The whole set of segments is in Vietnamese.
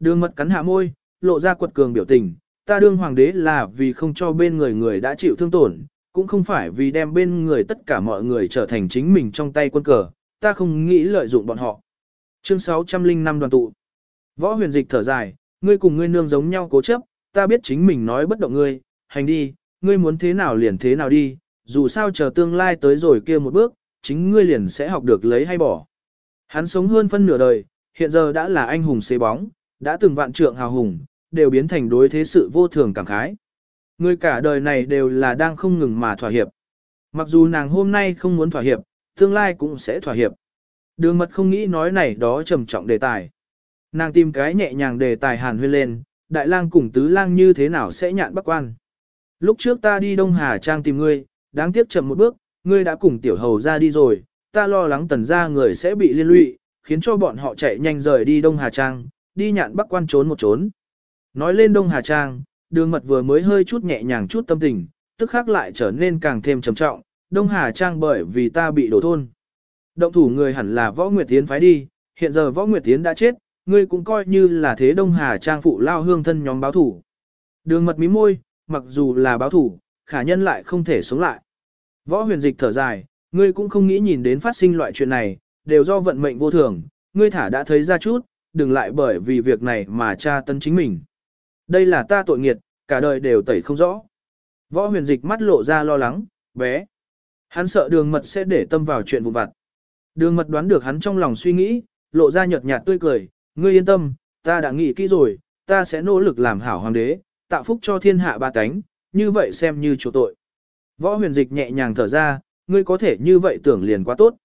Đường mật cắn hạ môi, lộ ra quật cường biểu tình, ta đương hoàng đế là vì không cho bên người người đã chịu thương tổn, cũng không phải vì đem bên người tất cả mọi người trở thành chính mình trong tay quân cờ, ta không nghĩ lợi dụng bọn họ. Chương 605 đoàn tụ. Võ huyền dịch thở dài, ngươi cùng ngươi nương giống nhau cố chấp, ta biết chính mình nói bất động ngươi, hành đi, ngươi muốn thế nào liền thế nào đi, dù sao chờ tương lai tới rồi kia một bước, chính ngươi liền sẽ học được lấy hay bỏ. Hắn sống hơn phân nửa đời, hiện giờ đã là anh hùng xế bóng, đã từng vạn trượng hào hùng, đều biến thành đối thế sự vô thường cảm khái. Người cả đời này đều là đang không ngừng mà thỏa hiệp. Mặc dù nàng hôm nay không muốn thỏa hiệp, tương lai cũng sẽ thỏa hiệp. Đường mật không nghĩ nói này đó trầm trọng đề tài. Nàng tìm cái nhẹ nhàng đề tài hàn huyên lên, đại lang cùng tứ lang như thế nào sẽ nhạn bắc quan. Lúc trước ta đi Đông Hà Trang tìm ngươi, đáng tiếc chậm một bước, ngươi đã cùng tiểu hầu ra đi rồi, ta lo lắng tần ra người sẽ bị liên lụy, khiến cho bọn họ chạy nhanh rời đi Đông Hà Trang, đi nhạn bắc quan trốn một trốn. Nói lên Đông Hà Trang, đường mật vừa mới hơi chút nhẹ nhàng chút tâm tình, tức khác lại trở nên càng thêm trầm trọng, Đông Hà Trang bởi vì ta bị đổ thôn. Động thủ người hẳn là Võ Nguyệt Tiến phái đi, hiện giờ Võ Nguyệt Tiến đã chết, ngươi cũng coi như là thế Đông Hà Trang phụ lao hương thân nhóm báo thủ. Đường mật mí môi, mặc dù là báo thủ, khả nhân lại không thể sống lại. Võ huyền dịch thở dài, ngươi cũng không nghĩ nhìn đến phát sinh loại chuyện này, đều do vận mệnh vô thường, ngươi thả đã thấy ra chút, đừng lại bởi vì việc này mà tra tân chính mình. Đây là ta tội nghiệt, cả đời đều tẩy không rõ. Võ huyền dịch mắt lộ ra lo lắng, bé. Hắn sợ đường mật sẽ để tâm vào chuyện vụ vặt. Đường mật đoán được hắn trong lòng suy nghĩ, lộ ra nhợt nhạt tươi cười, ngươi yên tâm, ta đã nghĩ kỹ rồi, ta sẽ nỗ lực làm hảo hoàng đế, tạo phúc cho thiên hạ ba cánh, như vậy xem như chỗ tội. Võ huyền dịch nhẹ nhàng thở ra, ngươi có thể như vậy tưởng liền quá tốt.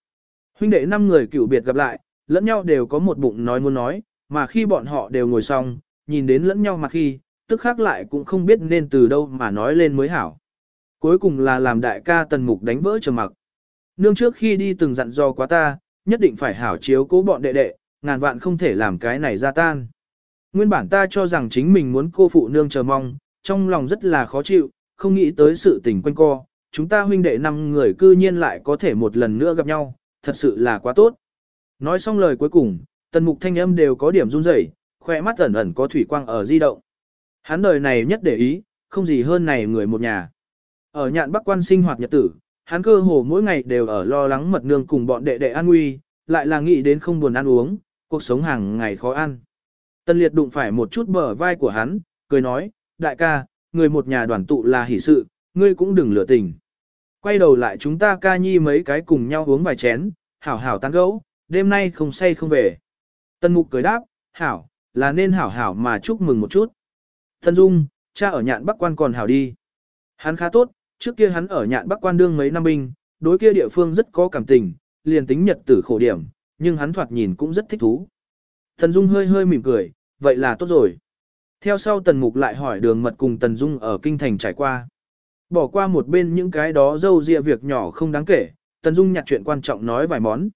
Huynh đệ năm người cựu biệt gặp lại, lẫn nhau đều có một bụng nói muốn nói, mà khi bọn họ đều ngồi xong, nhìn đến lẫn nhau mà khi, tức khác lại cũng không biết nên từ đâu mà nói lên mới hảo. Cuối cùng là làm đại ca tần mục đánh vỡ trầm mặc. Nương trước khi đi từng dặn dò quá ta, nhất định phải hảo chiếu cố bọn đệ đệ, ngàn vạn không thể làm cái này ra tan. Nguyên bản ta cho rằng chính mình muốn cô phụ nương chờ mong, trong lòng rất là khó chịu, không nghĩ tới sự tình quanh co, chúng ta huynh đệ năm người cư nhiên lại có thể một lần nữa gặp nhau, thật sự là quá tốt. Nói xong lời cuối cùng, tần mục thanh âm đều có điểm run rẩy, khoe mắt ẩn ẩn có thủy quang ở di động. Hắn đời này nhất để ý, không gì hơn này người một nhà. Ở nhạn bắc quan sinh hoạt nhật tử, hắn cơ hồ mỗi ngày đều ở lo lắng mật nương cùng bọn đệ đệ an nguy, lại là nghĩ đến không buồn ăn uống, cuộc sống hàng ngày khó ăn. Tân liệt đụng phải một chút bờ vai của hắn, cười nói, đại ca, người một nhà đoàn tụ là hỷ sự, ngươi cũng đừng lừa tình. Quay đầu lại chúng ta ca nhi mấy cái cùng nhau uống vài chén, hảo hảo tán gẫu, đêm nay không say không về. Tân mục cười đáp, hảo, là nên hảo hảo mà chúc mừng một chút. Thân dung, cha ở nhạn bắc quan còn hảo đi. Hắn khá tốt, trước kia hắn ở nhạn bắc quan đương mấy năm binh, đối kia địa phương rất có cảm tình, liền tính nhật tử khổ điểm, nhưng hắn thoạt nhìn cũng rất thích thú. Tần Dung hơi hơi mỉm cười, vậy là tốt rồi. Theo sau Tần Mục lại hỏi đường mật cùng Tần Dung ở kinh thành trải qua. Bỏ qua một bên những cái đó dâu dịa việc nhỏ không đáng kể, Tần Dung nhặt chuyện quan trọng nói vài món.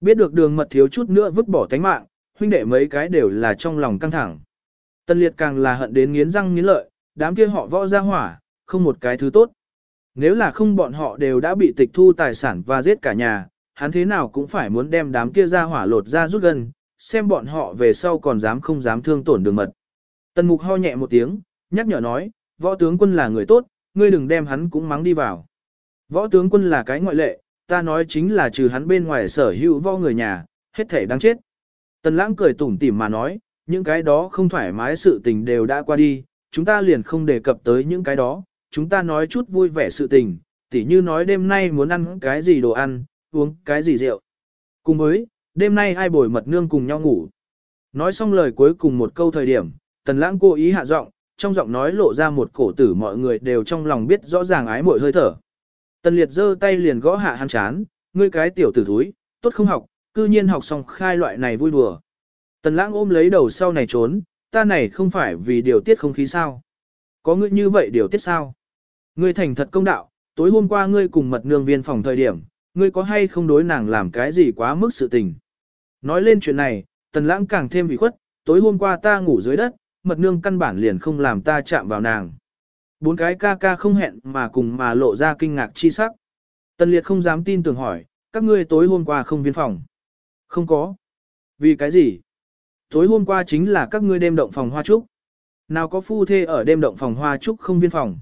Biết được đường mật thiếu chút nữa vứt bỏ tánh mạng, huynh đệ mấy cái đều là trong lòng căng thẳng. tân Liệt càng là hận đến nghiến răng nghiến lợi, đám kia họ võ ra hỏa, không một cái thứ tốt. Nếu là không bọn họ đều đã bị tịch thu tài sản và giết cả nhà, hắn thế nào cũng phải muốn đem đám kia ra hỏa lột ra rút gần, xem bọn họ về sau còn dám không dám thương tổn đường mật. Tần mục ho nhẹ một tiếng, nhắc nhở nói, võ tướng quân là người tốt, ngươi đừng đem hắn cũng mắng đi vào. Võ tướng quân là cái ngoại lệ, ta nói chính là trừ hắn bên ngoài sở hữu vo người nhà, hết thể đáng chết. Tần lãng cười tủm tỉm mà nói, những cái đó không thoải mái sự tình đều đã qua đi, chúng ta liền không đề cập tới những cái đó, chúng ta nói chút vui vẻ sự tình, tỉ như nói đêm nay muốn ăn cái gì đồ ăn, uống cái gì rượu. Cùng với, đêm nay ai bồi mật nương cùng nhau ngủ. Nói xong lời cuối cùng một câu thời điểm, tần lãng cố ý hạ giọng, trong giọng nói lộ ra một cổ tử mọi người đều trong lòng biết rõ ràng ái mội hơi thở. Tần liệt giơ tay liền gõ hạ hắn chán, ngươi cái tiểu tử thúi, tốt không học, cư nhiên học xong khai loại này vui đùa. Tần lãng ôm lấy đầu sau này trốn, ta này không phải vì điều tiết không khí sao. Có ngươi như vậy điều tiết sao? Ngươi thành thật công đạo, tối hôm qua ngươi cùng mật nương viên phòng thời điểm, ngươi có hay không đối nàng làm cái gì quá mức sự tình. Nói lên chuyện này, tần lãng càng thêm bị khuất, tối hôm qua ta ngủ dưới đất, mật nương căn bản liền không làm ta chạm vào nàng. Bốn cái ca ca không hẹn mà cùng mà lộ ra kinh ngạc chi sắc. Tần liệt không dám tin tưởng hỏi, các ngươi tối hôm qua không viên phòng. Không có. Vì cái gì? Tối hôm qua chính là các ngươi đêm động phòng hoa trúc. Nào có phu thê ở đêm động phòng hoa trúc không viên phòng.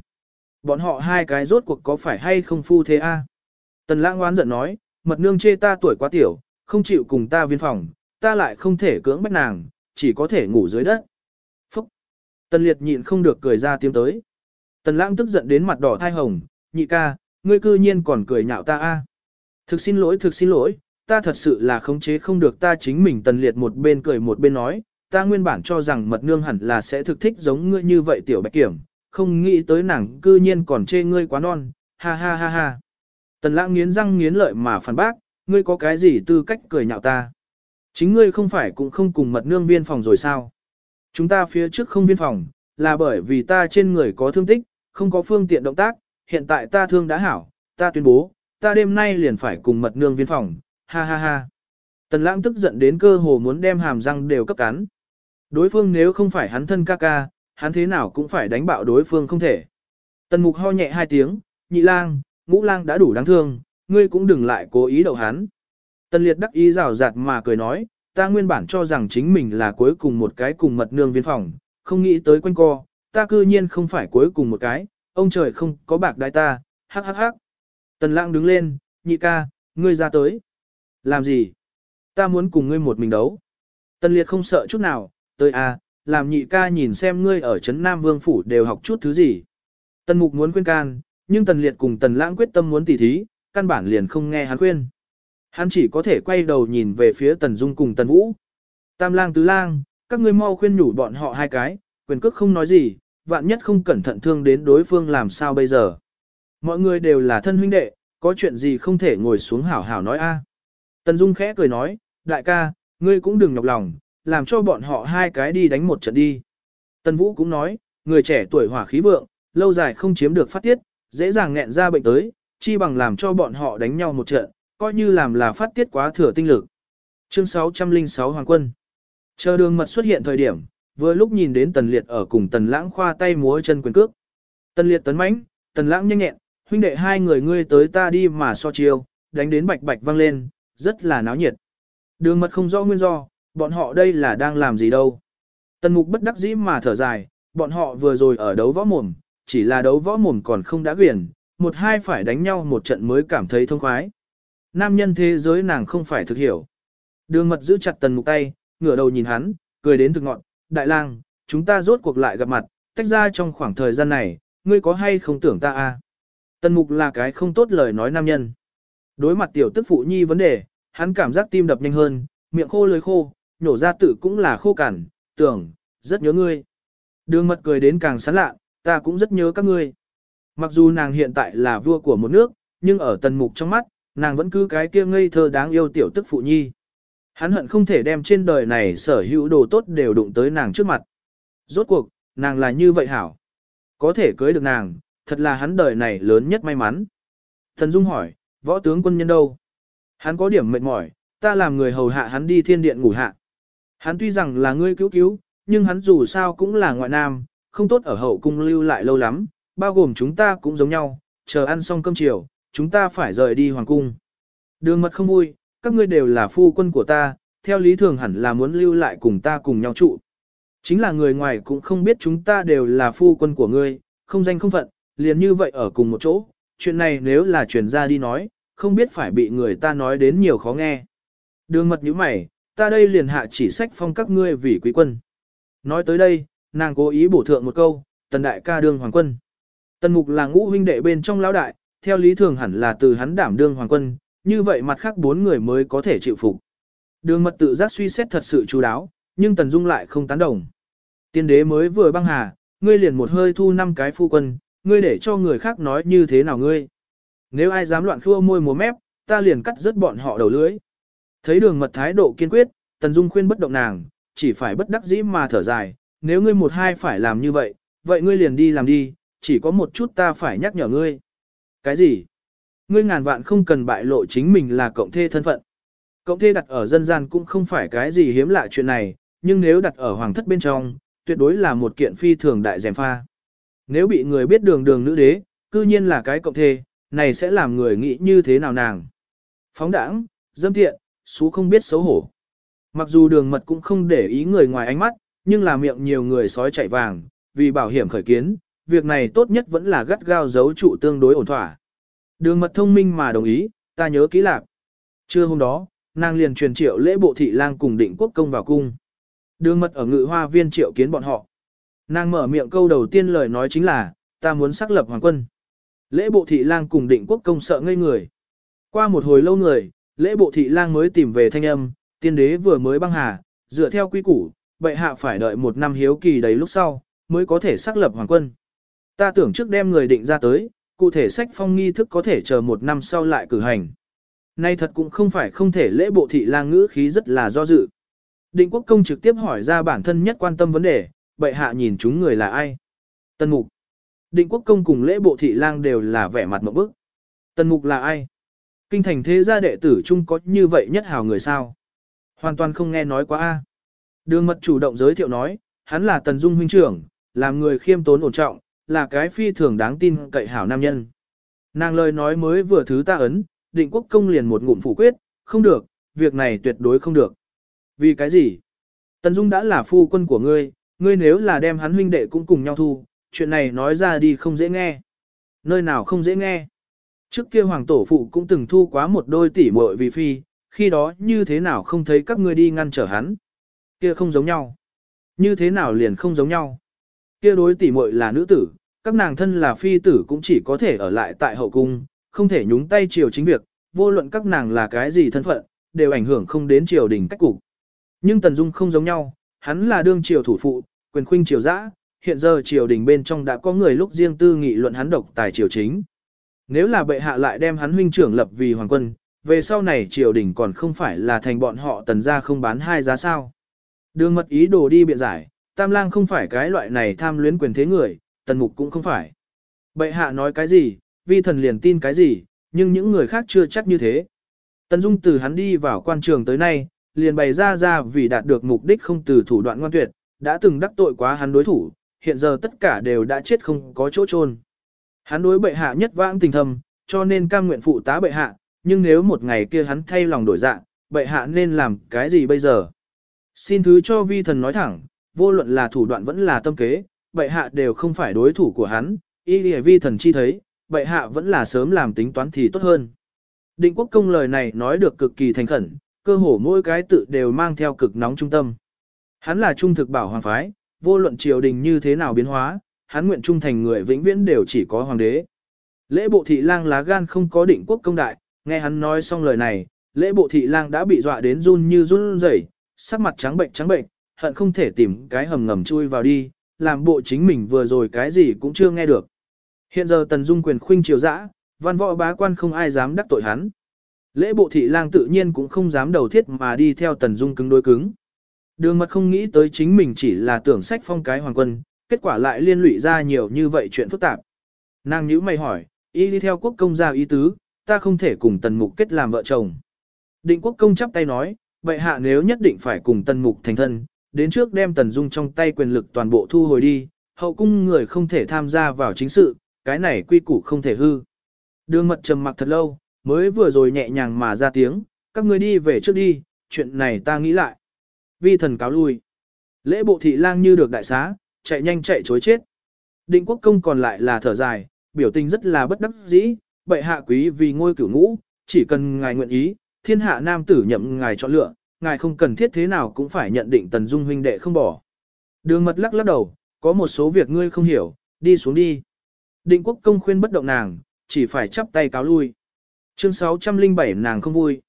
Bọn họ hai cái rốt cuộc có phải hay không phu thê a? Tần lãng oán giận nói, mật nương chê ta tuổi quá tiểu, không chịu cùng ta viên phòng, ta lại không thể cưỡng bách nàng, chỉ có thể ngủ dưới đất. Phúc! Tần liệt nhịn không được cười ra tiếng tới. Tần lãng tức giận đến mặt đỏ thai hồng, nhị ca, ngươi cư nhiên còn cười nhạo ta a. Thực xin lỗi thực xin lỗi, ta thật sự là khống chế không được ta chính mình tần liệt một bên cười một bên nói, ta nguyên bản cho rằng mật nương hẳn là sẽ thực thích giống ngươi như vậy tiểu bạch kiểm, không nghĩ tới nàng cư nhiên còn chê ngươi quá non, ha ha ha ha. Tần lãng nghiến răng nghiến lợi mà phản bác, ngươi có cái gì tư cách cười nhạo ta. Chính ngươi không phải cũng không cùng mật nương viên phòng rồi sao. Chúng ta phía trước không viên phòng, là bởi vì ta trên người có thương tích, không có phương tiện động tác, hiện tại ta thương đã hảo, ta tuyên bố, ta đêm nay liền phải cùng mật nương viên phòng, ha ha ha. Tần lãng tức giận đến cơ hồ muốn đem hàm răng đều cấp cắn. Đối phương nếu không phải hắn thân ca ca, hắn thế nào cũng phải đánh bạo đối phương không thể. Tần mục ho nhẹ hai tiếng, nhị lang, ngũ lang đã đủ đáng thương, ngươi cũng đừng lại cố ý đậu hắn. Tần liệt đắc ý rào rạt mà cười nói, ta nguyên bản cho rằng chính mình là cuối cùng một cái cùng mật nương viên phòng, không nghĩ tới quanh co, ta cư nhiên không phải cuối cùng một cái, ông trời không có bạc đại ta, hắc hắc hắc. Tần lãng đứng lên, nhị ca, ngươi ra tới. Làm gì? Ta muốn cùng ngươi một mình đấu. Tần liệt không sợ chút nào, tới à, làm nhị ca nhìn xem ngươi ở Trấn Nam Vương Phủ đều học chút thứ gì. Tần mục muốn khuyên can, nhưng tần liệt cùng tần lãng quyết tâm muốn tỉ thí, căn bản liền không nghe hắn khuyên. Hắn chỉ có thể quay đầu nhìn về phía tần dung cùng tần vũ. Tam lang tứ lang, các ngươi mau khuyên nhủ bọn họ hai cái, quyền cước không nói gì, vạn nhất không cẩn thận thương đến đối phương làm sao bây giờ. Mọi người đều là thân huynh đệ, có chuyện gì không thể ngồi xuống hảo hảo nói a. Tần Dung khẽ cười nói, đại ca, ngươi cũng đừng nhọc lòng, làm cho bọn họ hai cái đi đánh một trận đi. Tần Vũ cũng nói, người trẻ tuổi hỏa khí vượng, lâu dài không chiếm được phát tiết, dễ dàng nghẹn ra bệnh tới, chi bằng làm cho bọn họ đánh nhau một trận, coi như làm là phát tiết quá thừa tinh lực. Chương 606 Hoàng quân Chờ đường mật xuất hiện thời điểm, vừa lúc nhìn đến Tần Liệt ở cùng Tần Lãng khoa tay múa chân quyền cước. Tần Liệt tấn mãnh, Tần Lãng nhanh nhẹn, huynh đệ hai người ngươi tới ta đi mà so chiêu, đánh đến bạch bạch vang lên, rất là náo nhiệt. Đường mật không rõ nguyên do, bọn họ đây là đang làm gì đâu. Tần mục bất đắc dĩ mà thở dài, bọn họ vừa rồi ở đấu võ mồm, chỉ là đấu võ mồm còn không đã quyển, một hai phải đánh nhau một trận mới cảm thấy thông khoái. Nam nhân thế giới nàng không phải thực hiểu. Đường mật giữ chặt tần mục tay, ngửa đầu nhìn hắn, cười đến thực ngọn, đại lang, chúng ta rốt cuộc lại gặp mặt, tách ra trong khoảng thời gian này, ngươi có hay không tưởng ta a? Tần mục là cái không tốt lời nói nam nhân. Đối mặt tiểu tức phụ nhi vấn đề, hắn cảm giác tim đập nhanh hơn, miệng khô lưỡi khô, nhổ ra tự cũng là khô cằn, tưởng, rất nhớ ngươi. Đường mật cười đến càng sán lạ, ta cũng rất nhớ các ngươi. Mặc dù nàng hiện tại là vua của một nước, nhưng ở tần mục trong mắt, nàng vẫn cứ cái kia ngây thơ đáng yêu tiểu tức phụ nhi. Hắn hận không thể đem trên đời này sở hữu đồ tốt đều đụng tới nàng trước mặt. Rốt cuộc, nàng là như vậy hảo. Có thể cưới được nàng, thật là hắn đời này lớn nhất may mắn. Thần Dung hỏi, võ tướng quân nhân đâu? Hắn có điểm mệt mỏi, ta làm người hầu hạ hắn đi thiên điện ngủ hạ. Hắn tuy rằng là ngươi cứu cứu, nhưng hắn dù sao cũng là ngoại nam, không tốt ở hậu cung lưu lại lâu lắm, bao gồm chúng ta cũng giống nhau, chờ ăn xong cơm chiều, chúng ta phải rời đi hoàng cung. Đường mật không vui, các ngươi đều là phu quân của ta, theo lý thường hẳn là muốn lưu lại cùng ta cùng nhau trụ. Chính là người ngoài cũng không biết chúng ta đều là phu quân của ngươi, không danh không phận, liền như vậy ở cùng một chỗ. Chuyện này nếu là truyền ra đi nói, không biết phải bị người ta nói đến nhiều khó nghe. Đường mật như mày, ta đây liền hạ chỉ sách phong các ngươi vì quý quân. Nói tới đây, nàng cố ý bổ thượng một câu, tần đại ca đương hoàng quân. Tần mục là ngũ huynh đệ bên trong lão đại, theo lý thường hẳn là từ hắn đảm đương hoàng quân, như vậy mặt khác bốn người mới có thể chịu phục. Đường mật tự giác suy xét thật sự chú đáo, nhưng Tần Dung lại không tán đồng. Tiên đế mới vừa băng hà, ngươi liền một hơi thu năm cái phu quân, ngươi để cho người khác nói như thế nào ngươi. Nếu ai dám loạn khua môi múa mép, ta liền cắt rớt bọn họ đầu lưới. Thấy đường mật thái độ kiên quyết, Tần Dung khuyên bất động nàng, chỉ phải bất đắc dĩ mà thở dài, nếu ngươi một hai phải làm như vậy, vậy ngươi liền đi làm đi, chỉ có một chút ta phải nhắc nhở ngươi. Cái gì? Ngươi ngàn vạn không cần bại lộ chính mình là cộng thê thân phận. Cộng thê đặt ở dân gian cũng không phải cái gì hiếm lạ chuyện này, nhưng nếu đặt ở hoàng thất bên trong, tuyệt đối là một kiện phi thường đại dèm pha. Nếu bị người biết đường đường nữ đế, cư nhiên là cái cộng thê, này sẽ làm người nghĩ như thế nào nàng. Phóng đảng, dâm tiện, xú không biết xấu hổ. Mặc dù đường mật cũng không để ý người ngoài ánh mắt, nhưng là miệng nhiều người sói chạy vàng, vì bảo hiểm khởi kiến, việc này tốt nhất vẫn là gắt gao giấu trụ tương đối ổn thỏa. Đường mật thông minh mà đồng ý, ta nhớ kỹ lạc. Trưa hôm đó, nàng liền truyền triệu lễ bộ thị lang cùng định quốc công vào cung. Đường mật ở ngự hoa viên triệu kiến bọn họ. Nàng mở miệng câu đầu tiên lời nói chính là, ta muốn xác lập hoàng quân. Lễ bộ thị lang cùng định quốc công sợ ngây người. Qua một hồi lâu người, lễ bộ thị lang mới tìm về thanh âm, tiên đế vừa mới băng hà, dựa theo quy củ, bệ hạ phải đợi một năm hiếu kỳ đấy lúc sau, mới có thể xác lập hoàng quân. Ta tưởng trước đem người định ra tới, cụ thể sách phong nghi thức có thể chờ một năm sau lại cử hành. Nay thật cũng không phải không thể lễ bộ thị lang ngữ khí rất là do dự. Định quốc công trực tiếp hỏi ra bản thân nhất quan tâm vấn đề, bệ hạ nhìn chúng người là ai. Tân mục. Định quốc công cùng lễ bộ thị lang đều là vẻ mặt một bức. Tân mục là ai? Kinh thành thế gia đệ tử chung có như vậy nhất hào người sao? Hoàn toàn không nghe nói quá a. Đường mật chủ động giới thiệu nói, hắn là Tần Dung huynh trưởng, làm người khiêm tốn ổn trọng, là cái phi thường đáng tin cậy hảo nam nhân. Nàng lời nói mới vừa thứ ta ấn, định quốc công liền một ngụm phủ quyết, không được, việc này tuyệt đối không được. Vì cái gì? Tần Dung đã là phu quân của ngươi, ngươi nếu là đem hắn huynh đệ cũng cùng nhau thu, chuyện này nói ra đi không dễ nghe. Nơi nào không dễ nghe? Trước kia hoàng tổ phụ cũng từng thu quá một đôi tỷ muội vì phi, khi đó như thế nào không thấy các ngươi đi ngăn trở hắn? Kia không giống nhau. Như thế nào liền không giống nhau? Kia đối tỷ muội là nữ tử, các nàng thân là phi tử cũng chỉ có thể ở lại tại hậu cung, không thể nhúng tay triều chính việc, vô luận các nàng là cái gì thân phận, đều ảnh hưởng không đến triều đình cách cục. Nhưng Tần Dung không giống nhau, hắn là đương triều thủ phụ, quyền khuynh triều dã, hiện giờ triều đình bên trong đã có người lúc riêng tư nghị luận hắn độc tài triều chính. Nếu là bệ hạ lại đem hắn huynh trưởng lập vì hoàng quân, về sau này triều đình còn không phải là thành bọn họ tần gia không bán hai giá sao. Đường mật ý đồ đi biện giải, tam lang không phải cái loại này tham luyến quyền thế người, tần mục cũng không phải. Bệ hạ nói cái gì, vi thần liền tin cái gì, nhưng những người khác chưa chắc như thế. Tần Dung từ hắn đi vào quan trường tới nay, liền bày ra ra vì đạt được mục đích không từ thủ đoạn ngoan tuyệt, đã từng đắc tội quá hắn đối thủ, hiện giờ tất cả đều đã chết không có chỗ chôn. Hắn đối bệ hạ nhất vãng tình thầm, cho nên cam nguyện phụ tá bệ hạ, nhưng nếu một ngày kia hắn thay lòng đổi dạng, bệ hạ nên làm cái gì bây giờ? Xin thứ cho vi thần nói thẳng, vô luận là thủ đoạn vẫn là tâm kế, bệ hạ đều không phải đối thủ của hắn, y lìa vi thần chi thấy, bệ hạ vẫn là sớm làm tính toán thì tốt hơn. Định quốc công lời này nói được cực kỳ thành khẩn, cơ hồ mỗi cái tự đều mang theo cực nóng trung tâm. Hắn là trung thực bảo hoàng phái, vô luận triều đình như thế nào biến hóa, hắn nguyện trung thành người vĩnh viễn đều chỉ có hoàng đế. Lễ bộ thị lang lá gan không có định quốc công đại, nghe hắn nói xong lời này, lễ bộ thị lang đã bị dọa đến run như run rẩy, sắc mặt trắng bệnh trắng bệnh, hận không thể tìm cái hầm ngầm chui vào đi, làm bộ chính mình vừa rồi cái gì cũng chưa nghe được. Hiện giờ Tần Dung quyền khuynh triều dã, văn võ bá quan không ai dám đắc tội hắn. Lễ bộ thị lang tự nhiên cũng không dám đầu thiết mà đi theo Tần Dung cứng đối cứng. Đường mật không nghĩ tới chính mình chỉ là tưởng sách phong cái hoàng quân, kết quả lại liên lụy ra nhiều như vậy chuyện phức tạp. Nàng nhữ mày hỏi, y đi theo quốc công gia ý tứ, ta không thể cùng tần mục kết làm vợ chồng. Định quốc công chắp tay nói, vậy hạ nếu nhất định phải cùng tần mục thành thân, đến trước đem tần dung trong tay quyền lực toàn bộ thu hồi đi, hậu cung người không thể tham gia vào chính sự, cái này quy củ không thể hư. Đường mật trầm mặc thật lâu, mới vừa rồi nhẹ nhàng mà ra tiếng, các ngươi đi về trước đi, chuyện này ta nghĩ lại. Vi thần cáo lui. Lễ bộ thị lang như được đại xá, chạy nhanh chạy chối chết. Định quốc công còn lại là thở dài, biểu tình rất là bất đắc dĩ, bệ hạ quý vì ngôi cửu ngũ, chỉ cần ngài nguyện ý, thiên hạ nam tử nhậm ngài chọn lựa, ngài không cần thiết thế nào cũng phải nhận định tần dung huynh đệ không bỏ. Đường mật lắc lắc đầu, có một số việc ngươi không hiểu, đi xuống đi. Định quốc công khuyên bất động nàng, chỉ phải chắp tay cáo lui. Chương 607 nàng không vui.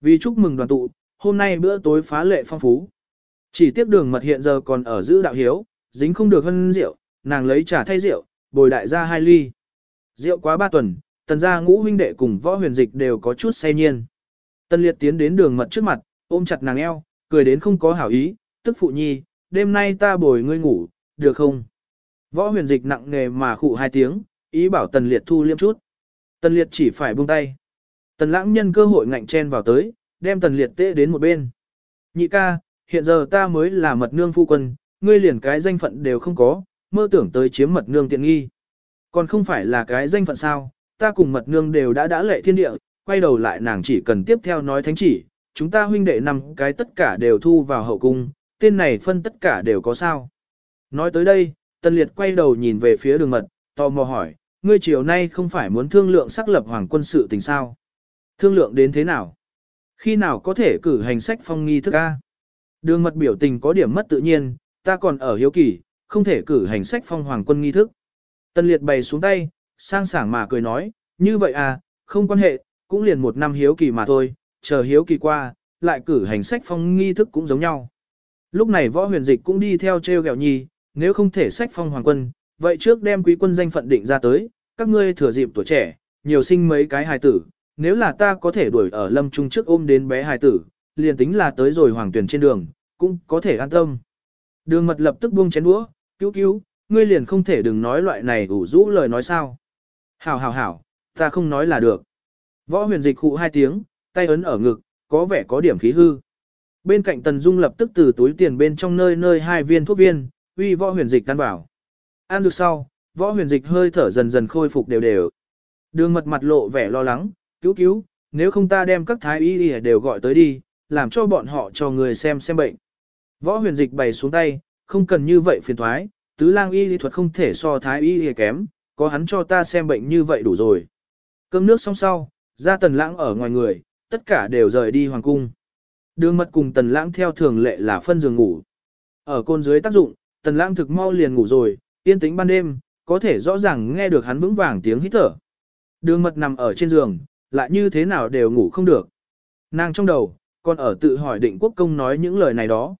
Vì chúc mừng đoàn tụ, hôm nay bữa tối phá lệ phong phú. Chỉ tiếc đường mật hiện giờ còn ở giữ đạo hiếu, dính không được hơn rượu, nàng lấy trà thay rượu, bồi đại ra hai ly. Rượu quá ba tuần, tần gia ngũ huynh đệ cùng võ huyền dịch đều có chút say nhiên. Tần liệt tiến đến đường mật trước mặt, ôm chặt nàng eo, cười đến không có hảo ý, tức phụ nhi, đêm nay ta bồi ngươi ngủ, được không? Võ huyền dịch nặng nề mà khụ hai tiếng, ý bảo tần liệt thu liêm chút. Tần liệt chỉ phải buông tay. Tần lãng nhân cơ hội ngạnh chen vào tới, đem tần liệt tê đến một bên. Nhị ca, hiện giờ ta mới là mật nương phu quân, ngươi liền cái danh phận đều không có, mơ tưởng tới chiếm mật nương tiện nghi. Còn không phải là cái danh phận sao, ta cùng mật nương đều đã đã lệ thiên địa, quay đầu lại nàng chỉ cần tiếp theo nói thánh chỉ, chúng ta huynh đệ năm cái tất cả đều thu vào hậu cung, tên này phân tất cả đều có sao. Nói tới đây, tân Liệt quay đầu nhìn về phía đường mật, tò mò hỏi, ngươi chiều nay không phải muốn thương lượng xác lập hoàng quân sự tình sao? Thương lượng đến thế nào? Khi nào có thể cử hành sách phong nghi thức A? Đường mật biểu tình có điểm mất tự nhiên, ta còn ở hiếu kỳ, không thể cử hành sách phong hoàng quân nghi thức. tân liệt bày xuống tay, sang sảng mà cười nói, như vậy à, không quan hệ, cũng liền một năm hiếu kỳ mà thôi, chờ hiếu kỳ qua, lại cử hành sách phong nghi thức cũng giống nhau. Lúc này võ huyền dịch cũng đi theo treo gẹo nhi, nếu không thể sách phong hoàng quân, vậy trước đem quý quân danh phận định ra tới, các ngươi thừa dịp tuổi trẻ, nhiều sinh mấy cái hài tử, nếu là ta có thể đuổi ở lâm trung trước ôm đến bé hài tử, liền tính là tới rồi hoàng tuyển trên đường, cũng có thể an tâm. Đường mật lập tức buông chén đũa, cứu cứu, ngươi liền không thể đừng nói loại này ủ rũ lời nói sao. Hảo hảo hảo, ta không nói là được. Võ huyền dịch hụ hai tiếng, tay ấn ở ngực, có vẻ có điểm khí hư. Bên cạnh Tần Dung lập tức từ túi tiền bên trong nơi nơi hai viên thuốc viên, uy võ huyền dịch tan bảo. Ăn được sau, võ huyền dịch hơi thở dần dần khôi phục đều đều. Đường mật mặt lộ vẻ lo lắng, cứu cứu, nếu không ta đem các thái y đều gọi tới đi, làm cho bọn họ cho người xem xem bệnh. Võ huyền dịch bày xuống tay, không cần như vậy phiền thoái, tứ lang y lý thuật không thể so thái y lý kém, có hắn cho ta xem bệnh như vậy đủ rồi. Cơm nước xong sau, ra tần lãng ở ngoài người, tất cả đều rời đi hoàng cung. Đường mật cùng tần lãng theo thường lệ là phân giường ngủ. Ở côn dưới tác dụng, tần lãng thực mau liền ngủ rồi, yên tĩnh ban đêm, có thể rõ ràng nghe được hắn vững vàng tiếng hít thở. Đường mật nằm ở trên giường, lại như thế nào đều ngủ không được. Nàng trong đầu, còn ở tự hỏi định quốc công nói những lời này đó.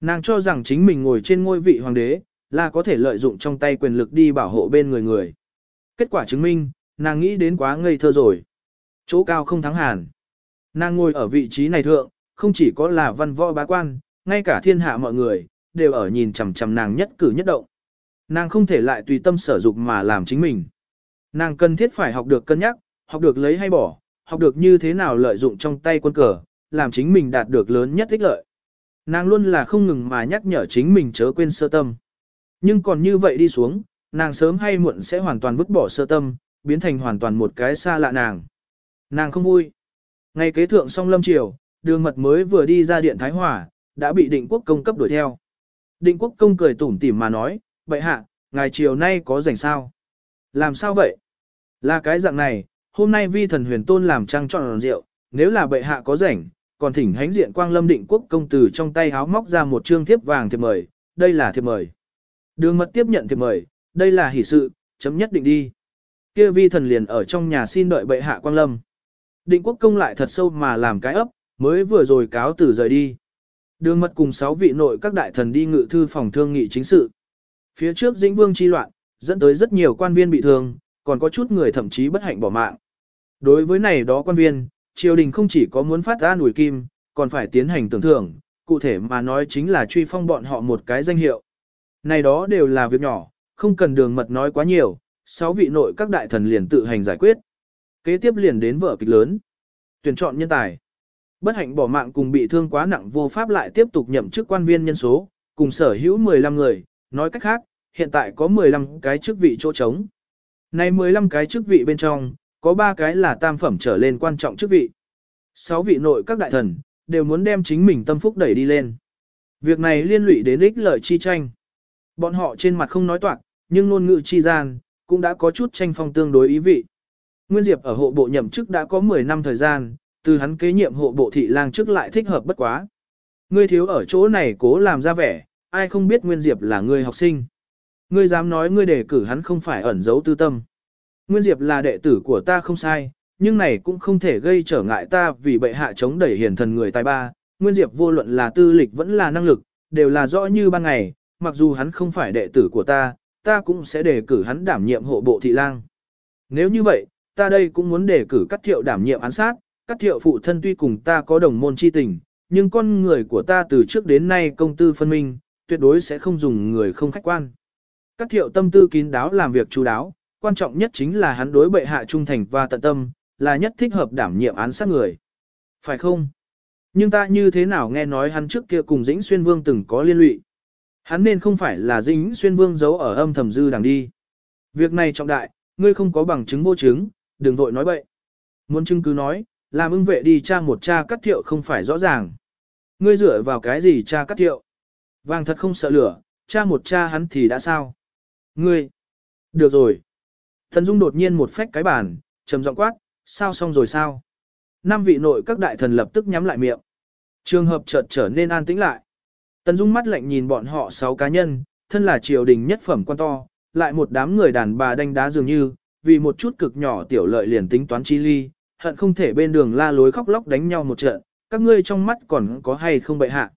Nàng cho rằng chính mình ngồi trên ngôi vị hoàng đế, là có thể lợi dụng trong tay quyền lực đi bảo hộ bên người người. Kết quả chứng minh, nàng nghĩ đến quá ngây thơ rồi. Chỗ cao không thắng hàn. Nàng ngồi ở vị trí này thượng, không chỉ có là văn võ bá quan, ngay cả thiên hạ mọi người, đều ở nhìn chằm chằm nàng nhất cử nhất động. Nàng không thể lại tùy tâm sở dục mà làm chính mình. Nàng cần thiết phải học được cân nhắc, học được lấy hay bỏ, học được như thế nào lợi dụng trong tay quân cờ, làm chính mình đạt được lớn nhất ích lợi. Nàng luôn là không ngừng mà nhắc nhở chính mình chớ quên sơ tâm. Nhưng còn như vậy đi xuống, nàng sớm hay muộn sẽ hoàn toàn vứt bỏ sơ tâm, biến thành hoàn toàn một cái xa lạ nàng. Nàng không vui. Ngày kế thượng song lâm triều, đường mật mới vừa đi ra điện Thái Hòa, đã bị định quốc công cấp đuổi theo. Định quốc công cười tủm tỉm mà nói, vậy hạ, ngài chiều nay có rảnh sao? Làm sao vậy? Là cái dạng này, hôm nay vi thần huyền tôn làm trăng trọn rượu, nếu là bệ hạ có rảnh, còn thỉnh hánh diện quang lâm định quốc công tử trong tay háo móc ra một trương thiếp vàng thiệp mời, đây là thiệp mời. Đường mật tiếp nhận thiệp mời, đây là hỷ sự, chấm nhất định đi. Kia vi thần liền ở trong nhà xin đợi bệ hạ quang lâm. Định quốc công lại thật sâu mà làm cái ấp, mới vừa rồi cáo tử rời đi. Đường mật cùng sáu vị nội các đại thần đi ngự thư phòng thương nghị chính sự. Phía trước dĩnh vương chi loạn, dẫn tới rất nhiều quan viên bị thương, còn có chút người thậm chí bất hạnh bỏ mạng. Đối với này đó quan viên, triều đình không chỉ có muốn phát ra nổi kim, còn phải tiến hành tưởng thưởng, cụ thể mà nói chính là truy phong bọn họ một cái danh hiệu. Này đó đều là việc nhỏ, không cần đường mật nói quá nhiều, sáu vị nội các đại thần liền tự hành giải quyết. Kế tiếp liền đến vở kịch lớn. Tuyển chọn nhân tài. Bất hạnh bỏ mạng cùng bị thương quá nặng vô pháp lại tiếp tục nhậm chức quan viên nhân số, cùng sở hữu 15 người, nói cách khác, hiện tại có 15 cái chức vị chỗ trống. Này 15 cái chức vị bên trong, có 3 cái là tam phẩm trở lên quan trọng chức vị. 6 vị nội các đại thần, đều muốn đem chính mình tâm phúc đẩy đi lên. Việc này liên lụy đến ích lợi chi tranh. Bọn họ trên mặt không nói toạc, nhưng ngôn ngữ chi gian, cũng đã có chút tranh phong tương đối ý vị. Nguyên Diệp ở hộ bộ nhậm chức đã có 10 năm thời gian, từ hắn kế nhiệm hộ bộ thị lang chức lại thích hợp bất quá. Ngươi thiếu ở chỗ này cố làm ra vẻ, ai không biết Nguyên Diệp là người học sinh. Ngươi dám nói ngươi đề cử hắn không phải ẩn giấu tư tâm. Nguyên Diệp là đệ tử của ta không sai, nhưng này cũng không thể gây trở ngại ta vì bệ hạ chống đẩy hiền thần người tài ba. Nguyên Diệp vô luận là tư lịch vẫn là năng lực, đều là rõ như ban ngày, mặc dù hắn không phải đệ tử của ta, ta cũng sẽ đề cử hắn đảm nhiệm hộ bộ thị lang. Nếu như vậy, ta đây cũng muốn đề cử các thiệu đảm nhiệm án sát, các thiệu phụ thân tuy cùng ta có đồng môn chi tình, nhưng con người của ta từ trước đến nay công tư phân minh, tuyệt đối sẽ không dùng người không khách quan. Các thiệu tâm tư kín đáo làm việc chú đáo, quan trọng nhất chính là hắn đối bệ hạ trung thành và tận tâm, là nhất thích hợp đảm nhiệm án sát người. Phải không? Nhưng ta như thế nào nghe nói hắn trước kia cùng Dĩnh Xuyên Vương từng có liên lụy. Hắn nên không phải là Dĩnh Xuyên Vương giấu ở âm thầm dư đằng đi. Việc này trọng đại, ngươi không có bằng chứng vô chứng, đừng vội nói bậy. Muốn chứng cứ nói, làm ưng vệ đi tra một cha cắt thiệu không phải rõ ràng. Ngươi dựa vào cái gì cha cắt thiệu? Vàng thật không sợ lửa, cha một cha hắn thì đã sao? Ngươi! Được rồi. Thần Dung đột nhiên một phách cái bàn, trầm giọng quát, sao xong rồi sao? Năm vị nội các đại thần lập tức nhắm lại miệng. Trường hợp chợt trở nên an tĩnh lại. Tần Dung mắt lạnh nhìn bọn họ sáu cá nhân, thân là triều đình nhất phẩm quan to, lại một đám người đàn bà đánh đá dường như, vì một chút cực nhỏ tiểu lợi liền tính toán chi ly, hận không thể bên đường la lối khóc lóc đánh nhau một trận, các ngươi trong mắt còn có hay không bệ hạ.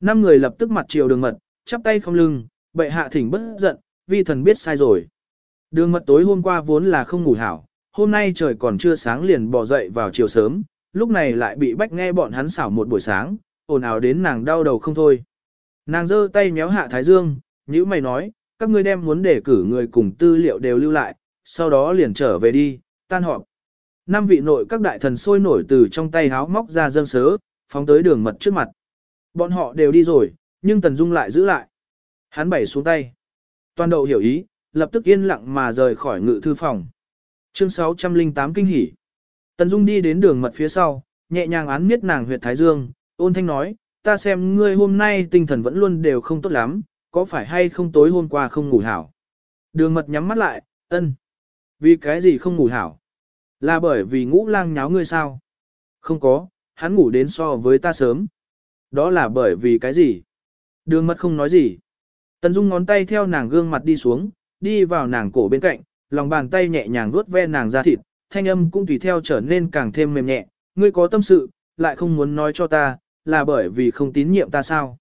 Năm người lập tức mặt chiều đường mật, chắp tay không lưng, bệ hạ thỉnh bất giận, vi thần biết sai rồi. Đường mật tối hôm qua vốn là không ngủ hảo, hôm nay trời còn chưa sáng liền bỏ dậy vào chiều sớm, lúc này lại bị bách nghe bọn hắn xảo một buổi sáng, ồn ào đến nàng đau đầu không thôi. Nàng giơ tay méo hạ Thái Dương, nhữ mày nói, các ngươi đem muốn để cử người cùng tư liệu đều lưu lại, sau đó liền trở về đi, tan họp. Năm vị nội các đại thần sôi nổi từ trong tay háo móc ra dâng sớ, phóng tới đường mật trước mặt. Bọn họ đều đi rồi, nhưng Tần Dung lại giữ lại. Hắn bảy xuống tay. Toàn đậu hiểu ý, lập tức yên lặng mà rời khỏi ngự thư phòng. Chương 608 kinh hỉ. Tần Dung đi đến đường mật phía sau, nhẹ nhàng án miết nàng huyệt thái dương, ôn thanh nói, ta xem ngươi hôm nay tinh thần vẫn luôn đều không tốt lắm, có phải hay không tối hôm qua không ngủ hảo. Đường mật nhắm mắt lại, ân. Vì cái gì không ngủ hảo? Là bởi vì ngũ lang nháo ngươi sao? Không có, hắn ngủ đến so với ta sớm. Đó là bởi vì cái gì? Đường mật không nói gì. Tần Dung ngón tay theo nàng gương mặt đi xuống, đi vào nàng cổ bên cạnh, lòng bàn tay nhẹ nhàng vuốt ve nàng da thịt, thanh âm cũng tùy theo trở nên càng thêm mềm nhẹ. Ngươi có tâm sự, lại không muốn nói cho ta, là bởi vì không tín nhiệm ta sao?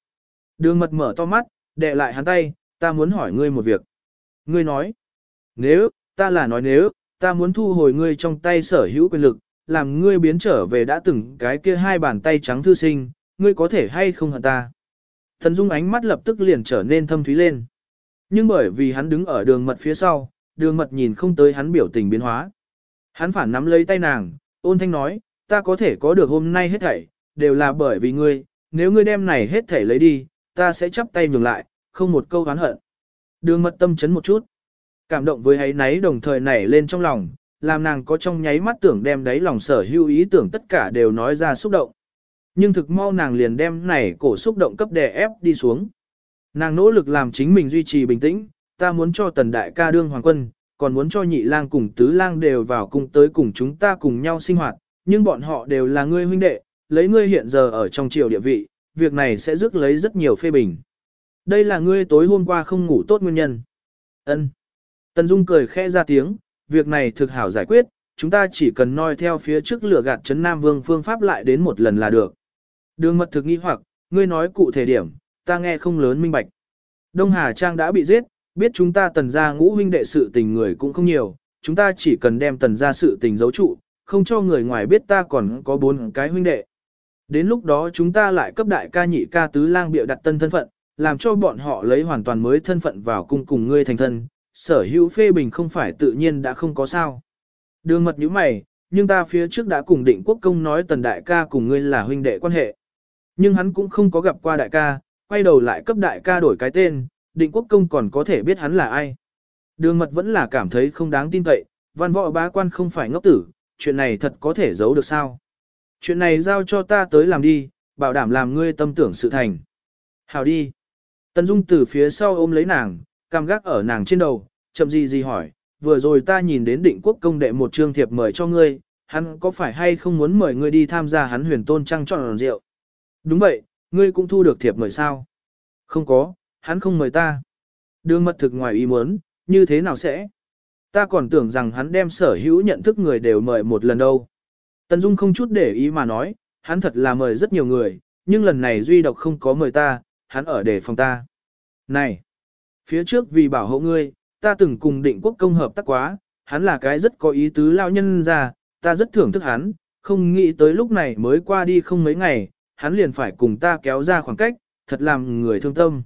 Đường mật mở to mắt, đệ lại hắn tay, ta muốn hỏi ngươi một việc. Ngươi nói, nếu, ta là nói nếu, ta muốn thu hồi ngươi trong tay sở hữu quyền lực, làm ngươi biến trở về đã từng cái kia hai bàn tay trắng thư sinh, ngươi có thể hay không hận ta. Thần Dung ánh mắt lập tức liền trở nên thâm thúy lên. Nhưng bởi vì hắn đứng ở đường mật phía sau, đường mật nhìn không tới hắn biểu tình biến hóa. Hắn phản nắm lấy tay nàng, ôn thanh nói, ta có thể có được hôm nay hết thảy, đều là bởi vì ngươi, nếu ngươi đem này hết thảy lấy đi, ta sẽ chắp tay nhường lại, không một câu oán hận. Đường mật tâm chấn một chút. Cảm động với ấy náy đồng thời nảy lên trong lòng, làm nàng có trong nháy mắt tưởng đem đấy lòng sở hữu ý tưởng tất cả đều nói ra xúc động. Nhưng thực mau nàng liền đem này cổ xúc động cấp đè ép đi xuống. Nàng nỗ lực làm chính mình duy trì bình tĩnh, ta muốn cho tần đại ca đương hoàng quân, còn muốn cho nhị lang cùng tứ lang đều vào cùng tới cùng chúng ta cùng nhau sinh hoạt, nhưng bọn họ đều là ngươi huynh đệ, lấy ngươi hiện giờ ở trong triều địa vị, việc này sẽ rước lấy rất nhiều phê bình. Đây là ngươi tối hôm qua không ngủ tốt nguyên nhân. Ân. Tần Dung cười khẽ ra tiếng, việc này thực hảo giải quyết, chúng ta chỉ cần noi theo phía trước lửa gạt chấn Nam Vương phương pháp lại đến một lần là được. Đường mật thực nghi hoặc, ngươi nói cụ thể điểm, ta nghe không lớn minh bạch. Đông Hà Trang đã bị giết, biết chúng ta tần gia ngũ huynh đệ sự tình người cũng không nhiều, chúng ta chỉ cần đem tần gia sự tình giấu trụ, không cho người ngoài biết ta còn có bốn cái huynh đệ. Đến lúc đó chúng ta lại cấp đại ca nhị ca tứ lang biểu đặt tân thân phận, làm cho bọn họ lấy hoàn toàn mới thân phận vào cung cùng ngươi thành thân, sở hữu phê bình không phải tự nhiên đã không có sao. Đường mật như mày, nhưng ta phía trước đã cùng định quốc công nói tần đại ca cùng ngươi là huynh đệ quan hệ. Nhưng hắn cũng không có gặp qua đại ca, quay đầu lại cấp đại ca đổi cái tên, định quốc công còn có thể biết hắn là ai. Đường mật vẫn là cảm thấy không đáng tin cậy, văn võ bá quan không phải ngốc tử, chuyện này thật có thể giấu được sao. Chuyện này giao cho ta tới làm đi, bảo đảm làm ngươi tâm tưởng sự thành. Hào đi. Tần Dung từ phía sau ôm lấy nàng, cam gác ở nàng trên đầu, chậm gì gì hỏi, vừa rồi ta nhìn đến định quốc công đệ một trương thiệp mời cho ngươi, hắn có phải hay không muốn mời ngươi đi tham gia hắn huyền tôn trăng tròn rượu? Đúng vậy, ngươi cũng thu được thiệp mời sao? Không có, hắn không mời ta. Đường mật thực ngoài ý muốn, như thế nào sẽ? Ta còn tưởng rằng hắn đem sở hữu nhận thức người đều mời một lần đâu. Tần Dung không chút để ý mà nói, hắn thật là mời rất nhiều người, nhưng lần này duy độc không có mời ta, hắn ở để phòng ta. Này! Phía trước vì bảo hộ ngươi, ta từng cùng định quốc công hợp tác quá, hắn là cái rất có ý tứ lao nhân ra, ta rất thưởng thức hắn, không nghĩ tới lúc này mới qua đi không mấy ngày, hắn liền phải cùng ta kéo ra khoảng cách, thật làm người thương tâm.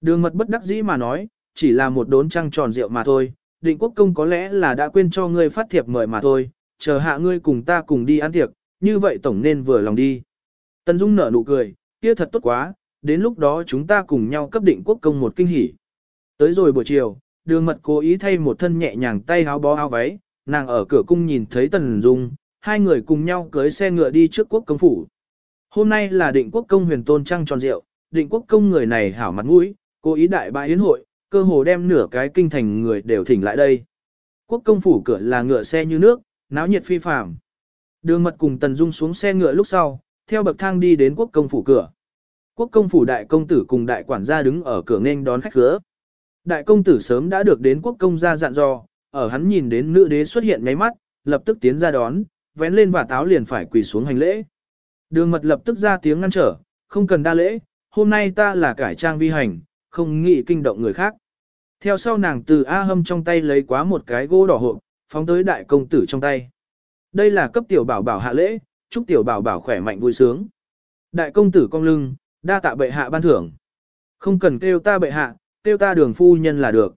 Đường mật bất đắc dĩ mà nói, chỉ là một đốn trăng tròn rượu mà thôi, định quốc công có lẽ là đã quên cho ngươi phát thiệp mời mà thôi, chờ hạ ngươi cùng ta cùng đi ăn tiệc, như vậy tổng nên vừa lòng đi. Tân Dung nở nụ cười, kia thật tốt quá, đến lúc đó chúng ta cùng nhau cấp định quốc công một kinh hỉ. Tới rồi buổi chiều, đường mật cố ý thay một thân nhẹ nhàng tay áo bó áo váy, nàng ở cửa cung nhìn thấy Tần Dung, hai người cùng nhau cưới xe ngựa đi trước quốc công phủ. Hôm nay là định quốc công huyền tôn trăng tròn rượu, định quốc công người này hảo mặt mũi, cố ý đại bại yến hội, cơ hồ đem nửa cái kinh thành người đều thỉnh lại đây. Quốc công phủ cửa là ngựa xe như nước, náo nhiệt phi phàm. Đường mật cùng Tần Dung xuống xe ngựa lúc sau, theo bậc thang đi đến quốc công phủ cửa. Quốc công phủ đại công tử cùng đại quản gia đứng ở cửa nghênh đón khách khứa. Đại công tử sớm đã được đến quốc công gia dặn dò, ở hắn nhìn đến nữ đế xuất hiện ngay mắt, lập tức tiến ra đón, vén lên và táo liền phải quỳ xuống hành lễ. Đường mật lập tức ra tiếng ngăn trở, không cần đa lễ, hôm nay ta là cải trang vi hành, không nghĩ kinh động người khác. Theo sau nàng từ A hâm trong tay lấy quá một cái gỗ đỏ hộp, phóng tới đại công tử trong tay. Đây là cấp tiểu bảo bảo hạ lễ, chúc tiểu bảo bảo khỏe mạnh vui sướng. Đại công tử cong lưng, đa tạ bệ hạ ban thưởng. Không cần kêu ta bệ hạ, kêu ta đường phu nhân là được.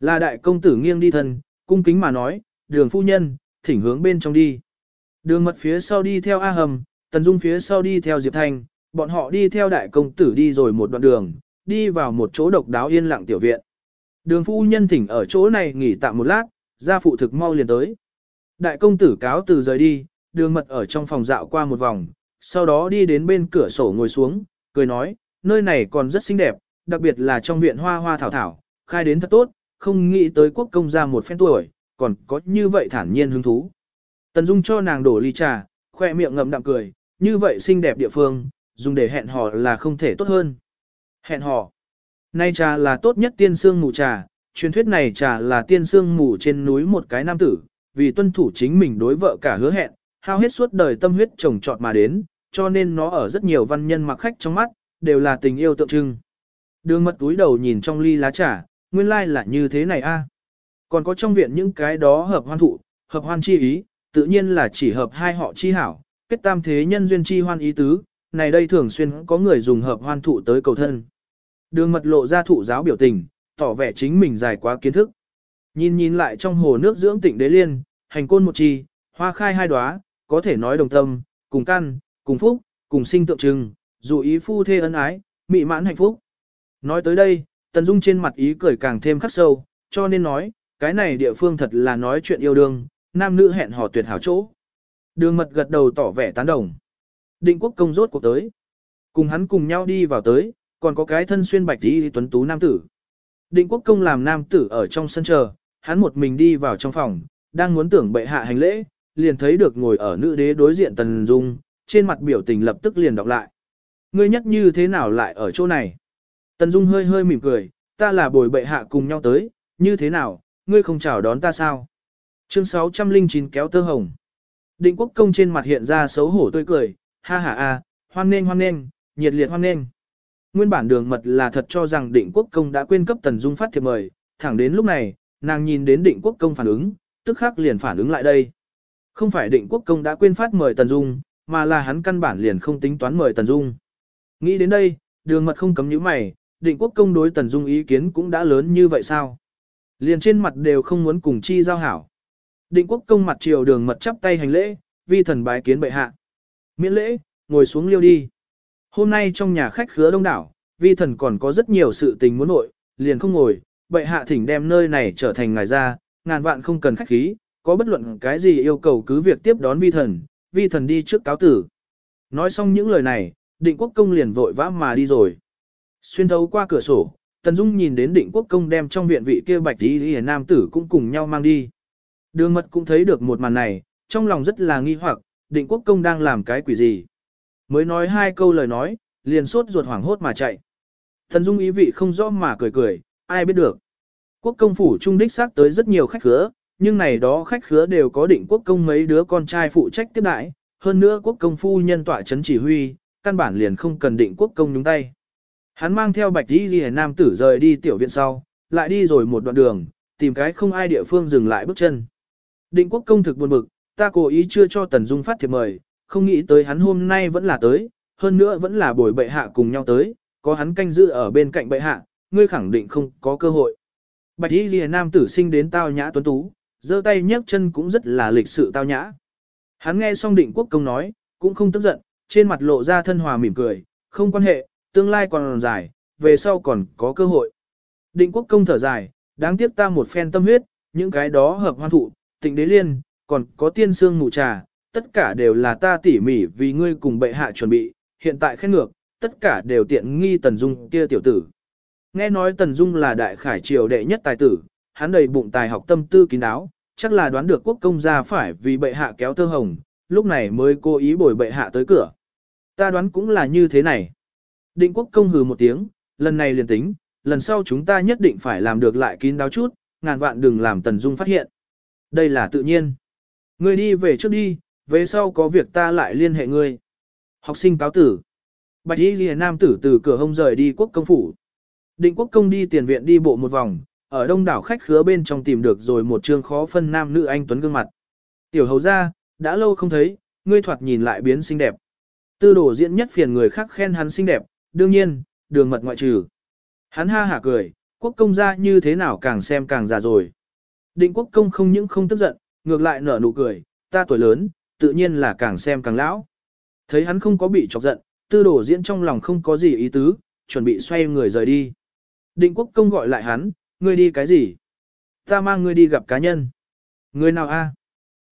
Là đại công tử nghiêng đi thân, cung kính mà nói, đường phu nhân, thỉnh hướng bên trong đi. Đường mật phía sau đi theo A Hầm, Tần Dung phía sau đi theo Diệp Thanh, bọn họ đi theo đại công tử đi rồi một đoạn đường, đi vào một chỗ độc đáo yên lặng tiểu viện. Đường phu nhân thỉnh ở chỗ này nghỉ tạm một lát, gia phụ thực mau liền tới. Đại công tử cáo từ rời đi, đường mật ở trong phòng dạo qua một vòng, sau đó đi đến bên cửa sổ ngồi xuống, cười nói, nơi này còn rất xinh đẹp, đặc biệt là trong viện hoa hoa thảo thảo, khai đến thật tốt, không nghĩ tới quốc công ra một phen tuổi, còn có như vậy thản nhiên hứng thú. Tần Dung cho nàng đổ ly trà, khoe miệng ngậm đạm cười, như vậy xinh đẹp địa phương, dùng để hẹn hò là không thể tốt hơn. Hẹn hò. Nay trà là tốt nhất tiên sương mù trà, truyền thuyết này trà là tiên sương mù trên núi một cái nam tử, vì tuân thủ chính mình đối vợ cả hứa hẹn, hao hết suốt đời tâm huyết trồng trọt mà đến, cho nên nó ở rất nhiều văn nhân mặc khách trong mắt, đều là tình yêu tượng trưng. Đường mật túi đầu nhìn trong ly lá trà, nguyên lai là như thế này a. À? Còn có trong viện những cái đó hợp hoan thụ, hợp hoan chi ý, tự nhiên là chỉ hợp hai họ chi hảo, kết tam thế nhân duyên chi hoan ý tứ, này đây thường xuyên có người dùng hợp hoan thụ tới cầu thân. Đường mật lộ ra thụ giáo biểu tình, tỏ vẻ chính mình dài quá kiến thức. Nhìn nhìn lại trong hồ nước dưỡng tịnh đế liên, hành côn một chi, hoa khai hai đóa, có thể nói đồng tâm, cùng căn, cùng phúc, cùng sinh tượng trưng, dù ý phu thê ân ái, mị mãn hạnh phúc. Nói tới đây, Tần Dung trên mặt ý cười càng thêm khắc sâu, cho nên nói, cái này địa phương thật là nói chuyện yêu đương, nam nữ hẹn hò tuyệt hảo chỗ. Đường mật gật đầu tỏ vẻ tán đồng. Định quốc công rốt cuộc tới. Cùng hắn cùng nhau đi vào tới, còn có cái thân xuyên bạch đi tuấn tú nam tử. Định quốc công làm nam tử ở trong sân chờ, hắn một mình đi vào trong phòng, đang muốn tưởng bệ hạ hành lễ, liền thấy được ngồi ở nữ đế đối diện Tần Dung, trên mặt biểu tình lập tức liền đọc lại. Ngươi nhất như thế nào lại ở chỗ này? Tần Dung hơi hơi mỉm cười, ta là bồi bệ hạ cùng nhau tới, như thế nào, ngươi không chào đón ta sao? Chương 609 kéo tơ hồng. Định quốc công trên mặt hiện ra xấu hổ tươi cười, ha ha a, hoan nên hoan nên, nhiệt liệt hoan nên. Nguyên bản đường mật là thật cho rằng định quốc công đã quên cấp Tần Dung phát thiệp mời, thẳng đến lúc này, nàng nhìn đến định quốc công phản ứng, tức khắc liền phản ứng lại đây. Không phải định quốc công đã quên phát mời Tần Dung, mà là hắn căn bản liền không tính toán mời Tần Dung. Nghĩ đến đây, đường mật không cấm nhíu mày, định quốc công đối Tần Dung ý kiến cũng đã lớn như vậy sao? Liền trên mặt đều không muốn cùng chi giao hảo. Định quốc công mặt triều đường mật chắp tay hành lễ, vi thần bái kiến bệ hạ. Miễn lễ, ngồi xuống liêu đi. Hôm nay trong nhà khách khứa đông đảo, vi thần còn có rất nhiều sự tình muốn nội, liền không ngồi, bệ hạ thỉnh đem nơi này trở thành ngài ra, ngàn vạn không cần khách khí, có bất luận cái gì yêu cầu cứ việc tiếp đón vi thần, vi thần đi trước cáo tử. Nói xong những lời này, định quốc công liền vội vã mà đi rồi. Xuyên thấu qua cửa sổ, Tần Dung nhìn đến định quốc công đem trong viện vị kia bạch tí hề nam tử cũng cùng nhau mang đi. Đường mật cũng thấy được một màn này, trong lòng rất là nghi hoặc, định quốc công đang làm cái quỷ gì. Mới nói hai câu lời nói, liền sốt ruột hoảng hốt mà chạy. Tần Dung ý vị không rõ mà cười cười, ai biết được. Quốc công phủ trung đích xác tới rất nhiều khách khứa, nhưng này đó khách khứa đều có định quốc công mấy đứa con trai phụ trách tiếp đãi, hơn nữa quốc công phu nhân tọa chấn chỉ huy, căn bản liền không cần định quốc công nhúng tay. Hắn mang theo bạch đi ghi nam tử rời đi tiểu viện sau, lại đi rồi một đoạn đường, tìm cái không ai địa phương dừng lại bước chân. Định quốc công thực buồn bực, ta cố ý chưa cho Tần Dung phát thiệp mời, không nghĩ tới hắn hôm nay vẫn là tới, hơn nữa vẫn là bồi bệ hạ cùng nhau tới, có hắn canh giữ ở bên cạnh bệ hạ, ngươi khẳng định không có cơ hội. Bạch y lìa nam tử sinh đến tao nhã tuấn tú, giơ tay nhấc chân cũng rất là lịch sự tao nhã. Hắn nghe xong định quốc công nói, cũng không tức giận, trên mặt lộ ra thân hòa mỉm cười, không quan hệ, tương lai còn dài, về sau còn có cơ hội. Định quốc công thở dài, đáng tiếc ta một phen tâm huyết, những cái đó hợp hoan thụ, tịnh đế liên, còn có tiên sương mù trà, tất cả đều là ta tỉ mỉ vì ngươi cùng bệ hạ chuẩn bị, hiện tại khen ngược, tất cả đều tiện nghi Tần Dung kia tiểu tử. Nghe nói Tần Dung là đại khải triều đệ nhất tài tử, hắn đầy bụng tài học tâm tư kín đáo, chắc là đoán được quốc công gia phải vì bệ hạ kéo tơ hồng, lúc này mới cố ý bồi bệ hạ tới cửa. Ta đoán cũng là như thế này. Định quốc công hừ một tiếng, lần này liền tính, lần sau chúng ta nhất định phải làm được lại kín đáo chút, ngàn vạn đừng làm Tần Dung phát hiện. Đây là tự nhiên. Ngươi đi về trước đi, về sau có việc ta lại liên hệ ngươi. Học sinh cáo tử. Bạch Y Liễu nam tử từ cửa hông rời đi quốc công phủ. Định quốc công đi tiền viện đi bộ một vòng, ở đông đảo khách khứa bên trong tìm được rồi một trương khó phân nam nữ anh tuấn gương mặt. Tiểu hầu gia, đã lâu không thấy, ngươi thoạt nhìn lại biến xinh đẹp. Tư đồ diễn nhất phiền người khác khen hắn xinh đẹp, đương nhiên, đường mật ngoại trừ. Hắn ha hả cười, quốc công ra như thế nào càng xem càng già rồi. Định quốc công không những không tức giận, ngược lại nở nụ cười, ta tuổi lớn, tự nhiên là càng xem càng lão. Thấy hắn không có bị chọc giận, tư đổ diễn trong lòng không có gì ý tứ, chuẩn bị xoay người rời đi. Định quốc công gọi lại hắn, ngươi đi cái gì? Ta mang ngươi đi gặp cá nhân. Ngươi nào a?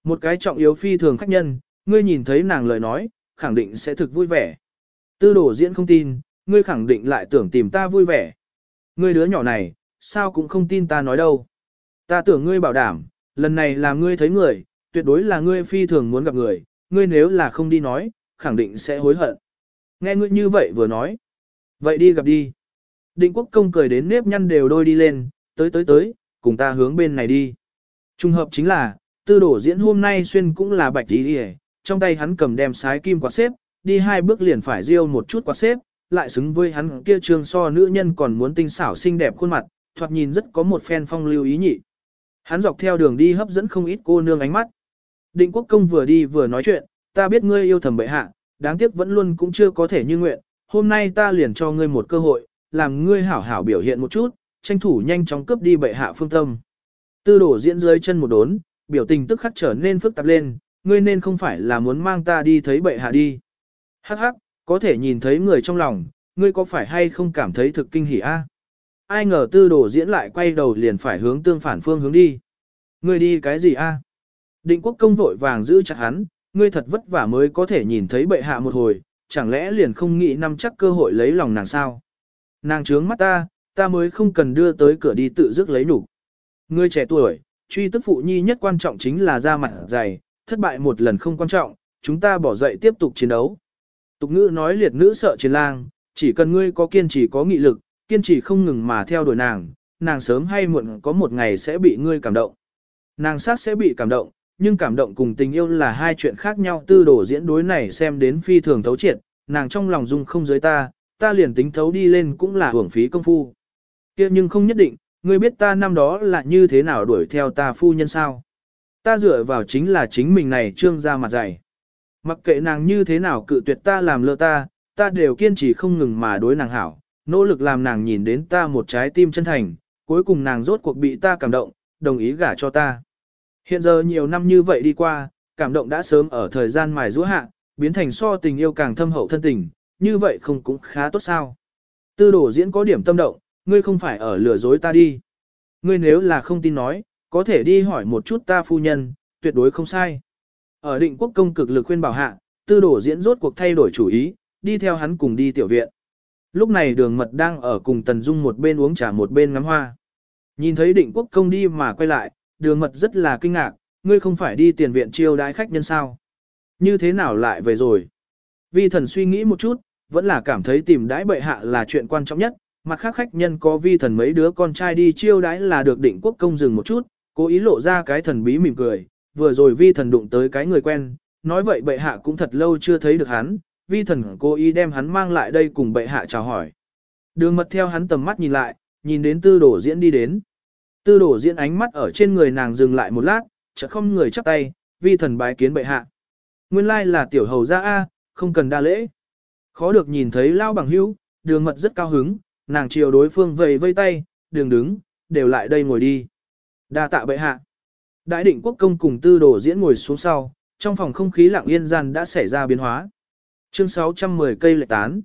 Một cái trọng yếu phi thường khách nhân, ngươi nhìn thấy nàng lời nói, khẳng định sẽ thực vui vẻ. Tư đổ diễn không tin, ngươi khẳng định lại tưởng tìm ta vui vẻ. Ngươi đứa nhỏ này, sao cũng không tin ta nói đâu. Ta tưởng ngươi bảo đảm, lần này là ngươi thấy người, tuyệt đối là ngươi phi thường muốn gặp người, ngươi nếu là không đi nói, khẳng định sẽ hối hận. Nghe ngươi như vậy vừa nói. Vậy đi gặp đi. Định quốc công cười đến nếp nhăn đều đôi đi lên, tới tới tới, cùng ta hướng bên này đi. Trung hợp chính là, tư đổ diễn hôm nay xuyên cũng là bạch đi đi trong tay hắn cầm đem sái kim quạt xếp, đi hai bước liền phải riêu một chút quạt xếp, lại xứng với hắn kia trương so nữ nhân còn muốn tinh xảo xinh đẹp khuôn mặt, thoạt nhìn rất có một phen phong lưu ý nhị. Hắn dọc theo đường đi hấp dẫn không ít cô nương ánh mắt. Định quốc công vừa đi vừa nói chuyện, ta biết ngươi yêu thầm bệ hạ, đáng tiếc vẫn luôn cũng chưa có thể như nguyện, hôm nay ta liền cho ngươi một cơ hội, làm ngươi hảo hảo biểu hiện một chút, tranh thủ nhanh chóng cướp đi bệ hạ phương tâm. Tư đổ diễn dưới chân một đốn, biểu tình tức khắc trở nên phức tạp lên, ngươi nên không phải là muốn mang ta đi thấy bệ hạ đi. Hắc hắc, có thể nhìn thấy người trong lòng, ngươi có phải hay không cảm thấy thực kinh hỉ a? Ai ngờ tư đồ diễn lại quay đầu liền phải hướng tương phản phương hướng đi. Ngươi đi cái gì a? Định quốc công vội vàng giữ chặt hắn, ngươi thật vất vả mới có thể nhìn thấy bệ hạ một hồi, chẳng lẽ liền không nghĩ nắm chắc cơ hội lấy lòng nàng sao? Nàng trướng mắt ta, ta mới không cần đưa tới cửa đi tự dứt lấy đủ. Ngươi trẻ tuổi, truy tức phụ nhi nhất quan trọng chính là ra mặt dày, thất bại một lần không quan trọng, chúng ta bỏ dậy tiếp tục chiến đấu. Tục ngữ nói liệt nữ sợ chiến lang, chỉ cần ngươi có kiên trì có nghị lực, kiên trì không ngừng mà theo đuổi nàng, nàng sớm hay muộn có một ngày sẽ bị ngươi cảm động. Nàng sát sẽ bị cảm động, nhưng cảm động cùng tình yêu là hai chuyện khác nhau tư đổ diễn đối này xem đến phi thường thấu triệt, nàng trong lòng dung không giới ta, ta liền tính thấu đi lên cũng là hưởng phí công phu. kia nhưng không nhất định, ngươi biết ta năm đó là như thế nào đuổi theo ta phu nhân sao. Ta dựa vào chính là chính mình này trương ra mặt dày. Mặc kệ nàng như thế nào cự tuyệt ta làm lơ ta, ta đều kiên trì không ngừng mà đối nàng hảo, nỗ lực làm nàng nhìn đến ta một trái tim chân thành, cuối cùng nàng rốt cuộc bị ta cảm động, đồng ý gả cho ta. Hiện giờ nhiều năm như vậy đi qua, cảm động đã sớm ở thời gian mài rũa hạ, biến thành so tình yêu càng thâm hậu thân tình, như vậy không cũng khá tốt sao. Tư đổ diễn có điểm tâm động, ngươi không phải ở lừa dối ta đi. Ngươi nếu là không tin nói, có thể đi hỏi một chút ta phu nhân, tuyệt đối không sai. Ở định quốc công cực lực khuyên bảo hạ, tư đổ diễn rốt cuộc thay đổi chủ ý, đi theo hắn cùng đi tiểu viện. Lúc này đường mật đang ở cùng Tần Dung một bên uống trà một bên ngắm hoa. Nhìn thấy định quốc công đi mà quay lại, đường mật rất là kinh ngạc, ngươi không phải đi tiền viện chiêu đãi khách nhân sao. Như thế nào lại về rồi? Vi thần suy nghĩ một chút, vẫn là cảm thấy tìm đãi bệ hạ là chuyện quan trọng nhất, mặt khác khách nhân có vi thần mấy đứa con trai đi chiêu đãi là được định quốc công dừng một chút, cố ý lộ ra cái thần bí mỉm cười, vừa rồi vi thần đụng tới cái người quen, nói vậy bệ hạ cũng thật lâu chưa thấy được hắn, vi thần cố ý đem hắn mang lại đây cùng bệ hạ chào hỏi. Đường mật theo hắn tầm mắt nhìn lại, nhìn đến tư đổ diễn đi đến. Tư đổ diễn ánh mắt ở trên người nàng dừng lại một lát, chợt không người chắp tay, vi thần bái kiến bệ hạ. Nguyên lai là tiểu hầu gia A, không cần đa lễ. Khó được nhìn thấy lao bằng hữu, đường mật rất cao hứng, nàng chiều đối phương vầy vây tay, đường đứng, đều lại đây ngồi đi. đa tạ bệ hạ. Đại định quốc công cùng tư đồ diễn ngồi xuống sau, trong phòng không khí lặng yên gian đã xảy ra biến hóa. Chương 610 cây lệ tán.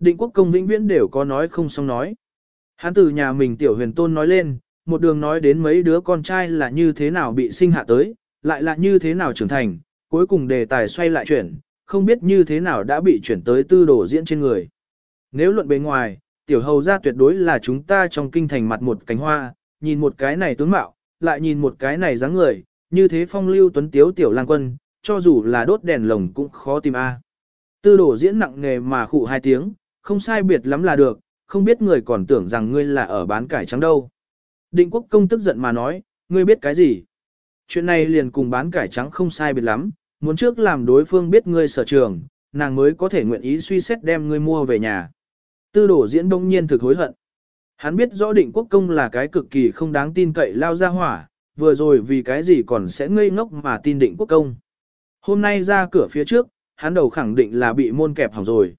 Định quốc công vĩnh viễn đều có nói không xong nói. Hắn từ nhà mình tiểu huyền tôn nói lên, một đường nói đến mấy đứa con trai là như thế nào bị sinh hạ tới, lại là như thế nào trưởng thành, cuối cùng đề tài xoay lại chuyển, không biết như thế nào đã bị chuyển tới tư đồ diễn trên người. Nếu luận bề ngoài, tiểu hầu ra tuyệt đối là chúng ta trong kinh thành mặt một cánh hoa, nhìn một cái này tướng mạo, lại nhìn một cái này dáng người, như thế phong lưu tuấn tiếu tiểu lang quân, cho dù là đốt đèn lồng cũng khó tìm a. Tư đổ diễn nặng nghề mà khụ hai tiếng, không sai biệt lắm là được, không biết người còn tưởng rằng ngươi là ở bán cải trắng đâu. Định quốc công tức giận mà nói, ngươi biết cái gì? Chuyện này liền cùng bán cải trắng không sai biệt lắm, muốn trước làm đối phương biết ngươi sở trường, nàng mới có thể nguyện ý suy xét đem ngươi mua về nhà. Tư đổ diễn đông nhiên thực hối hận. Hắn biết rõ định quốc công là cái cực kỳ không đáng tin cậy lao ra hỏa, vừa rồi vì cái gì còn sẽ ngây ngốc mà tin định quốc công. Hôm nay ra cửa phía trước, hắn đầu khẳng định là bị môn kẹp hỏng rồi.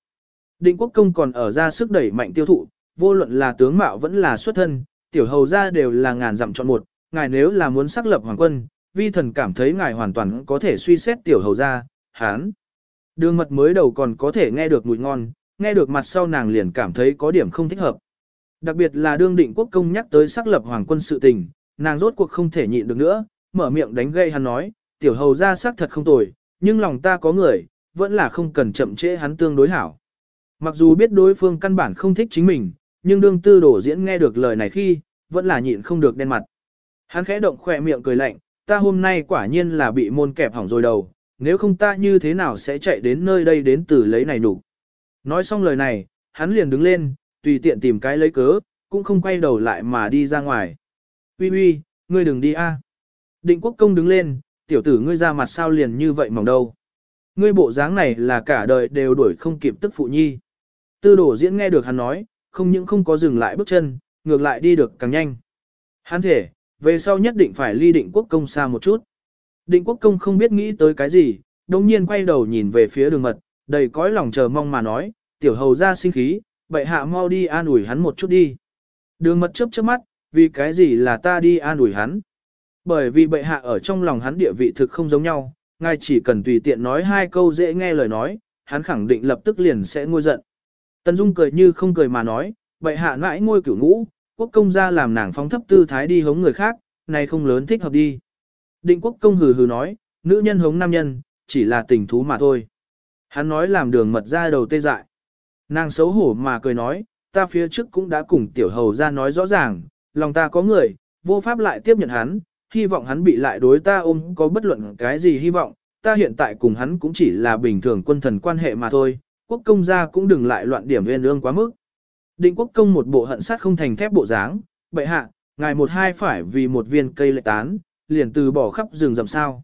Định quốc công còn ở ra sức đẩy mạnh tiêu thụ, vô luận là tướng mạo vẫn là xuất thân, tiểu hầu ra đều là ngàn dặm chọn một, ngài nếu là muốn xác lập hoàng quân, vi thần cảm thấy ngài hoàn toàn có thể suy xét tiểu hầu ra, hán. Đường mật mới đầu còn có thể nghe được mùi ngon, nghe được mặt sau nàng liền cảm thấy có điểm không thích hợp. Đặc biệt là đương định quốc công nhắc tới xác lập hoàng quân sự tình, nàng rốt cuộc không thể nhịn được nữa, mở miệng đánh gây hắn nói, tiểu hầu ra xác thật không tồi, nhưng lòng ta có người, vẫn là không cần chậm trễ hắn tương đối hảo. Mặc dù biết đối phương căn bản không thích chính mình, nhưng đương tư đổ diễn nghe được lời này khi, vẫn là nhịn không được đen mặt. Hắn khẽ động khỏe miệng cười lạnh, ta hôm nay quả nhiên là bị môn kẹp hỏng rồi đầu, nếu không ta như thế nào sẽ chạy đến nơi đây đến từ lấy này đủ. Nói xong lời này, hắn liền đứng lên, tùy tiện tìm cái lấy cớ, cũng không quay đầu lại mà đi ra ngoài. Uy uy, ngươi đừng đi a. À. Định quốc công đứng lên, tiểu tử ngươi ra mặt sao liền như vậy mỏng đâu. Ngươi bộ dáng này là cả đời đều đuổi không kịp tức phụ nhi. Tư đổ diễn nghe được hắn nói, không những không có dừng lại bước chân, ngược lại đi được càng nhanh. Hắn thể, về sau nhất định phải ly định quốc công xa một chút. Định quốc công không biết nghĩ tới cái gì, đồng nhiên quay đầu nhìn về phía đường mật, đầy cõi lòng chờ mong mà nói, tiểu hầu ra sinh khí, bệ hạ mau đi an ủi hắn một chút đi. Đường mật chớp chớp mắt, vì cái gì là ta đi an ủi hắn. Bởi vì bệ hạ ở trong lòng hắn địa vị thực không giống nhau, ngài chỉ cần tùy tiện nói hai câu dễ nghe lời nói, hắn khẳng định lập tức liền sẽ ngôi giận. Tần Dung cười như không cười mà nói, bệ hạ mãi ngôi cửu ngũ, quốc công ra làm nàng phóng thấp tư thái đi hống người khác, này không lớn thích hợp đi. Định quốc công hừ hừ nói, nữ nhân hống nam nhân, chỉ là tình thú mà thôi. Hắn nói làm đường mật ra đầu tê dại. Nàng xấu hổ mà cười nói, ta phía trước cũng đã cùng tiểu hầu ra nói rõ ràng, lòng ta có người, vô pháp lại tiếp nhận hắn, hy vọng hắn bị lại đối ta ôm có bất luận cái gì hy vọng, ta hiện tại cùng hắn cũng chỉ là bình thường quân thần quan hệ mà thôi, quốc công gia cũng đừng lại loạn điểm nguyên ương quá mức. Định quốc công một bộ hận sát không thành thép bộ dáng, bệ hạ, ngài một hai phải vì một viên cây lệ tán, liền từ bỏ khắp rừng rậm sao.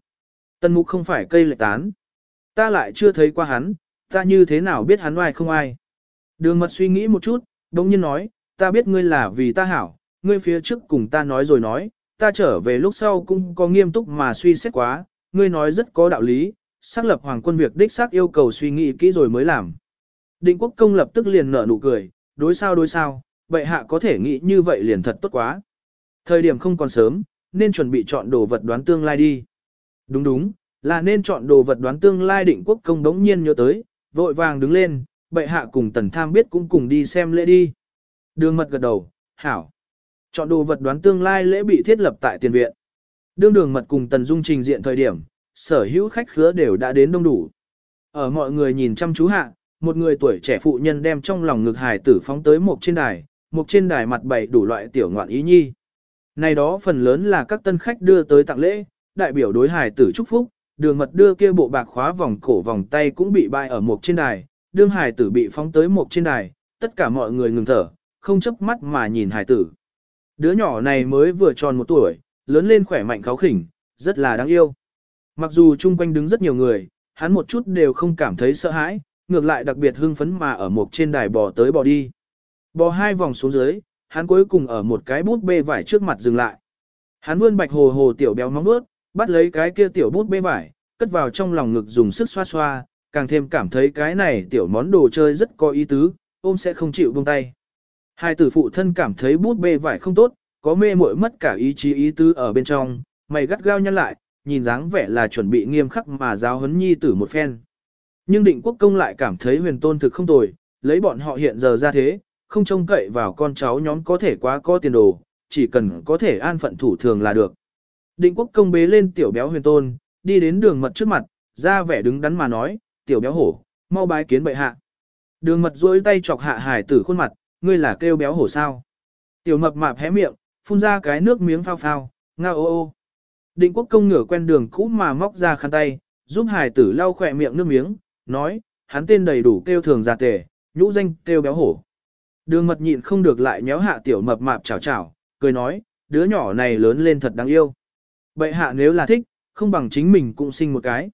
Tân mục không phải cây lệ tán. Ta lại chưa thấy qua hắn, ta như thế nào biết hắn oai không ai. Đường mật suy nghĩ một chút, đồng nhiên nói, ta biết ngươi là vì ta hảo, ngươi phía trước cùng ta nói rồi nói, ta trở về lúc sau cũng có nghiêm túc mà suy xét quá, ngươi nói rất có đạo lý, xác lập hoàng quân việc đích xác yêu cầu suy nghĩ kỹ rồi mới làm. Định quốc công lập tức liền nở nụ cười, đối sao đối sao, bệ hạ có thể nghĩ như vậy liền thật tốt quá. Thời điểm không còn sớm, nên chuẩn bị chọn đồ vật đoán tương lai đi. Đúng đúng, là nên chọn đồ vật đoán tương lai định quốc công đống nhiên nhớ tới, vội vàng đứng lên, bệ hạ cùng tần tham biết cũng cùng đi xem lễ đi. Đường mật gật đầu, hảo. Chọn đồ vật đoán tương lai lễ bị thiết lập tại tiền viện. Đương đường mật cùng tần dung trình diện thời điểm, sở hữu khách khứa đều đã đến đông đủ. Ở mọi người nhìn chăm chú hạ, một người tuổi trẻ phụ nhân đem trong lòng ngực hài tử phóng tới một trên đài, một trên đài mặt bày đủ loại tiểu ngoạn ý nhi. Này đó phần lớn là các tân khách đưa tới tặng lễ, đại biểu đối hài tử chúc phúc, đường mật đưa kia bộ bạc khóa vòng cổ vòng tay cũng bị bại ở một trên đài, đương Hải tử bị phóng tới một trên đài, tất cả mọi người ngừng thở, không chấp mắt mà nhìn Hải tử. Đứa nhỏ này mới vừa tròn một tuổi, lớn lên khỏe mạnh kháo khỉnh, rất là đáng yêu. Mặc dù chung quanh đứng rất nhiều người, hắn một chút đều không cảm thấy sợ hãi, ngược lại đặc biệt hưng phấn mà ở một trên đài bò tới bò đi. Bò hai vòng xuống dưới, hắn cuối cùng ở một cái bút bê vải trước mặt dừng lại. Hắn vươn bạch hồ hồ tiểu béo móng bước, bắt lấy cái kia tiểu bút bê vải, cất vào trong lòng ngực dùng sức xoa xoa, càng thêm cảm thấy cái này tiểu món đồ chơi rất có ý tứ, ôm sẽ không chịu buông tay. Hai tử phụ thân cảm thấy bút bê vải không tốt, có mê muội mất cả ý chí ý tứ ở bên trong, mày gắt gao nhăn lại, nhìn dáng vẻ là chuẩn bị nghiêm khắc mà giáo huấn nhi tử một phen. Nhưng định quốc công lại cảm thấy huyền tôn thực không tồi, lấy bọn họ hiện giờ ra thế, không trông cậy vào con cháu nhóm có thể quá có tiền đồ, chỉ cần có thể an phận thủ thường là được. Định quốc công bế lên tiểu béo huyền tôn, đi đến đường mật trước mặt, ra vẻ đứng đắn mà nói, tiểu béo hổ, mau bái kiến bệ hạ. Đường mật duỗi tay chọc hạ hải tử khuôn mặt, ngươi là kêu béo hổ sao. Tiểu mập mạp hé miệng, phun ra cái nước miếng phao phao, ngao ô ô. Định quốc công ngửa quen đường cũ mà móc ra khăn tay, giúp hải tử lau khỏe miệng nước miếng, nói, hắn tên đầy đủ kêu thường gia tề, nhũ danh kêu béo hổ. Đường mật nhịn không được lại nhéo hạ tiểu mập mạp chào chào, cười nói, đứa nhỏ này lớn lên thật đáng yêu. Bệ hạ nếu là thích, không bằng chính mình cũng sinh một cái.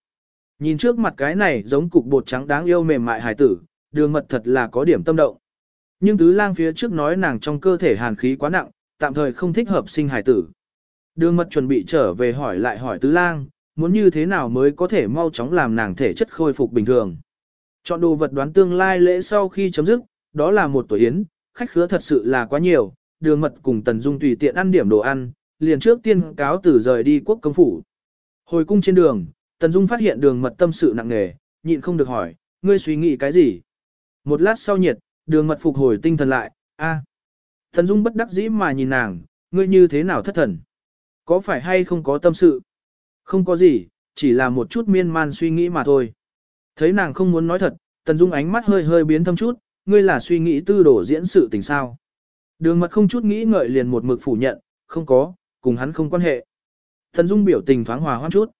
Nhìn trước mặt cái này giống cục bột trắng đáng yêu mềm mại hài tử, đường mật thật là có điểm tâm động. Nhưng tứ lang phía trước nói nàng trong cơ thể hàn khí quá nặng, tạm thời không thích hợp sinh hài tử. Đường mật chuẩn bị trở về hỏi lại hỏi tứ lang, muốn như thế nào mới có thể mau chóng làm nàng thể chất khôi phục bình thường. Chọn đồ vật đoán tương lai lễ sau khi chấm dứt, đó là một tuổi yến, khách khứa thật sự là quá nhiều, đường mật cùng Tần Dung tùy tiện ăn điểm đồ ăn, liền trước tiên cáo từ rời đi quốc công phủ. Hồi cung trên đường, Tần Dung phát hiện đường mật tâm sự nặng nề, nhịn không được hỏi, ngươi suy nghĩ cái gì? Một lát sau nhiệt, đường mật phục hồi tinh thần lại, a. Tần Dung bất đắc dĩ mà nhìn nàng, ngươi như thế nào thất thần? Có phải hay không có tâm sự? Không có gì, chỉ là một chút miên man suy nghĩ mà thôi. Thấy nàng không muốn nói thật, Tần Dung ánh mắt hơi hơi biến thâm chút, ngươi là suy nghĩ tư đổ diễn sự tình sao. Đường mật không chút nghĩ ngợi liền một mực phủ nhận, không có, cùng hắn không quan hệ. Tần Dung biểu tình thoáng hòa hoan chút.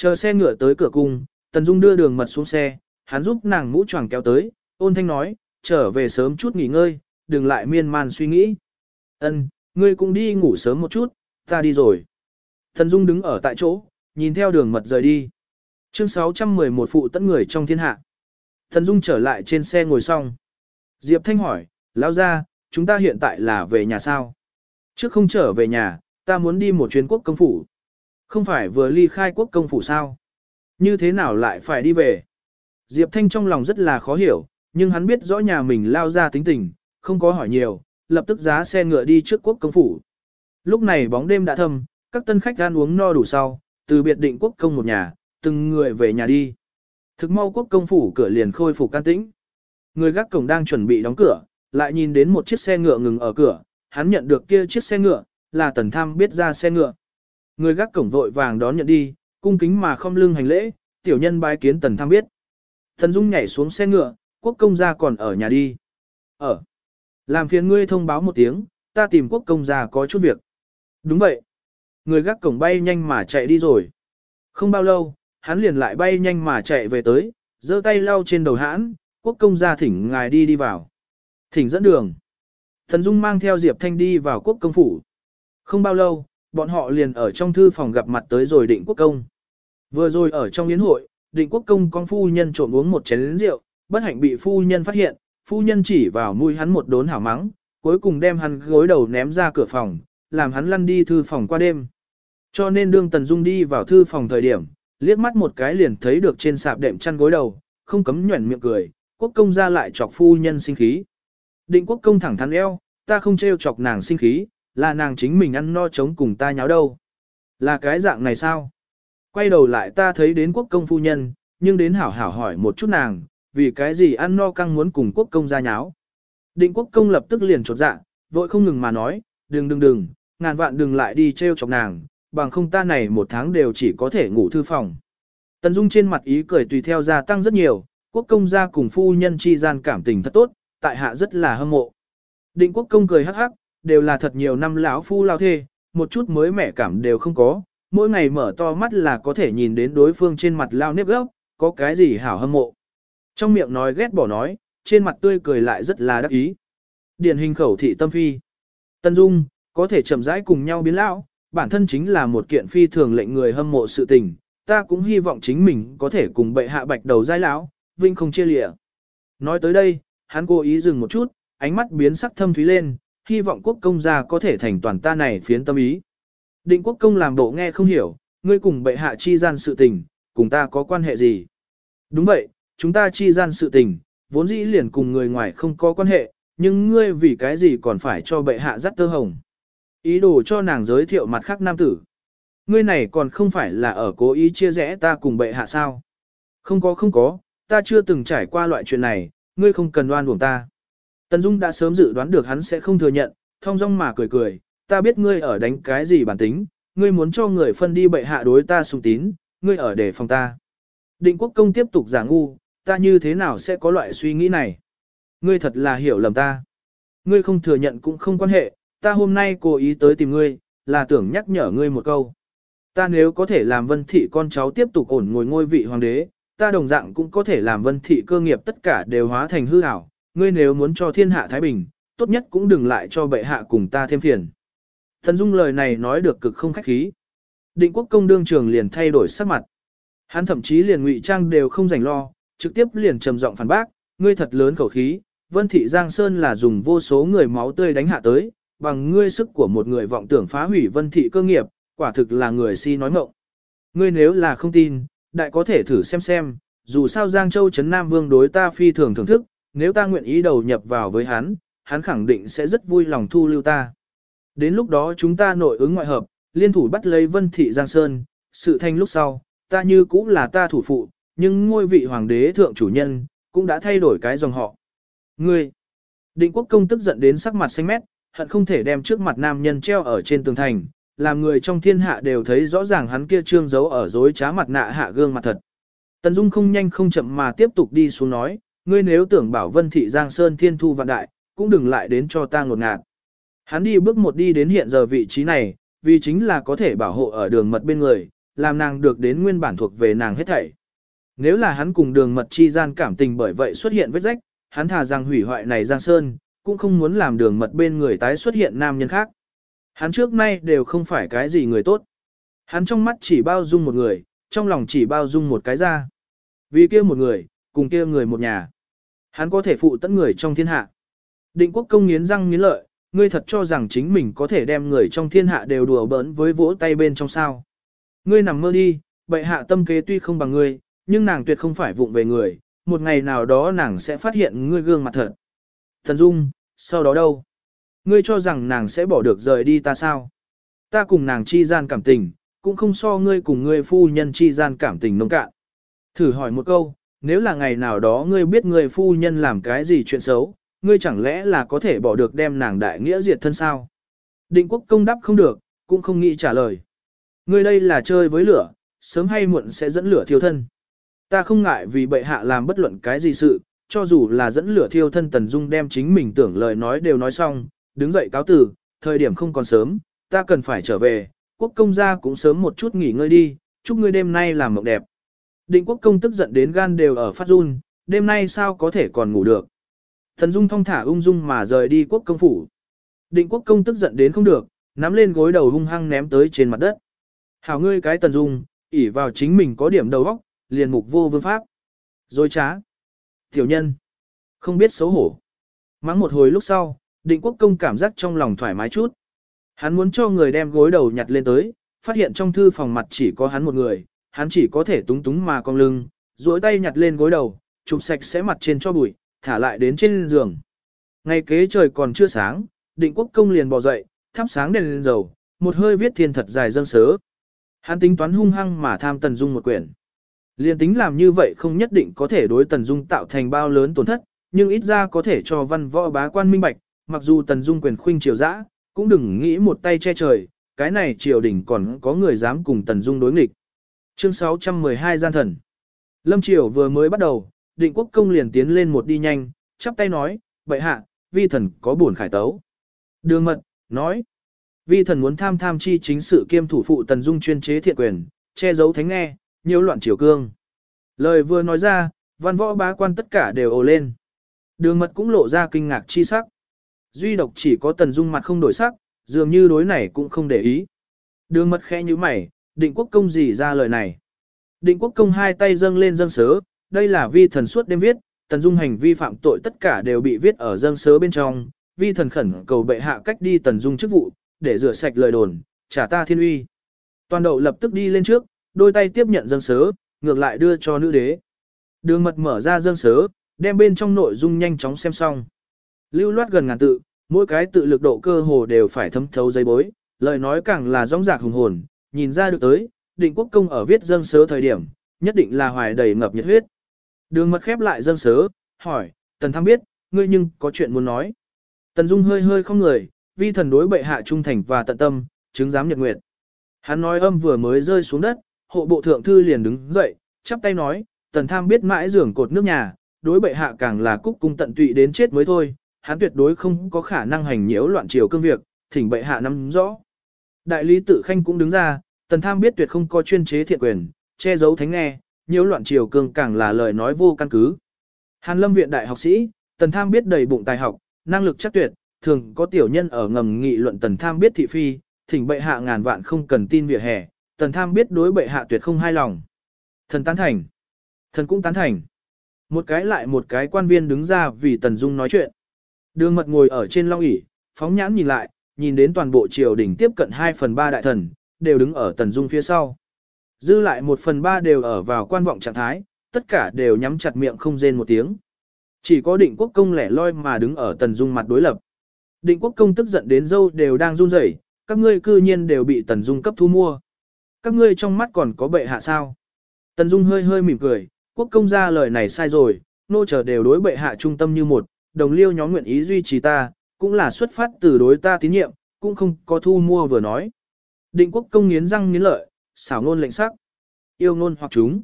Chờ xe ngựa tới cửa cung, Tần Dung đưa đường mật xuống xe, hắn giúp nàng mũ choàng kéo tới, ôn thanh nói, trở về sớm chút nghỉ ngơi, đừng lại miên man suy nghĩ. Ân, ngươi cũng đi ngủ sớm một chút, ta đi rồi. Tần Dung đứng ở tại chỗ, nhìn theo đường mật rời đi. Chương 611 phụ tận người trong thiên hạ. Tần Dung trở lại trên xe ngồi xong. Diệp Thanh hỏi, lão ra, chúng ta hiện tại là về nhà sao? Trước không trở về nhà, ta muốn đi một chuyến quốc công phủ. Không phải vừa ly khai quốc công phủ sao? Như thế nào lại phải đi về? Diệp Thanh trong lòng rất là khó hiểu, nhưng hắn biết rõ nhà mình lao ra tính tình, không có hỏi nhiều, lập tức giá xe ngựa đi trước quốc công phủ. Lúc này bóng đêm đã thâm, các tân khách ăn uống no đủ sau, từ biệt định quốc công một nhà, từng người về nhà đi. Thực mau quốc công phủ cửa liền khôi phục can tĩnh. Người gác cổng đang chuẩn bị đóng cửa, lại nhìn đến một chiếc xe ngựa ngừng ở cửa, hắn nhận được kia chiếc xe ngựa, là tần tham biết ra xe ngựa. Người gác cổng vội vàng đón nhận đi, cung kính mà không lưng hành lễ, tiểu nhân bái kiến tần tham biết. Thần Dung nhảy xuống xe ngựa, quốc công gia còn ở nhà đi. Ở. Làm phiền ngươi thông báo một tiếng, ta tìm quốc công gia có chút việc. Đúng vậy. Người gác cổng bay nhanh mà chạy đi rồi. Không bao lâu, hắn liền lại bay nhanh mà chạy về tới, giơ tay lau trên đầu hãn, quốc công gia thỉnh ngài đi đi vào. Thỉnh dẫn đường. Thần Dung mang theo Diệp Thanh đi vào quốc công phủ. Không bao lâu, bọn họ liền ở trong thư phòng gặp mặt tới rồi định quốc công. Vừa rồi ở trong yến hội, định quốc công con phu nhân trộm uống một chén rượu, bất hạnh bị phu nhân phát hiện, phu nhân chỉ vào mũi hắn một đốn hảo mắng, cuối cùng đem hắn gối đầu ném ra cửa phòng, làm hắn lăn đi thư phòng qua đêm. Cho nên đương Tần Dung đi vào thư phòng thời điểm, liếc mắt một cái liền thấy được trên sạp đệm chăn gối đầu, không cấm nhuẩn miệng cười, quốc công ra lại chọc phu nhân sinh khí. Định quốc công thẳng thắn eo, ta không trêu chọc nàng sinh khí, là nàng chính mình ăn no chống cùng ta nháo đâu. Là cái dạng này sao? Quay đầu lại ta thấy đến quốc công phu nhân, nhưng đến hảo hảo hỏi một chút nàng, vì cái gì ăn no căng muốn cùng quốc công ra nháo. Định quốc công lập tức liền trột dạ, vội không ngừng mà nói, đừng đừng đừng, ngàn vạn đừng lại đi treo chọc nàng, bằng không ta này một tháng đều chỉ có thể ngủ thư phòng. Tần Dung trên mặt ý cười tùy theo gia tăng rất nhiều, quốc công gia cùng phu nhân chi gian cảm tình thật tốt, tại hạ rất là hâm mộ. Định quốc công cười hắc hắc, đều là thật nhiều năm lão phu lao thê, một chút mới mẻ cảm đều không có, mỗi ngày mở to mắt là có thể nhìn đến đối phương trên mặt lao nếp gốc, có cái gì hảo hâm mộ. Trong miệng nói ghét bỏ nói, trên mặt tươi cười lại rất là đắc ý. Điển hình khẩu thị tâm phi. Tân Dung, có thể chậm rãi cùng nhau biến lão, bản thân chính là một kiện phi thường lệnh người hâm mộ sự tình, ta cũng hy vọng chính mình có thể cùng bệ hạ bạch đầu giai lão, vinh không chia lịa. Nói tới đây, hắn cố ý dừng một chút, ánh mắt biến sắc thâm thúy lên, hy vọng quốc công gia có thể thành toàn ta này phiến tâm ý. Định quốc công làm bộ nghe không hiểu, ngươi cùng bệ hạ chi gian sự tình, cùng ta có quan hệ gì? Đúng vậy, chúng ta chi gian sự tình, vốn dĩ liền cùng người ngoài không có quan hệ, nhưng ngươi vì cái gì còn phải cho bệ hạ dắt tơ hồng? Ý đồ cho nàng giới thiệu mặt khác nam tử. Ngươi này còn không phải là ở cố ý chia rẽ ta cùng bệ hạ sao? Không có không có, ta chưa từng trải qua loại chuyện này, ngươi không cần đoan buồn ta. Tần Dung đã sớm dự đoán được hắn sẽ không thừa nhận, thông dong mà cười cười, ta biết ngươi ở đánh cái gì bản tính, ngươi muốn cho người phân đi bệ hạ đối ta sùng tín, ngươi ở để phòng ta. Định quốc công tiếp tục giả ngu, ta như thế nào sẽ có loại suy nghĩ này? Ngươi thật là hiểu lầm ta. Ngươi không thừa nhận cũng không quan hệ, ta hôm nay cố ý tới tìm ngươi, là tưởng nhắc nhở ngươi một câu. Ta nếu có thể làm vân thị con cháu tiếp tục ổn ngồi ngôi vị hoàng đế, ta đồng dạng cũng có thể làm vân thị cơ nghiệp tất cả đều hóa thành hư ảo. Ngươi nếu muốn cho thiên hạ Thái Bình, tốt nhất cũng đừng lại cho bệ hạ cùng ta thêm phiền. Thần Dung lời này nói được cực không khách khí. Định quốc công đương trường liền thay đổi sắc mặt. Hắn thậm chí liền ngụy trang đều không rảnh lo, trực tiếp liền trầm giọng phản bác, ngươi thật lớn khẩu khí, Vân Thị Giang Sơn là dùng vô số người máu tươi đánh hạ tới, bằng ngươi sức của một người vọng tưởng phá hủy Vân Thị cơ nghiệp, quả thực là người si nói ngọng. Ngươi nếu là không tin, đại có thể thử xem xem, dù sao Giang Châu Trấn Nam Vương đối ta phi thường thưởng thức, nếu ta nguyện ý đầu nhập vào với hắn, hắn khẳng định sẽ rất vui lòng thu lưu ta. Đến lúc đó chúng ta nội ứng ngoại hợp, liên thủ bắt lấy Vân Thị Giang Sơn, sự thanh lúc sau, ta như cũng là ta thủ phụ, nhưng ngôi vị hoàng đế thượng chủ nhân, cũng đã thay đổi cái dòng họ. Ngươi! Định quốc công tức giận đến sắc mặt xanh mét, hận không thể đem trước mặt nam nhân treo ở trên tường thành, làm người trong thiên hạ đều thấy rõ ràng hắn kia trương giấu ở dối trá mặt nạ hạ gương mặt thật. Tần Dung không nhanh không chậm mà tiếp tục đi xuống nói, ngươi nếu tưởng bảo vân thị Giang Sơn thiên thu vạn đại, cũng đừng lại đến cho ta ngột ngạt. Hắn đi bước một đi đến hiện giờ vị trí này, vì chính là có thể bảo hộ ở đường mật bên người, làm nàng được đến nguyên bản thuộc về nàng hết thảy. Nếu là hắn cùng đường mật chi gian cảm tình bởi vậy xuất hiện vết rách, hắn thà rằng hủy hoại này Giang Sơn, cũng không muốn làm đường mật bên người tái xuất hiện nam nhân khác. Hắn trước nay đều không phải cái gì người tốt. Hắn trong mắt chỉ bao dung một người, trong lòng chỉ bao dung một cái ra. Vì kia một người, cùng kia người một nhà. Hắn có thể phụ tận người trong thiên hạ. Định quốc công nghiến răng nghiến lợi, ngươi thật cho rằng chính mình có thể đem người trong thiên hạ đều đùa bỡn với vỗ tay bên trong sao. Ngươi nằm mơ đi, bệ hạ tâm kế tuy không bằng ngươi, nhưng nàng tuyệt không phải vụng về người, một ngày nào đó nàng sẽ phát hiện ngươi gương mặt thật. Thần Dung, sau đó đâu? Ngươi cho rằng nàng sẽ bỏ được rời đi ta sao? Ta cùng nàng chi gian cảm tình, cũng không so ngươi cùng ngươi phu nhân chi gian cảm tình nông cạn. Thử hỏi một câu, nếu là ngày nào đó ngươi biết ngươi phu nhân làm cái gì chuyện xấu, ngươi chẳng lẽ là có thể bỏ được đem nàng đại nghĩa diệt thân sao? Định quốc công đáp không được, cũng không nghĩ trả lời. Ngươi đây là chơi với lửa, sớm hay muộn sẽ dẫn lửa thiêu thân. Ta không ngại vì bệ hạ làm bất luận cái gì sự, cho dù là dẫn lửa thiêu thân Tần Dung đem chính mình tưởng lời nói đều nói xong, đứng dậy cáo tử, thời điểm không còn sớm, ta cần phải trở về, quốc công gia cũng sớm một chút nghỉ ngơi đi, chúc ngươi đêm nay làm mộng đẹp. Định quốc công tức giận đến gan đều ở phát run, đêm nay sao có thể còn ngủ được. Thần Dung thong thả ung dung mà rời đi quốc công phủ. Định quốc công tức giận đến không được, nắm lên gối đầu hung hăng ném tới trên mặt đất. Hảo ngươi cái Tần Dung, ỉ vào chính mình có điểm đầu óc, liền mục vô vương pháp. Rồi trá. Tiểu nhân. Không biết xấu hổ. Mắng một hồi lúc sau, định quốc công cảm giác trong lòng thoải mái chút. Hắn muốn cho người đem gối đầu nhặt lên tới, phát hiện trong thư phòng mặt chỉ có hắn một người, hắn chỉ có thể túng túng mà cong lưng, duỗi tay nhặt lên gối đầu, chụp sạch sẽ mặt trên cho bụi, thả lại đến trên giường. Ngay kế trời còn chưa sáng, định quốc công liền bò dậy, thắp sáng đèn lên dầu, một hơi viết thiên thật dài dâng sớ. Hắn tính toán hung hăng mà tham Tần Dung một quyển. Liên tính làm như vậy không nhất định có thể đối Tần Dung tạo thành bao lớn tổn thất, nhưng ít ra có thể cho văn võ bá quan minh bạch, mặc dù Tần Dung quyền khuynh triều dã, cũng đừng nghĩ một tay che trời, cái này triều đình còn có người dám cùng Tần Dung đối nghịch. Chương 612 gian thần. Lâm Triều vừa mới bắt đầu, định quốc công liền tiến lên một đi nhanh, chắp tay nói, vậy hạ, vi thần có buồn khải tấu. Đường mật, nói, vi thần muốn tham tham chi chính sự kiêm thủ phụ Tần Dung chuyên chế thiện quyền, che giấu thánh nghe, nhiều loạn triều cương. Lời vừa nói ra, văn võ bá quan tất cả đều ồ lên. Đường mật cũng lộ ra kinh ngạc chi sắc. Duy độc chỉ có tần dung mặt không đổi sắc, dường như đối này cũng không để ý. Đường mật khẽ như mày, định quốc công gì ra lời này. Định quốc công hai tay dâng lên dâng sớ, đây là vi thần suốt đêm viết, tần dung hành vi phạm tội tất cả đều bị viết ở dâng sớ bên trong, vi thần khẩn cầu bệ hạ cách đi tần dung chức vụ, để rửa sạch lời đồn, trả ta thiên uy. Toàn đậu lập tức đi lên trước, đôi tay tiếp nhận dâng sớ, ngược lại đưa cho nữ đế. Đường mật mở ra dâng sớ, đem bên trong nội dung nhanh chóng xem xong. Lưu loát gần ngàn tự, mỗi cái tự lực độ cơ hồ đều phải thấm thấu giấy bối, lời nói càng là rong rạc hùng hồn, nhìn ra được tới, định quốc công ở viết dâng sớ thời điểm, nhất định là hoài đầy ngập nhiệt huyết. Đường mật khép lại dâng sớ, hỏi, tần tham biết, ngươi nhưng có chuyện muốn nói. Tần dung hơi hơi không người, vi thần đối bệ hạ trung thành và tận tâm, chứng giám nhật nguyệt. Hắn nói âm vừa mới rơi xuống đất, hộ bộ thượng thư liền đứng dậy, chắp tay nói, tần tham biết mãi giường cột nước nhà, đối bệ hạ càng là cúc cung tận tụy đến chết mới thôi, hắn tuyệt đối không có khả năng hành nhiễu loạn triều cương việc, thỉnh bệ hạ nắm rõ. Đại lý tự khanh cũng đứng ra, tần tham biết tuyệt không có chuyên chế thiện quyền, che giấu thánh nghe, nhiễu loạn triều cường càng là lời nói vô căn cứ. Hàn lâm viện đại học sĩ, tần tham biết đầy bụng tài học, năng lực chắc tuyệt, thường có tiểu nhân ở ngầm nghị luận tần tham biết thị phi, thỉnh bệ hạ ngàn vạn không cần tin vỉa hè, tần tham biết đối bệ hạ tuyệt không hai lòng. Thần tán thành. Thần cũng tán thành. Một cái lại một cái quan viên đứng ra vì tần dung nói chuyện. Đường mật ngồi ở trên long ỷ phóng nhãn nhìn lại, nhìn đến toàn bộ triều đình tiếp cận 2 phần 3 đại thần, đều đứng ở tần dung phía sau. Dư lại 1 phần 3 đều ở vào quan vọng trạng thái, tất cả đều nhắm chặt miệng không rên một tiếng. Chỉ có định quốc công lẻ loi mà đứng ở tần dung mặt đối lập. Định quốc công tức giận đến dâu đều đang run rẩy, các ngươi cư nhiên đều bị tần dung cấp thu mua. Các ngươi trong mắt còn có bệ hạ sao? Tần dung hơi hơi mỉm cười, quốc công ra lời này sai rồi, nô chờ đều đối bệ hạ trung tâm như một, đồng liêu nhóm nguyện ý duy trì ta, cũng là xuất phát từ đối ta tín nhiệm, cũng không có thu mua vừa nói. Định quốc công nghiến răng nghiến lợi, xảo ngôn lệnh sắc, yêu ngôn hoặc chúng.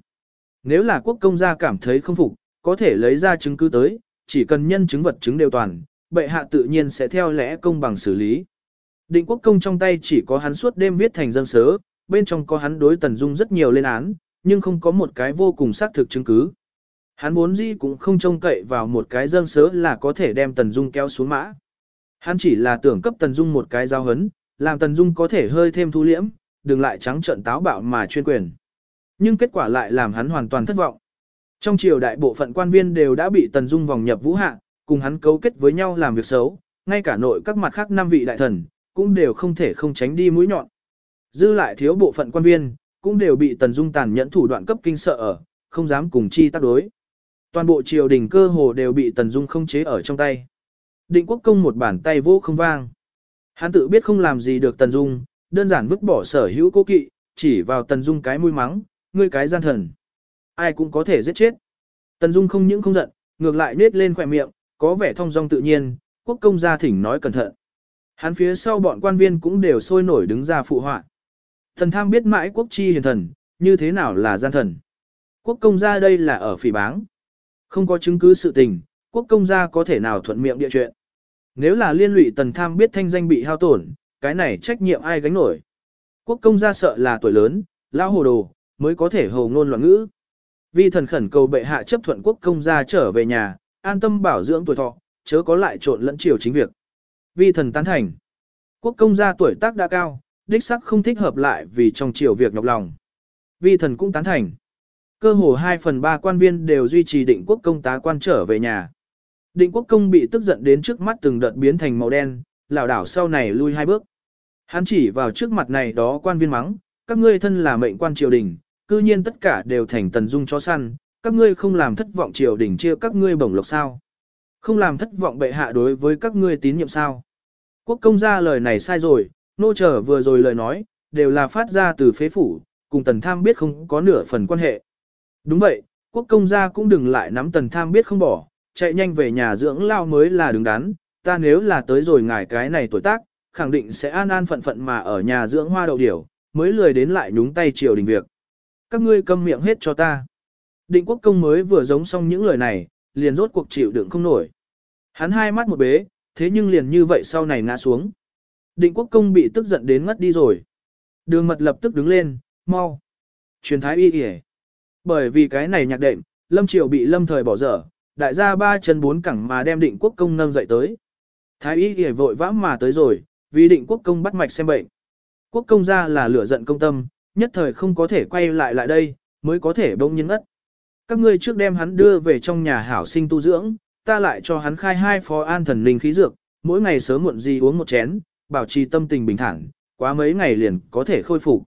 Nếu là quốc công gia cảm thấy không phục, có thể lấy ra chứng cứ tới, chỉ cần nhân chứng vật chứng đều toàn, bệ hạ tự nhiên sẽ theo lẽ công bằng xử lý. Định quốc công trong tay chỉ có hắn suốt đêm viết thành dân sớ, bên trong có hắn đối Tần Dung rất nhiều lên án, nhưng không có một cái vô cùng xác thực chứng cứ. Hắn muốn gì cũng không trông cậy vào một cái dân sớ là có thể đem Tần Dung kéo xuống mã. Hắn chỉ là tưởng cấp Tần Dung một cái giao hấn, làm Tần Dung có thể hơi thêm thu liễm, đừng lại trắng trợn táo bạo mà chuyên quyền. Nhưng kết quả lại làm hắn hoàn toàn thất vọng. Trong triều đại bộ phận quan viên đều đã bị Tần Dung vòng nhập vũ hạ, cùng hắn cấu kết với nhau làm việc xấu, ngay cả nội các mặt khác năm vị đại thần, cũng đều không thể không tránh đi mũi nhọn. Dư lại thiếu bộ phận quan viên, cũng đều bị Tần Dung tàn nhẫn thủ đoạn cấp kinh sợ ở, không dám cùng chi tác đối. Toàn bộ triều đình cơ hồ đều bị Tần Dung không chế ở trong tay. Định quốc công một bàn tay vô không vang. Hắn tự biết không làm gì được Tần Dung, đơn giản vứt bỏ sở hữu cố kỵ, chỉ vào Tần Dung cái mũi mắng, ngươi cái gian thần. Ai cũng có thể giết chết. Tần Dung không những không giận, ngược lại nết lên khỏe miệng, có vẻ thông dong tự nhiên, quốc công gia thỉnh nói cẩn thận. Hắn phía sau bọn quan viên cũng đều sôi nổi đứng ra phụ họa. Thần tham biết mãi quốc chi hiền thần, như thế nào là gian thần. Quốc công gia đây là ở phỉ báng. Không có chứng cứ sự tình, quốc công gia có thể nào thuận miệng địa chuyện. Nếu là liên lụy tần tham biết thanh danh bị hao tổn, cái này trách nhiệm ai gánh nổi. Quốc công gia sợ là tuổi lớn, lão hồ đồ, mới có thể hồ ngôn loạn ngữ. Vi thần khẩn cầu bệ hạ chấp thuận quốc công gia trở về nhà, an tâm bảo dưỡng tuổi thọ, chớ có lại trộn lẫn chiều chính việc. Vi thần tán thành. Quốc công gia tuổi tác đã cao, đích sắc không thích hợp lại vì trong chiều việc nhọc lòng. Vi thần cũng tán thành. Cơ hồ 2 phần 3 quan viên đều duy trì định quốc công tá quan trở về nhà. Định quốc công bị tức giận đến trước mắt từng đợt biến thành màu đen, lảo đảo sau này lui hai bước. Hắn chỉ vào trước mặt này đó quan viên mắng, các ngươi thân là mệnh quan triều đình, cư nhiên tất cả đều thành tần dung chó săn, các ngươi không làm thất vọng triều đình chia các ngươi bổng lộc sao. Không làm thất vọng bệ hạ đối với các ngươi tín nhiệm sao. Quốc công gia lời này sai rồi, nô trở vừa rồi lời nói, đều là phát ra từ phế phủ, cùng tần tham biết không có nửa phần quan hệ. Đúng vậy, quốc công gia cũng đừng lại nắm tần tham biết không bỏ, chạy nhanh về nhà dưỡng lao mới là đứng đắn, ta nếu là tới rồi ngài cái này tuổi tác, khẳng định sẽ an an phận phận mà ở nhà dưỡng hoa đậu điểu, mới lười đến lại nhúng tay triều đình việc. Các ngươi câm miệng hết cho ta. Định quốc công mới vừa giống xong những lời này, liền rốt cuộc chịu đựng không nổi. Hắn hai mắt một bế, thế nhưng liền như vậy sau này ngã xuống. Định quốc công bị tức giận đến ngất đi rồi. Đường mật lập tức đứng lên, mau. Truyền thái y kìa. Bởi vì cái này nhạc đệm, lâm triều bị lâm thời bỏ dở, đại gia ba chân bốn cẳng mà đem định quốc công nâng dậy tới. Thái y kìa vội vã mà tới rồi, vì định quốc công bắt mạch xem bệnh. Quốc công ra là lửa giận công tâm, nhất thời không có thể quay lại lại đây, mới có thể bỗng nhiên ngất. Các ngươi trước đem hắn đưa về trong nhà hảo sinh tu dưỡng, ta lại cho hắn khai hai phó an thần linh khí dược, mỗi ngày sớm muộn gì uống một chén, bảo trì tâm tình bình thản, quá mấy ngày liền có thể khôi phục.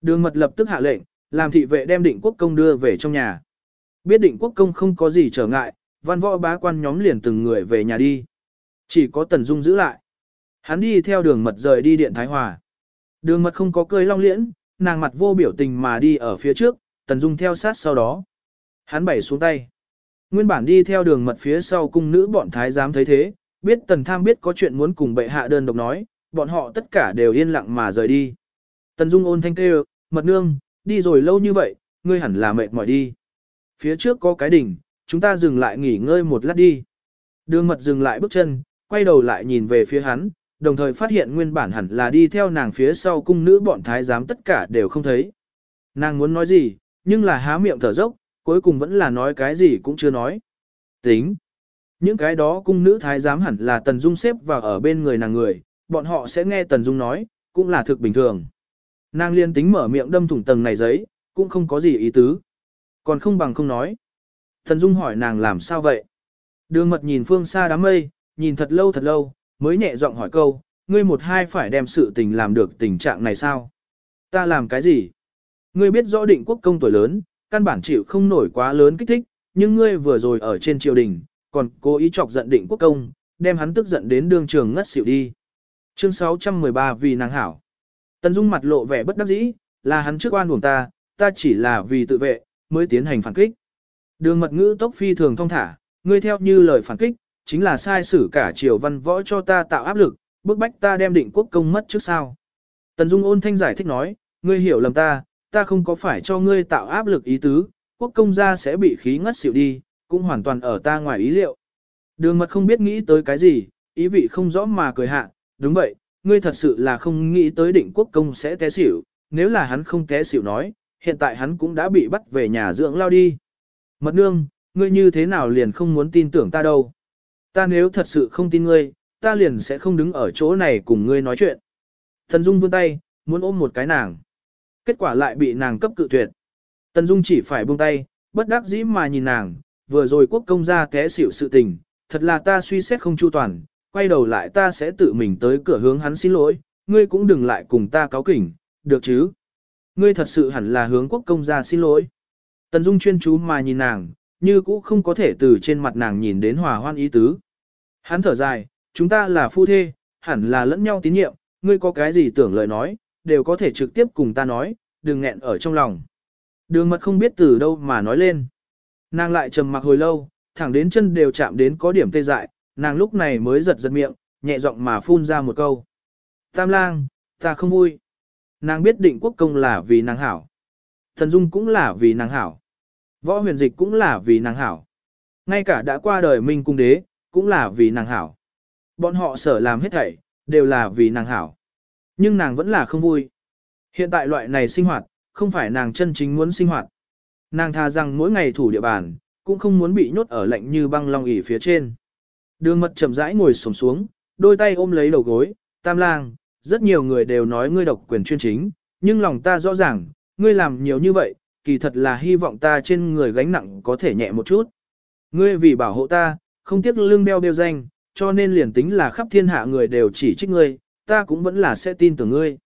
Đường mật lập tức hạ lệnh, làm thị vệ đem định quốc công đưa về trong nhà. Biết định quốc công không có gì trở ngại, văn võ bá quan nhóm liền từng người về nhà đi. Chỉ có Tần Dung giữ lại. Hắn đi theo đường mật rời đi điện Thái Hòa. Đường mật không có cười long liễn, nàng mặt vô biểu tình mà đi ở phía trước, Tần Dung theo sát sau đó. Hắn bảy xuống tay. Nguyên bản đi theo đường mật phía sau cung nữ bọn thái giám thấy thế, biết Tần Tham biết có chuyện muốn cùng bệ hạ đơn độc nói, bọn họ tất cả đều yên lặng mà rời đi. Tần Dung ôn thanh kêu, mật nương, đi rồi lâu như vậy, ngươi hẳn là mệt mỏi đi. Phía trước có cái đỉnh, chúng ta dừng lại nghỉ ngơi một lát đi. Đường mật dừng lại bước chân, quay đầu lại nhìn về phía hắn, đồng thời phát hiện nguyên bản hẳn là đi theo nàng phía sau cung nữ bọn thái giám tất cả đều không thấy. Nàng muốn nói gì, nhưng là há miệng thở dốc, cuối cùng vẫn là nói cái gì cũng chưa nói. Tính. Những cái đó cung nữ thái giám hẳn là Tần Dung xếp vào ở bên người nàng người, bọn họ sẽ nghe Tần Dung nói, cũng là thực bình thường. Nàng liên tính mở miệng đâm thủng tầng này giấy, cũng không có gì ý tứ. Còn không bằng không nói. Thần Dung hỏi nàng làm sao vậy? Đường mật nhìn phương xa đám mây, nhìn thật lâu thật lâu, mới nhẹ giọng hỏi câu, ngươi một hai phải đem sự tình làm được tình trạng này sao? Ta làm cái gì? Ngươi biết rõ định quốc công tuổi lớn, căn bản chịu không nổi quá lớn kích thích, nhưng ngươi vừa rồi ở trên triều đình, còn cố ý chọc giận định quốc công, đem hắn tức giận đến Đường trường ngất xỉu đi. Chương 613 vì nàng hảo. Tần Dung mặt lộ vẻ bất đắc dĩ, là hắn trước oan uổng ta, ta chỉ là vì tự vệ, mới tiến hành phản kích. Đường mật ngữ tốc phi thường thông thả, ngươi theo như lời phản kích, chính là sai sử cả triều văn võ cho ta tạo áp lực, bức bách ta đem định quốc công mất trước sao. Tần Dung ôn thanh giải thích nói, ngươi hiểu lầm ta, ta không có phải cho ngươi tạo áp lực ý tứ, quốc công gia sẽ bị khí ngất xỉu đi, cũng hoàn toàn ở ta ngoài ý liệu. Đường mật không biết nghĩ tới cái gì, ý vị không rõ mà cười hạ, đúng vậy, ngươi thật sự là không nghĩ tới định quốc công sẽ té xỉu, nếu là hắn không té xỉu nói, hiện tại hắn cũng đã bị bắt về nhà dưỡng lao đi. Mật nương, ngươi như thế nào liền không muốn tin tưởng ta đâu. Ta nếu thật sự không tin ngươi, ta liền sẽ không đứng ở chỗ này cùng ngươi nói chuyện. Thần Dung vươn tay, muốn ôm một cái nàng. Kết quả lại bị nàng cấp cự tuyệt. Tần Dung chỉ phải buông tay, bất đắc dĩ mà nhìn nàng, vừa rồi quốc công gia té xỉu sự tình, thật là ta suy xét không chu toàn, quay đầu lại ta sẽ tự mình tới cửa hướng hắn xin lỗi, ngươi cũng đừng lại cùng ta cáo kỉnh, được chứ? Ngươi thật sự hẳn là hướng quốc công gia xin lỗi. Tần Dung chuyên chú mà nhìn nàng, như cũ không có thể từ trên mặt nàng nhìn đến hòa hoan ý tứ. Hắn thở dài, chúng ta là phu thê, hẳn là lẫn nhau tín nhiệm, ngươi có cái gì tưởng lời nói, đều có thể trực tiếp cùng ta nói, đừng nghẹn ở trong lòng. Đường mật không biết từ đâu mà nói lên. Nàng lại trầm mặc hồi lâu, thẳng đến chân đều chạm đến có điểm tê dại, nàng lúc này mới giật giật miệng, nhẹ giọng mà phun ra một câu. Tam lang, ta không vui. Nàng biết định quốc công là vì nàng hảo. Thần Dung cũng là vì nàng hảo. Võ huyền dịch cũng là vì nàng hảo. Ngay cả đã qua đời Minh Cung Đế, cũng là vì nàng hảo. Bọn họ sở làm hết thảy, đều là vì nàng hảo. Nhưng nàng vẫn là không vui. Hiện tại loại này sinh hoạt, không phải nàng chân chính muốn sinh hoạt. Nàng tha rằng mỗi ngày thủ địa bàn, cũng không muốn bị nhốt ở lạnh như băng long ỉ phía trên. Đường mật chậm rãi ngồi sổm xuống, đôi tay ôm lấy đầu gối, tam lang, rất nhiều người đều nói ngươi độc quyền chuyên chính, nhưng lòng ta rõ ràng, ngươi làm nhiều như vậy, kỳ thật là hy vọng ta trên người gánh nặng có thể nhẹ một chút. Ngươi vì bảo hộ ta, không tiếc lương đeo đeo danh, cho nên liền tính là khắp thiên hạ người đều chỉ trích ngươi, ta cũng vẫn là sẽ tin tưởng ngươi.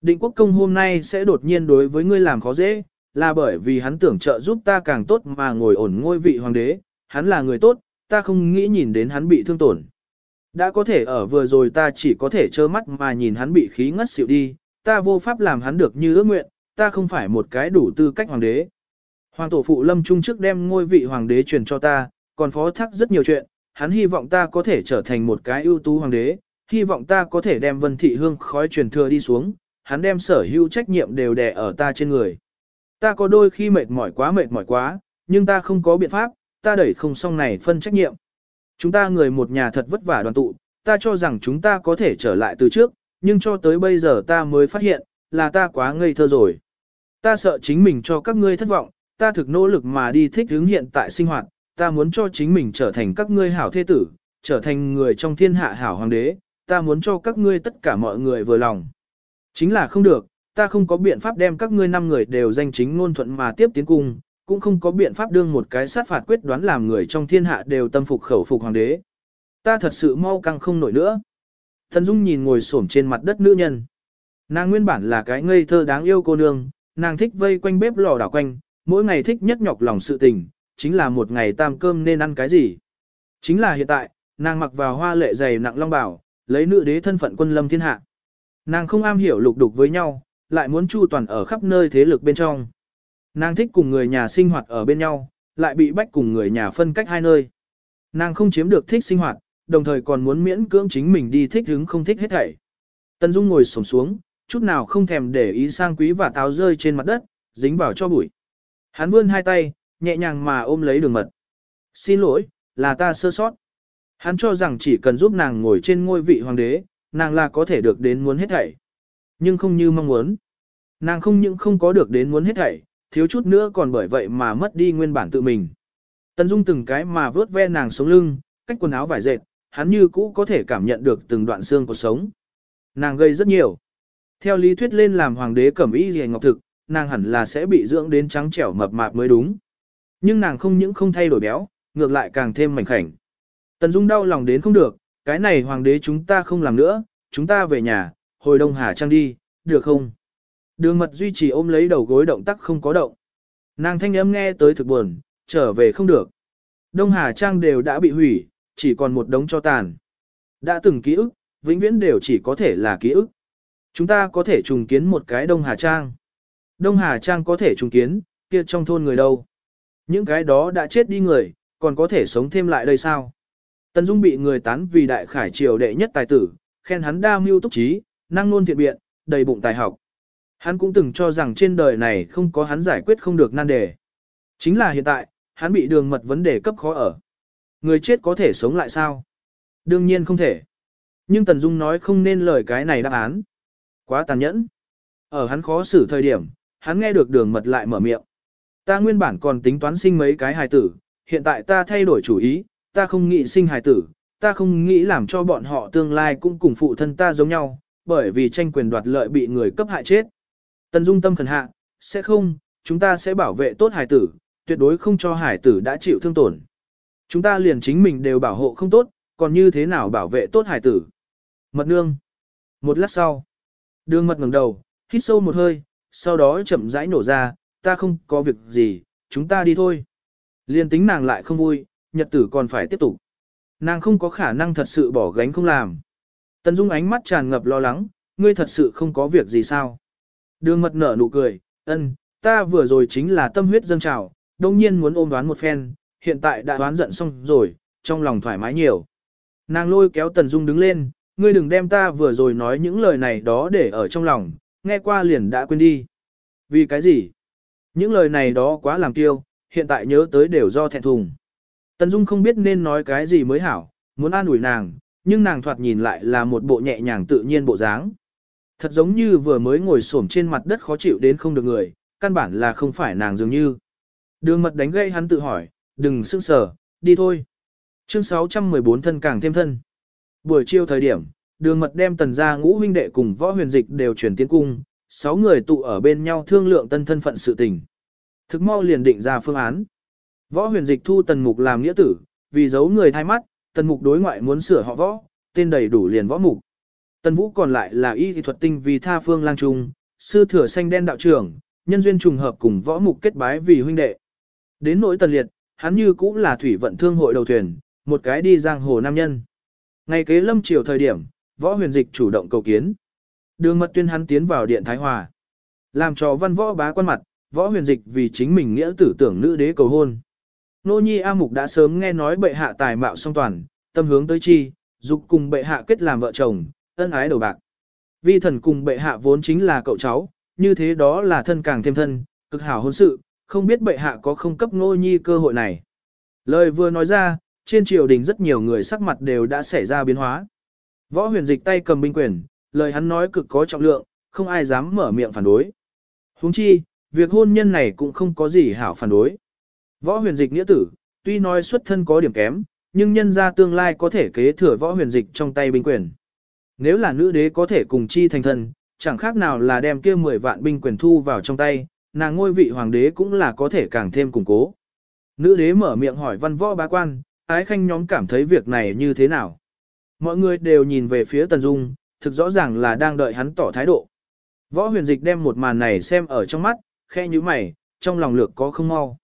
Định quốc công hôm nay sẽ đột nhiên đối với ngươi làm khó dễ, là bởi vì hắn tưởng trợ giúp ta càng tốt mà ngồi ổn ngôi vị hoàng đế, hắn là người tốt, ta không nghĩ nhìn đến hắn bị thương tổn. Đã có thể ở vừa rồi ta chỉ có thể trơ mắt mà nhìn hắn bị khí ngất xỉu đi, ta vô pháp làm hắn được như ước nguyện, ta không phải một cái đủ tư cách hoàng đế. Hoàng tổ phụ lâm trung trước đem ngôi vị hoàng đế truyền cho ta, còn phó thác rất nhiều chuyện, hắn hy vọng ta có thể trở thành một cái ưu tú hoàng đế, hy vọng ta có thể đem vân thị hương khói truyền thừa đi xuống, hắn đem sở hữu trách nhiệm đều đè ở ta trên người. Ta có đôi khi mệt mỏi quá mệt mỏi quá, nhưng ta không có biện pháp, ta đẩy không xong này phân trách nhiệm. Chúng ta người một nhà thật vất vả đoàn tụ, ta cho rằng chúng ta có thể trở lại từ trước, nhưng cho tới bây giờ ta mới phát hiện, là ta quá ngây thơ rồi. Ta sợ chính mình cho các ngươi thất vọng, ta thực nỗ lực mà đi thích hướng hiện tại sinh hoạt, ta muốn cho chính mình trở thành các ngươi hảo thế tử, trở thành người trong thiên hạ hảo hoàng đế, ta muốn cho các ngươi tất cả mọi người vừa lòng. Chính là không được, ta không có biện pháp đem các ngươi năm người đều danh chính ngôn thuận mà tiếp tiến cung, cũng không có biện pháp đương một cái sát phạt quyết đoán làm người trong thiên hạ đều tâm phục khẩu phục hoàng đế. Ta thật sự mau căng không nổi nữa. Thần Dung nhìn ngồi xổm trên mặt đất nữ nhân. Nàng nguyên bản là cái ngây thơ đáng yêu cô nương, nàng thích vây quanh bếp lò đảo quanh, mỗi ngày thích nhất nhọc lòng sự tình, chính là một ngày tam cơm nên ăn cái gì. Chính là hiện tại, nàng mặc vào hoa lệ dày nặng long bảo, lấy nữ đế thân phận quân lâm thiên hạ. Nàng không am hiểu lục đục với nhau, lại muốn chu toàn ở khắp nơi thế lực bên trong. Nàng thích cùng người nhà sinh hoạt ở bên nhau, lại bị bách cùng người nhà phân cách hai nơi. Nàng không chiếm được thích sinh hoạt, đồng thời còn muốn miễn cưỡng chính mình đi thích hứng không thích hết thảy. Tân Dung ngồi xổm xuống, chút nào không thèm để ý sang quý và táo rơi trên mặt đất, dính vào cho bụi. Hắn vươn hai tay, nhẹ nhàng mà ôm lấy đường mật. Xin lỗi, là ta sơ sót. Hắn cho rằng chỉ cần giúp nàng ngồi trên ngôi vị hoàng đế, nàng là có thể được đến muốn hết thảy. Nhưng không như mong muốn. Nàng không những không có được đến muốn hết thảy, thiếu chút nữa còn bởi vậy mà mất đi nguyên bản tự mình. Tần Dung từng cái mà vớt ve nàng sống lưng, cách quần áo vải dệt, hắn như cũ có thể cảm nhận được từng đoạn xương của sống. Nàng gây rất nhiều. Theo lý thuyết lên làm hoàng đế cẩm y gì ngọc thực, nàng hẳn là sẽ bị dưỡng đến trắng trẻo mập mạp mới đúng. Nhưng nàng không những không thay đổi béo, ngược lại càng thêm mảnh khảnh. Tần Dung đau lòng đến không được, cái này hoàng đế chúng ta không làm nữa, chúng ta về nhà, hồi Đông Hà Trang đi, được không? Đường mật duy trì ôm lấy đầu gối động tác không có động. Nàng thanh âm nghe tới thực buồn, trở về không được. Đông Hà Trang đều đã bị hủy, chỉ còn một đống cho tàn. Đã từng ký ức, vĩnh viễn đều chỉ có thể là ký ức. Chúng ta có thể trùng kiến một cái Đông Hà Trang. Đông Hà Trang có thể trùng kiến, kia trong thôn người đâu. Những cái đó đã chết đi người, còn có thể sống thêm lại đây sao? Tần Dung bị người tán vì đại khải triều đệ nhất tài tử, khen hắn đa mưu túc trí, năng nôn thiện biện, đầy bụng tài học. Hắn cũng từng cho rằng trên đời này không có hắn giải quyết không được nan đề. Chính là hiện tại, hắn bị đường mật vấn đề cấp khó ở. Người chết có thể sống lại sao? Đương nhiên không thể. Nhưng Tần Dung nói không nên lời cái này đáp án. Quá tàn nhẫn. Ở hắn khó xử thời điểm, hắn nghe được đường mật lại mở miệng. Ta nguyên bản còn tính toán sinh mấy cái hài tử, hiện tại ta thay đổi chủ ý, ta không nghĩ sinh hài tử, ta không nghĩ làm cho bọn họ tương lai cũng cùng phụ thân ta giống nhau, bởi vì tranh quyền đoạt lợi bị người cấp hại chết. Tần Dung tâm khẩn hạ, sẽ không, chúng ta sẽ bảo vệ tốt hài tử, tuyệt đối không cho hải tử đã chịu thương tổn. Chúng ta liền chính mình đều bảo hộ không tốt, còn như thế nào bảo vệ tốt hải tử. Mật nương. Một lát sau, đường mật ngẩng đầu, hít sâu một hơi, sau đó chậm rãi nổ ra, ta không có việc gì, chúng ta đi thôi. Liên tính nàng lại không vui, nhật tử còn phải tiếp tục. Nàng không có khả năng thật sự bỏ gánh không làm. Tần Dung ánh mắt tràn ngập lo lắng, ngươi thật sự không có việc gì sao. Đường mật nở nụ cười, ân, ta vừa rồi chính là tâm huyết dâng trào, đông nhiên muốn ôm đoán một phen, hiện tại đã đoán giận xong rồi, trong lòng thoải mái nhiều. Nàng lôi kéo Tần Dung đứng lên, ngươi đừng đem ta vừa rồi nói những lời này đó để ở trong lòng, nghe qua liền đã quên đi. Vì cái gì? Những lời này đó quá làm tiêu, hiện tại nhớ tới đều do thẹn thùng. Tần Dung không biết nên nói cái gì mới hảo, muốn an ủi nàng, nhưng nàng thoạt nhìn lại là một bộ nhẹ nhàng tự nhiên bộ dáng. Thật giống như vừa mới ngồi xổm trên mặt đất khó chịu đến không được người, căn bản là không phải nàng dường như. Đường mật đánh gây hắn tự hỏi, đừng sưng sở, đi thôi. Chương 614 thân càng thêm thân. Buổi chiều thời điểm, đường mật đem tần gia ngũ huynh đệ cùng võ huyền dịch đều chuyển tiến cung, sáu người tụ ở bên nhau thương lượng tân thân phận sự tình. Thực mau liền định ra phương án. Võ huyền dịch thu tần mục làm nghĩa tử, vì giấu người thay mắt, tần mục đối ngoại muốn sửa họ võ, tên đầy đủ liền võ mục. Tần vũ còn lại là y thuật tinh vì tha phương lang trung, sư thừa xanh đen đạo trưởng, nhân duyên trùng hợp cùng võ mục kết bái vì huynh đệ. Đến nỗi tần liệt, hắn như cũng là thủy vận thương hội đầu thuyền, một cái đi giang hồ nam nhân. Ngày kế lâm chiều thời điểm, võ huyền dịch chủ động cầu kiến. Đường mật tuyên hắn tiến vào điện Thái Hòa. Làm cho văn võ bá quan mặt, võ huyền dịch vì chính mình nghĩa tử tưởng nữ đế cầu hôn. Nô nhi A Mục đã sớm nghe nói bệ hạ tài mạo song toàn, tâm hướng tới chi, dục cùng bệ hạ kết làm vợ chồng, ân ái đầu bạc. Vi thần cùng bệ hạ vốn chính là cậu cháu, như thế đó là thân càng thêm thân, cực hảo hôn sự, không biết bệ hạ có không cấp nô nhi cơ hội này. Lời vừa nói ra, trên triều đình rất nhiều người sắc mặt đều đã xảy ra biến hóa. Võ huyền dịch tay cầm binh quyền, lời hắn nói cực có trọng lượng, không ai dám mở miệng phản đối. Huống chi, việc hôn nhân này cũng không có gì hảo phản đối. Võ huyền dịch nghĩa tử, tuy nói xuất thân có điểm kém, nhưng nhân ra tương lai có thể kế thừa võ huyền dịch trong tay binh quyền. Nếu là nữ đế có thể cùng chi thành thân, chẳng khác nào là đem kia 10 vạn binh quyền thu vào trong tay, nàng ngôi vị hoàng đế cũng là có thể càng thêm củng cố. Nữ đế mở miệng hỏi văn võ bá quan, ái khanh nhóm cảm thấy việc này như thế nào. Mọi người đều nhìn về phía Tần Dung, thực rõ ràng là đang đợi hắn tỏ thái độ. Võ huyền dịch đem một màn này xem ở trong mắt, khe như mày, trong lòng lược có không mau.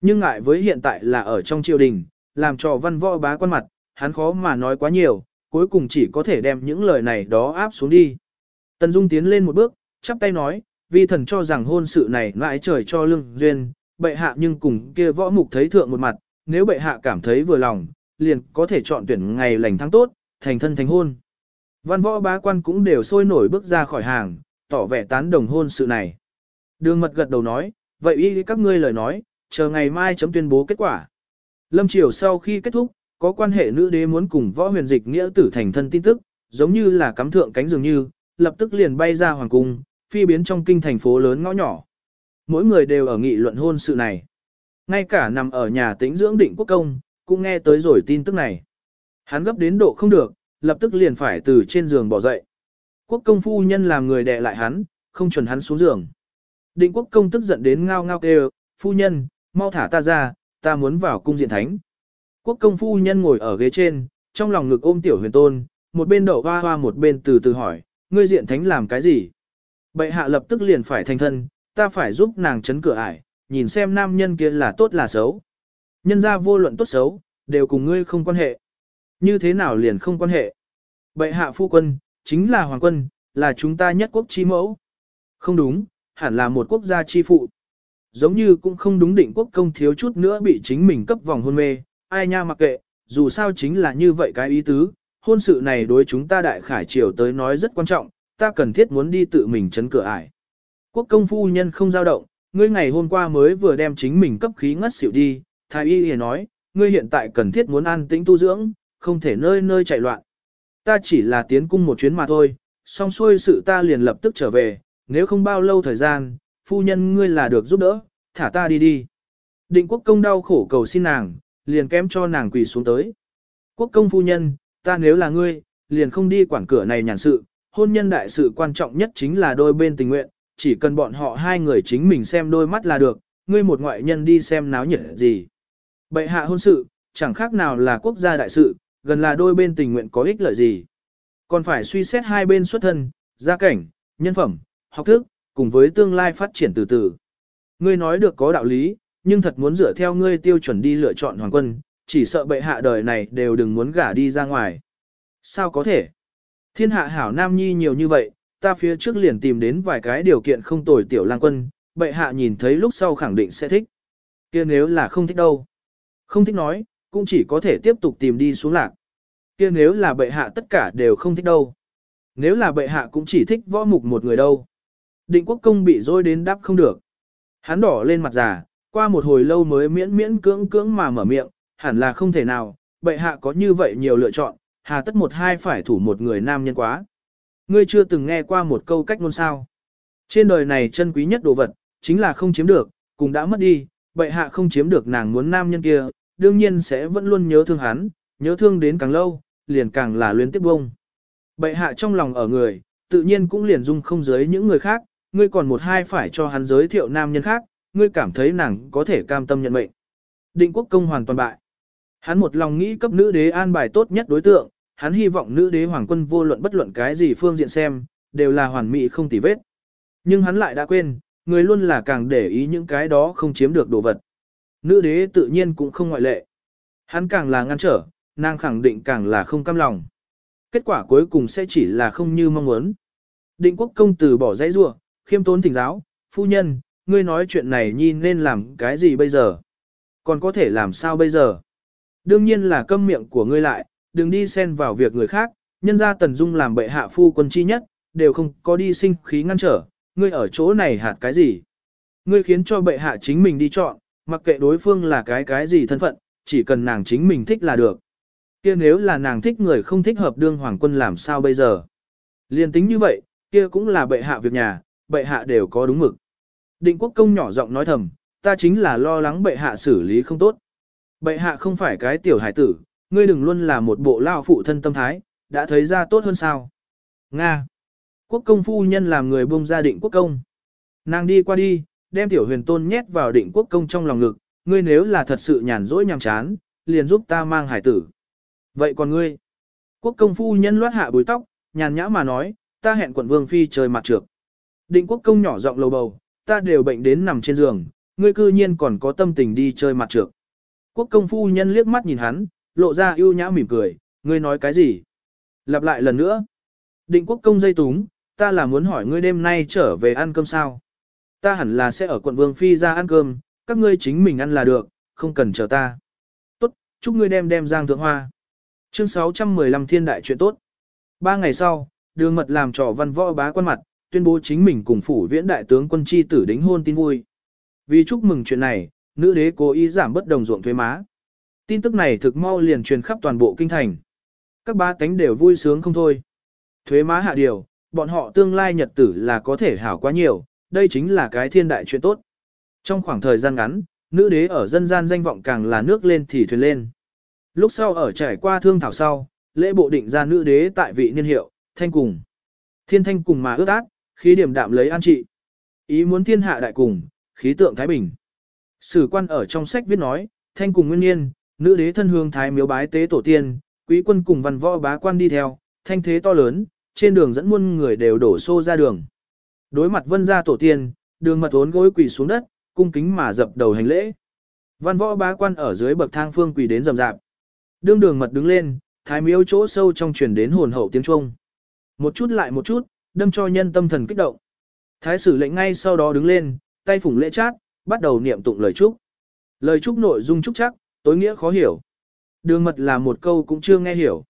Nhưng ngại với hiện tại là ở trong triều đình, làm cho văn võ bá quan mặt, hắn khó mà nói quá nhiều, cuối cùng chỉ có thể đem những lời này đó áp xuống đi. Tần Dung tiến lên một bước, chắp tay nói, vi thần cho rằng hôn sự này ngại trời cho lương duyên, bệ hạ nhưng cùng kia võ mục thấy thượng một mặt, nếu bệ hạ cảm thấy vừa lòng, liền có thể chọn tuyển ngày lành tháng tốt, thành thân thành hôn. Văn võ bá quan cũng đều sôi nổi bước ra khỏi hàng, tỏ vẻ tán đồng hôn sự này. Đường mật gật đầu nói, vậy y các ngươi lời nói, chờ ngày mai chấm tuyên bố kết quả. Lâm Triều sau khi kết thúc, có quan hệ nữ đế muốn cùng võ huyền dịch nghĩa tử thành thân tin tức, giống như là cắm thượng cánh dường như, lập tức liền bay ra hoàng cung, phi biến trong kinh thành phố lớn ngõ nhỏ. Mỗi người đều ở nghị luận hôn sự này. Ngay cả nằm ở nhà tĩnh dưỡng định quốc công, cũng nghe tới rồi tin tức này. Hắn gấp đến độ không được, lập tức liền phải từ trên giường bỏ dậy. Quốc công phu nhân làm người đè lại hắn, không chuẩn hắn xuống giường. Định quốc công tức giận đến ngao ngao kêu, phu nhân, mau thả ta ra, ta muốn vào cung diện thánh. Quốc công phu nhân ngồi ở ghế trên, trong lòng ngực ôm tiểu huyền tôn, một bên đậu hoa hoa một bên từ từ hỏi, ngươi diện thánh làm cái gì? Bệ hạ lập tức liền phải thành thân, ta phải giúp nàng chấn cửa ải, nhìn xem nam nhân kia là tốt là xấu. Nhân ra vô luận tốt xấu, đều cùng ngươi không quan hệ. Như thế nào liền không quan hệ? Bệ hạ phu quân, chính là hoàng quân, là chúng ta nhất quốc chi mẫu. Không đúng, hẳn là một quốc gia chi phụ. Giống như cũng không đúng định quốc công thiếu chút nữa bị chính mình cấp vòng hôn mê, ai nha mặc kệ, dù sao chính là như vậy cái ý tứ, hôn sự này đối chúng ta đại khải triều tới nói rất quan trọng, ta cần thiết muốn đi tự mình chấn cửa ải. Quốc công phu nhân không dao động, ngươi ngày hôm qua mới vừa đem chính mình cấp khí ngất xỉu đi, thái y hề nói, ngươi hiện tại cần thiết muốn an tĩnh tu dưỡng, không thể nơi nơi chạy loạn. Ta chỉ là tiến cung một chuyến mà thôi, xong xuôi sự ta liền lập tức trở về, nếu không bao lâu thời gian, phu nhân ngươi là được giúp đỡ, thả ta đi đi. Định quốc công đau khổ cầu xin nàng, liền kém cho nàng quỳ xuống tới. Quốc công phu nhân, ta nếu là ngươi, liền không đi quản cửa này nhàn sự, hôn nhân đại sự quan trọng nhất chính là đôi bên tình nguyện, chỉ cần bọn họ hai người chính mình xem đôi mắt là được, ngươi một ngoại nhân đi xem náo nhiệt gì. Bệ hạ hôn sự, chẳng khác nào là quốc gia đại sự, gần là đôi bên tình nguyện có ích lợi gì. Còn phải suy xét hai bên xuất thân, gia cảnh, nhân phẩm, học thức, cùng với tương lai phát triển từ từ. Ngươi nói được có đạo lý, nhưng thật muốn dựa theo ngươi tiêu chuẩn đi lựa chọn hoàng quân, chỉ sợ bệ hạ đời này đều đừng muốn gả đi ra ngoài. Sao có thể? Thiên hạ hảo nam nhi nhiều như vậy, ta phía trước liền tìm đến vài cái điều kiện không tồi tiểu lang quân, bệ hạ nhìn thấy lúc sau khẳng định sẽ thích. kia nếu là không thích đâu. Không thích nói, cũng chỉ có thể tiếp tục tìm đi xuống lạc. kia nếu là bệ hạ tất cả đều không thích đâu. Nếu là bệ hạ cũng chỉ thích võ mục một người đâu. Định quốc công bị dối đến đáp không được. Hắn đỏ lên mặt già, qua một hồi lâu mới miễn miễn cưỡng cưỡng mà mở miệng, hẳn là không thể nào, bệ hạ có như vậy nhiều lựa chọn, hà tất một hai phải thủ một người nam nhân quá. Ngươi chưa từng nghe qua một câu cách ngôn sao. Trên đời này chân quý nhất đồ vật, chính là không chiếm được, cùng đã mất đi, bệ hạ không chiếm được nàng muốn nam nhân kia, đương nhiên sẽ vẫn luôn nhớ thương hắn, nhớ thương đến càng lâu, liền càng là luyến tiếp bông. Bệ hạ trong lòng ở người, tự nhiên cũng liền dung không giới những người khác, ngươi còn một hai phải cho hắn giới thiệu nam nhân khác, ngươi cảm thấy nàng có thể cam tâm nhận mệnh. Định quốc công hoàn toàn bại. Hắn một lòng nghĩ cấp nữ đế an bài tốt nhất đối tượng, hắn hy vọng nữ đế hoàng quân vô luận bất luận cái gì phương diện xem, đều là hoàn mỹ không tì vết. Nhưng hắn lại đã quên, người luôn là càng để ý những cái đó không chiếm được đồ vật. Nữ đế tự nhiên cũng không ngoại lệ. Hắn càng là ngăn trở, nàng khẳng định càng là không cam lòng. Kết quả cuối cùng sẽ chỉ là không như mong muốn. Định quốc công tử bỏ dãy rua, khiêm tốn thỉnh giáo, phu nhân, ngươi nói chuyện này nhi nên làm cái gì bây giờ? Còn có thể làm sao bây giờ? Đương nhiên là câm miệng của ngươi lại, đừng đi xen vào việc người khác, nhân ra Tần Dung làm bệ hạ phu quân chi nhất, đều không có đi sinh khí ngăn trở, ngươi ở chỗ này hạt cái gì? Ngươi khiến cho bệ hạ chính mình đi chọn, mặc kệ đối phương là cái cái gì thân phận, chỉ cần nàng chính mình thích là được. kia nếu là nàng thích người không thích hợp đương hoàng quân làm sao bây giờ? Liên tính như vậy, kia cũng là bệ hạ việc nhà, bệ hạ đều có đúng mực. Định quốc công nhỏ giọng nói thầm, ta chính là lo lắng bệ hạ xử lý không tốt. Bệ hạ không phải cái tiểu hải tử, ngươi đừng luôn là một bộ lao phụ thân tâm thái, đã thấy ra tốt hơn sao. Nga. Quốc công phu nhân làm người buông ra định quốc công. Nàng đi qua đi, đem tiểu huyền tôn nhét vào định quốc công trong lòng ngực, ngươi nếu là thật sự nhàn rỗi nhàm chán, liền giúp ta mang hải tử. Vậy còn ngươi? Quốc công phu nhân loát hạ bùi tóc, nhàn nhã mà nói, ta hẹn quận vương phi trời mặt trược. Định quốc công nhỏ giọng lầu bầu, ta đều bệnh đến nằm trên giường, ngươi cư nhiên còn có tâm tình đi chơi mặt trược. Quốc công phu nhân liếc mắt nhìn hắn, lộ ra ưu nhã mỉm cười, ngươi nói cái gì? Lặp lại lần nữa. Định quốc công dây túng, ta là muốn hỏi ngươi đêm nay trở về ăn cơm sao? Ta hẳn là sẽ ở quận Vương Phi ra ăn cơm, các ngươi chính mình ăn là được, không cần chờ ta. Tốt, chúc ngươi đem đem giang thượng hoa. Chương 615 thiên đại chuyện tốt. Ba ngày sau, đường mật làm trò văn võ bá quan mặt, tuyên bố chính mình cùng phủ viễn đại tướng quân chi tử đính hôn tin vui. Vì chúc mừng chuyện này, nữ đế cố ý giảm bất đồng ruộng thuế má. Tin tức này thực mau liền truyền khắp toàn bộ kinh thành. Các ba tánh đều vui sướng không thôi. Thuế má hạ điều, bọn họ tương lai nhật tử là có thể hảo quá nhiều, đây chính là cái thiên đại chuyện tốt. Trong khoảng thời gian ngắn, nữ đế ở dân gian danh vọng càng là nước lên thì thuyền lên. Lúc sau ở trải qua thương thảo sau, lễ bộ định ra nữ đế tại vị niên hiệu, thanh cùng. Thiên thanh cùng mà ước ác, khí điểm đạm lấy an trị. Ý muốn thiên hạ đại cùng, khí tượng Thái Bình. Sử quan ở trong sách viết nói, thanh cùng nguyên niên, nữ đế thân hương thái miếu bái tế tổ tiên, quý quân cùng văn võ bá quan đi theo, thanh thế to lớn, trên đường dẫn muôn người đều đổ xô ra đường. Đối mặt vân gia tổ tiên, đường mật ốn gối quỳ xuống đất, cung kính mà dập đầu hành lễ. Văn võ bá quan ở dưới bậc thang phương quỳ đến rầm rạp. Đương đường mật đứng lên, thái miếu chỗ sâu trong truyền đến hồn hậu tiếng Trung. Một chút lại một chút, đâm cho nhân tâm thần kích động. Thái sử lệnh ngay sau đó đứng lên, tay phủng lễ chát, bắt đầu niệm tụng lời chúc. Lời chúc nội dung chúc chắc, tối nghĩa khó hiểu. Đường mật là một câu cũng chưa nghe hiểu.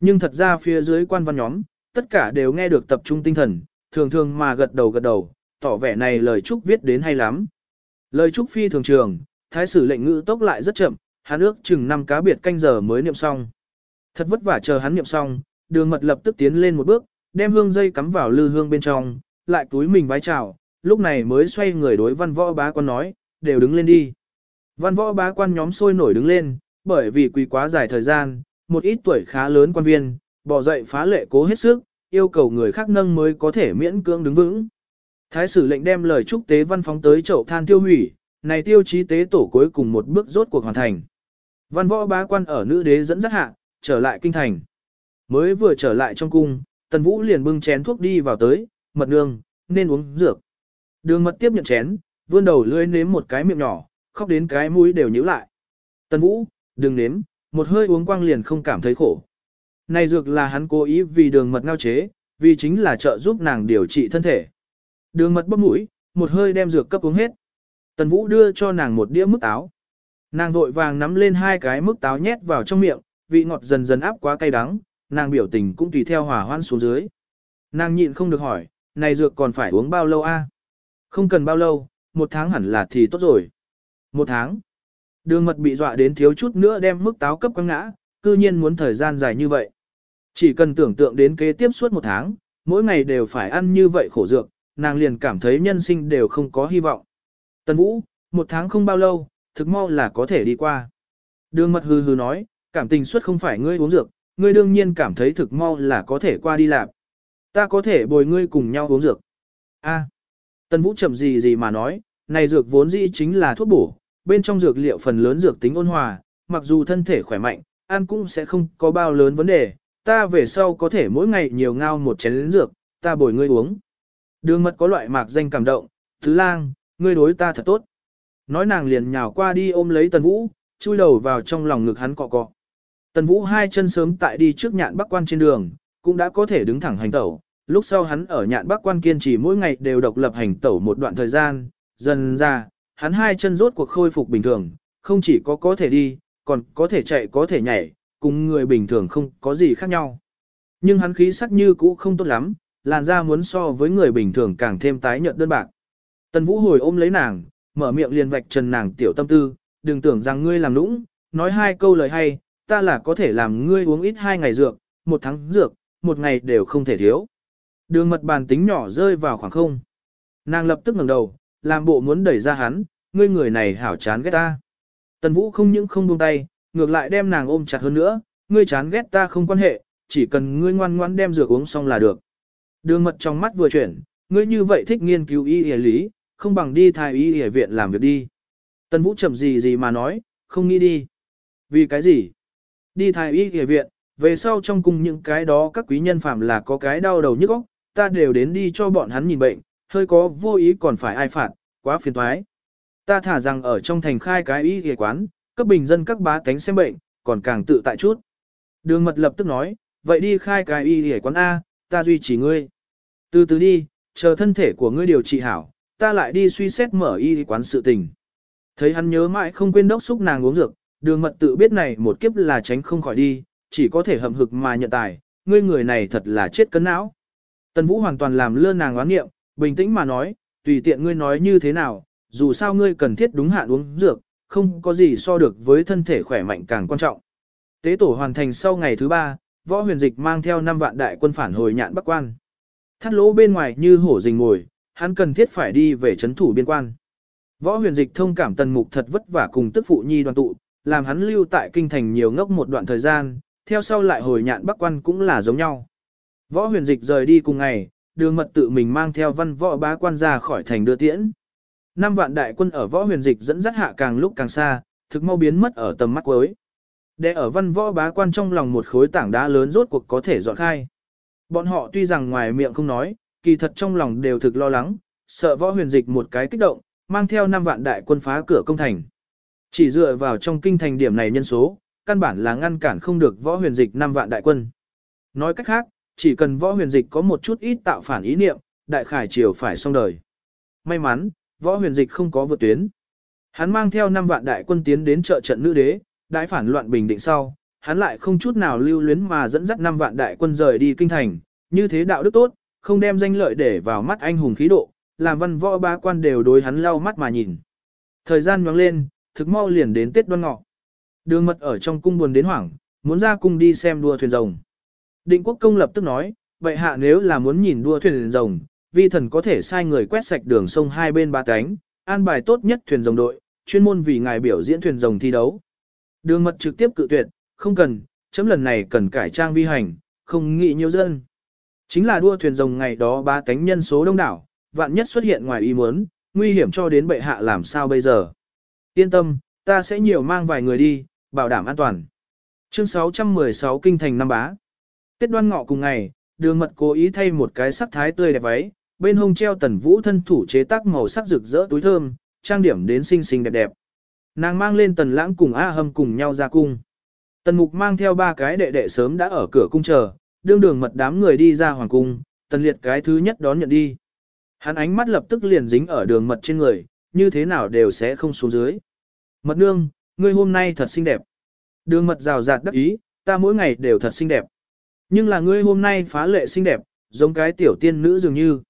Nhưng thật ra phía dưới quan văn nhóm, tất cả đều nghe được tập trung tinh thần, thường thường mà gật đầu gật đầu, tỏ vẻ này lời chúc viết đến hay lắm. Lời chúc phi thường trường, thái sử lệnh ngữ tốc lại rất chậm, hắn ước chừng năm cá biệt canh giờ mới niệm xong. Thật vất vả chờ hắn niệm xong, đường mật lập tức tiến lên một bước, đem hương dây cắm vào lư hương bên trong, lại túi mình vái chào, lúc này mới xoay người đối văn võ bá quan nói, đều đứng lên đi. Văn võ bá quan nhóm sôi nổi đứng lên, bởi vì quỳ quá dài thời gian, một ít tuổi khá lớn quan viên, bỏ dậy phá lệ cố hết sức, yêu cầu người khác nâng mới có thể miễn cưỡng đứng vững. Thái sử lệnh đem lời chúc tế văn phóng tới chậu than tiêu hủy, này tiêu chí tế tổ cuối cùng một bước rốt cuộc hoàn thành. Văn võ bá quan ở nữ đế dẫn dắt hạ, trở lại kinh thành. Mới vừa trở lại trong cung, tần vũ liền bưng chén thuốc đi vào tới, mật nương, nên uống dược. Đường mật tiếp nhận chén, vươn đầu lưỡi nếm một cái miệng nhỏ, khóc đến cái mũi đều nhíu lại. Tần vũ, đừng nếm, một hơi uống quang liền không cảm thấy khổ. Này dược là hắn cố ý vì đường mật ngao chế, vì chính là trợ giúp nàng điều trị thân thể. Đường mật bốc mũi, một hơi đem dược cấp uống hết. Tần Vũ đưa cho nàng một đĩa mức táo. Nàng vội vàng nắm lên hai cái mức táo nhét vào trong miệng, vị ngọt dần dần áp quá cay đắng, nàng biểu tình cũng tùy theo hòa hoan xuống dưới. Nàng nhịn không được hỏi, này dược còn phải uống bao lâu a? Không cần bao lâu, một tháng hẳn là thì tốt rồi. Một tháng. Đường mật bị dọa đến thiếu chút nữa đem mức táo cấp quăng ngã, cư nhiên muốn thời gian dài như vậy. Chỉ cần tưởng tượng đến kế tiếp suốt một tháng, mỗi ngày đều phải ăn như vậy khổ dược, nàng liền cảm thấy nhân sinh đều không có hy vọng. Tần Vũ, một tháng không bao lâu, thực mau là có thể đi qua. Đường mật hừ hừ nói, cảm tình suốt không phải ngươi uống dược, ngươi đương nhiên cảm thấy thực mau là có thể qua đi làm. Ta có thể bồi ngươi cùng nhau uống dược. A. Tần Vũ chậm gì gì mà nói, này dược vốn dĩ chính là thuốc bổ, bên trong dược liệu phần lớn dược tính ôn hòa, mặc dù thân thể khỏe mạnh, ăn cũng sẽ không có bao lớn vấn đề, ta về sau có thể mỗi ngày nhiều ngao một chén dược, ta bồi ngươi uống. Đường mật có loại mạc danh cảm động, thứ lang, ngươi đối ta thật tốt. Nói nàng liền nhào qua đi ôm lấy tần vũ, chui đầu vào trong lòng ngực hắn cọ cọ. Tần vũ hai chân sớm tại đi trước nhạn bắc quan trên đường, cũng đã có thể đứng thẳng hành tẩu. Lúc sau hắn ở nhạn bắc quan kiên trì mỗi ngày đều độc lập hành tẩu một đoạn thời gian, dần ra, hắn hai chân rốt cuộc khôi phục bình thường, không chỉ có có thể đi, còn có thể chạy có thể nhảy, cùng người bình thường không có gì khác nhau. Nhưng hắn khí sắc như cũ không tốt lắm, làn da muốn so với người bình thường càng thêm tái nhợt đơn bạc. Tần Vũ hồi ôm lấy nàng, mở miệng liền vạch trần nàng tiểu tâm tư, đừng tưởng rằng ngươi làm nũng, nói hai câu lời hay, ta là có thể làm ngươi uống ít hai ngày dược, một tháng dược, một ngày đều không thể thiếu. Đường mật bàn tính nhỏ rơi vào khoảng không. Nàng lập tức ngẩng đầu, làm bộ muốn đẩy ra hắn, ngươi người này hảo chán ghét ta. Tần Vũ không những không buông tay, ngược lại đem nàng ôm chặt hơn nữa, ngươi chán ghét ta không quan hệ, chỉ cần ngươi ngoan ngoãn đem dược uống xong là được. Đường mật trong mắt vừa chuyển, ngươi như vậy thích nghiên cứu y y lý, không bằng đi thái y y viện làm việc đi. Tần Vũ chậm gì gì mà nói, không nghĩ đi. Vì cái gì? Đi thái y y viện, về sau trong cùng những cái đó các quý nhân phạm là có cái đau đầu nhức óc, ta đều đến đi cho bọn hắn nhìn bệnh, hơi có vô ý còn phải ai phạt, quá phiền toái. Ta thả rằng ở trong thành khai cái y y quán, cấp bình dân các bá tánh xem bệnh, còn càng tự tại chút. Đường mật lập tức nói, vậy đi khai cái y y quán A, ta duy trì ngươi. Từ từ đi, chờ thân thể của ngươi điều trị hảo, ta lại đi suy xét mở y quán sự tình. Thấy hắn nhớ mãi không quên đốc xúc nàng uống dược, đường mật tự biết này một kiếp là tránh không khỏi đi, chỉ có thể hậm hực mà nhận tài, ngươi người này thật là chết cấn não. Tần Vũ hoàn toàn làm lơ nàng oán nghiệm, bình tĩnh mà nói, tùy tiện ngươi nói như thế nào, dù sao ngươi cần thiết đúng hạn uống dược, không có gì so được với thân thể khỏe mạnh càng quan trọng. Tế tổ hoàn thành sau ngày thứ ba, võ huyền dịch mang theo 5 vạn đại quân phản hồi nhạn bắc quan. Thắt lỗ bên ngoài như hổ rình ngồi, hắn cần thiết phải đi về chấn thủ biên quan. Võ huyền dịch thông cảm tần mục thật vất vả cùng tức phụ nhi đoàn tụ, làm hắn lưu tại kinh thành nhiều ngốc một đoạn thời gian, theo sau lại hồi nhạn bắc quan cũng là giống nhau. Võ huyền dịch rời đi cùng ngày, đường mật tự mình mang theo văn võ bá quan ra khỏi thành đưa tiễn. Năm vạn đại quân ở võ huyền dịch dẫn dắt hạ càng lúc càng xa, thực mau biến mất ở tầm mắt cuối. Để ở văn võ bá quan trong lòng một khối tảng đá lớn rốt cuộc có thể dọn khai. Bọn họ tuy rằng ngoài miệng không nói, kỳ thật trong lòng đều thực lo lắng, sợ võ huyền dịch một cái kích động, mang theo năm vạn đại quân phá cửa công thành. Chỉ dựa vào trong kinh thành điểm này nhân số, căn bản là ngăn cản không được võ huyền dịch năm vạn đại quân. Nói cách khác, chỉ cần võ huyền dịch có một chút ít tạo phản ý niệm, đại khải triều phải xong đời. May mắn, võ huyền dịch không có vượt tuyến. Hắn mang theo 5 vạn đại quân tiến đến trợ trận nữ đế, đại phản loạn bình định sau, hắn lại không chút nào lưu luyến mà dẫn dắt 5 vạn đại quân rời đi kinh thành, như thế đạo đức tốt, không đem danh lợi để vào mắt anh hùng khí độ, làm văn võ ba quan đều đối hắn lau mắt mà nhìn. Thời gian nhoáng lên, thực mau liền đến Tết đoan ngọ. Đường mật ở trong cung buồn đến hoảng, muốn ra cung đi xem đua thuyền rồng. Định quốc công lập tức nói, vậy hạ nếu là muốn nhìn đua thuyền rồng, vi thần có thể sai người quét sạch đường sông hai bên ba cánh, an bài tốt nhất thuyền rồng đội, chuyên môn vì ngài biểu diễn thuyền rồng thi đấu. Đường mật trực tiếp cự tuyệt, không cần, chấm lần này cần cải trang vi hành, không nghĩ nhiều dân. Chính là đua thuyền rồng ngày đó ba cánh nhân số đông đảo, vạn nhất xuất hiện ngoài ý muốn, nguy hiểm cho đến bệ hạ làm sao bây giờ. Yên tâm, ta sẽ nhiều mang vài người đi, bảo đảm an toàn. Chương 616 Kinh thành năm bá. Tết đoan ngọ cùng ngày, đường mật cố ý thay một cái sắc thái tươi đẹp váy, bên hông treo tần vũ thân thủ chế tác màu sắc rực rỡ túi thơm, trang điểm đến xinh xinh đẹp đẹp. Nàng mang lên tần lãng cùng A hâm cùng nhau ra cung. Tần mục mang theo ba cái đệ đệ sớm đã ở cửa cung chờ, đương đường mật đám người đi ra hoàng cung, tần liệt cái thứ nhất đón nhận đi. Hắn ánh mắt lập tức liền dính ở đường mật trên người, như thế nào đều sẽ không xuống dưới. Mật nương, ngươi hôm nay thật xinh đẹp. Đường mật rào rạt đắc ý, ta mỗi ngày đều thật xinh đẹp. Nhưng là ngươi hôm nay phá lệ xinh đẹp, giống cái tiểu tiên nữ dường như.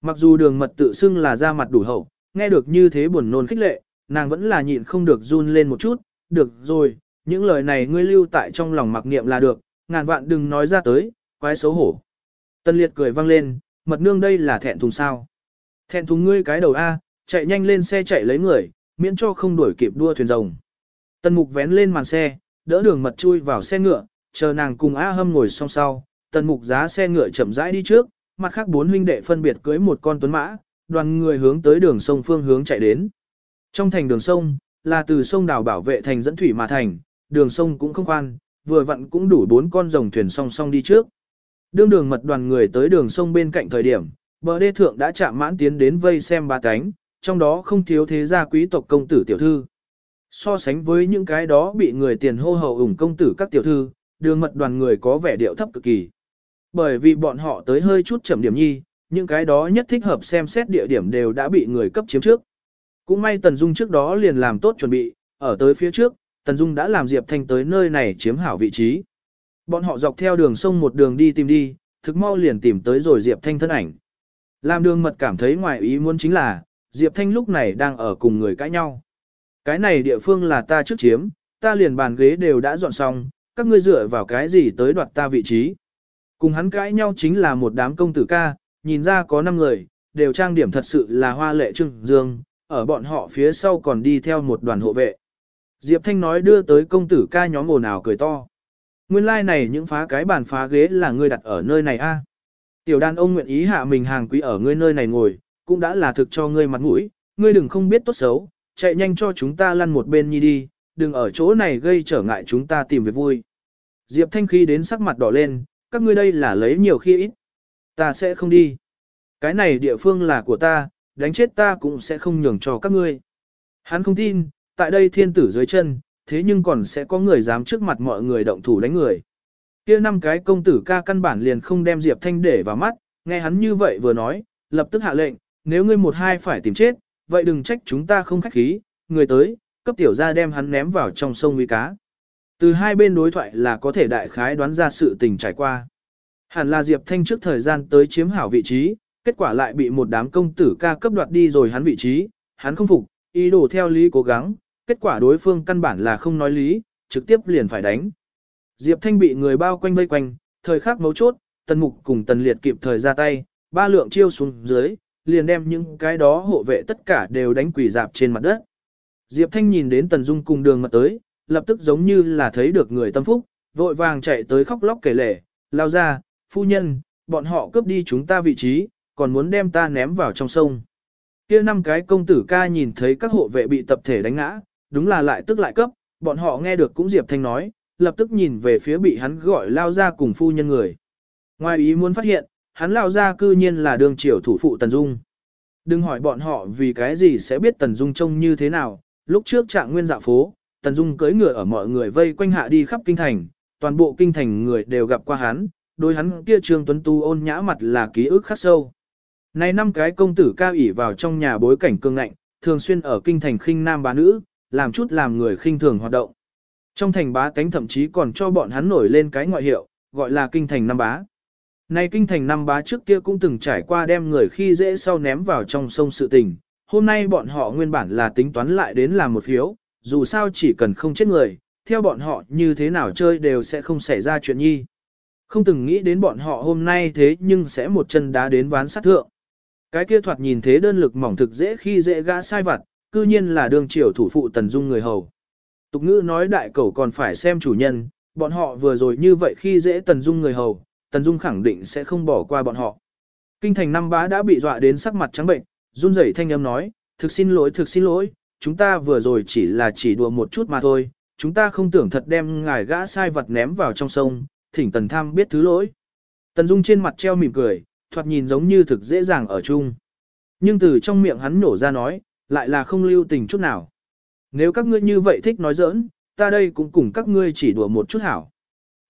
Mặc dù đường mật tự xưng là da mặt đủ hậu, nghe được như thế buồn nôn khích lệ, nàng vẫn là nhịn không được run lên một chút, được rồi, những lời này ngươi lưu tại trong lòng mặc niệm là được, ngàn vạn đừng nói ra tới, quái xấu hổ. Tân liệt cười vang lên, mật nương đây là thẹn thùng sao. Thẹn thùng ngươi cái đầu A, chạy nhanh lên xe chạy lấy người, miễn cho không đuổi kịp đua thuyền rồng. Tân mục vén lên màn xe, đỡ đường mật chui vào xe ngựa, chờ nàng cùng A hâm ngồi song sau. tần mục giá xe ngựa chậm rãi đi trước, mặt khác bốn huynh đệ phân biệt cưới một con tuấn mã, đoàn người hướng tới đường sông phương hướng chạy đến. Trong thành đường sông, là từ sông đào bảo vệ thành dẫn thủy mà thành, đường sông cũng không khoan, vừa vặn cũng đủ bốn con rồng thuyền song song đi trước. Đương đường mật đoàn người tới đường sông bên cạnh thời điểm, bờ đê thượng đã chạm mãn tiến đến vây xem ba cánh, trong đó không thiếu thế gia quý tộc công tử tiểu thư. So sánh với những cái đó bị người tiền hô hậu ủng công tử các tiểu thư, đường mật đoàn người có vẻ điệu thấp cực kỳ. Bởi vì bọn họ tới hơi chút chậm điểm nhi, những cái đó nhất thích hợp xem xét địa điểm đều đã bị người cấp chiếm trước. Cũng may Tần Dung trước đó liền làm tốt chuẩn bị, ở tới phía trước, Tần Dung đã làm Diệp Thanh tới nơi này chiếm hảo vị trí. Bọn họ dọc theo đường sông một đường đi tìm đi, thực mau liền tìm tới rồi Diệp Thanh thân ảnh. Làm đường mật cảm thấy ngoài ý muốn chính là, Diệp Thanh lúc này đang ở cùng người cãi nhau. Cái này địa phương là ta trước chiếm, ta liền bàn ghế đều đã dọn xong, các ngươi dựa vào cái gì tới đoạt ta vị trí. Cùng hắn cãi nhau chính là một đám công tử ca, nhìn ra có 5 người, đều trang điểm thật sự là hoa lệ trưng dương, ở bọn họ phía sau còn đi theo một đoàn hộ vệ. Diệp Thanh nói đưa tới công tử ca nhóm ồn ào cười to. Nguyên lai like này những phá cái bàn phá ghế là ngươi đặt ở nơi này a. Tiểu đàn ông nguyện ý hạ mình hàng quý ở ngươi nơi này ngồi, cũng đã là thực cho ngươi mặt mũi, ngươi đừng không biết tốt xấu, chạy nhanh cho chúng ta lăn một bên nhi đi, đừng ở chỗ này gây trở ngại chúng ta tìm việc vui. Diệp Thanh khi đến sắc mặt đỏ lên, các ngươi đây là lấy nhiều khi ít. Ta sẽ không đi. Cái này địa phương là của ta, đánh chết ta cũng sẽ không nhường cho các ngươi. Hắn không tin, tại đây thiên tử dưới chân, thế nhưng còn sẽ có người dám trước mặt mọi người động thủ đánh người. Kia năm cái công tử ca căn bản liền không đem Diệp Thanh để vào mắt, nghe hắn như vậy vừa nói, lập tức hạ lệnh, nếu ngươi một hai phải tìm chết, vậy đừng trách chúng ta không khách khí, người tới, cấp tiểu ra đem hắn ném vào trong sông nguy cá. Từ hai bên đối thoại là có thể đại khái đoán ra sự tình trải qua. Hẳn là Diệp Thanh trước thời gian tới chiếm hảo vị trí, kết quả lại bị một đám công tử ca cấp đoạt đi rồi hắn vị trí, hắn không phục, ý đồ theo lý cố gắng, kết quả đối phương căn bản là không nói lý, trực tiếp liền phải đánh. Diệp Thanh bị người bao quanh vây quanh, thời khắc mấu chốt, tần mục cùng tần liệt kịp thời ra tay, ba lượng chiêu xuống dưới, liền đem những cái đó hộ vệ tất cả đều đánh quỷ dạp trên mặt đất. Diệp Thanh nhìn đến tần dung cùng đường mật tới, lập tức giống như là thấy được người tâm phúc, vội vàng chạy tới khóc lóc kể lể, lao ra, phu nhân, bọn họ cướp đi chúng ta vị trí, còn muốn đem ta ném vào trong sông. Kia năm cái công tử ca nhìn thấy các hộ vệ bị tập thể đánh ngã, đúng là lại tức lại cấp, bọn họ nghe được cũng Diệp Thanh nói, lập tức nhìn về phía bị hắn gọi lao ra cùng phu nhân người. Ngoài ý muốn phát hiện, hắn lao ra cư nhiên là đường triều thủ phụ Tần Dung. Đừng hỏi bọn họ vì cái gì sẽ biết Tần Dung trông như thế nào, lúc trước trạng nguyên dạ phố, Tần Dung cưỡi ngựa ở mọi người vây quanh hạ đi khắp kinh thành, toàn bộ kinh thành người đều gặp qua hắn, đối hắn kia trương tuấn tu ôn nhã mặt là ký ức khắc sâu. Này năm cái công tử cao ỷ vào trong nhà bối cảnh cương ngạnh, thường xuyên ở kinh thành khinh nam bá nữ, làm chút làm người khinh thường hoạt động. Trong thành bá tánh thậm chí còn cho bọn hắn nổi lên cái ngoại hiệu, gọi là kinh thành năm bá. Này kinh thành năm bá trước kia cũng từng trải qua đem người khi dễ sau ném vào trong sông sự tình. Hôm nay bọn họ nguyên bản là tính toán lại đến làm một phiếu, dù sao chỉ cần không chết người, theo bọn họ như thế nào chơi đều sẽ không xảy ra chuyện nhi. Không từng nghĩ đến bọn họ hôm nay thế nhưng sẽ một chân đá đến ván sát thượng. Cái kia thoạt nhìn thế đơn lực mỏng thực dễ khi dễ gã sai vặt, cư nhiên là đường triều thủ phụ Tần Dung người hầu. Tục ngữ nói đại cẩu còn phải xem chủ nhân, bọn họ vừa rồi như vậy khi dễ Tần Dung người hầu, Tần Dung khẳng định sẽ không bỏ qua bọn họ. Kinh thành năm bá đã bị dọa đến sắc mặt trắng bệnh, run rẩy thanh âm nói, thực xin lỗi thực xin lỗi, chúng ta vừa rồi chỉ là chỉ đùa một chút mà thôi, chúng ta không tưởng thật đem ngài gã sai vật ném vào trong sông, thỉnh Tần Tham biết thứ lỗi. Tần Dung trên mặt treo mỉm cười, thoạt nhìn giống như thực dễ dàng ở chung. Nhưng từ trong miệng hắn nổ ra nói, lại là không lưu tình chút nào. Nếu các ngươi như vậy thích nói giỡn, ta đây cũng cùng các ngươi chỉ đùa một chút hảo.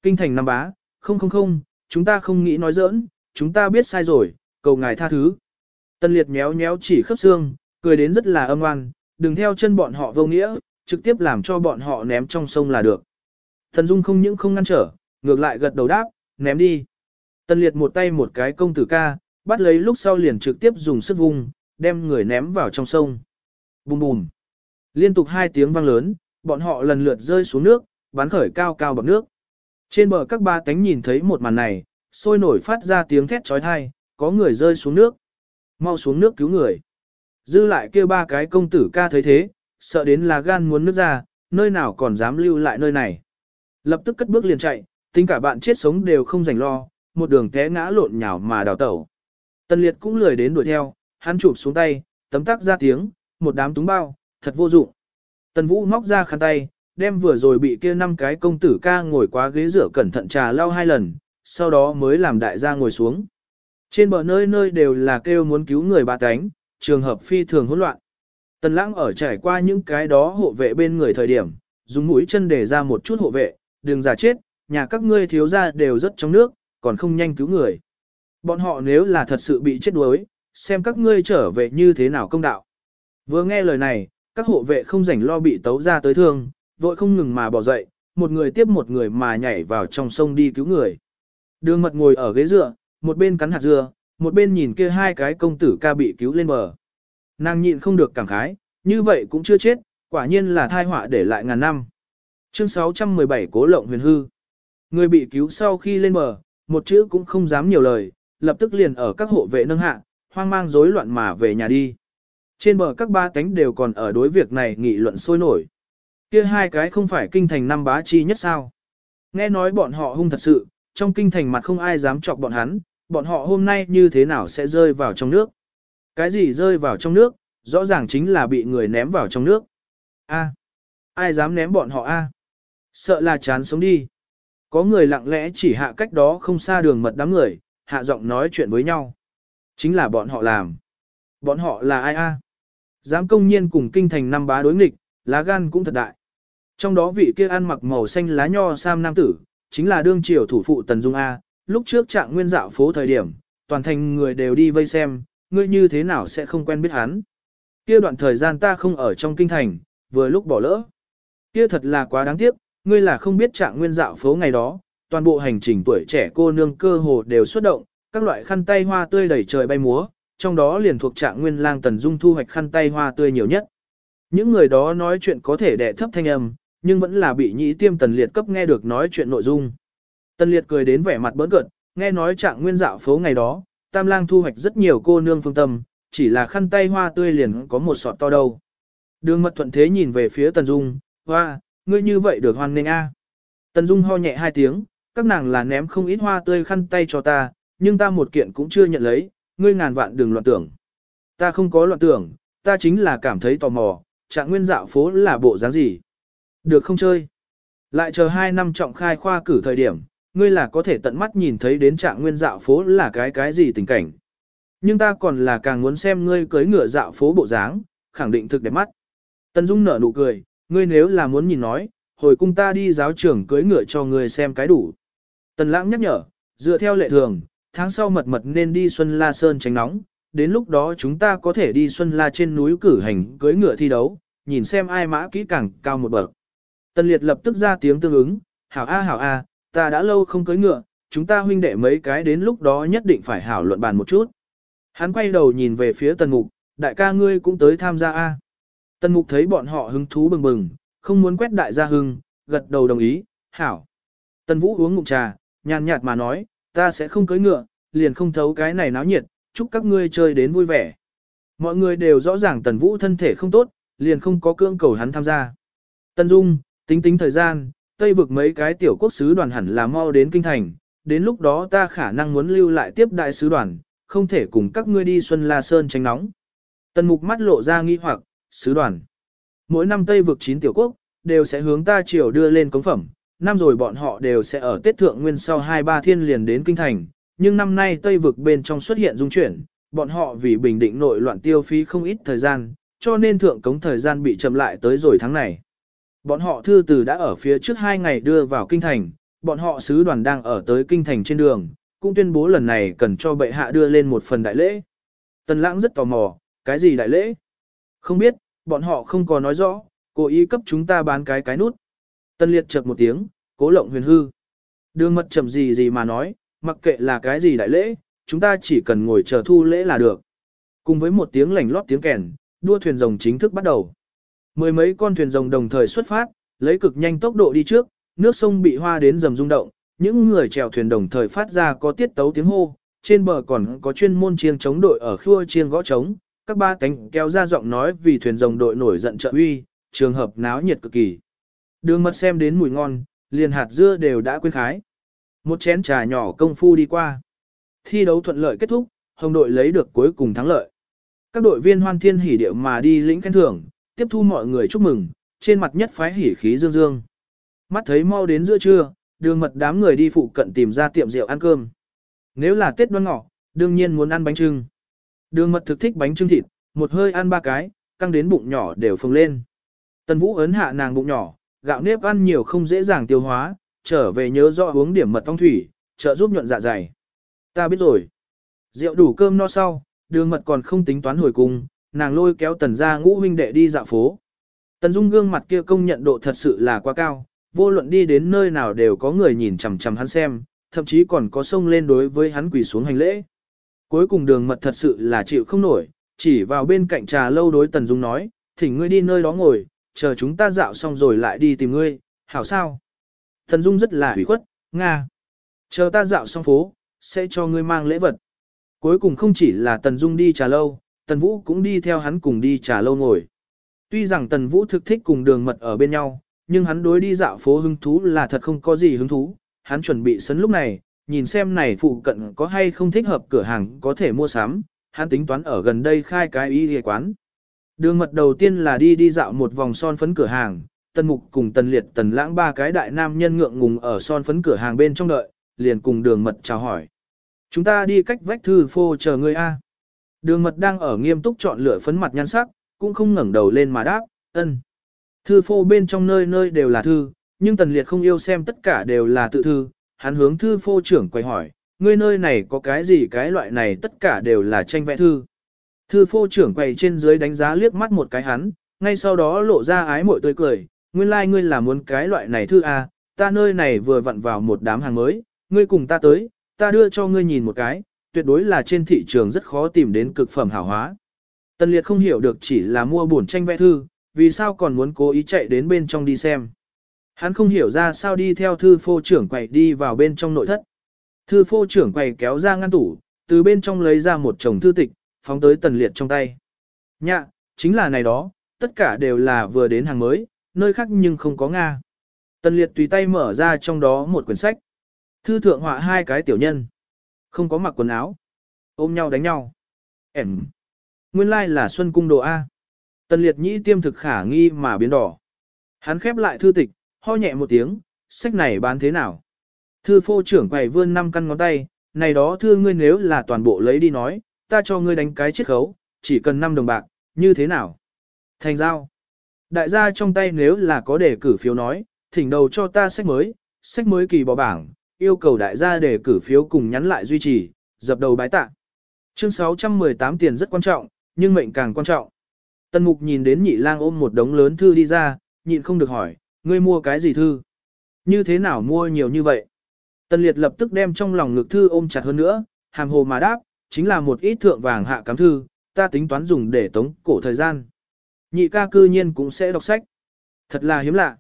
Kinh thành năm bá, không không không, chúng ta không nghĩ nói giỡn, chúng ta biết sai rồi, cầu ngài tha thứ. Tân liệt méo méo chỉ khớp xương, cười đến rất là âm oan, đừng theo chân bọn họ vô nghĩa, trực tiếp làm cho bọn họ ném trong sông là được. Thần Dung không những không ngăn trở, ngược lại gật đầu đáp, ném đi. Tân liệt một tay một cái công tử ca, bắt lấy lúc sau liền trực tiếp dùng sức vung, đem người ném vào trong sông. Bùm bùm. Liên tục hai tiếng vang lớn, bọn họ lần lượt rơi xuống nước, bắn khởi cao cao bằng nước. Trên bờ các ba tánh nhìn thấy một màn này, sôi nổi phát ra tiếng thét trói thai, có người rơi xuống nước. Mau xuống nước cứu người. Dư lại kêu ba cái công tử ca thấy thế, sợ đến là gan muốn nước ra, nơi nào còn dám lưu lại nơi này. Lập tức cất bước liền chạy, tính cả bạn chết sống đều không rảnh lo, một đường té ngã lộn nhào mà đào tẩu. Tân liệt cũng lười đến đuổi theo, hắn chụp xuống tay, tấm tắc ra tiếng, một đám túng bao, thật vô dụng. Tần Vũ móc ra khăn tay, đem vừa rồi bị kia năm cái công tử ca ngồi quá ghế rửa cẩn thận trà lau hai lần, sau đó mới làm đại gia ngồi xuống. Trên bờ nơi nơi đều là kêu muốn cứu người ba cánh, trường hợp phi thường hỗn loạn. Tần lãng ở trải qua những cái đó hộ vệ bên người thời điểm, dùng mũi chân để ra một chút hộ vệ, đừng giả chết, nhà các ngươi thiếu gia đều rất trong nước, còn không nhanh cứu người. Bọn họ nếu là thật sự bị chết đuối, xem các ngươi trở về như thế nào công đạo. Vừa nghe lời này, các hộ vệ không rảnh lo bị tấu ra tới thương, vội không ngừng mà bỏ dậy, một người tiếp một người mà nhảy vào trong sông đi cứu người. Đường mật ngồi ở ghế dựa, một bên cắn hạt dưa, một bên nhìn kia hai cái công tử ca bị cứu lên bờ. Nàng nhịn không được cảm khái, như vậy cũng chưa chết, quả nhiên là thai họa để lại ngàn năm. Chương 617 Cố Lộng Huyền Hư Người bị cứu sau khi lên bờ, một chữ cũng không dám nhiều lời, lập tức liền ở các hộ vệ nâng hạ, hoang mang rối loạn mà về nhà đi. Trên bờ các ba tánh đều còn ở đối việc này nghị luận sôi nổi. Kia hai cái không phải kinh thành năm bá chi nhất sao. Nghe nói bọn họ hung thật sự, trong kinh thành mặt không ai dám chọc bọn hắn, bọn họ hôm nay như thế nào sẽ rơi vào trong nước. Cái gì rơi vào trong nước, rõ ràng chính là bị người ném vào trong nước. A, ai dám ném bọn họ a? Sợ là chán sống đi. Có người lặng lẽ chỉ hạ cách đó không xa đường mật đám người, hạ giọng nói chuyện với nhau. Chính là bọn họ làm. Bọn họ là ai a? Dám công nhiên cùng kinh thành năm bá đối nghịch, lá gan cũng thật đại. Trong đó vị kia ăn mặc màu xanh lá nho sam nam tử, chính là đương triều thủ phụ Tần Dung A, lúc trước trạng nguyên dạo phố thời điểm, toàn thành người đều đi vây xem, ngươi như thế nào sẽ không quen biết hắn. Kia đoạn thời gian ta không ở trong kinh thành, vừa lúc bỏ lỡ. Kia thật là quá đáng tiếc, ngươi là không biết trạng nguyên dạo phố ngày đó, toàn bộ hành trình tuổi trẻ cô nương cơ hồ đều xuất động, các loại khăn tay hoa tươi đầy trời bay múa, trong đó liền thuộc trạng nguyên lang Tần Dung thu hoạch khăn tay hoa tươi nhiều nhất. Những người đó nói chuyện có thể đẻ thấp thanh âm, nhưng vẫn là bị nhĩ tiêm Tần Liệt cấp nghe được nói chuyện nội dung. Tần Liệt cười đến vẻ mặt bỡn cợt, nghe nói trạng nguyên dạo phố ngày đó, Tam Lang thu hoạch rất nhiều cô nương phương tâm, chỉ là khăn tay hoa tươi liền có một sọt to đâu. Đường mật thuận thế nhìn về phía Tần Dung, hoa, ngươi như vậy được hoan nghênh a. Tần Dung ho nhẹ hai tiếng, các nàng là ném không ít hoa tươi khăn tay cho ta, nhưng ta một kiện cũng chưa nhận lấy, ngươi ngàn vạn đừng loạn tưởng. Ta không có loạn tưởng, ta chính là cảm thấy tò mò, trạng nguyên dạo phố là bộ dáng gì. Được không chơi? Lại chờ hai năm trọng khai khoa cử thời điểm, ngươi là có thể tận mắt nhìn thấy đến trạng nguyên dạo phố là cái cái gì tình cảnh. Nhưng ta còn là càng muốn xem ngươi cưới ngựa dạo phố bộ dáng, khẳng định thực đẹp mắt. Tần Dung nở nụ cười, ngươi nếu là muốn nhìn nói, hồi cung ta đi giáo trưởng cưới ngựa cho ngươi xem cái đủ. Tần Lãng nhắc nhở, dựa theo lệ thường, tháng sau mật mật nên đi Xuân La Sơn tránh nóng, đến lúc đó chúng ta có thể đi Xuân La trên núi cử hành cưới ngựa thi đấu, nhìn xem ai mã kỹ càng cao một bậc. Tần Liệt lập tức ra tiếng tương ứng, hảo a hảo a, ta đã lâu không cưới ngựa, chúng ta huynh đệ mấy cái đến lúc đó nhất định phải hảo luận bàn một chút. Hắn quay đầu nhìn về phía Tần Mục, đại ca ngươi cũng tới tham gia a. Tần Mục thấy bọn họ hứng thú bừng bừng, không muốn quét đại gia hưng, gật đầu đồng ý, hảo. Tần Vũ uống ngụm trà, nhàn nhạt mà nói, ta sẽ không cưới ngựa, liền không thấu cái này náo nhiệt, chúc các ngươi chơi đến vui vẻ. Mọi người đều rõ ràng Tần Vũ thân thể không tốt, liền không có cưỡng cầu hắn tham gia. Tần Dung, tính tính thời gian, Tây vực mấy cái tiểu quốc sứ đoàn hẳn là mau đến kinh thành, đến lúc đó ta khả năng muốn lưu lại tiếp đại sứ đoàn, không thể cùng các ngươi đi Xuân La Sơn tránh nóng. Tần Mục mắt lộ ra nghi hoặc, sứ đoàn. Mỗi năm Tây vực 9 tiểu quốc, đều sẽ hướng ta triều đưa lên cống phẩm, năm rồi bọn họ đều sẽ ở Tết Thượng Nguyên sau 2-3 thiên liền đến Kinh Thành, nhưng năm nay Tây vực bên trong xuất hiện dung chuyển, bọn họ vì bình định nội loạn tiêu phí không ít thời gian, cho nên thượng cống thời gian bị chậm lại tới rồi tháng này. Bọn họ thư từ đã ở phía trước hai ngày đưa vào Kinh Thành, bọn họ sứ đoàn đang ở tới Kinh Thành trên đường, cũng tuyên bố lần này cần cho bệ hạ đưa lên một phần đại lễ. Tần lãng rất tò mò, cái gì đại lễ? Không biết, bọn họ không có nói rõ, cố ý cấp chúng ta bán cái cái nút. Tần liệt chợt một tiếng, cố lộng huyền hư. Đường mật chậm gì gì mà nói, mặc kệ là cái gì đại lễ, chúng ta chỉ cần ngồi chờ thu lễ là được. Cùng với một tiếng lảnh lót tiếng kèn, đua thuyền rồng chính thức bắt đầu. Mười mấy con thuyền rồng đồng thời xuất phát, lấy cực nhanh tốc độ đi trước, nước sông bị hoa đến dầm rung động, những người chèo thuyền đồng thời phát ra có tiết tấu tiếng hô, trên bờ còn có chuyên môn chiêng chống đội ở khua chiêng gõ trống, các ba cánh kéo ra giọng nói vì thuyền rồng đội nổi giận trợ uy, trường hợp náo nhiệt cực kỳ. Đường mật xem đến mùi ngon, liền hạt dưa đều đã quên khái. Một chén trà nhỏ công phu đi qua. Thi đấu thuận lợi kết thúc, hồng đội lấy được cuối cùng thắng lợi. Các đội viên hoan thiên hỉ điệu mà đi lĩnh khen thưởng, tiếp thu mọi người chúc mừng, trên mặt nhất phái hỉ khí dương dương. Mắt thấy mau đến giữa trưa, đường mật đám người đi phụ cận tìm ra tiệm rượu ăn cơm. Nếu là Tết đoan ngọ, đương nhiên muốn ăn bánh trưng. Đường mật thực thích bánh trưng thịt, một hơi ăn ba cái, căng đến bụng nhỏ đều phồng lên. Tần Vũ ấn hạ nàng bụng nhỏ, gạo nếp ăn nhiều không dễ dàng tiêu hóa, trở về nhớ rõ uống điểm mật ong thủy, trợ giúp nhuận dạ dày. Ta biết rồi. Rượu đủ cơm no sau, đường mật còn không tính toán hồi cung, nàng lôi kéo tần ra ngũ huynh đệ đi dạo phố. Tần Dung gương mặt kia công nhận độ thật sự là quá cao, vô luận đi đến nơi nào đều có người nhìn chằm chằm hắn xem, thậm chí còn có sông lên đối với hắn quỳ xuống hành lễ. Cuối cùng đường mật thật sự là chịu không nổi, chỉ vào bên cạnh trà lâu đối Tần Dung nói, thỉnh ngươi đi nơi đó ngồi, chờ chúng ta dạo xong rồi lại đi tìm ngươi, hảo sao? Tần Dung rất là hủy khuất, Nga. Chờ ta dạo xong phố, sẽ cho ngươi mang lễ vật. Cuối cùng không chỉ là Tần Dung đi trà lâu, Tần Vũ cũng đi theo hắn cùng đi trà lâu ngồi. Tuy rằng Tần Vũ thực thích cùng đường mật ở bên nhau, nhưng hắn đối đi dạo phố hứng thú là thật không có gì hứng thú. Hắn chuẩn bị sấn lúc này, nhìn xem này phụ cận có hay không thích hợp cửa hàng có thể mua sắm, hắn tính toán ở gần đây khai cái y ghề quán. Đường mật đầu tiên là đi đi dạo một vòng son phấn cửa hàng, tần mục cùng tần liệt tần lãng ba cái đại nam nhân ngượng ngùng ở son phấn cửa hàng bên trong đợi, liền cùng đường mật chào hỏi. Chúng ta đi cách vách thư phô chờ người A. Đường mật đang ở nghiêm túc chọn lựa phấn mặt nhan sắc, cũng không ngẩng đầu lên mà đáp, ân. Thư phô bên trong nơi nơi đều là thư, nhưng tần liệt không yêu xem tất cả đều là tự thư, hắn hướng thư phô trưởng quay hỏi, ngươi nơi này có cái gì cái loại này tất cả đều là tranh vẽ thư. Thư phô trưởng quay trên dưới đánh giá liếc mắt một cái hắn, ngay sau đó lộ ra ái mội tươi cười, nguyên lai like ngươi là muốn cái loại này thư à, ta nơi này vừa vặn vào một đám hàng mới, ngươi cùng ta tới, ta đưa cho ngươi nhìn một cái, tuyệt đối là trên thị trường rất khó tìm đến cực phẩm hảo hóa. Tần Liệt không hiểu được chỉ là mua buồn tranh vẽ thư, vì sao còn muốn cố ý chạy đến bên trong đi xem. Hắn không hiểu ra sao đi theo thư phô trưởng quầy đi vào bên trong nội thất. Thư phô trưởng quầy kéo ra ngăn tủ, từ bên trong lấy ra một chồng thư tịch, phóng tới Tần Liệt trong tay. Nhạ, chính là này đó, tất cả đều là vừa đến hàng mới, nơi khác nhưng không có Nga. Tần Liệt tùy tay mở ra trong đó một quyển sách. Thư thượng họa hai cái tiểu nhân. Không có mặc quần áo. Ôm nhau đánh nhau. Em. Nguyên lai like là Xuân Cung Đồ A. Tần Liệt nhĩ tiêm thực khả nghi mà biến đỏ. Hắn khép lại thư tịch, ho nhẹ một tiếng, sách này bán thế nào? Thư phô trưởng quầy vươn năm căn ngón tay, này đó thưa ngươi nếu là toàn bộ lấy đi nói, ta cho ngươi đánh cái chiết khấu, chỉ cần 5 đồng bạc, như thế nào? Thành giao. Đại gia trong tay nếu là có đề cử phiếu nói, thỉnh đầu cho ta sách mới, sách mới kỳ bỏ bảng, yêu cầu đại gia đề cử phiếu cùng nhắn lại duy trì, dập đầu bái tạ. Chương 618 tiền rất quan trọng, nhưng mệnh càng quan trọng. Tân mục nhìn đến nhị lang ôm một đống lớn thư đi ra, nhịn không được hỏi, ngươi mua cái gì thư? Như thế nào mua nhiều như vậy? Tân liệt lập tức đem trong lòng ngực thư ôm chặt hơn nữa, hàm hồ mà đáp, chính là một ít thượng vàng hạ cắm thư, ta tính toán dùng để tống cổ thời gian. Nhị ca cư nhiên cũng sẽ đọc sách. Thật là hiếm lạ.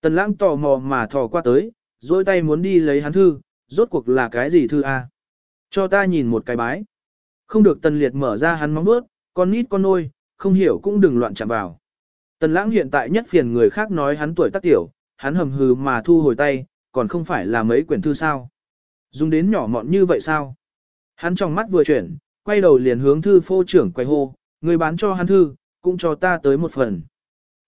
Tần lãng tò mò mà thò qua tới, dôi tay muốn đi lấy hắn thư, rốt cuộc là cái gì thư a? Cho ta nhìn một cái bái. Không được tần liệt mở ra hắn móng bước, con nít con nôi, không hiểu cũng đừng loạn chạm vào. Tần lãng hiện tại nhất phiền người khác nói hắn tuổi tác tiểu, hắn hầm hừ mà thu hồi tay, còn không phải là mấy quyển thư sao. Dùng đến nhỏ mọn như vậy sao? Hắn trong mắt vừa chuyển, quay đầu liền hướng thư phô trưởng quay hô, người bán cho hắn thư, cũng cho ta tới một phần.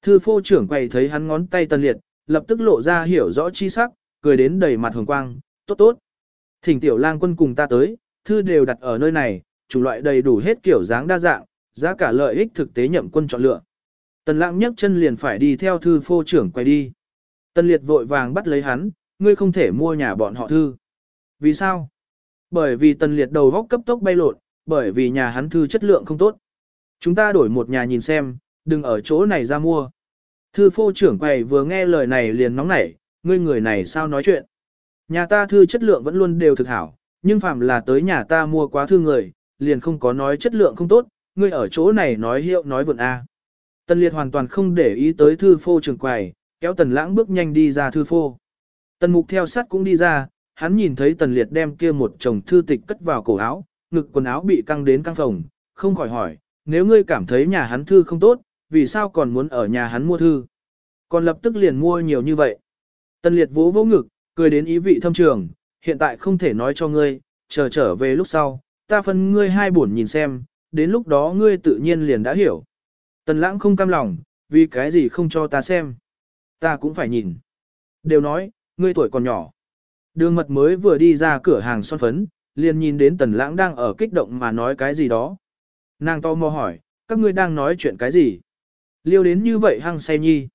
Thư phô trưởng quay thấy hắn ngón tay tần liệt, lập tức lộ ra hiểu rõ chi sắc, cười đến đầy mặt hồng quang, tốt tốt. Thỉnh tiểu lang quân cùng ta tới, thư đều đặt ở nơi này, chủ loại đầy đủ hết kiểu dáng đa dạng, giá cả lợi ích thực tế nhậm quân chọn lựa. Tần lãng nhấc chân liền phải đi theo thư phô trưởng quay đi. Tần liệt vội vàng bắt lấy hắn, ngươi không thể mua nhà bọn họ thư. Vì sao? Bởi vì tần liệt đầu góc cấp tốc bay lộn, bởi vì nhà hắn thư chất lượng không tốt. Chúng ta đổi một nhà nhìn xem, đừng ở chỗ này ra mua. Thư phô trưởng quầy vừa nghe lời này liền nóng nảy, ngươi người này sao nói chuyện. Nhà ta thư chất lượng vẫn luôn đều thực hảo, nhưng phạm là tới nhà ta mua quá thư người, liền không có nói chất lượng không tốt, ngươi ở chỗ này nói hiệu nói vượn A. Tần liệt hoàn toàn không để ý tới thư phô trường quầy, kéo tần lãng bước nhanh đi ra thư phô. Tần mục theo sát cũng đi ra, hắn nhìn thấy tần liệt đem kia một chồng thư tịch cất vào cổ áo, ngực quần áo bị căng đến căng phồng, không khỏi hỏi, nếu ngươi cảm thấy nhà hắn thư không tốt, vì sao còn muốn ở nhà hắn mua thư? Còn lập tức liền mua nhiều như vậy. Tân liệt vỗ vỗ ngực, cười đến ý vị thâm trường, hiện tại không thể nói cho ngươi, chờ trở về lúc sau, ta phân ngươi hai buồn nhìn xem, đến lúc đó ngươi tự nhiên liền đã hiểu. Tần lãng không cam lòng, vì cái gì không cho ta xem. Ta cũng phải nhìn. Đều nói, ngươi tuổi còn nhỏ. Đường mật mới vừa đi ra cửa hàng son phấn, liền nhìn đến tần lãng đang ở kích động mà nói cái gì đó. Nàng to mò hỏi, các ngươi đang nói chuyện cái gì? Liêu đến như vậy hăng say nhi.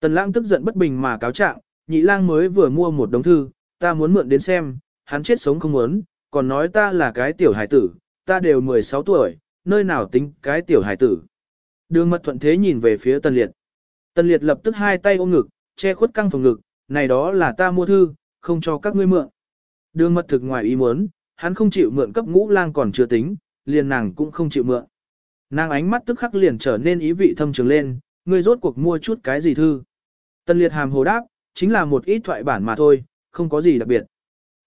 Tần lãng tức giận bất bình mà cáo trạng, nhị lang mới vừa mua một đống thư, ta muốn mượn đến xem, hắn chết sống không muốn, còn nói ta là cái tiểu hải tử, ta đều 16 tuổi, nơi nào tính cái tiểu hải tử. Đường mật thuận thế nhìn về phía tần liệt. Tần liệt lập tức hai tay ôm ngực, che khuất căng phòng ngực, này đó là ta mua thư, không cho các ngươi mượn. Đường mật thực ngoài ý muốn, hắn không chịu mượn cấp ngũ lang còn chưa tính, liền nàng cũng không chịu mượn. Nàng ánh mắt tức khắc liền trở nên ý vị thâm trường lên, ngươi rốt cuộc mua chút cái gì thư. Tần liệt hàm hồ đáp, chính là một ít thoại bản mà thôi, không có gì đặc biệt.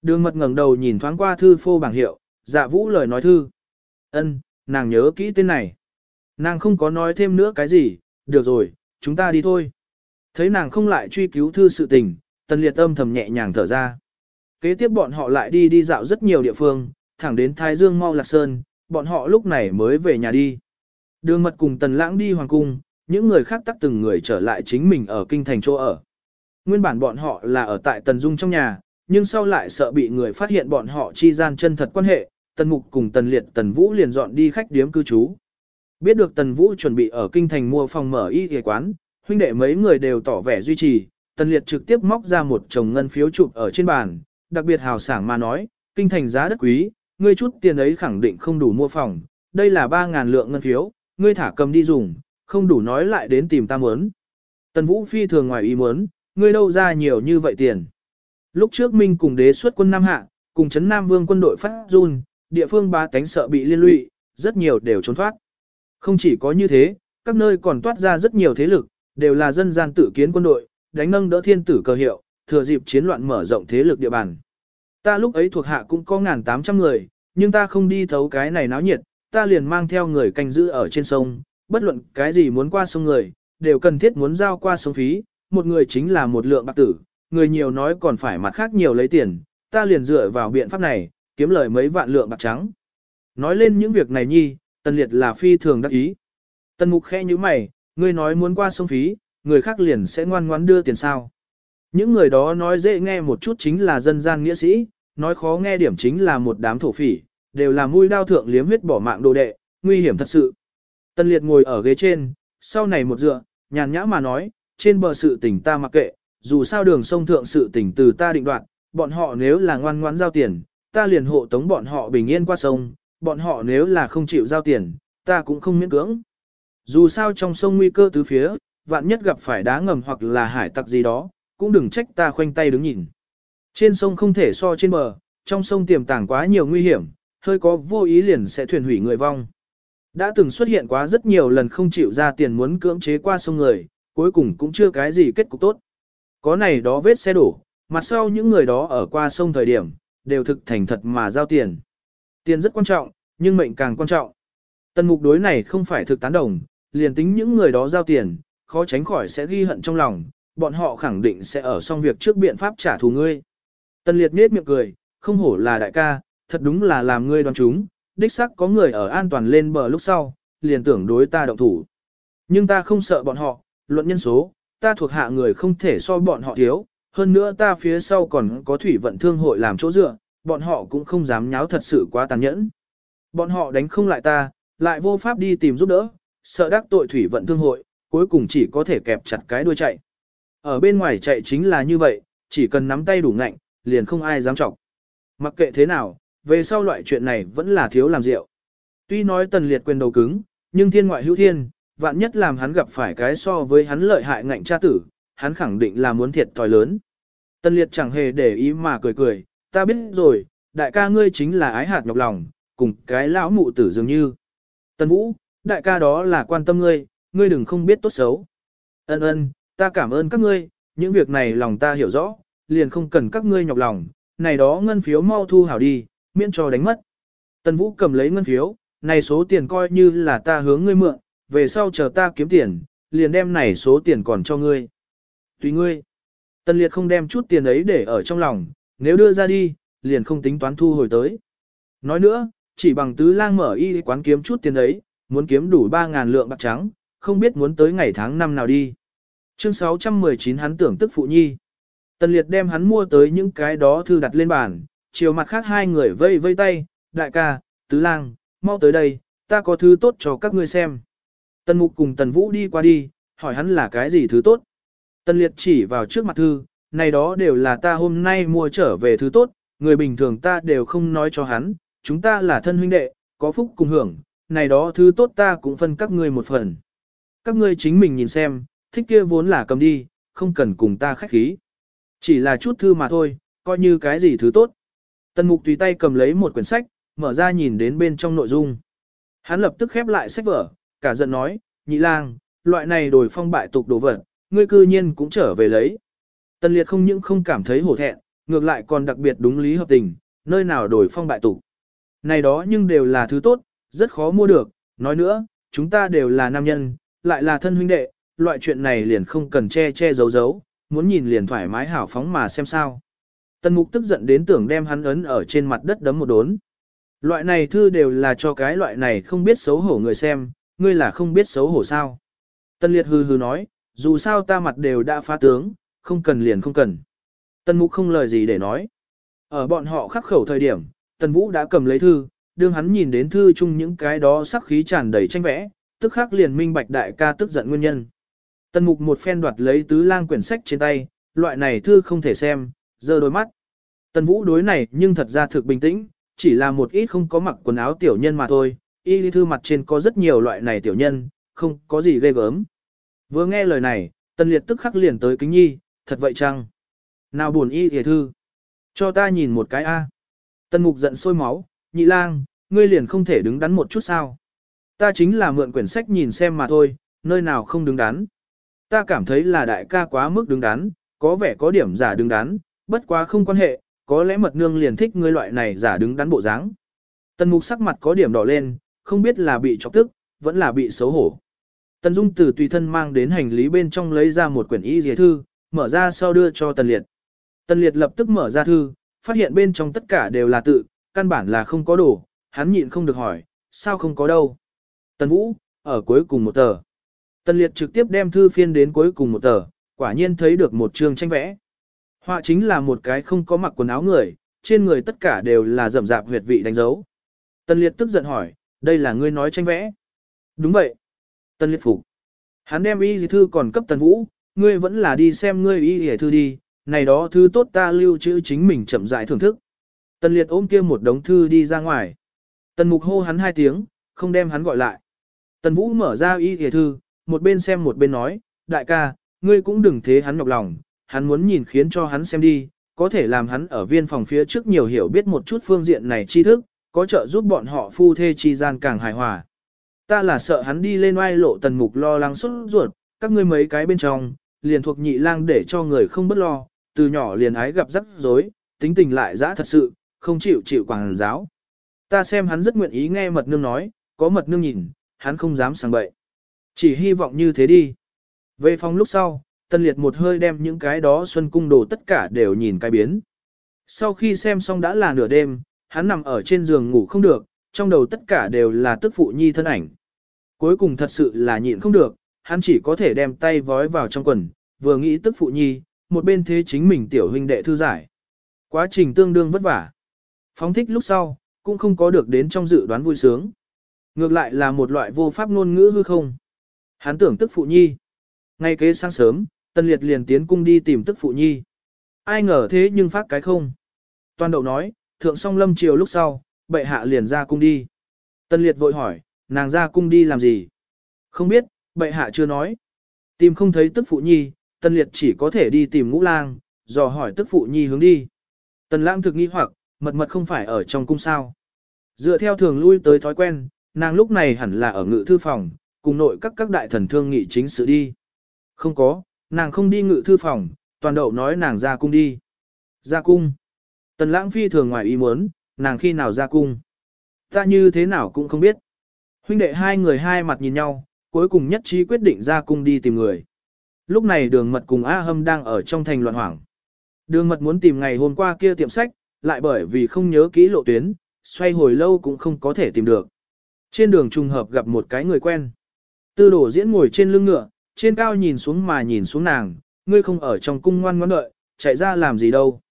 Đường mật ngẩng đầu nhìn thoáng qua thư phô bảng hiệu, dạ vũ lời nói thư. ân nàng nhớ kỹ tên này. Nàng không có nói thêm nữa cái gì, được rồi, chúng ta đi thôi. Thấy nàng không lại truy cứu thư sự tình, tần liệt âm thầm nhẹ nhàng thở ra. Kế tiếp bọn họ lại đi đi dạo rất nhiều địa phương, thẳng đến Thái Dương mau lạc sơn, bọn họ lúc này mới về nhà đi. Đường mật cùng tần lãng đi hoàng cung, những người khác tắt từng người trở lại chính mình ở kinh thành chỗ ở. Nguyên bản bọn họ là ở tại tần dung trong nhà, nhưng sau lại sợ bị người phát hiện bọn họ chi gian chân thật quan hệ, tần mục cùng tần liệt tần vũ liền dọn đi khách điếm cư trú. Biết được tần vũ chuẩn bị ở kinh thành mua phòng mở y y quán, huynh đệ mấy người đều tỏ vẻ duy trì, tần liệt trực tiếp móc ra một chồng ngân phiếu chụp ở trên bàn, đặc biệt hào sảng mà nói, kinh thành giá đất quý, ngươi chút tiền ấy khẳng định không đủ mua phòng, đây là 3.000 lượng ngân phiếu, ngươi thả cầm đi dùng, không đủ nói lại đến tìm ta muốn. Tần Vũ phi thường ngoài ý muốn, ngươi đâu ra nhiều như vậy tiền. Lúc trước Minh cùng đế xuất quân Nam Hạ, cùng chấn Nam Vương quân đội phát run, địa phương ba tánh sợ bị liên lụy, rất nhiều đều trốn thoát. Không chỉ có như thế, các nơi còn toát ra rất nhiều thế lực, đều là dân gian tự kiến quân đội, đánh nâng đỡ thiên tử cơ hiệu, thừa dịp chiến loạn mở rộng thế lực địa bàn. Ta lúc ấy thuộc hạ cũng có ngàn tám trăm người, nhưng ta không đi thấu cái này náo nhiệt, ta liền mang theo người canh giữ ở trên sông, bất luận cái gì muốn qua sông người, đều cần thiết muốn giao qua sông phí, một người chính là một lượng bạc tử, người nhiều nói còn phải mặt khác nhiều lấy tiền, ta liền dựa vào biện pháp này, kiếm lời mấy vạn lượng bạc trắng. Nói lên những việc này nhi, tần liệt là phi thường đắc ý. Tần mục khẽ như mày, ngươi nói muốn qua sông phí, người khác liền sẽ ngoan ngoãn đưa tiền sao. Những người đó nói dễ nghe một chút chính là dân gian nghĩa sĩ, nói khó nghe điểm chính là một đám thổ phỉ, đều là mũi đao thượng liếm huyết bỏ mạng đồ đệ, nguy hiểm thật sự. Tân liệt ngồi ở ghế trên, sau này một dựa, nhàn nhã mà nói, trên bờ sự tình ta mặc kệ, dù sao đường sông thượng sự tình từ ta định đoạt, bọn họ nếu là ngoan ngoãn giao tiền, ta liền hộ tống bọn họ bình yên qua sông, bọn họ nếu là không chịu giao tiền, ta cũng không miễn cưỡng. Dù sao trong sông nguy cơ tứ phía, vạn nhất gặp phải đá ngầm hoặc là hải tặc gì đó, cũng đừng trách ta khoanh tay đứng nhìn. Trên sông không thể so trên bờ, trong sông tiềm tàng quá nhiều nguy hiểm, hơi có vô ý liền sẽ thuyền hủy người vong. Đã từng xuất hiện quá rất nhiều lần không chịu ra tiền muốn cưỡng chế qua sông người, cuối cùng cũng chưa cái gì kết cục tốt. Có này đó vết xe đổ, mặt sau những người đó ở qua sông thời điểm, đều thực thành thật mà giao tiền. Tiền rất quan trọng, nhưng mệnh càng quan trọng. Tần mục đối này không phải thực tán đồng, liền tính những người đó giao tiền, khó tránh khỏi sẽ ghi hận trong lòng, bọn họ khẳng định sẽ ở xong việc trước biện pháp trả thù ngươi. Tần liệt nết miệng cười, không hổ là đại ca, thật đúng là làm ngươi đoán chúng, đích xác có người ở an toàn lên bờ lúc sau, liền tưởng đối ta động thủ. Nhưng ta không sợ bọn họ, luận nhân số, ta thuộc hạ người không thể so bọn họ thiếu, hơn nữa ta phía sau còn có thủy vận thương hội làm chỗ dựa, bọn họ cũng không dám nháo thật sự quá tàn nhẫn. Bọn họ đánh không lại ta, lại vô pháp đi tìm giúp đỡ, sợ đắc tội thủy vận thương hội, cuối cùng chỉ có thể kẹp chặt cái đuôi chạy. Ở bên ngoài chạy chính là như vậy, chỉ cần nắm tay đủ ngạnh, liền không ai dám chọc. Mặc kệ thế nào, về sau loại chuyện này vẫn là thiếu làm rượu. Tuy nói tần liệt quyền đầu cứng, nhưng thiên ngoại hữu thiên, vạn nhất làm hắn gặp phải cái so với hắn lợi hại ngạnh cha tử, hắn khẳng định là muốn thiệt thòi lớn. tân liệt chẳng hề để ý mà cười cười, ta biết rồi, đại ca ngươi chính là ái hạt nhọc lòng, cùng cái lão mụ tử dường như. tân vũ, đại ca đó là quan tâm ngươi, ngươi đừng không biết tốt xấu. Ân ân, ta cảm ơn các ngươi, những việc này lòng ta hiểu rõ, liền không cần các ngươi nhọc lòng, này đó ngân phiếu mau thu hảo đi, miễn cho đánh mất. tân Vũ cầm lấy ngân phiếu, này số tiền coi như là ta hướng ngươi mượn, về sau chờ ta kiếm tiền, liền đem này số tiền còn cho ngươi. Tùy ngươi. Tần Liệt không đem chút tiền ấy để ở trong lòng, nếu đưa ra đi, liền không tính toán thu hồi tới. Nói nữa, chỉ bằng tứ lang mở y quán kiếm chút tiền ấy, muốn kiếm đủ 3.000 lượng bạc trắng, không biết muốn tới ngày tháng năm nào đi. Chương 619 hắn tưởng tức phụ nhi. Tần liệt đem hắn mua tới những cái đó thư đặt lên bàn, chiều mặt khác hai người vây vây tay, đại ca, tứ lang, mau tới đây, ta có thứ tốt cho các ngươi xem. Tần mục cùng tần vũ đi qua đi, hỏi hắn là cái gì thứ tốt. Tần liệt chỉ vào trước mặt thư, này đó đều là ta hôm nay mua trở về thứ tốt, người bình thường ta đều không nói cho hắn, chúng ta là thân huynh đệ, có phúc cùng hưởng, này đó thứ tốt ta cũng phân các ngươi một phần. Các ngươi chính mình nhìn xem, thích kia vốn là cầm đi, không cần cùng ta khách khí. Chỉ là chút thư mà thôi, coi như cái gì thứ tốt. Tần mục tùy tay cầm lấy một quyển sách, mở ra nhìn đến bên trong nội dung. Hắn lập tức khép lại sách vở, cả giận nói, nhị lang, loại này đổi phong bại tục đồ vật, ngươi cư nhiên cũng trở về lấy. Tần liệt không những không cảm thấy hổ thẹn, ngược lại còn đặc biệt đúng lý hợp tình, nơi nào đổi phong bại tục. Này đó nhưng đều là thứ tốt, rất khó mua được, nói nữa, chúng ta đều là nam nhân, lại là thân huynh đệ, loại chuyện này liền không cần che che giấu giấu, muốn nhìn liền thoải mái hảo phóng mà xem sao. Tần mục tức giận đến tưởng đem hắn ấn ở trên mặt đất đấm một đốn. Loại này thư đều là cho cái loại này không biết xấu hổ người xem, ngươi là không biết xấu hổ sao. Tân liệt hừ hừ nói, dù sao ta mặt đều đã phá tướng, không cần liền không cần. Tân mục không lời gì để nói. Ở bọn họ khắc khẩu thời điểm, Tân vũ đã cầm lấy thư, đương hắn nhìn đến thư chung những cái đó sắc khí tràn đầy tranh vẽ, tức khắc liền minh bạch đại ca tức giận nguyên nhân. Tân mục một phen đoạt lấy tứ lang quyển sách trên tay, loại này thư không thể xem, giơ đôi mắt. Tân vũ đối này nhưng thật ra thực bình tĩnh, chỉ là một ít không có mặc quần áo tiểu nhân mà thôi, y lý thư mặt trên có rất nhiều loại này tiểu nhân, không có gì ghê gớm. Vừa nghe lời này, tần liệt tức khắc liền tới kính nhi, thật vậy chăng? Nào buồn y lý thư? Cho ta nhìn một cái A. Tần mục giận sôi máu, nhị lang, ngươi liền không thể đứng đắn một chút sao. Ta chính là mượn quyển sách nhìn xem mà thôi, nơi nào không đứng đắn. Ta cảm thấy là đại ca quá mức đứng đắn, có vẻ có điểm giả đứng đắn, bất quá không quan hệ, có lẽ mật nương liền thích ngươi loại này giả đứng đắn bộ dáng. Tần mục sắc mặt có điểm đỏ lên, không biết là bị chọc tức, vẫn là bị xấu hổ. Tần Dung từ tùy thân mang đến hành lý bên trong lấy ra một quyển y dì thư, mở ra sau đưa cho Tần Liệt. Tần Liệt lập tức mở ra thư, phát hiện bên trong tất cả đều là tự, căn bản là không có đồ, hắn nhịn không được hỏi, sao không có đâu. Tần Vũ, ở cuối cùng một tờ. Tần Liệt trực tiếp đem thư phiên đến cuối cùng một tờ, quả nhiên thấy được một chương tranh vẽ. Họa chính là một cái không có mặc quần áo người, trên người tất cả đều là rậm rạp huyệt vị đánh dấu. Tần Liệt tức giận hỏi, đây là ngươi nói tranh vẽ. Đúng vậy. Tần Liệt phục. Hắn đem y dì thư còn cấp Tần Vũ, ngươi vẫn là đi xem ngươi y dì thư đi, này đó thư tốt ta lưu trữ chính mình chậm rãi thưởng thức. Tần Liệt ôm kia một đống thư đi ra ngoài. Tần Mục hô hắn hai tiếng, không đem hắn gọi lại. Tần Vũ mở ra y dì thư, một bên xem một bên nói, đại ca, ngươi cũng đừng thế hắn nhọc lòng, hắn muốn nhìn khiến cho hắn xem đi, có thể làm hắn ở viên phòng phía trước nhiều hiểu biết một chút phương diện này tri thức, có trợ giúp bọn họ phu thê chi gian càng hài hòa. Ta là sợ hắn đi lên oai lộ tần mục lo lắng xuất ruột, các ngươi mấy cái bên trong, liền thuộc nhị lang để cho người không bất lo, từ nhỏ liền ái gặp rắc rối, tính tình lại dã thật sự, không chịu chịu quảng giáo. Ta xem hắn rất nguyện ý nghe mật nương nói, có mật nương nhìn, hắn không dám sang bậy. Chỉ hy vọng như thế đi. Về phòng lúc sau, Tân Liệt một hơi đem những cái đó xuân cung đồ tất cả đều nhìn cái biến. Sau khi xem xong đã là nửa đêm, hắn nằm ở trên giường ngủ không được, trong đầu tất cả đều là tức phụ nhi thân ảnh. Cuối cùng thật sự là nhịn không được, hắn chỉ có thể đem tay vói vào trong quần, vừa nghĩ tức phụ nhi, một bên thế chính mình tiểu huynh đệ thư giải. Quá trình tương đương vất vả. Phóng thích lúc sau, cũng không có được đến trong dự đoán vui sướng. Ngược lại là một loại vô pháp ngôn ngữ hư không. Hắn tưởng tức phụ nhi. Ngay kế sáng sớm, Tân Liệt liền tiến cung đi tìm tức phụ nhi. Ai ngờ thế nhưng phát cái không. Toàn đậu nói, thượng song lâm chiều lúc sau, bệ hạ liền ra cung đi. Tân Liệt vội hỏi, nàng ra cung đi làm gì? Không biết, bệ hạ chưa nói. Tìm không thấy tức phụ nhi, Tân Liệt chỉ có thể đi tìm ngũ lang, dò hỏi tức phụ nhi hướng đi. Tần Lãng thực nghi hoặc, mật mật không phải ở trong cung sao. Dựa theo thường lui tới thói quen, nàng lúc này hẳn là ở ngự thư phòng, cùng nội các các đại thần thương nghị chính sự đi. Không có, nàng không đi ngự thư phòng, toàn đậu nói nàng ra cung đi. Ra cung. Tần lãng phi thường ngoài ý muốn, nàng khi nào ra cung. Ta như thế nào cũng không biết. Huynh đệ hai người hai mặt nhìn nhau, cuối cùng nhất trí quyết định ra cung đi tìm người. Lúc này đường mật cùng A Hâm đang ở trong thành loạn hoảng. Đường mật muốn tìm ngày hôm qua kia tiệm sách, lại bởi vì không nhớ kỹ lộ tuyến, xoay hồi lâu cũng không có thể tìm được. Trên đường trùng hợp gặp một cái người quen. Tư đổ diễn ngồi trên lưng ngựa, trên cao nhìn xuống mà nhìn xuống nàng, ngươi không ở trong cung ngoan ngoãn đợi, chạy ra làm gì đâu.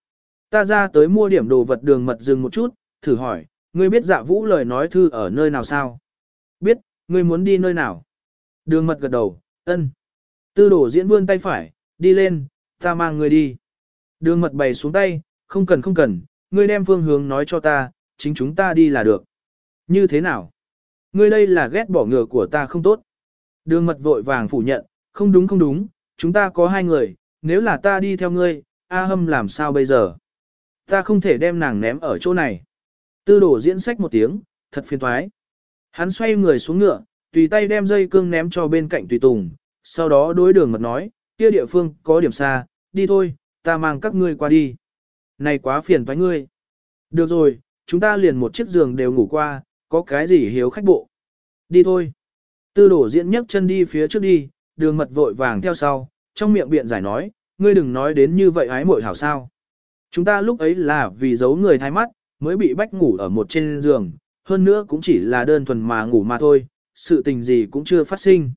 Ta ra tới mua điểm đồ vật đường mật dừng một chút, thử hỏi, ngươi biết dạ vũ lời nói thư ở nơi nào sao? Biết, ngươi muốn đi nơi nào? Đường mật gật đầu, ân. Tư đổ diễn vươn tay phải, đi lên, ta mang ngươi đi. Đường mật bày xuống tay, không cần không cần, ngươi đem phương hướng nói cho ta, chính chúng ta đi là được. Như thế nào? Ngươi đây là ghét bỏ ngựa của ta không tốt. Đường mật vội vàng phủ nhận, không đúng không đúng, chúng ta có hai người, nếu là ta đi theo ngươi, A hâm làm sao bây giờ? Ta không thể đem nàng ném ở chỗ này. Tư đổ diễn sách một tiếng, thật phiền thoái. Hắn xoay người xuống ngựa, tùy tay đem dây cương ném cho bên cạnh tùy tùng, sau đó đối đường mật nói, kia địa phương có điểm xa, đi thôi, ta mang các ngươi qua đi. Này quá phiền với ngươi. Được rồi, chúng ta liền một chiếc giường đều ngủ qua, có cái gì hiếu khách bộ. Đi thôi. Tư đổ diễn nhấc chân đi phía trước đi, đường mật vội vàng theo sau, trong miệng biện giải nói, ngươi đừng nói đến như vậy ái muội hảo sao. Chúng ta lúc ấy là vì giấu người thái mắt, mới bị bách ngủ ở một trên giường, hơn nữa cũng chỉ là đơn thuần mà ngủ mà thôi, sự tình gì cũng chưa phát sinh.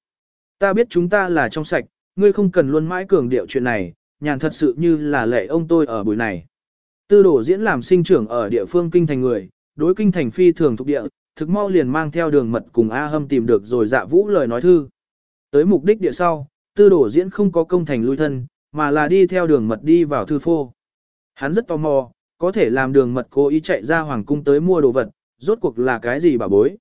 Ta biết chúng ta là trong sạch, ngươi không cần luôn mãi cường điệu chuyện này, nhàn thật sự như là lệ ông tôi ở buổi này. Tư đổ diễn làm sinh trưởng ở địa phương kinh thành người, đối kinh thành phi thường thuộc địa, thực mau liền mang theo đường mật cùng A Hâm tìm được rồi dạ vũ lời nói thư. Tới mục đích địa sau, tư đổ diễn không có công thành lui thân, mà là đi theo đường mật đi vào thư phô. Hắn rất tò mò, có thể làm đường mật cố ý chạy ra hoàng cung tới mua đồ vật, rốt cuộc là cái gì bà bối.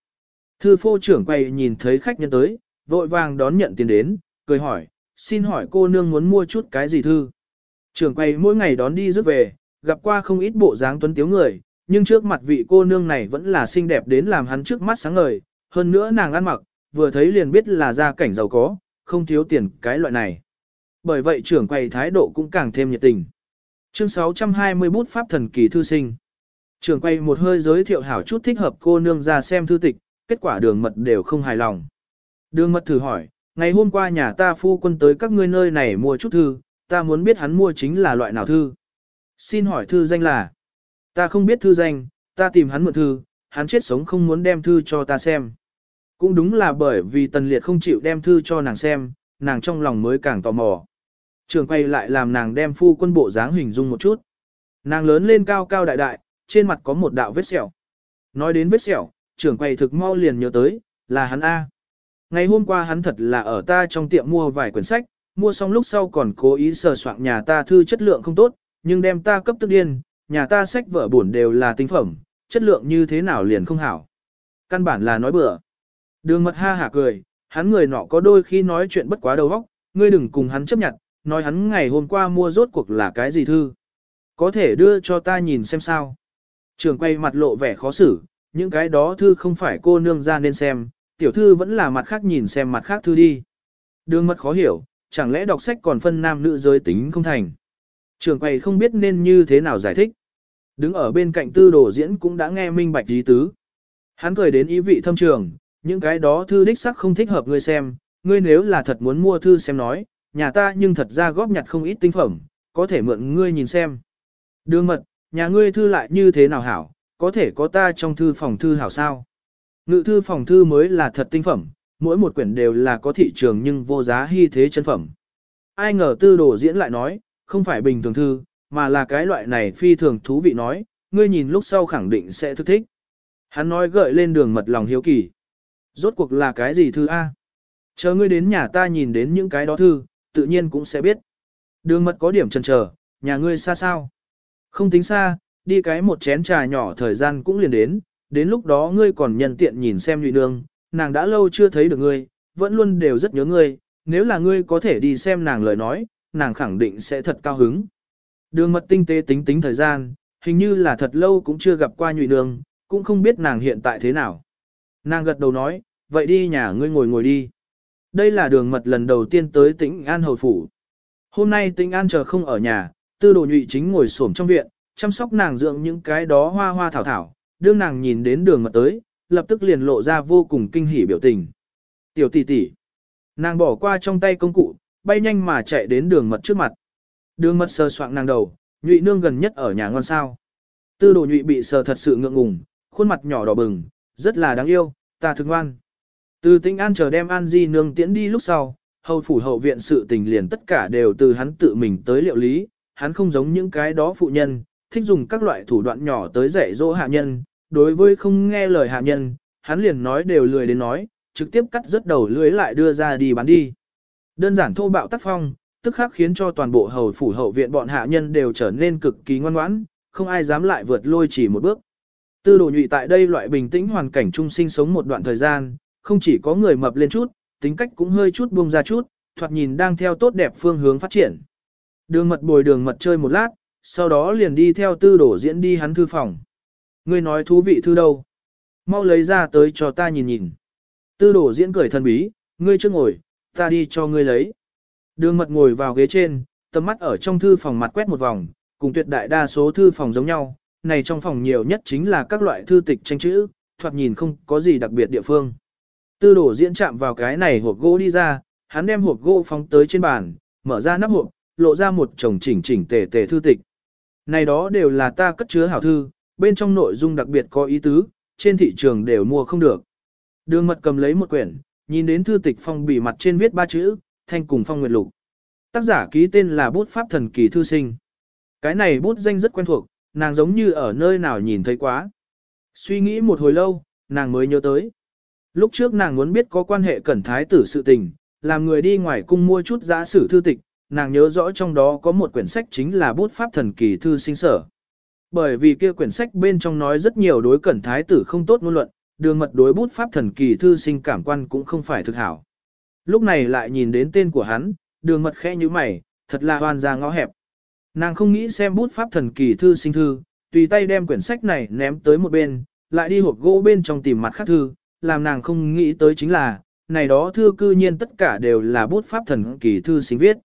Thư phô trưởng quay nhìn thấy khách nhân tới, vội vàng đón nhận tiền đến, cười hỏi, xin hỏi cô nương muốn mua chút cái gì thư. Trưởng quay mỗi ngày đón đi rước về, gặp qua không ít bộ dáng tuấn tiếu người, nhưng trước mặt vị cô nương này vẫn là xinh đẹp đến làm hắn trước mắt sáng ngời, hơn nữa nàng ăn mặc, vừa thấy liền biết là gia cảnh giàu có, không thiếu tiền cái loại này. Bởi vậy trưởng quầy thái độ cũng càng thêm nhiệt tình. Chương 620 bút pháp thần kỳ thư sinh. trường quay một hơi giới thiệu hảo chút thích hợp cô nương ra xem thư tịch, kết quả đường mật đều không hài lòng. Đường mật thử hỏi, ngày hôm qua nhà ta phu quân tới các ngươi nơi này mua chút thư, ta muốn biết hắn mua chính là loại nào thư. Xin hỏi thư danh là, ta không biết thư danh, ta tìm hắn mượn thư, hắn chết sống không muốn đem thư cho ta xem. Cũng đúng là bởi vì tần liệt không chịu đem thư cho nàng xem, nàng trong lòng mới càng tò mò. Trường quay lại làm nàng đem phu quân bộ dáng hình dung một chút. Nàng lớn lên cao cao đại đại, trên mặt có một đạo vết sẹo. Nói đến vết sẹo, trưởng quầy thực mau liền nhớ tới, là hắn A. Ngày hôm qua hắn thật là ở ta trong tiệm mua vài quyển sách, mua xong lúc sau còn cố ý sờ soạn nhà ta thư chất lượng không tốt, nhưng đem ta cấp tức điên, nhà ta sách vở buồn đều là tinh phẩm, chất lượng như thế nào liền không hảo. Căn bản là nói bừa. Đường mật ha hả cười, hắn người nọ có đôi khi nói chuyện bất quá đầu óc, ngươi đừng cùng hắn chấp nhận, nói hắn ngày hôm qua mua rốt cuộc là cái gì thư. Có thể đưa cho ta nhìn xem sao. Trường quay mặt lộ vẻ khó xử, những cái đó thư không phải cô nương ra nên xem, tiểu thư vẫn là mặt khác nhìn xem mặt khác thư đi. Đường mật khó hiểu, chẳng lẽ đọc sách còn phân nam nữ giới tính không thành. Trường quay không biết nên như thế nào giải thích. Đứng ở bên cạnh tư đồ diễn cũng đã nghe minh bạch ý tứ. Hắn cười đến ý vị thâm trường, những cái đó thư đích sắc không thích hợp ngươi xem, ngươi nếu là thật muốn mua thư xem nói, nhà ta nhưng thật ra góp nhặt không ít tinh phẩm, có thể mượn ngươi nhìn xem. Đường mật, nhà ngươi thư lại như thế nào hảo, có thể có ta trong thư phòng thư hảo sao. Ngự thư phòng thư mới là thật tinh phẩm, mỗi một quyển đều là có thị trường nhưng vô giá hy thế chân phẩm. Ai ngờ tư đồ diễn lại nói, không phải bình thường thư, mà là cái loại này phi thường thú vị nói, ngươi nhìn lúc sau khẳng định sẽ thức thích. Hắn nói gợi lên đường mật lòng hiếu kỳ. Rốt cuộc là cái gì thư A? Chờ ngươi đến nhà ta nhìn đến những cái đó thư, tự nhiên cũng sẽ biết. Đường mật có điểm chần chờ, nhà ngươi xa sao? Không tính xa, đi cái một chén trà nhỏ thời gian cũng liền đến, đến lúc đó ngươi còn nhân tiện nhìn xem nhụy nương, nàng đã lâu chưa thấy được ngươi, vẫn luôn đều rất nhớ ngươi, nếu là ngươi có thể đi xem nàng lời nói, nàng khẳng định sẽ thật cao hứng. Đường mật tinh tế tính tính thời gian, hình như là thật lâu cũng chưa gặp qua nhụy nương, cũng không biết nàng hiện tại thế nào. Nàng gật đầu nói, vậy đi nhà ngươi ngồi ngồi đi. Đây là đường mật lần đầu tiên tới tĩnh An Hầu Phủ. Hôm nay tĩnh An chờ không ở nhà, tư đồ nhụy chính ngồi xổm trong viện, chăm sóc nàng dưỡng những cái đó hoa hoa thảo thảo, đương nàng nhìn đến đường mật tới, lập tức liền lộ ra vô cùng kinh hỉ biểu tình. Tiểu tỷ tỷ, nàng bỏ qua trong tay công cụ, bay nhanh mà chạy đến đường mật trước mặt. Đường mật sờ soạng nàng đầu, nhụy nương gần nhất ở nhà ngon sao. Tư đồ nhụy bị sờ thật sự ngượng ngùng, khuôn mặt nhỏ đỏ bừng, rất là đáng yêu, ta thương ngoan. Từ tĩnh an chờ đem an di nương tiễn đi lúc sau, hầu phủ hậu viện sự tình liền tất cả đều từ hắn tự mình tới liệu lý, hắn không giống những cái đó phụ nhân, thích dùng các loại thủ đoạn nhỏ tới dạy dỗ hạ nhân, đối với không nghe lời hạ nhân, hắn liền nói đều lười đến nói, trực tiếp cắt rất đầu lưới lại đưa ra đi bán đi. Đơn giản thô bạo tác phong, tức khắc khiến cho toàn bộ hầu phủ hậu viện bọn hạ nhân đều trở nên cực kỳ ngoan ngoãn, không ai dám lại vượt lôi chỉ một bước. Tư đồ nhụy tại đây loại bình tĩnh hoàn cảnh trung sinh sống một đoạn thời gian, không chỉ có người mập lên chút, tính cách cũng hơi chút buông ra chút, thoạt nhìn đang theo tốt đẹp phương hướng phát triển. Đường mật bồi đường mật chơi một lát, sau đó liền đi theo tư đổ diễn đi hắn thư phòng. Ngươi nói thú vị thư đâu? Mau lấy ra tới cho ta nhìn nhìn. Tư đổ diễn cười thân bí, ngươi chưa ngồi, ta đi cho ngươi lấy. Đường mật ngồi vào ghế trên, tầm mắt ở trong thư phòng mặt quét một vòng, cùng tuyệt đại đa số thư phòng giống nhau. Này trong phòng nhiều nhất chính là các loại thư tịch tranh chữ, thoạt nhìn không có gì đặc biệt địa phương. Tư đổ diễn chạm vào cái này hộp gỗ đi ra, hắn đem hộp gỗ phóng tới trên bàn, mở ra nắp hộp, lộ ra một chồng chỉnh chỉnh tề tề thư tịch. Này đó đều là ta cất chứa hảo thư, bên trong nội dung đặc biệt có ý tứ, trên thị trường đều mua không được. Đường mật cầm lấy một quyển, nhìn đến thư tịch phong bì mặt trên viết ba chữ, thanh cùng phong nguyệt lục. Tác giả ký tên là bút pháp thần kỳ thư sinh. Cái này bút danh rất quen thuộc, nàng giống như ở nơi nào nhìn thấy quá. Suy nghĩ một hồi lâu, nàng mới nhớ tới. Lúc trước nàng muốn biết có quan hệ cẩn thái tử sự tình, làm người đi ngoài cung mua chút giã sử thư tịch, nàng nhớ rõ trong đó có một quyển sách chính là bút pháp thần kỳ thư sinh sở. Bởi vì kia quyển sách bên trong nói rất nhiều đối cẩn thái tử không tốt ngôn luận, đường mật đối bút pháp thần kỳ thư sinh cảm quan cũng không phải thực hảo. Lúc này lại nhìn đến tên của hắn, đường mật khẽ như mày, thật là hoan ra ngõ hẹp. Nàng không nghĩ xem bút pháp thần kỳ thư sinh thư, tùy tay đem quyển sách này ném tới một bên, lại đi hộp gỗ bên trong tìm mặt khác thư, làm nàng không nghĩ tới chính là, này đó thư cư nhiên tất cả đều là bút pháp thần kỳ thư sinh viết.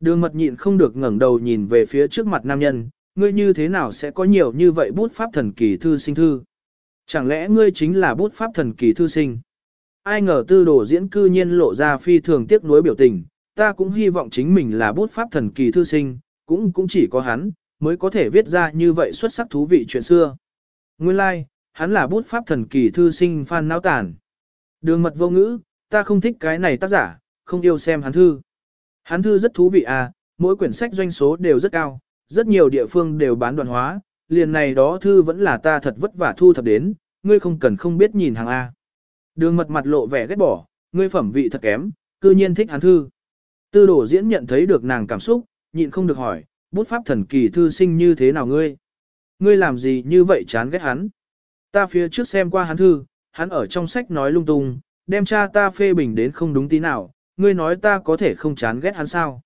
Đường mật nhịn không được ngẩng đầu nhìn về phía trước mặt nam nhân, ngươi như thế nào sẽ có nhiều như vậy bút pháp thần kỳ thư sinh thư? Chẳng lẽ ngươi chính là bút pháp thần kỳ thư sinh? Ai ngờ tư đồ diễn cư nhiên lộ ra phi thường tiếc nuối biểu tình, ta cũng hy vọng chính mình là bút pháp thần kỳ thư sinh, cũng cũng chỉ có hắn, mới có thể viết ra như vậy xuất sắc thú vị chuyện xưa. Nguyên lai, like, hắn là bút pháp thần kỳ thư sinh Phan Náo Tản. Đường mật vô ngữ, ta không thích cái này tác giả, không yêu xem hắn thư. Hắn thư rất thú vị à, mỗi quyển sách doanh số đều rất cao, rất nhiều địa phương đều bán đoạn hóa, liền này đó thư vẫn là ta thật vất vả thu thập đến, ngươi không cần không biết nhìn hàng A. Đường mật mặt lộ vẻ ghét bỏ, ngươi phẩm vị thật kém, cư nhiên thích hắn thư. Tư đổ diễn nhận thấy được nàng cảm xúc, nhịn không được hỏi, bút pháp thần kỳ thư sinh như thế nào ngươi? Ngươi làm gì như vậy chán ghét hắn? Ta phía trước xem qua hắn thư, hắn ở trong sách nói lung tung, đem cha ta phê bình đến không đúng tí nào, ngươi nói ta có thể không chán ghét hắn sao?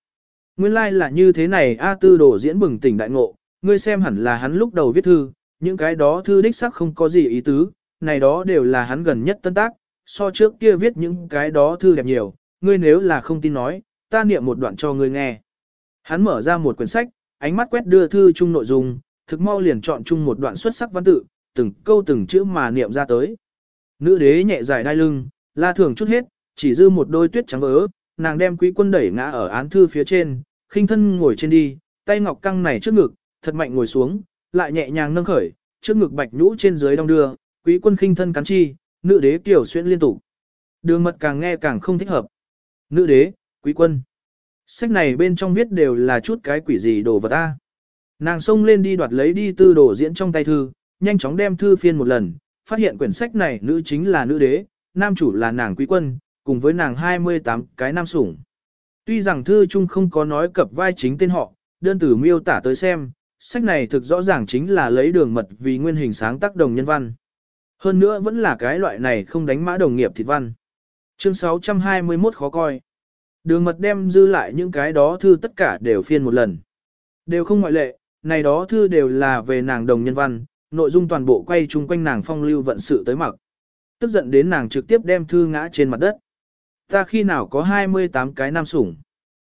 Nguyên lai like là như thế này A tư đổ diễn bừng tỉnh đại ngộ, ngươi xem hẳn là hắn lúc đầu viết thư, những cái đó thư đích sắc không có gì ý tứ, này đó đều là hắn gần nhất tân tác, so trước kia viết những cái đó thư đẹp nhiều, ngươi nếu là không tin nói, ta niệm một đoạn cho ngươi nghe. Hắn mở ra một quyển sách, ánh mắt quét đưa thư chung nội dung, thực mau liền chọn chung một đoạn xuất sắc văn tự, từng câu từng chữ mà niệm ra tới. Nữ đế nhẹ dài đai lưng, la thường chút hết, chỉ dư một đôi tuyết trắng vỡ, nàng đem quý quân đẩy ngã ở án thư phía trên, khinh thân ngồi trên đi, tay ngọc căng này trước ngực, thật mạnh ngồi xuống, lại nhẹ nhàng nâng khởi, trước ngực bạch nhũ trên dưới đong đưa, quý quân khinh thân cắn chi, nữ đế kiểu xuyên liên tục. Đường mật càng nghe càng không thích hợp. Nữ đế, quý quân. Sách này bên trong viết đều là chút cái quỷ gì đồ vật ta. Nàng xông lên đi đoạt lấy đi tư đồ diễn trong tay thư, nhanh chóng đem thư phiên một lần, phát hiện quyển sách này nữ chính là nữ đế, nam chủ là nàng quý quân, cùng với nàng 28 cái nam sủng. Tuy rằng thư chung không có nói cập vai chính tên họ, đơn tử miêu tả tới xem, sách này thực rõ ràng chính là lấy đường mật vì nguyên hình sáng tác đồng nhân văn. Hơn nữa vẫn là cái loại này không đánh mã đồng nghiệp thịt văn. Chương 621 khó coi. Đường mật đem dư lại những cái đó thư tất cả đều phiên một lần. Đều không ngoại lệ, này đó thư đều là về nàng đồng nhân văn, nội dung toàn bộ quay chung quanh nàng phong lưu vận sự tới mặc. Tức giận đến nàng trực tiếp đem thư ngã trên mặt đất. Ta khi nào có 28 cái nam sủng.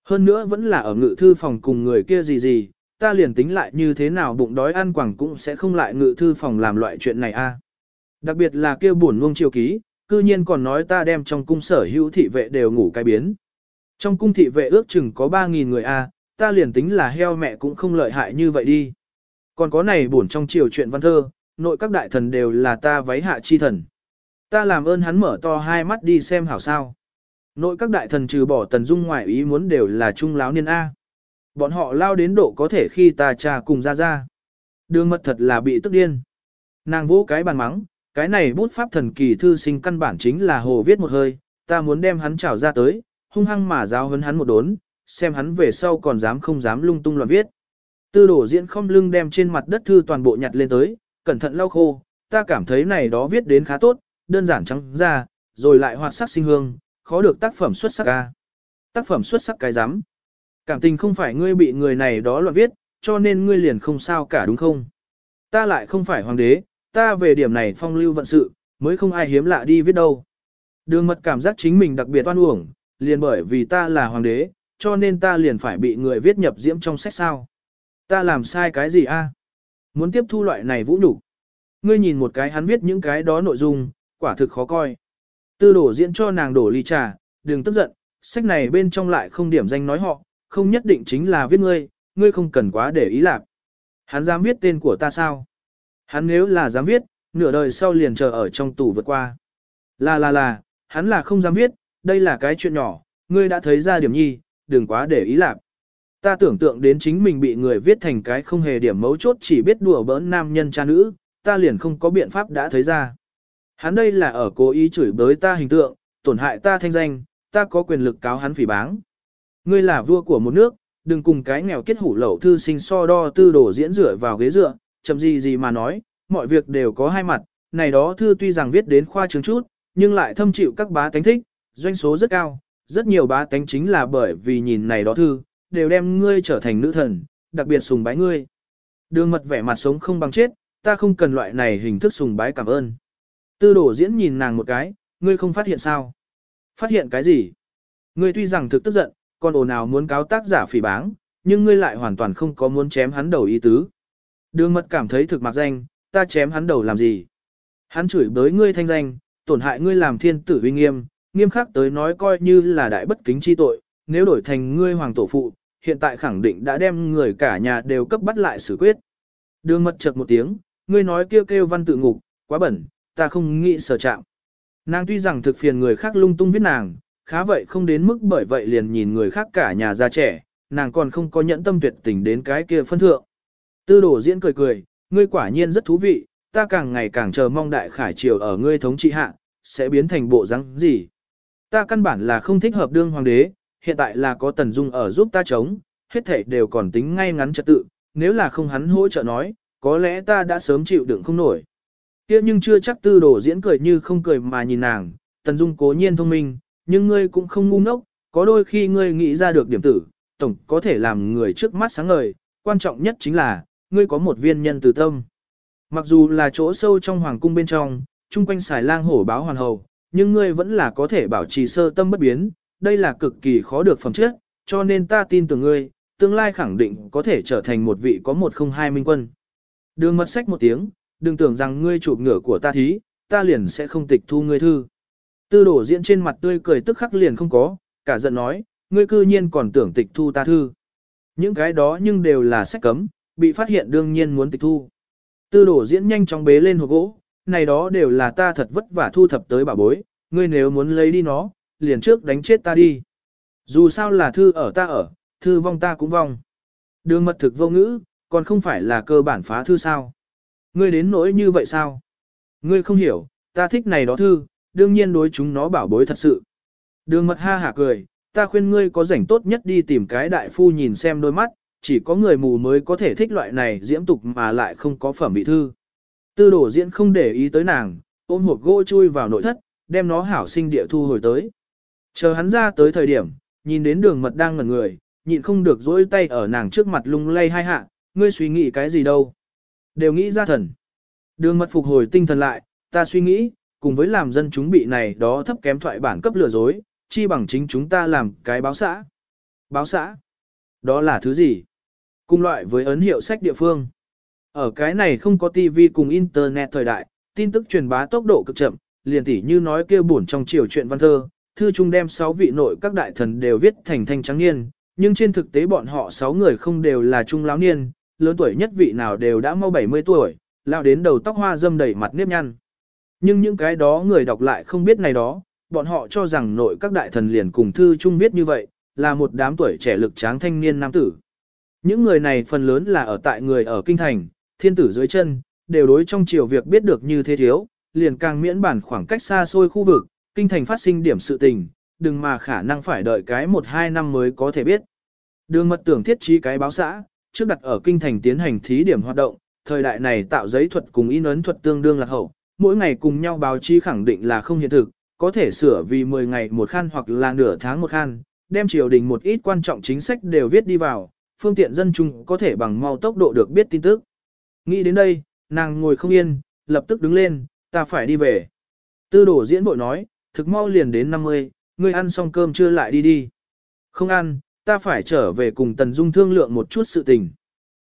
Hơn nữa vẫn là ở ngự thư phòng cùng người kia gì gì, ta liền tính lại như thế nào bụng đói ăn quẳng cũng sẽ không lại ngự thư phòng làm loại chuyện này a. Đặc biệt là kia buồn nuông chiều ký, cư nhiên còn nói ta đem trong cung sở hữu thị vệ đều ngủ cái biến. Trong cung thị vệ ước chừng có 3.000 người a, ta liền tính là heo mẹ cũng không lợi hại như vậy đi. Còn có này buồn trong chiều chuyện văn thơ, nội các đại thần đều là ta váy hạ chi thần. Ta làm ơn hắn mở to hai mắt đi xem hảo sao. Nội các đại thần trừ bỏ tần dung ngoại ý muốn đều là trung láo niên A. Bọn họ lao đến độ có thể khi ta trà cùng ra ra. Đường mật thật là bị tức điên. Nàng vỗ cái bàn mắng, cái này bút pháp thần kỳ thư sinh căn bản chính là hồ viết một hơi, ta muốn đem hắn trảo ra tới, hung hăng mà giáo hấn hắn một đốn, xem hắn về sau còn dám không dám lung tung loạn viết. Tư đổ diễn không lưng đem trên mặt đất thư toàn bộ nhặt lên tới, cẩn thận lau khô, ta cảm thấy này đó viết đến khá tốt, đơn giản trắng ra, rồi lại hoạt sắc sinh hương, khó được tác phẩm xuất sắc ca. Tác phẩm xuất sắc cái rắm Cảm tình không phải ngươi bị người này đó loạn viết, cho nên ngươi liền không sao cả đúng không? Ta lại không phải hoàng đế, ta về điểm này phong lưu vận sự, mới không ai hiếm lạ đi viết đâu. Đường mật cảm giác chính mình đặc biệt oan uổng, liền bởi vì ta là hoàng đế, cho nên ta liền phải bị người viết nhập diễm trong sách sao. Ta làm sai cái gì a? Muốn tiếp thu loại này vũ nhục Ngươi nhìn một cái hắn viết những cái đó nội dung, quả thực khó coi. Tư đổ diễn cho nàng đổ ly trà, đừng tức giận, sách này bên trong lại không điểm danh nói họ, không nhất định chính là viết ngươi, ngươi không cần quá để ý lạc. Hắn dám viết tên của ta sao? Hắn nếu là dám viết, nửa đời sau liền chờ ở trong tù vượt qua. Là là là, hắn là không dám viết, đây là cái chuyện nhỏ, ngươi đã thấy ra điểm nhi, đừng quá để ý lạc. Ta tưởng tượng đến chính mình bị người viết thành cái không hề điểm mấu chốt chỉ biết đùa bỡn nam nhân cha nữ, ta liền không có biện pháp đã thấy ra. Hắn đây là ở cố ý chửi bới ta hình tượng, tổn hại ta thanh danh, ta có quyền lực cáo hắn phỉ báng. Ngươi là vua của một nước, đừng cùng cái nghèo kết hủ lậu thư sinh so đo tư đổ diễn rửa vào ghế dựa, chậm gì gì mà nói, mọi việc đều có hai mặt, này đó thư tuy rằng viết đến khoa trương chút, nhưng lại thâm chịu các bá tánh thích, doanh số rất cao, rất nhiều bá tánh chính là bởi vì nhìn này đó thư, đều đem ngươi trở thành nữ thần, đặc biệt sùng bái ngươi. Đường mật vẻ mặt sống không bằng chết, ta không cần loại này hình thức sùng bái cảm ơn. Tư đổ diễn nhìn nàng một cái, ngươi không phát hiện sao? Phát hiện cái gì? Ngươi tuy rằng thực tức giận, còn ồn nào muốn cáo tác giả phỉ báng, nhưng ngươi lại hoàn toàn không có muốn chém hắn đầu ý tứ. Đường mật cảm thấy thực mặc danh, ta chém hắn đầu làm gì? Hắn chửi bới ngươi thanh danh, tổn hại ngươi làm thiên tử uy nghiêm, nghiêm khắc tới nói coi như là đại bất kính chi tội, nếu đổi thành ngươi hoàng tổ phụ, hiện tại khẳng định đã đem người cả nhà đều cấp bắt lại xử quyết. Đường mật chợt một tiếng, ngươi nói kêu kêu văn tự ngục, quá bẩn, ta không nghĩ sở chạm. Nàng tuy rằng thực phiền người khác lung tung viết nàng, khá vậy không đến mức bởi vậy liền nhìn người khác cả nhà già trẻ, nàng còn không có nhẫn tâm tuyệt tình đến cái kia phân thượng. Tư đổ diễn cười cười, ngươi quả nhiên rất thú vị, ta càng ngày càng chờ mong đại khải triều ở ngươi thống trị hạ, sẽ biến thành bộ răng gì. Ta căn bản là không thích hợp đương hoàng đế, hiện tại là có Tần Dung ở giúp ta chống, hết thảy đều còn tính ngay ngắn trật tự, nếu là không hắn hỗ trợ nói, có lẽ ta đã sớm chịu đựng không nổi. Kia nhưng chưa chắc tư đổ diễn cười như không cười mà nhìn nàng, Tần Dung cố nhiên thông minh, nhưng ngươi cũng không ngu ngốc, có đôi khi ngươi nghĩ ra được điểm tử, tổng có thể làm người trước mắt sáng ngời, quan trọng nhất chính là, ngươi có một viên nhân từ tâm. Mặc dù là chỗ sâu trong hoàng cung bên trong, chung quanh xài lang hổ báo hoàn hầu, nhưng ngươi vẫn là có thể bảo trì sơ tâm bất biến, đây là cực kỳ khó được phẩm chất, cho nên ta tin tưởng ngươi, tương lai khẳng định có thể trở thành một vị có một không hai minh quân. Đường mật sách một tiếng, đừng tưởng rằng ngươi chụp ngửa của ta thí, ta liền sẽ không tịch thu ngươi thư. Tư đổ diễn trên mặt tươi cười tức khắc liền không có, cả giận nói, ngươi cư nhiên còn tưởng tịch thu ta thư. Những cái đó nhưng đều là sách cấm, bị phát hiện đương nhiên muốn tịch thu. Tư đổ diễn nhanh chóng bế lên hộp gỗ, này đó đều là ta thật vất vả thu thập tới bảo bối, ngươi nếu muốn lấy đi nó, liền trước đánh chết ta đi. Dù sao là thư ở ta ở, thư vong ta cũng vong. Đường mật thực vô ngữ, còn không phải là cơ bản phá thư sao. Ngươi đến nỗi như vậy sao? Ngươi không hiểu, ta thích này đó thư, đương nhiên đối chúng nó bảo bối thật sự. Đường mật ha hả cười, ta khuyên ngươi có rảnh tốt nhất đi tìm cái đại phu nhìn xem đôi mắt, chỉ có người mù mới có thể thích loại này diễm tục mà lại không có phẩm vị thư. Tư đổ diễn không để ý tới nàng, ôm hộp gỗ chui vào nội thất, đem nó hảo sinh địa thu hồi tới. Chờ hắn ra tới thời điểm, nhìn đến đường mật đang ngẩn người, nhịn không được dỗi tay ở nàng trước mặt lung lay hai hạ, ngươi suy nghĩ cái gì đâu. Đều nghĩ ra thần. Đường mật phục hồi tinh thần lại, ta suy nghĩ, cùng với làm dân chúng bị này đó thấp kém thoại bản cấp lừa dối, chi bằng chính chúng ta làm cái báo xã. Báo xã? Đó là thứ gì? Cùng loại với ấn hiệu sách địa phương. Ở cái này không có TV cùng Internet thời đại, tin tức truyền bá tốc độ cực chậm, liền tỉ như nói kêu buồn trong chiều chuyện văn thơ, thư trung đem 6 vị nội các đại thần đều viết thành thanh trắng niên, nhưng trên thực tế bọn họ 6 người không đều là trung lão niên, lớn tuổi nhất vị nào đều đã mau 70 tuổi, lao đến đầu tóc hoa dâm đầy mặt nếp nhăn. Nhưng những cái đó người đọc lại không biết này đó, bọn họ cho rằng nội các đại thần liền cùng thư trung viết như vậy, là một đám tuổi trẻ lực tráng thanh niên nam tử. Những người này phần lớn là ở tại người ở kinh thành, thiên tử dưới chân, đều đối trong chiều việc biết được như thế thiếu, liền càng miễn bản khoảng cách xa xôi khu vực, kinh thành phát sinh điểm sự tình, đừng mà khả năng phải đợi cái 1-2 năm mới có thể biết. Đường mật tưởng thiết trí cái báo xã, trước đặt ở kinh thành tiến hành thí điểm hoạt động, thời đại này tạo giấy thuật cùng in ấn thuật tương đương là hậu, mỗi ngày cùng nhau báo chí khẳng định là không hiện thực, có thể sửa vì 10 ngày một khăn hoặc là nửa tháng một khăn, đem triều đình một ít quan trọng chính sách đều viết đi vào, phương tiện dân chúng có thể bằng mau tốc độ được biết tin tức. Nghĩ đến đây, nàng ngồi không yên, lập tức đứng lên, ta phải đi về. Tư đổ diễn bội nói, thực mau liền đến 50, ngươi ăn xong cơm chưa lại đi đi. Không ăn, ta phải trở về cùng Tần Dung thương lượng một chút sự tình.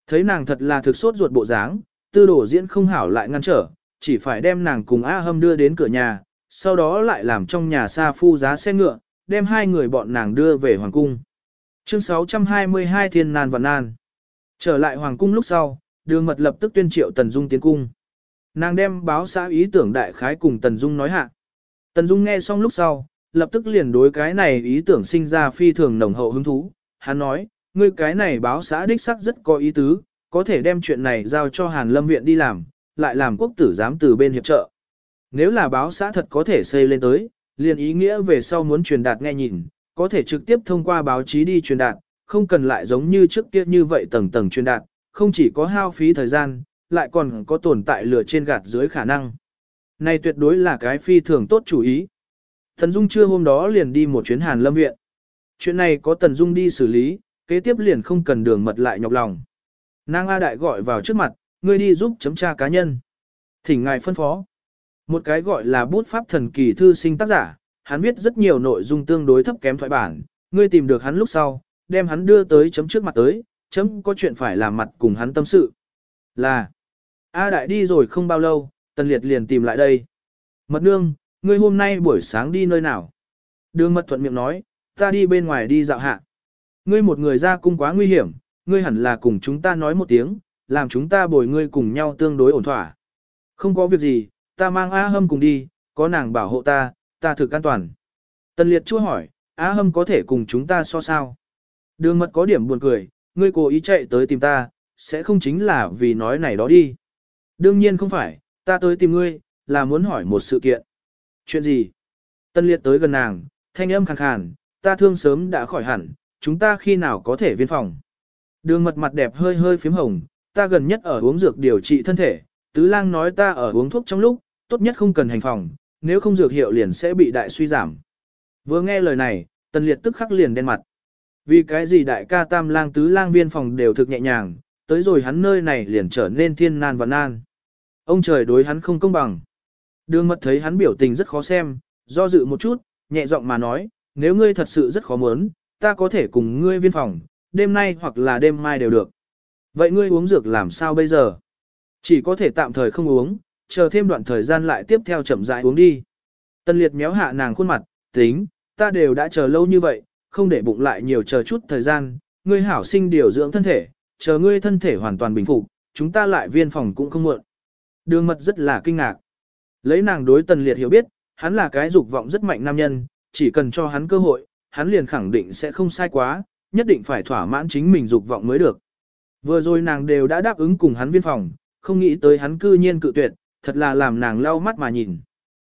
Thấy nàng thật là thực sốt ruột bộ dáng, tư đổ diễn không hảo lại ngăn trở, chỉ phải đem nàng cùng A Hâm đưa đến cửa nhà, sau đó lại làm trong nhà xa phu giá xe ngựa, đem hai người bọn nàng đưa về Hoàng Cung. Chương 622 Thiên Nan và Nan Trở lại Hoàng Cung lúc sau, đường mật lập tức tuyên triệu Tần Dung tiến cung. Nàng đem báo xã ý tưởng đại khái cùng Tần Dung nói hạ. Tần Dung nghe xong lúc sau, lập tức liền đối cái này ý tưởng sinh ra phi thường nồng hậu hứng thú. Hắn nói, ngươi cái này báo xã đích sắc rất có ý tứ, có thể đem chuyện này giao cho Hàn Lâm Viện đi làm, lại làm quốc tử giám từ bên hiệp trợ. Nếu là báo xã thật có thể xây lên tới, liền ý nghĩa về sau muốn truyền đạt nghe nhìn, có thể trực tiếp thông qua báo chí đi truyền đạt, không cần lại giống như trước kia như vậy tầng tầng truyền đạt, không chỉ có hao phí thời gian, lại còn có tồn tại lửa trên gạt dưới khả năng. Này tuyệt đối là cái phi thường tốt chủ ý. Thần Dung chưa hôm đó liền đi một chuyến Hàn Lâm Viện. Chuyện này có Tần Dung đi xử lý, kế tiếp liền không cần đường mật lại nhọc lòng. Nàng A Đại gọi vào trước mặt, ngươi đi giúp chấm tra cá nhân. Thỉnh ngài phân phó. Một cái gọi là bút pháp thần kỳ thư sinh tác giả, hắn viết rất nhiều nội dung tương đối thấp kém thoại bản, ngươi tìm được hắn lúc sau, đem hắn đưa tới chấm trước mặt tới, chấm có chuyện phải làm mặt cùng hắn tâm sự. Là, A Đại đi rồi không bao lâu, Tần Liệt liền tìm lại đây. Mật nương, ngươi hôm nay buổi sáng đi nơi nào? Đường mật thuận miệng nói, ta đi bên ngoài đi dạo hạ. Ngươi một người ra cung quá nguy hiểm, ngươi hẳn là cùng chúng ta nói một tiếng, làm chúng ta bồi ngươi cùng nhau tương đối ổn thỏa. Không có việc gì, ta mang A Hâm cùng đi, có nàng bảo hộ ta, ta thực an toàn. Tần liệt chua hỏi, A Hâm có thể cùng chúng ta so sao? Đường mật có điểm buồn cười, ngươi cố ý chạy tới tìm ta, sẽ không chính là vì nói này đó đi. Đương nhiên không phải, ta tới tìm ngươi, là muốn hỏi một sự kiện. Chuyện gì? Tân liệt tới gần nàng, thanh âm khàn khàn, ta thương sớm đã khỏi hẳn, chúng ta khi nào có thể viên phòng. Đường mật mặt đẹp hơi hơi phím hồng, ta gần nhất ở uống dược điều trị thân thể, tứ lang nói ta ở uống thuốc trong lúc, tốt nhất không cần hành phòng, nếu không dược hiệu liền sẽ bị đại suy giảm. Vừa nghe lời này, Tân liệt tức khắc liền đen mặt. Vì cái gì đại ca tam lang tứ lang viên phòng đều thực nhẹ nhàng, tới rồi hắn nơi này liền trở nên thiên nan và nan. Ông trời đối hắn không công bằng. Đường mật thấy hắn biểu tình rất khó xem, do dự một chút, nhẹ giọng mà nói, nếu ngươi thật sự rất khó muốn, ta có thể cùng ngươi viên phòng, đêm nay hoặc là đêm mai đều được. Vậy ngươi uống dược làm sao bây giờ? Chỉ có thể tạm thời không uống, chờ thêm đoạn thời gian lại tiếp theo chậm rãi uống đi. Tân liệt méo hạ nàng khuôn mặt, tính, ta đều đã chờ lâu như vậy, không để bụng lại nhiều chờ chút thời gian, ngươi hảo sinh điều dưỡng thân thể, chờ ngươi thân thể hoàn toàn bình phục, chúng ta lại viên phòng cũng không muộn. Đường mật rất là kinh ngạc. Lấy nàng đối tần liệt hiểu biết, hắn là cái dục vọng rất mạnh nam nhân, chỉ cần cho hắn cơ hội, hắn liền khẳng định sẽ không sai quá, nhất định phải thỏa mãn chính mình dục vọng mới được. Vừa rồi nàng đều đã đáp ứng cùng hắn viên phòng, không nghĩ tới hắn cư nhiên cự tuyệt, thật là làm nàng lau mắt mà nhìn.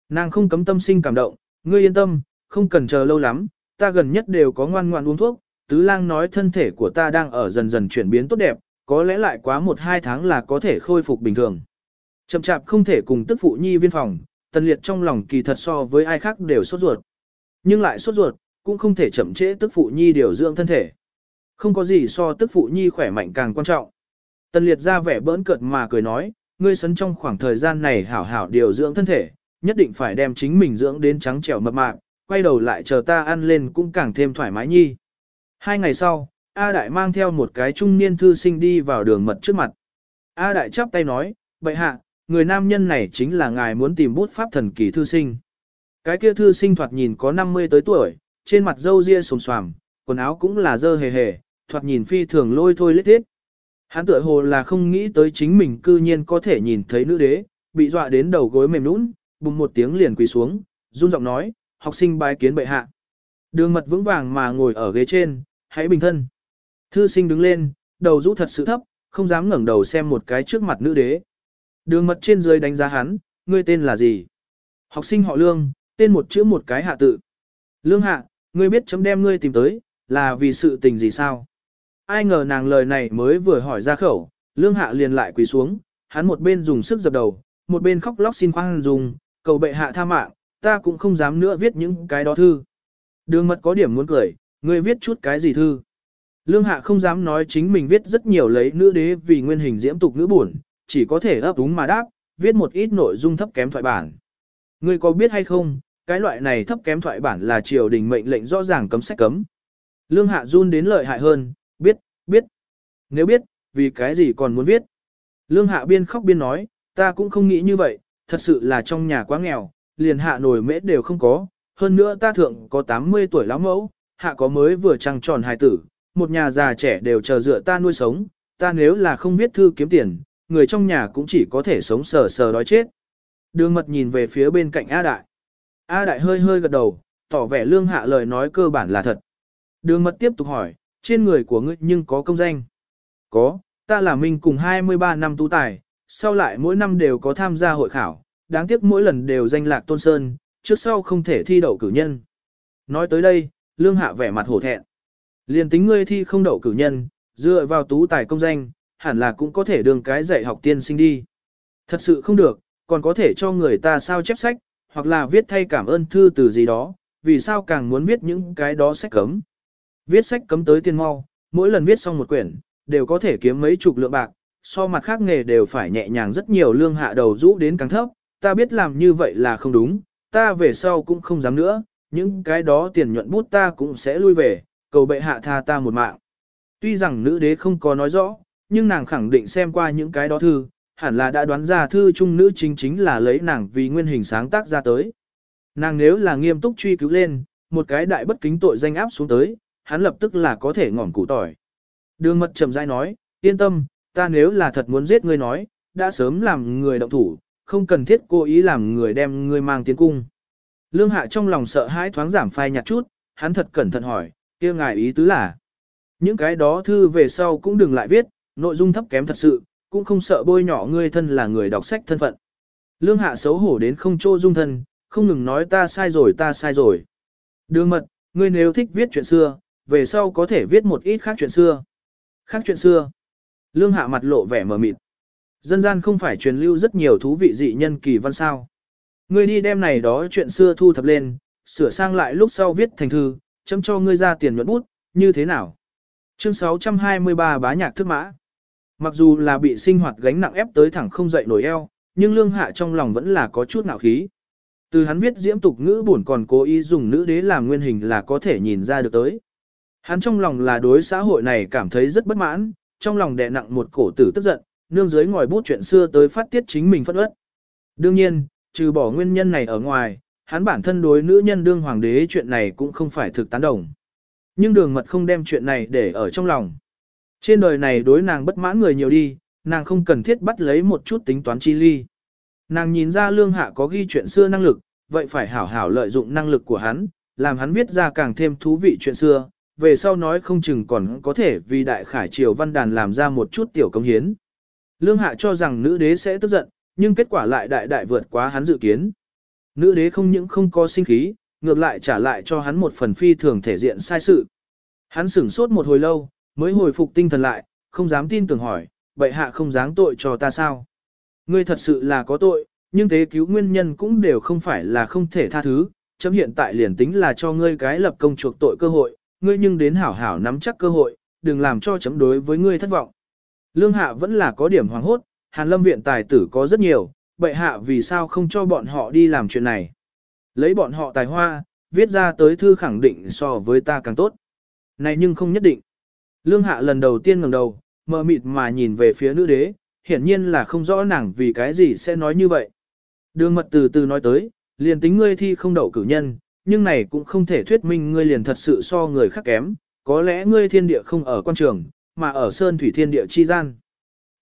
Nàng không cấm tâm sinh cảm động, ngươi yên tâm, không cần chờ lâu lắm, ta gần nhất đều có ngoan ngoan uống thuốc, tứ lang nói thân thể của ta đang ở dần dần chuyển biến tốt đẹp, có lẽ lại quá một hai tháng là có thể khôi phục bình thường. Chậm chạp không thể cùng tức phụ nhi viên phòng, tần liệt trong lòng kỳ thật so với ai khác đều sốt ruột. Nhưng lại sốt ruột, cũng không thể chậm trễ tức phụ nhi điều dưỡng thân thể. Không có gì so tức phụ nhi khỏe mạnh càng quan trọng. Tần liệt ra vẻ bỡn cợt mà cười nói, ngươi sấn trong khoảng thời gian này hảo hảo điều dưỡng thân thể, nhất định phải đem chính mình dưỡng đến trắng trẻo mập mạp, quay đầu lại chờ ta ăn lên cũng càng thêm thoải mái nhi. Hai ngày sau, A Đại mang theo một cái trung niên thư sinh đi vào đường mật trước mặt. A Đại chắp tay nói, bệ hạ, người nam nhân này chính là ngài muốn tìm bút pháp thần kỳ thư sinh. Cái kia thư sinh thoạt nhìn có 50 tới tuổi, trên mặt râu ria sồm xoàm, quần áo cũng là dơ hề hề, thoạt nhìn phi thường lôi thôi lết thiết. Hắn tựa hồ là không nghĩ tới chính mình cư nhiên có thể nhìn thấy nữ đế, bị dọa đến đầu gối mềm nũng, bùng một tiếng liền quỳ xuống, run giọng nói, học sinh bái kiến bệ hạ. Đường mật vững vàng mà ngồi ở ghế trên, hãy bình thân. Thư sinh đứng lên, đầu rũ thật sự thấp, không dám ngẩng đầu xem một cái trước mặt nữ đế. Đường mật trên dưới đánh giá hắn, ngươi tên là gì? Học sinh họ lương, tên một chữ một cái hạ tự. Lương hạ, ngươi biết chấm đem ngươi tìm tới, là vì sự tình gì sao? Ai ngờ nàng lời này mới vừa hỏi ra khẩu, lương hạ liền lại quỳ xuống, hắn một bên dùng sức dập đầu, một bên khóc lóc xin khoan dùng, cầu bệ hạ tha mạng, ta cũng không dám nữa viết những cái đó thư. Đường mật có điểm muốn cười, ngươi viết chút cái gì thư? Lương hạ không dám nói chính mình viết rất nhiều lấy nữ đế vì nguyên hình diễm tục nữ buồn, chỉ có thể ấp úng mà đáp, viết một ít nội dung thấp kém thoại bản. Ngươi có biết hay không, cái loại này thấp kém thoại bản là triều đình mệnh lệnh rõ ràng cấm sách cấm. Lương hạ run đến lợi hại hơn, biết, biết. Nếu biết, vì cái gì còn muốn viết? Lương hạ biên khóc biên nói, ta cũng không nghĩ như vậy, thật sự là trong nhà quá nghèo, liền hạ nổi mễ đều không có. Hơn nữa ta thượng có 80 tuổi lão mẫu, hạ có mới vừa trăng tròn hài tử, một nhà già trẻ đều chờ dựa ta nuôi sống, ta nếu là không viết thư kiếm tiền, người trong nhà cũng chỉ có thể sống sờ sờ đói chết. Đường mật nhìn về phía bên cạnh A Đại. A Đại hơi hơi gật đầu, tỏ vẻ lương hạ lời nói cơ bản là thật. Đường mật tiếp tục hỏi, trên người của ngươi nhưng có công danh? Có, ta là Minh cùng 23 năm tu tài, sau lại mỗi năm đều có tham gia hội khảo, đáng tiếc mỗi lần đều danh lạc tôn sơn, trước sau không thể thi đậu cử nhân. Nói tới đây, lương hạ vẻ mặt hổ thẹn. liền tính ngươi thi không đậu cử nhân, dựa vào tú tài công danh, hẳn là cũng có thể đường cái dạy học tiên sinh đi. Thật sự không được, còn có thể cho người ta sao chép sách, hoặc là viết thay cảm ơn thư từ gì đó, vì sao càng muốn viết những cái đó sách cấm. Viết sách cấm tới tiên mau, mỗi lần viết xong một quyển, đều có thể kiếm mấy chục lượng bạc, so mặt khác nghề đều phải nhẹ nhàng rất nhiều lương hạ đầu rũ đến càng thấp, ta biết làm như vậy là không đúng, ta về sau cũng không dám nữa, những cái đó tiền nhuận bút ta cũng sẽ lui về, cầu bệ hạ tha ta một mạng. Tuy rằng nữ đế không có nói rõ, nhưng nàng khẳng định xem qua những cái đó thư, hẳn là đã đoán ra thư trung nữ chính chính là lấy nàng vì nguyên hình sáng tác ra tới. Nàng nếu là nghiêm túc truy cứu lên, một cái đại bất kính tội danh áp xuống tới, hắn lập tức là có thể ngỏm củ tỏi. Đường mật chậm rãi nói, yên tâm, ta nếu là thật muốn giết ngươi nói, đã sớm làm người động thủ, không cần thiết cố ý làm người đem ngươi mang tiến cung. Lương hạ trong lòng sợ hãi thoáng giảm phai nhạt chút, hắn thật cẩn thận hỏi, kia ngài ý tứ là. Những cái đó thư về sau cũng đừng lại viết, nội dung thấp kém thật sự, cũng không sợ bôi nhỏ ngươi thân là người đọc sách thân phận. Lương hạ xấu hổ đến không trô dung thân, không ngừng nói ta sai rồi ta sai rồi. Đường mật, ngươi nếu thích viết chuyện xưa, về sau có thể viết một ít khác chuyện xưa. Khác chuyện xưa. Lương hạ mặt lộ vẻ mờ mịt. Dân gian không phải truyền lưu rất nhiều thú vị dị nhân kỳ văn sao. Ngươi đi đem này đó chuyện xưa thu thập lên, sửa sang lại lúc sau viết thành thư, chấm cho ngươi ra tiền nhuận bút, như thế nào? Chương 623 bá nhạc thức mã. Mặc dù là bị sinh hoạt gánh nặng ép tới thẳng không dậy nổi eo, nhưng lương hạ trong lòng vẫn là có chút nạo khí. Từ hắn viết diễm tục ngữ buồn còn cố ý dùng nữ đế làm nguyên hình là có thể nhìn ra được tới. Hắn trong lòng là đối xã hội này cảm thấy rất bất mãn, trong lòng đè nặng một cổ tử tức giận, nương dưới ngòi bút chuyện xưa tới phát tiết chính mình phẫn uất. Đương nhiên, trừ bỏ nguyên nhân này ở ngoài, hắn bản thân đối nữ nhân đương hoàng đế chuyện này cũng không phải thực tán đồng. Nhưng đường mật không đem chuyện này để ở trong lòng. Trên đời này đối nàng bất mãn người nhiều đi, nàng không cần thiết bắt lấy một chút tính toán chi ly. Nàng nhìn ra lương hạ có ghi chuyện xưa năng lực, vậy phải hảo hảo lợi dụng năng lực của hắn, làm hắn viết ra càng thêm thú vị chuyện xưa, về sau nói không chừng còn có thể vì đại khải triều văn đàn làm ra một chút tiểu công hiến. Lương hạ cho rằng nữ đế sẽ tức giận, nhưng kết quả lại đại đại vượt quá hắn dự kiến. Nữ đế không những không có sinh khí, ngược lại trả lại cho hắn một phần phi thường thể diện sai sự. Hắn sửng sốt một hồi lâu, mới hồi phục tinh thần lại, không dám tin tưởng hỏi, bệ hạ không dáng tội cho ta sao? Ngươi thật sự là có tội, nhưng thế cứu nguyên nhân cũng đều không phải là không thể tha thứ, chấm hiện tại liền tính là cho ngươi cái lập công chuộc tội cơ hội, ngươi nhưng đến hảo hảo nắm chắc cơ hội, đừng làm cho chấm đối với ngươi thất vọng. Lương hạ vẫn là có điểm hoàng hốt, hàn lâm viện tài tử có rất nhiều, bệ hạ vì sao không cho bọn họ đi làm chuyện này. Lấy bọn họ tài hoa, viết ra tới thư khẳng định so với ta càng tốt. Này nhưng không nhất định. Lương hạ lần đầu tiên ngẩng đầu, mờ mịt mà nhìn về phía nữ đế, hiển nhiên là không rõ nàng vì cái gì sẽ nói như vậy. Đường mật từ từ nói tới, liền tính ngươi thi không đậu cử nhân, nhưng này cũng không thể thuyết minh ngươi liền thật sự so người khác kém, có lẽ ngươi thiên địa không ở quan trường, mà ở sơn thủy thiên địa chi gian.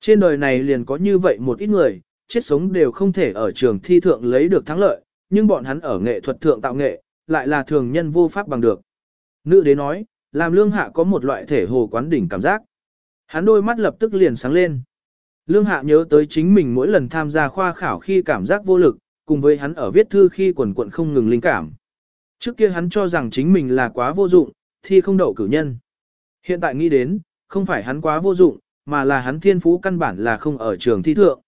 Trên đời này liền có như vậy một ít người, chết sống đều không thể ở trường thi thượng lấy được thắng lợi, nhưng bọn hắn ở nghệ thuật thượng tạo nghệ, lại là thường nhân vô pháp bằng được. Nữ đế nói, làm lương hạ có một loại thể hồ quán đỉnh cảm giác. Hắn đôi mắt lập tức liền sáng lên. Lương hạ nhớ tới chính mình mỗi lần tham gia khoa khảo khi cảm giác vô lực, cùng với hắn ở viết thư khi quần quận không ngừng linh cảm. Trước kia hắn cho rằng chính mình là quá vô dụng, thi không đậu cử nhân. Hiện tại nghĩ đến, không phải hắn quá vô dụng, mà là hắn thiên phú căn bản là không ở trường thi thượng.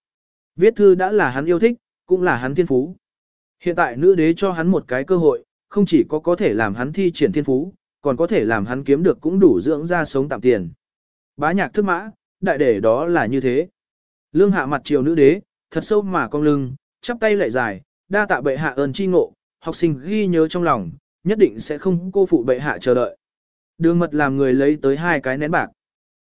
Viết thư đã là hắn yêu thích, cũng là hắn thiên phú. Hiện tại nữ đế cho hắn một cái cơ hội, không chỉ có có thể làm hắn thi triển thiên phú, còn có thể làm hắn kiếm được cũng đủ dưỡng ra sống tạm tiền. Bá nhạc thức mã, đại để đó là như thế. Lương hạ mặt triều nữ đế, thật sâu mà cong lưng, chắp tay lại dài, đa tạ bệ hạ ơn chi ngộ, học sinh ghi nhớ trong lòng, nhất định sẽ không cô phụ bệ hạ chờ đợi. Đường mật làm người lấy tới hai cái nén bạc.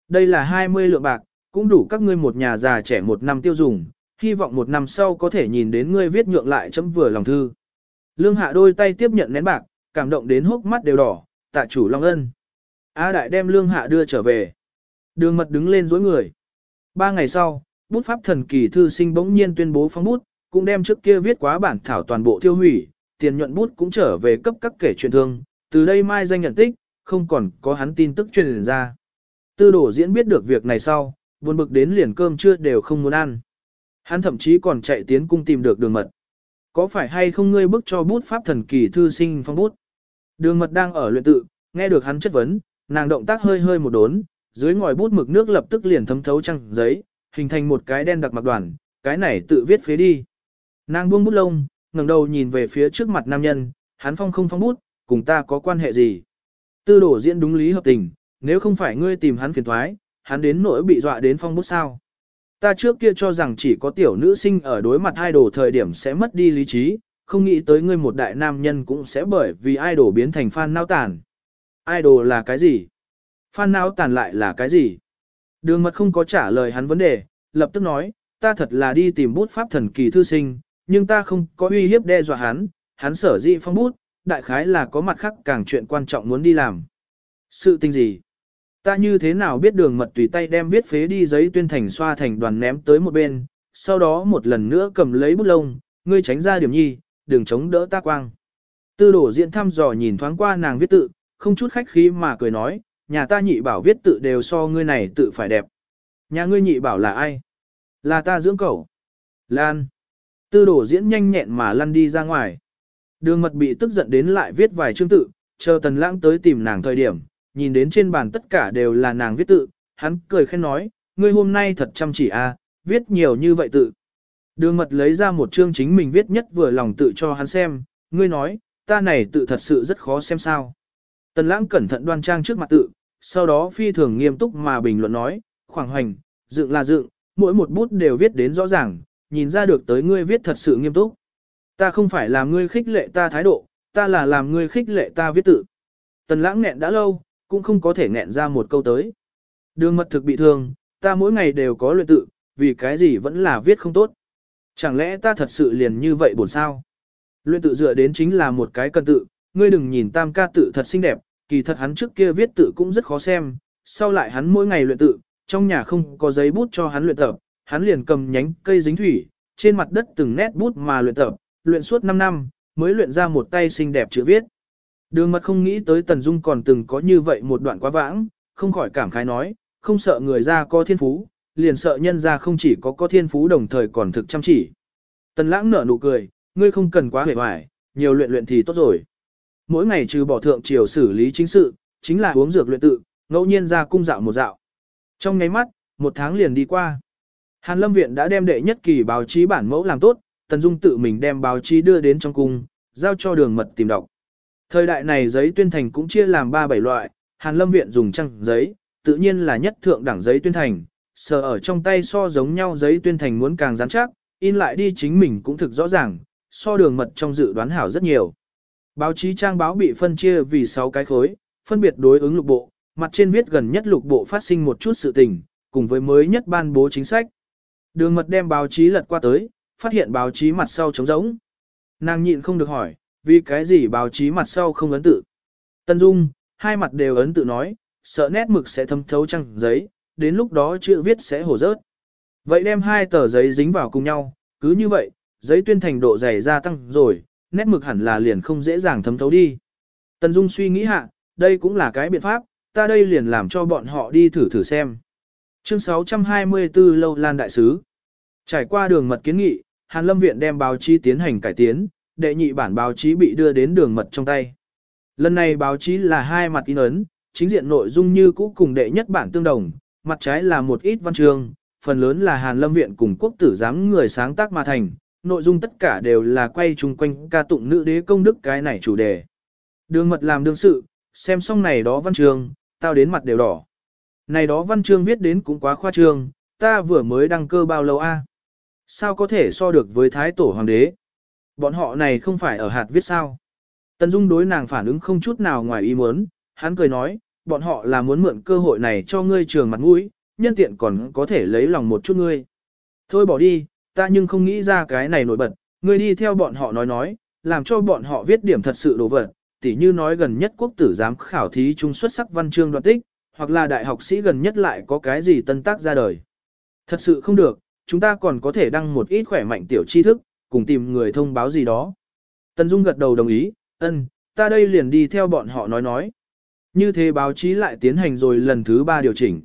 Đây là 20 lượng bạc, cũng đủ các ngươi một nhà già trẻ một năm tiêu dùng, hy vọng một năm sau có thể nhìn đến ngươi viết nhượng lại chấm vừa lòng thư. Lương hạ đôi tay tiếp nhận nén bạc, cảm động đến hốc mắt đều đỏ, tạ chủ long ân. A đại đem lương hạ đưa trở về. Đường mật đứng lên dối người. Ba ngày sau, bút pháp thần kỳ thư sinh bỗng nhiên tuyên bố phóng bút, cũng đem trước kia viết quá bản thảo toàn bộ tiêu hủy, tiền nhuận bút cũng trở về cấp các kể truyền thương, từ đây mai danh nhận tích, không còn có hắn tin tức truyền ra. Tư đổ diễn biết được việc này sau, buồn bực đến liền cơm trưa đều không muốn ăn. Hắn thậm chí còn chạy tiến cung tìm được đường mật. Có phải hay không ngươi bức cho bút pháp thần kỳ thư sinh phong bút? Đường mật đang ở luyện tự, nghe được hắn chất vấn, nàng động tác hơi hơi một đốn, dưới ngòi bút mực nước lập tức liền thấm thấu trăng giấy, hình thành một cái đen đặc mặc đoàn, cái này tự viết phế đi. Nàng buông bút lông, ngẩng đầu nhìn về phía trước mặt nam nhân, hắn phong không phong bút, cùng ta có quan hệ gì? Tư đổ diễn đúng lý hợp tình, nếu không phải ngươi tìm hắn phiền thoái, hắn đến nỗi bị dọa đến phong bút sao. Ta trước kia cho rằng chỉ có tiểu nữ sinh ở đối mặt idol thời điểm sẽ mất đi lý trí, không nghĩ tới ngươi một đại nam nhân cũng sẽ bởi vì idol biến thành fan nao tàn. Idol là cái gì? Fan nao tàn lại là cái gì? Đường mật không có trả lời hắn vấn đề, lập tức nói, ta thật là đi tìm bút pháp thần kỳ thư sinh, nhưng ta không có uy hiếp đe dọa hắn, hắn sở dị phong bút, đại khái là có mặt khác càng chuyện quan trọng muốn đi làm. Sự tình gì? Ta như thế nào biết đường mật tùy tay đem viết phế đi giấy tuyên thành xoa thành đoàn ném tới một bên, sau đó một lần nữa cầm lấy bút lông, ngươi tránh ra điểm nhi, đừng chống đỡ ta quang. Tư đổ diện thăm dò nhìn thoáng qua nàng viết tự, không chút khách khí mà cười nói, nhà ta nhị bảo viết tự đều so ngươi này tự phải đẹp. Nhà ngươi nhị bảo là ai? Là ta dưỡng cẩu. Lan. Tư đổ diễn nhanh nhẹn mà lăn đi ra ngoài. Đường mật bị tức giận đến lại viết vài chương tự, chờ tần lãng tới tìm nàng thời điểm, nhìn đến trên bàn tất cả đều là nàng viết tự, hắn cười khen nói, ngươi hôm nay thật chăm chỉ à, viết nhiều như vậy tự. Đường mật lấy ra một chương chính mình viết nhất vừa lòng tự cho hắn xem, ngươi nói, ta này tự thật sự rất khó xem sao. Tần lãng cẩn thận đoan trang trước mặt tự, sau đó phi thường nghiêm túc mà bình luận nói, khoảng hoành, dựng là dựng, mỗi một bút đều viết đến rõ ràng, nhìn ra được tới ngươi viết thật sự nghiêm túc. Ta không phải làm ngươi khích lệ ta thái độ, ta là làm ngươi khích lệ ta viết tự. Tần lãng nghẹn đã lâu, cũng không có thể nghẹn ra một câu tới. Đường mật thực bị thương, ta mỗi ngày đều có luyện tự, vì cái gì vẫn là viết không tốt. Chẳng lẽ ta thật sự liền như vậy buồn sao? Luyện tự dựa đến chính là một cái cân tự, ngươi đừng nhìn tam ca tự thật xinh đẹp, kỳ thật hắn trước kia viết tự cũng rất khó xem, sau lại hắn mỗi ngày luyện tự, trong nhà không có giấy bút cho hắn luyện tập, hắn liền cầm nhánh cây dính thủy, trên mặt đất từng nét bút mà luyện tập, luyện suốt 5 năm, mới luyện ra một tay xinh đẹp chữ viết. Đường mật không nghĩ tới Tần Dung còn từng có như vậy một đoạn quá vãng, không khỏi cảm khái nói, không sợ người ra có thiên phú, liền sợ nhân ra không chỉ có có thiên phú đồng thời còn thực chăm chỉ. Tần lãng nở nụ cười, ngươi không cần quá hề hoài, nhiều luyện luyện thì tốt rồi. Mỗi ngày trừ bỏ thượng triều xử lý chính sự, chính là uống dược luyện tự, ngẫu nhiên ra cung dạo một dạo. Trong nháy mắt, một tháng liền đi qua. Hàn Lâm Viện đã đem đệ nhất kỳ báo chí bản mẫu làm tốt, Tần Dung tự mình đem báo chí đưa đến trong cung, giao cho đường mật tìm đọc. Thời đại này giấy tuyên thành cũng chia làm 3-7 loại, Hàn Lâm Viện dùng trăng giấy, tự nhiên là nhất thượng đẳng giấy tuyên thành, sờ ở trong tay so giống nhau giấy tuyên thành muốn càng rắn chắc, in lại đi chính mình cũng thực rõ ràng, so đường mật trong dự đoán hảo rất nhiều. Báo chí trang báo bị phân chia vì 6 cái khối, phân biệt đối ứng lục bộ, mặt trên viết gần nhất lục bộ phát sinh một chút sự tình, cùng với mới nhất ban bố chính sách. Đường mật đem báo chí lật qua tới, phát hiện báo chí mặt sau trống rỗng. Nàng nhịn không được hỏi, vì cái gì báo chí mặt sau không ấn tự. Tân Dung, hai mặt đều ấn tự nói, sợ nét mực sẽ thấm thấu trăng giấy, đến lúc đó chữ viết sẽ hổ rớt. Vậy đem hai tờ giấy dính vào cùng nhau, cứ như vậy, giấy tuyên thành độ dày gia tăng rồi, nét mực hẳn là liền không dễ dàng thấm thấu đi. Tần Dung suy nghĩ hạ, đây cũng là cái biện pháp, ta đây liền làm cho bọn họ đi thử thử xem. Chương 624 Lâu Lan Đại Sứ Trải qua đường mật kiến nghị, Hàn Lâm Viện đem báo chí tiến hành cải tiến, đệ nhị bản báo chí bị đưa đến đường mật trong tay. Lần này báo chí là hai mặt in ấn, chính diện nội dung như cũ cùng đệ nhất bản tương đồng, mặt trái là một ít văn chương, phần lớn là Hàn Lâm Viện cùng quốc tử giám người sáng tác mà thành, nội dung tất cả đều là quay chung quanh ca tụng nữ đế công đức cái này chủ đề. Đường mật làm đương sự, xem xong này đó văn chương, tao đến mặt đều đỏ. Này đó văn chương viết đến cũng quá khoa trương, ta vừa mới đăng cơ bao lâu a? Sao có thể so được với thái tổ hoàng đế? Bọn họ này không phải ở hạt viết sao? Tần Dung đối nàng phản ứng không chút nào ngoài ý muốn, hắn cười nói, bọn họ là muốn mượn cơ hội này cho ngươi trường mặt mũi, nhân tiện còn có thể lấy lòng một chút ngươi. Thôi bỏ đi, ta nhưng không nghĩ ra cái này nổi bật, ngươi đi theo bọn họ nói nói, làm cho bọn họ viết điểm thật sự đồ vật, tỉ như nói gần nhất quốc tử giám khảo thí trung xuất sắc văn chương đoạn tích, hoặc là đại học sĩ gần nhất lại có cái gì tân tác ra đời. Thật sự không được, chúng ta còn có thể đăng một ít khỏe mạnh tiểu tri thức, cùng tìm người thông báo gì đó. Tần Dung gật đầu đồng ý, ân, ta đây liền đi theo bọn họ nói nói. Như thế báo chí lại tiến hành rồi lần thứ ba điều chỉnh.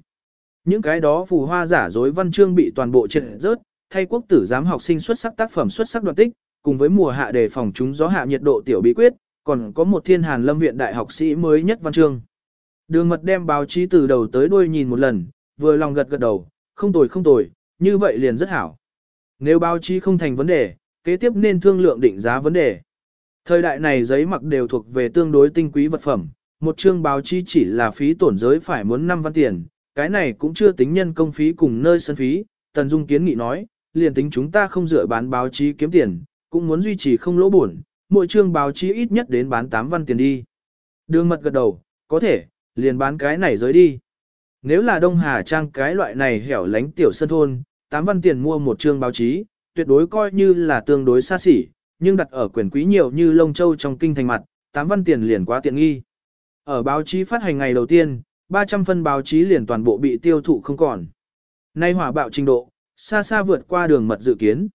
Những cái đó phù hoa giả dối văn chương bị toàn bộ triệt rớt, thay quốc tử giám học sinh xuất sắc tác phẩm xuất sắc đoạn tích, cùng với mùa hạ đề phòng chúng gió hạ nhiệt độ tiểu bí quyết, còn có một thiên hàn lâm viện đại học sĩ mới nhất văn chương. Đường mật đem báo chí từ đầu tới đuôi nhìn một lần, vừa lòng gật gật đầu, không tồi không tồi, như vậy liền rất hảo. Nếu báo chí không thành vấn đề, kế tiếp nên thương lượng định giá vấn đề. Thời đại này giấy mặc đều thuộc về tương đối tinh quý vật phẩm, một chương báo chí chỉ là phí tổn giới phải muốn 5 văn tiền, cái này cũng chưa tính nhân công phí cùng nơi sân phí, Tần Dung kiến nghị nói, liền tính chúng ta không dựa bán báo chí kiếm tiền, cũng muốn duy trì không lỗ buồn, mỗi chương báo chí ít nhất đến bán 8 văn tiền đi. Đường mật gật đầu, có thể, liền bán cái này giới đi. Nếu là Đông Hà Trang cái loại này hẻo lánh tiểu sân thôn, 8 văn tiền mua một chương báo chí, tuyệt đối coi như là tương đối xa xỉ, nhưng đặt ở quyền quý nhiều như Lông Châu trong kinh thành mặt, 8 văn tiền liền quá tiện nghi. Ở báo chí phát hành ngày đầu tiên, 300 phân báo chí liền toàn bộ bị tiêu thụ không còn. Nay hỏa bạo trình độ, xa xa vượt qua đường mật dự kiến.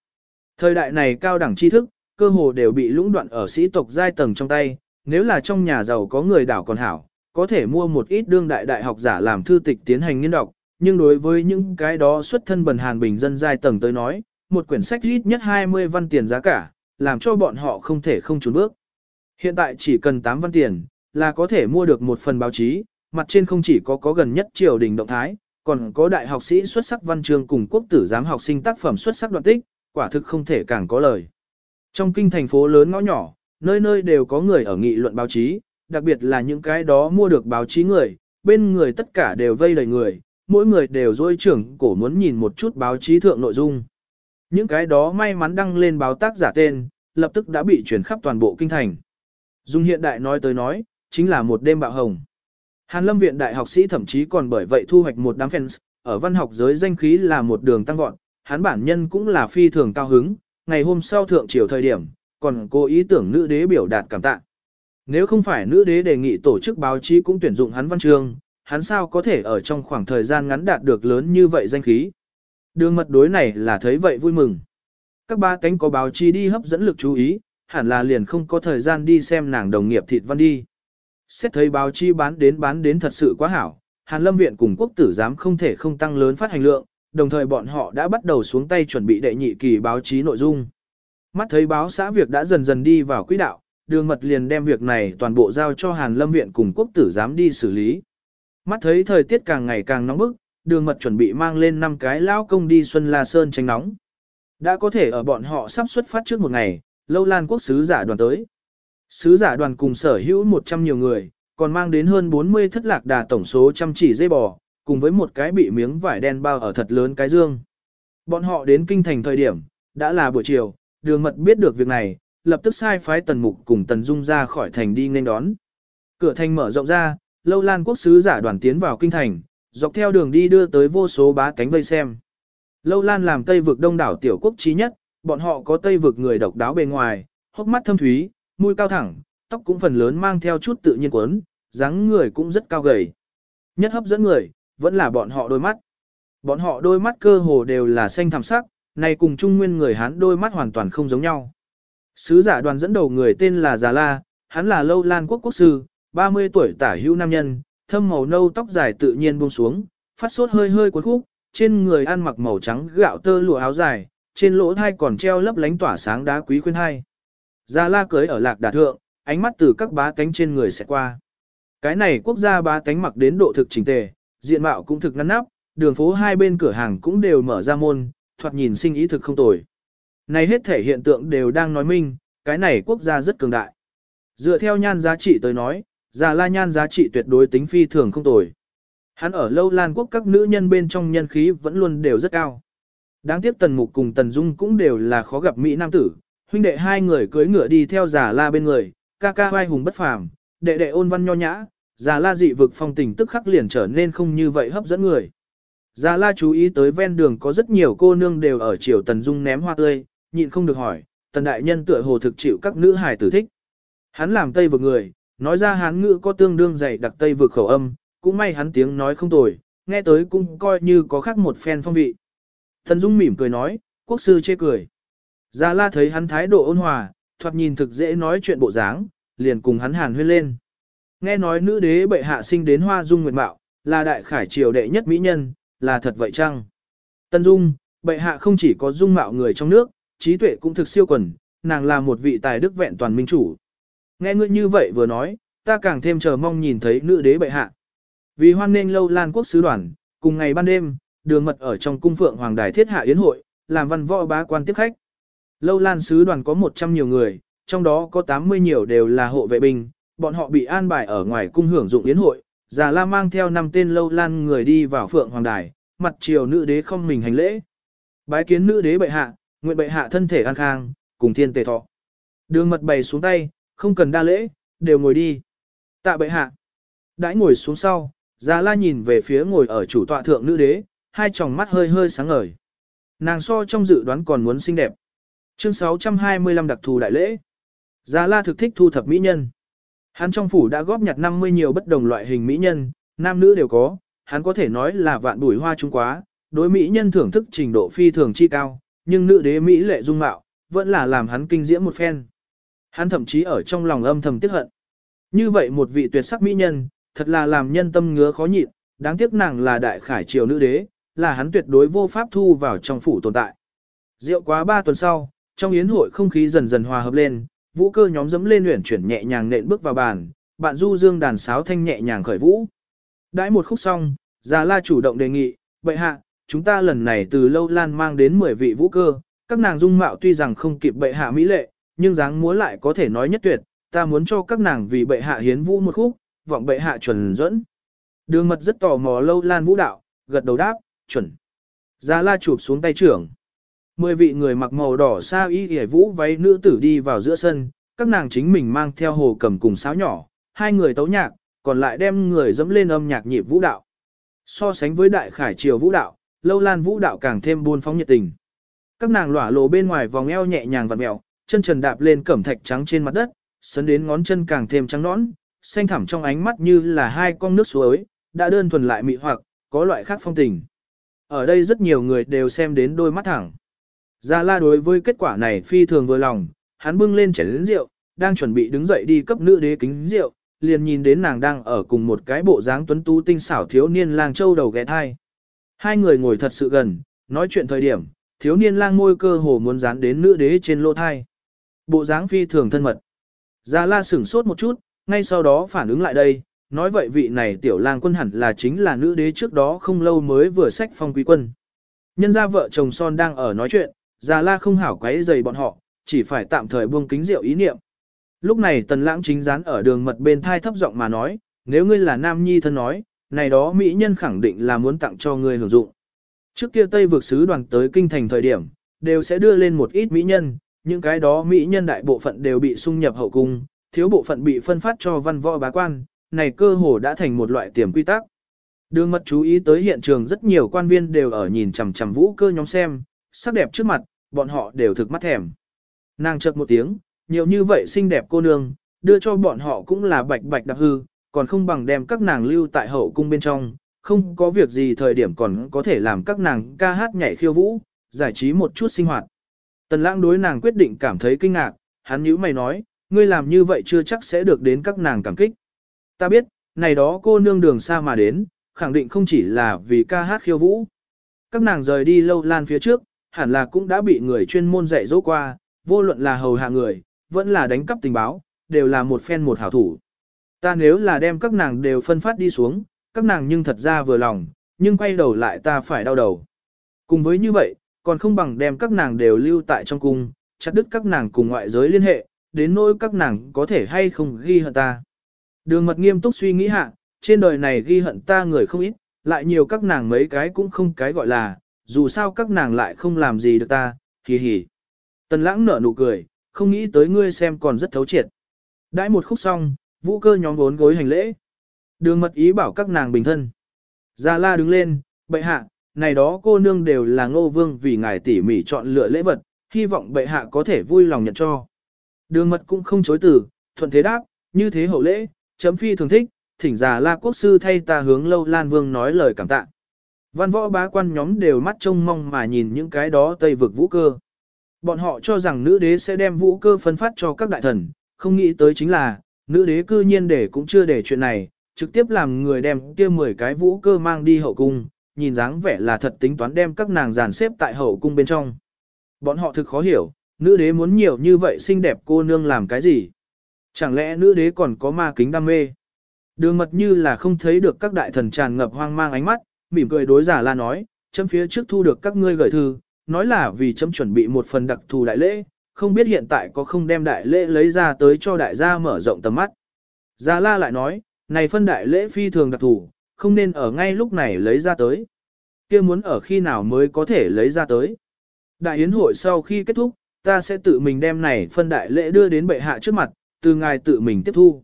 Thời đại này cao đẳng tri thức, cơ hồ đều bị lũng đoạn ở sĩ tộc giai tầng trong tay, nếu là trong nhà giàu có người đảo còn hảo, có thể mua một ít đương đại đại học giả làm thư tịch tiến hành nghiên đọc, nhưng đối với những cái đó xuất thân bần hàn bình dân giai tầng tới nói, một quyển sách ít nhất 20 văn tiền giá cả, làm cho bọn họ không thể không trốn bước. Hiện tại chỉ cần 8 văn tiền, là có thể mua được một phần báo chí, mặt trên không chỉ có có gần nhất triều đình động thái, còn có đại học sĩ xuất sắc văn chương cùng quốc tử giám học sinh tác phẩm xuất sắc đoạn tích, quả thực không thể càng có lời. Trong kinh thành phố lớn ngõ nhỏ, nơi nơi đều có người ở nghị luận báo chí, đặc biệt là những cái đó mua được báo chí người, bên người tất cả đều vây đầy người, mỗi người đều dôi trưởng cổ muốn nhìn một chút báo chí thượng nội dung. Những cái đó may mắn đăng lên báo tác giả tên, lập tức đã bị chuyển khắp toàn bộ kinh thành. Dung hiện đại nói tới nói, chính là một đêm bạo hồng. Hàn Lâm viện đại học sĩ thậm chí còn bởi vậy thu hoạch một đám fans, ở văn học giới danh khí là một đường tăng vọt, hắn bản nhân cũng là phi thường cao hứng, ngày hôm sau thượng triều thời điểm, còn cố ý tưởng nữ đế biểu đạt cảm tạ. Nếu không phải nữ đế đề nghị tổ chức báo chí cũng tuyển dụng hắn văn chương, hắn sao có thể ở trong khoảng thời gian ngắn đạt được lớn như vậy danh khí. Đường mật đối này là thấy vậy vui mừng. Các ba cánh có báo chí đi hấp dẫn lực chú ý, hẳn là liền không có thời gian đi xem nàng đồng nghiệp thịt văn đi. Xét thấy báo chí bán đến bán đến thật sự quá hảo, Hàn Lâm Viện cùng quốc tử giám không thể không tăng lớn phát hành lượng, đồng thời bọn họ đã bắt đầu xuống tay chuẩn bị đệ nhị kỳ báo chí nội dung. Mắt thấy báo xã việc đã dần dần đi vào quỹ đạo, đường mật liền đem việc này toàn bộ giao cho Hàn Lâm Viện cùng quốc tử giám đi xử lý. Mắt thấy thời tiết càng ngày càng nóng bức, đường mật chuẩn bị mang lên năm cái lão công đi Xuân La Sơn tránh nóng. Đã có thể ở bọn họ sắp xuất phát trước một ngày, lâu lan quốc sứ giả đoàn tới. Sứ giả đoàn cùng sở hữu 100 nhiều người, còn mang đến hơn 40 thất lạc đà tổng số chăm chỉ dây bò, cùng với một cái bị miếng vải đen bao ở thật lớn cái dương. Bọn họ đến kinh thành thời điểm, đã là buổi chiều, đường mật biết được việc này, lập tức sai phái tần mục cùng tần dung ra khỏi thành đi nên đón. Cửa thành mở rộng ra, lâu lan quốc sứ giả đoàn tiến vào kinh thành, dọc theo đường đi đưa tới vô số bá cánh vây xem. Lâu lan làm Tây vực đông đảo tiểu quốc trí nhất, bọn họ có Tây vực người độc đáo bề ngoài, hốc mắt thâm thúy, mũi cao thẳng, tóc cũng phần lớn mang theo chút tự nhiên quấn, dáng người cũng rất cao gầy. Nhất hấp dẫn người, vẫn là bọn họ đôi mắt. Bọn họ đôi mắt cơ hồ đều là xanh thẳm sắc, này cùng trung nguyên người Hán đôi mắt hoàn toàn không giống nhau. Sứ giả đoàn dẫn đầu người tên là Già La, hắn là lâu lan quốc quốc sư, 30 tuổi tả hữu nam nhân, thâm màu nâu tóc dài tự nhiên buông xuống, phát sốt hơi hơi cuốn khúc, trên người ăn mặc màu trắng gạo tơ lụa áo dài, trên lỗ thai còn treo lấp lánh tỏa sáng đá quý khuyên hai. Gia La cưới ở lạc đà thượng, ánh mắt từ các bá cánh trên người sẽ qua. Cái này quốc gia bá cánh mặc đến độ thực chỉnh tề, diện mạo cũng thực ngăn nắp, đường phố hai bên cửa hàng cũng đều mở ra môn, thoạt nhìn sinh ý thực không tồi. Này hết thể hiện tượng đều đang nói minh, cái này quốc gia rất cường đại. Dựa theo nhan giá trị tới nói, già la nhan giá trị tuyệt đối tính phi thường không tồi. Hắn ở lâu lan quốc các nữ nhân bên trong nhân khí vẫn luôn đều rất cao. Đáng tiếc tần mục cùng tần dung cũng đều là khó gặp mỹ nam tử, huynh đệ hai người cưới ngựa đi theo giả la bên người, ca ca vai hùng bất phàm, đệ đệ ôn văn nho nhã, Giả la dị vực phong tình tức khắc liền trở nên không như vậy hấp dẫn người. Giả la chú ý tới ven đường có rất nhiều cô nương đều ở chiều tần dung ném hoa tươi, nhịn không được hỏi, tần đại nhân tựa hồ thực chịu các nữ hài tử thích. Hắn làm tây vực người, nói ra hán ngữ có tương đương dày đặc tây vực khẩu âm, cũng may hắn tiếng nói không tồi, nghe tới cũng coi như có khác một phen phong vị. Tần dung mỉm cười nói, quốc sư chê cười. Gia la thấy hắn thái độ ôn hòa, thoạt nhìn thực dễ nói chuyện bộ dáng, liền cùng hắn hàn huyên lên. Nghe nói nữ đế bệ hạ sinh đến hoa dung nguyệt mạo, là đại khải triều đệ nhất mỹ nhân, là thật vậy chăng? Tân Dung, bệ hạ không chỉ có dung mạo người trong nước, trí tuệ cũng thực siêu quần, nàng là một vị tài đức vẹn toàn minh chủ. Nghe ngươi như vậy vừa nói, ta càng thêm chờ mong nhìn thấy nữ đế bệ hạ. Vì hoan nghênh lâu lan quốc sứ đoàn, cùng ngày ban đêm, đường mật ở trong cung phượng hoàng đài thiết hạ yến hội, làm văn võ bá quan tiếp khách. Lâu lan sứ đoàn có 100 nhiều người, trong đó có 80 nhiều đều là hộ vệ binh, bọn họ bị an bài ở ngoài cung hưởng dụng yến hội, Già La mang theo năm tên lâu lan người đi vào phượng hoàng đài, mặt triều nữ đế không mình hành lễ. Bái kiến nữ đế bệ hạ, nguyện bệ hạ thân thể an khang, cùng thiên tề thọ. Đường mật bày xuống tay, không cần đa lễ, đều ngồi đi. Tạ bệ hạ. Đãi ngồi xuống sau, Già La nhìn về phía ngồi ở chủ tọa thượng nữ đế, hai tròng mắt hơi hơi sáng ngời. Nàng so trong dự đoán còn muốn xinh đẹp. Chương 625 đặc thù đại lễ. Già La thực thích thu thập mỹ nhân. Hắn trong phủ đã góp nhặt 50 nhiều bất đồng loại hình mỹ nhân, nam nữ đều có, hắn có thể nói là vạn bùi hoa trung quá, đối mỹ nhân thưởng thức trình độ phi thường chi cao, nhưng nữ đế mỹ lệ dung mạo, vẫn là làm hắn kinh diễm một phen. Hắn thậm chí ở trong lòng âm thầm tiếc hận. Như vậy một vị tuyệt sắc mỹ nhân, thật là làm nhân tâm ngứa khó nhịn, đáng tiếc nàng là đại khải triều nữ đế, là hắn tuyệt đối vô pháp thu vào trong phủ tồn tại. Rượu quá ba tuần sau, trong yến hội không khí dần dần hòa hợp lên, vũ cơ nhóm dẫm lên luyện chuyển nhẹ nhàng nện bước vào bàn, bạn du dương đàn sáo thanh nhẹ nhàng khởi vũ. Đãi một khúc xong, Già La chủ động đề nghị, bệ hạ, chúng ta lần này từ lâu lan mang đến 10 vị vũ cơ, các nàng dung mạo tuy rằng không kịp bệ hạ mỹ lệ, nhưng dáng múa lại có thể nói nhất tuyệt, ta muốn cho các nàng vì bệ hạ hiến vũ một khúc, vọng bệ hạ chuẩn dẫn. Đường mật rất tò mò lâu lan vũ đạo, gật đầu đáp, chuẩn. Già la chụp xuống tay trưởng. Mười vị người mặc màu đỏ xa y hề vũ váy nữ tử đi vào giữa sân, các nàng chính mình mang theo hồ cầm cùng sáo nhỏ, hai người tấu nhạc, còn lại đem người dẫm lên âm nhạc nhịp vũ đạo. So sánh với đại khải triều vũ đạo, lâu lan vũ đạo càng thêm buôn phóng nhiệt tình. Các nàng lỏa lộ bên ngoài vòng eo nhẹ nhàng vặn mèo, chân trần đạp lên cẩm thạch trắng trên mặt đất, sấn đến ngón chân càng thêm trắng nõn, xanh thẳm trong ánh mắt như là hai con nước suối, đã đơn thuần lại mị hoặc, có loại khác phong tình. Ở đây rất nhiều người đều xem đến đôi mắt thẳng. Gia La đối với kết quả này phi thường vừa lòng, hắn bưng lên chén lớn rượu, đang chuẩn bị đứng dậy đi cấp nữ đế kính rượu, liền nhìn đến nàng đang ở cùng một cái bộ dáng tuấn tú tinh xảo thiếu niên lang châu đầu ghé thai. Hai người ngồi thật sự gần, nói chuyện thời điểm, thiếu niên lang môi cơ hồ muốn dán đến nữ đế trên lỗ thai. Bộ dáng phi thường thân mật. Gia La sửng sốt một chút, ngay sau đó phản ứng lại đây, nói vậy vị này tiểu lang quân hẳn là chính là nữ đế trước đó không lâu mới vừa sách phong quý quân. Nhân gia vợ chồng son đang ở nói chuyện, già La không hảo quấy dày bọn họ, chỉ phải tạm thời buông kính rượu ý niệm. Lúc này tần lãng chính dán ở đường mật bên thai thấp giọng mà nói, nếu ngươi là nam nhi thân nói, này đó mỹ nhân khẳng định là muốn tặng cho ngươi hưởng dụng. Trước kia Tây vượt sứ đoàn tới kinh thành thời điểm, đều sẽ đưa lên một ít mỹ nhân, những cái đó mỹ nhân đại bộ phận đều bị xung nhập hậu cung, thiếu bộ phận bị phân phát cho văn võ bá quan, này cơ hồ đã thành một loại tiềm quy tắc. Đường mật chú ý tới hiện trường rất nhiều quan viên đều ở nhìn chằm chằm vũ cơ nhóm xem, sắc đẹp trước mặt, bọn họ đều thực mắt thèm. Nàng chợt một tiếng, nhiều như vậy xinh đẹp cô nương, đưa cho bọn họ cũng là bạch bạch đặc hư, còn không bằng đem các nàng lưu tại hậu cung bên trong, không có việc gì thời điểm còn có thể làm các nàng ca hát nhảy khiêu vũ, giải trí một chút sinh hoạt. Tần lãng đối nàng quyết định cảm thấy kinh ngạc, hắn nhíu mày nói, ngươi làm như vậy chưa chắc sẽ được đến các nàng cảm kích. Ta biết, này đó cô nương đường xa mà đến, khẳng định không chỉ là vì ca hát khiêu vũ. Các nàng rời đi lâu lan phía trước, hẳn là cũng đã bị người chuyên môn dạy dỗ qua, vô luận là hầu hạ người, vẫn là đánh cắp tình báo, đều là một phen một hảo thủ. Ta nếu là đem các nàng đều phân phát đi xuống, các nàng nhưng thật ra vừa lòng, nhưng quay đầu lại ta phải đau đầu. Cùng với như vậy, còn không bằng đem các nàng đều lưu tại trong cung, chặt đứt các nàng cùng ngoại giới liên hệ, đến nỗi các nàng có thể hay không ghi hận ta. Đường mật nghiêm túc suy nghĩ hạ, trên đời này ghi hận ta người không ít, lại nhiều các nàng mấy cái cũng không cái gọi là, dù sao các nàng lại không làm gì được ta, hì hì. Tần lãng nở nụ cười, không nghĩ tới ngươi xem còn rất thấu triệt. Đãi một khúc xong, vũ cơ nhóm vốn gối hành lễ. Đường mật ý bảo các nàng bình thân. Gia la đứng lên, bệ hạ, này đó cô nương đều là ngô vương vì ngài tỉ mỉ chọn lựa lễ vật, hy vọng bệ hạ có thể vui lòng nhận cho. Đường mật cũng không chối từ, thuận thế đáp, như thế hậu lễ, chấm phi thường thích, thỉnh già la quốc sư thay ta hướng lâu lan vương nói lời cảm tạ. Văn võ bá quan nhóm đều mắt trông mong mà nhìn những cái đó tây vực vũ cơ. Bọn họ cho rằng nữ đế sẽ đem vũ cơ phân phát cho các đại thần, không nghĩ tới chính là, nữ đế cư nhiên để cũng chưa để chuyện này, trực tiếp làm người đem kia 10 cái vũ cơ mang đi hậu cung, nhìn dáng vẻ là thật tính toán đem các nàng giàn xếp tại hậu cung bên trong. Bọn họ thực khó hiểu, nữ đế muốn nhiều như vậy xinh đẹp cô nương làm cái gì? Chẳng lẽ nữ đế còn có ma kính đam mê? Đường mật như là không thấy được các đại thần tràn ngập hoang mang ánh mắt, mỉm cười đối giả la nói, chấm phía trước thu được các ngươi gửi thư, nói là vì chấm chuẩn bị một phần đặc thù đại lễ, không biết hiện tại có không đem đại lễ lấy ra tới cho đại gia mở rộng tầm mắt. giả la lại nói, Này phân đại lễ phi thường đặc thù, không nên ở ngay lúc này lấy ra tới. kia muốn ở khi nào mới có thể lấy ra tới. Đại yến hội sau khi kết thúc, ta sẽ tự mình đem này phân đại lễ đưa đến bệ hạ trước mặt, từ ngài tự mình tiếp thu.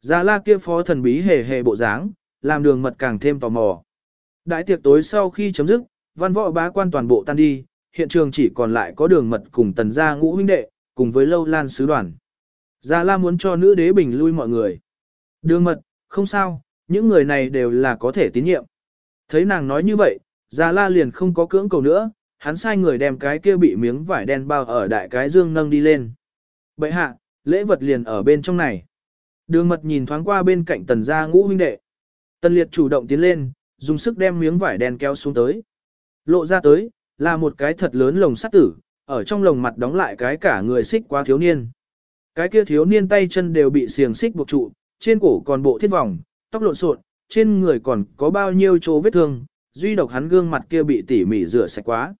Già la kia phó thần bí hề hề bộ dáng, làm đường mật càng thêm tò mò. Đại tiệc tối sau khi chấm dứt, văn võ bá quan toàn bộ tan đi, hiện trường chỉ còn lại có đường mật cùng tần gia ngũ huynh đệ, cùng với lâu lan sứ đoàn. Gia la muốn cho nữ đế bình lui mọi người. Đường mật, không sao, những người này đều là có thể tín nhiệm. Thấy nàng nói như vậy, Gia La liền không có cưỡng cầu nữa, hắn sai người đem cái kia bị miếng vải đen bao ở đại cái dương nâng đi lên. Bậy hạ, lễ vật liền ở bên trong này. Đường mật nhìn thoáng qua bên cạnh tần gia ngũ huynh đệ. Tần liệt chủ động tiến lên, dùng sức đem miếng vải đen kéo xuống tới. Lộ ra tới, là một cái thật lớn lồng sắt tử, ở trong lồng mặt đóng lại cái cả người xích quá thiếu niên. Cái kia thiếu niên tay chân đều bị xiềng xích buộc trụ, trên cổ còn bộ thiết vòng, tóc lộn xộn, trên người còn có bao nhiêu chỗ vết thương, duy độc hắn gương mặt kia bị tỉ mỉ rửa sạch quá.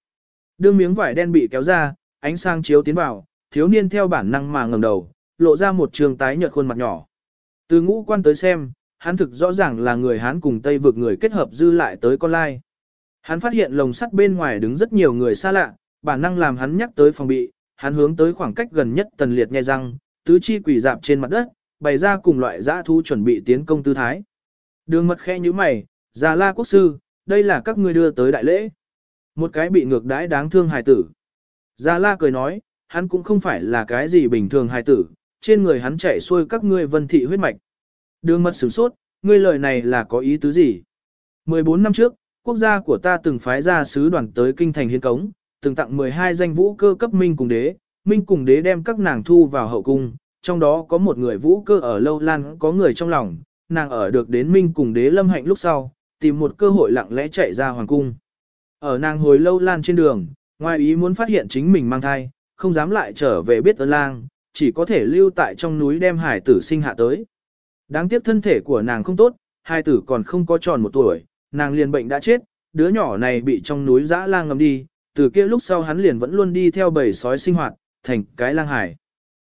Đương miếng vải đen bị kéo ra, ánh sáng chiếu tiến vào, thiếu niên theo bản năng mà ngẩng đầu, lộ ra một trường tái nhợt khuôn mặt nhỏ. Từ ngũ quan tới xem, hắn thực rõ ràng là người Hán cùng Tây vực người kết hợp dư lại tới con lai. Hắn phát hiện lồng sắt bên ngoài đứng rất nhiều người xa lạ, bản năng làm hắn nhắc tới phòng bị, hắn hướng tới khoảng cách gần nhất tần liệt nghe răng, tứ chi quỷ dạp trên mặt đất, bày ra cùng loại dã thú chuẩn bị tiến công tư thái. Đường mật khe như mày, già la quốc sư, đây là các ngươi đưa tới đại lễ. Một cái bị ngược đãi đáng thương hài tử. Già la cười nói, hắn cũng không phải là cái gì bình thường hài tử, trên người hắn chạy xuôi các ngươi vân thị huyết mạch. Đường mật sửng sốt, ngươi lời này là có ý tứ gì? 14 năm trước, quốc gia của ta từng phái ra sứ đoàn tới kinh thành hiến cống, từng tặng 12 danh vũ cơ cấp minh cùng đế, minh cùng đế đem các nàng thu vào hậu cung, trong đó có một người vũ cơ ở lâu lan có người trong lòng, nàng ở được đến minh cùng đế lâm hạnh lúc sau, tìm một cơ hội lặng lẽ chạy ra hoàng cung. Ở nàng hồi lâu lan trên đường, ngoài ý muốn phát hiện chính mình mang thai, không dám lại trở về biết ơn lang, chỉ có thể lưu tại trong núi đem hải tử sinh hạ tới. Đáng tiếc thân thể của nàng không tốt, hai tử còn không có tròn một tuổi, nàng liền bệnh đã chết, đứa nhỏ này bị trong núi dã lang ngầm đi, từ kia lúc sau hắn liền vẫn luôn đi theo bầy sói sinh hoạt, thành cái lang hải.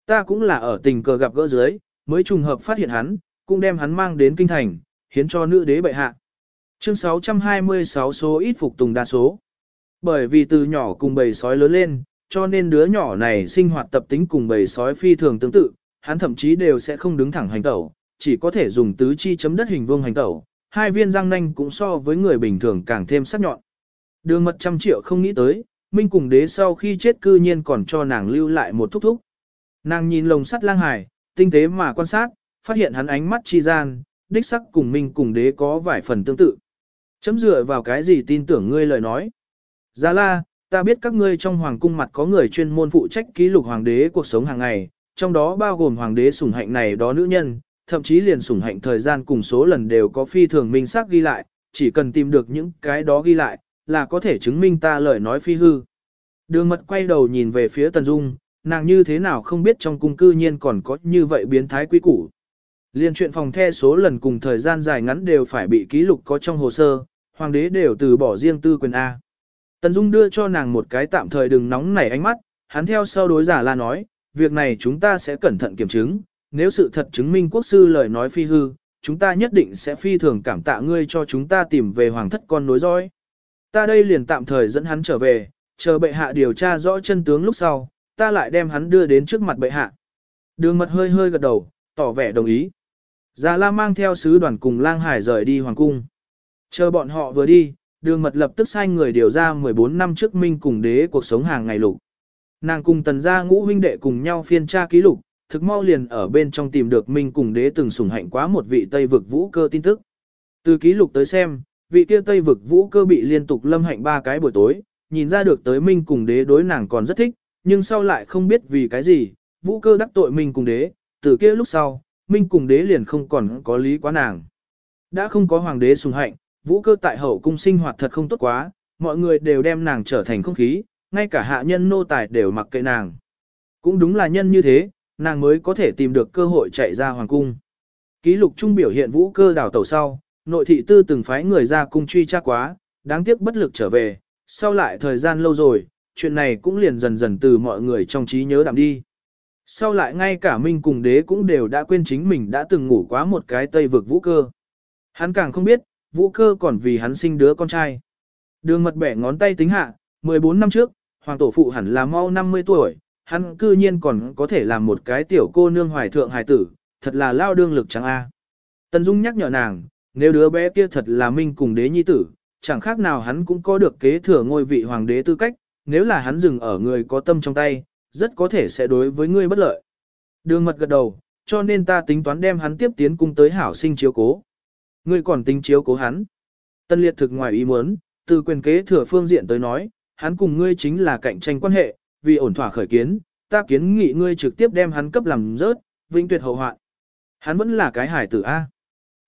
Ta cũng là ở tình cờ gặp gỡ dưới, mới trùng hợp phát hiện hắn, cũng đem hắn mang đến kinh thành, hiến cho nữ đế bệ hạ. Chương 626 số ít phục tùng đa số. Bởi vì từ nhỏ cùng bầy sói lớn lên, cho nên đứa nhỏ này sinh hoạt tập tính cùng bầy sói phi thường tương tự, hắn thậm chí đều sẽ không đứng thẳng hành tẩu, chỉ có thể dùng tứ chi chấm đất hình vuông hành tẩu, hai viên răng nanh cũng so với người bình thường càng thêm sắc nhọn. Đường mật trăm triệu không nghĩ tới, Minh cùng đế sau khi chết cư nhiên còn cho nàng lưu lại một thúc thúc. Nàng nhìn lồng sắt lang hải, tinh tế mà quan sát, phát hiện hắn ánh mắt chi gian, đích sắc cùng Minh cùng đế có vài phần tương tự. Chấm dựa vào cái gì tin tưởng ngươi lời nói. Gia la, ta biết các ngươi trong hoàng cung mặt có người chuyên môn phụ trách ký lục hoàng đế cuộc sống hàng ngày, trong đó bao gồm hoàng đế sủng hạnh này đó nữ nhân, thậm chí liền sủng hạnh thời gian cùng số lần đều có phi thường minh xác ghi lại, chỉ cần tìm được những cái đó ghi lại, là có thể chứng minh ta lời nói phi hư. Đường mật quay đầu nhìn về phía Tần Dung, nàng như thế nào không biết trong cung cư nhiên còn có như vậy biến thái quý củ. Liên chuyện phòng the số lần cùng thời gian dài ngắn đều phải bị ký lục có trong hồ sơ, hoàng đế đều từ bỏ riêng tư quyền A. Tần Dung đưa cho nàng một cái tạm thời đừng nóng nảy ánh mắt, hắn theo sau đối giả la nói, việc này chúng ta sẽ cẩn thận kiểm chứng, nếu sự thật chứng minh quốc sư lời nói phi hư, chúng ta nhất định sẽ phi thường cảm tạ ngươi cho chúng ta tìm về hoàng thất con nối dõi. Ta đây liền tạm thời dẫn hắn trở về, chờ bệ hạ điều tra rõ chân tướng lúc sau, ta lại đem hắn đưa đến trước mặt bệ hạ. Đường mật hơi hơi gật đầu, tỏ vẻ đồng ý. Già la mang theo sứ đoàn cùng lang hải rời đi hoàng cung. Chờ bọn họ vừa đi, đường mật lập tức sai người điều ra 14 năm trước minh cùng đế cuộc sống hàng ngày lục. Nàng cùng tần gia ngũ huynh đệ cùng nhau phiên tra ký lục, thực mau liền ở bên trong tìm được minh cùng đế từng sủng hạnh quá một vị Tây vực vũ cơ tin tức. Từ ký lục tới xem, vị kia Tây vực vũ cơ bị liên tục lâm hạnh ba cái buổi tối, nhìn ra được tới minh cùng đế đối nàng còn rất thích, nhưng sau lại không biết vì cái gì, vũ cơ đắc tội minh cùng đế, từ kia lúc sau, minh cùng đế liền không còn có lý quá nàng. Đã không có hoàng đế sùng hạnh, vũ cơ tại hậu cung sinh hoạt thật không tốt quá, mọi người đều đem nàng trở thành không khí, ngay cả hạ nhân nô tài đều mặc kệ nàng. Cũng đúng là nhân như thế, nàng mới có thể tìm được cơ hội chạy ra hoàng cung. Ký lục trung biểu hiện vũ cơ đảo tàu sau, nội thị tư từng phái người ra cung truy tra quá, đáng tiếc bất lực trở về, sau lại thời gian lâu rồi, chuyện này cũng liền dần dần từ mọi người trong trí nhớ đạm đi. Sau lại ngay cả Minh cùng đế cũng đều đã quên chính mình đã từng ngủ quá một cái tây vực vũ cơ. Hắn càng không biết, vũ cơ còn vì hắn sinh đứa con trai. Đường mật bẻ ngón tay tính hạ, 14 năm trước, hoàng tổ phụ hẳn là mau 50 tuổi, hắn cư nhiên còn có thể làm một cái tiểu cô nương hoài thượng hài tử, thật là lao đương lực chẳng a. Tần Dung nhắc nhở nàng, nếu đứa bé kia thật là Minh cùng đế nhi tử, chẳng khác nào hắn cũng có được kế thừa ngôi vị hoàng đế tư cách, nếu là hắn dừng ở người có tâm trong tay, rất có thể sẽ đối với ngươi bất lợi. Đường mật gật đầu, cho nên ta tính toán đem hắn tiếp tiến cung tới hảo sinh chiếu cố. Ngươi còn tính chiếu cố hắn. Tân liệt thực ngoài ý muốn, từ quyền kế thừa phương diện tới nói, hắn cùng ngươi chính là cạnh tranh quan hệ, vì ổn thỏa khởi kiến, ta kiến nghị ngươi trực tiếp đem hắn cấp làm rớt, vĩnh tuyệt hậu hoạn. Hắn vẫn là cái hải tử A.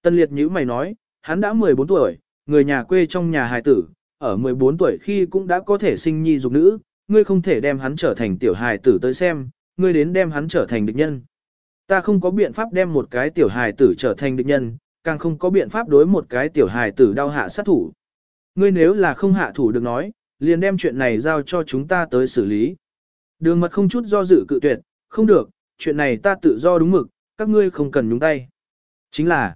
Tân liệt nhữ mày nói, hắn đã 14 tuổi, người nhà quê trong nhà hải tử, ở 14 tuổi khi cũng đã có thể sinh nhi dục nữ, ngươi không thể đem hắn trở thành tiểu hài tử tới xem, ngươi đến đem hắn trở thành địch nhân. Ta không có biện pháp đem một cái tiểu hài tử trở thành địch nhân, càng không có biện pháp đối một cái tiểu hài tử đau hạ sát thủ. Ngươi nếu là không hạ thủ được nói, liền đem chuyện này giao cho chúng ta tới xử lý. Đường mật không chút do dự cự tuyệt, không được, chuyện này ta tự do đúng mực, các ngươi không cần nhúng tay. Chính là,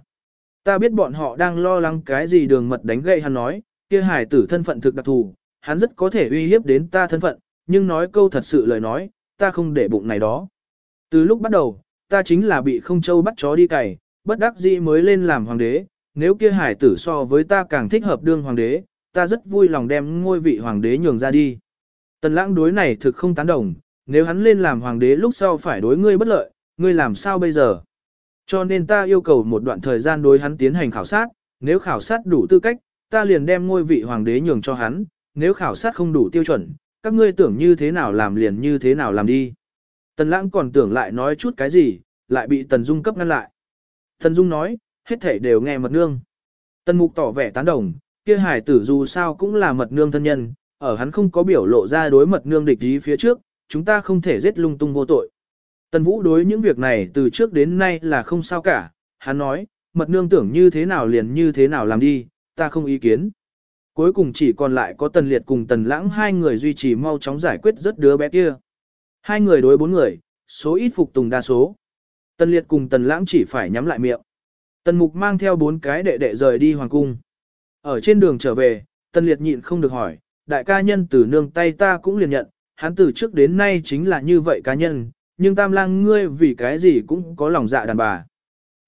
ta biết bọn họ đang lo lắng cái gì đường mật đánh gậy hắn nói, kia Hải tử thân phận thực đặc thù, hắn rất có thể uy hiếp đến ta thân phận, nhưng nói câu thật sự lời nói, ta không để bụng này đó. Từ lúc bắt đầu, ta chính là bị không châu bắt chó đi cày, bất đắc dĩ mới lên làm hoàng đế, nếu kia hải tử so với ta càng thích hợp đương hoàng đế, ta rất vui lòng đem ngôi vị hoàng đế nhường ra đi. Tần lãng đối này thực không tán đồng, nếu hắn lên làm hoàng đế lúc sau phải đối ngươi bất lợi, ngươi làm sao bây giờ? Cho nên ta yêu cầu một đoạn thời gian đối hắn tiến hành khảo sát, nếu khảo sát đủ tư cách, ta liền đem ngôi vị hoàng đế nhường cho hắn, nếu khảo sát không đủ tiêu chuẩn, các ngươi tưởng như thế nào làm liền như thế nào làm đi. Tần lãng còn tưởng lại nói chút cái gì, lại bị Tần Dung cấp ngăn lại. Tần Dung nói, hết thể đều nghe mật nương. Tần Mục tỏ vẻ tán đồng, kia hải tử dù sao cũng là mật nương thân nhân, ở hắn không có biểu lộ ra đối mật nương địch ý phía trước, chúng ta không thể giết lung tung vô tội. Tần Vũ đối những việc này từ trước đến nay là không sao cả, hắn nói, mật nương tưởng như thế nào liền như thế nào làm đi, ta không ý kiến. Cuối cùng chỉ còn lại có tần liệt cùng tần lãng hai người duy trì mau chóng giải quyết rất đứa bé kia. Hai người đối bốn người, số ít phục tùng đa số. Tần liệt cùng tần lãng chỉ phải nhắm lại miệng. Tần mục mang theo bốn cái đệ đệ rời đi hoàng cung. Ở trên đường trở về, tần liệt nhịn không được hỏi, đại ca nhân từ nương tay ta cũng liền nhận, hắn từ trước đến nay chính là như vậy cá nhân, nhưng tam lang ngươi vì cái gì cũng có lòng dạ đàn bà.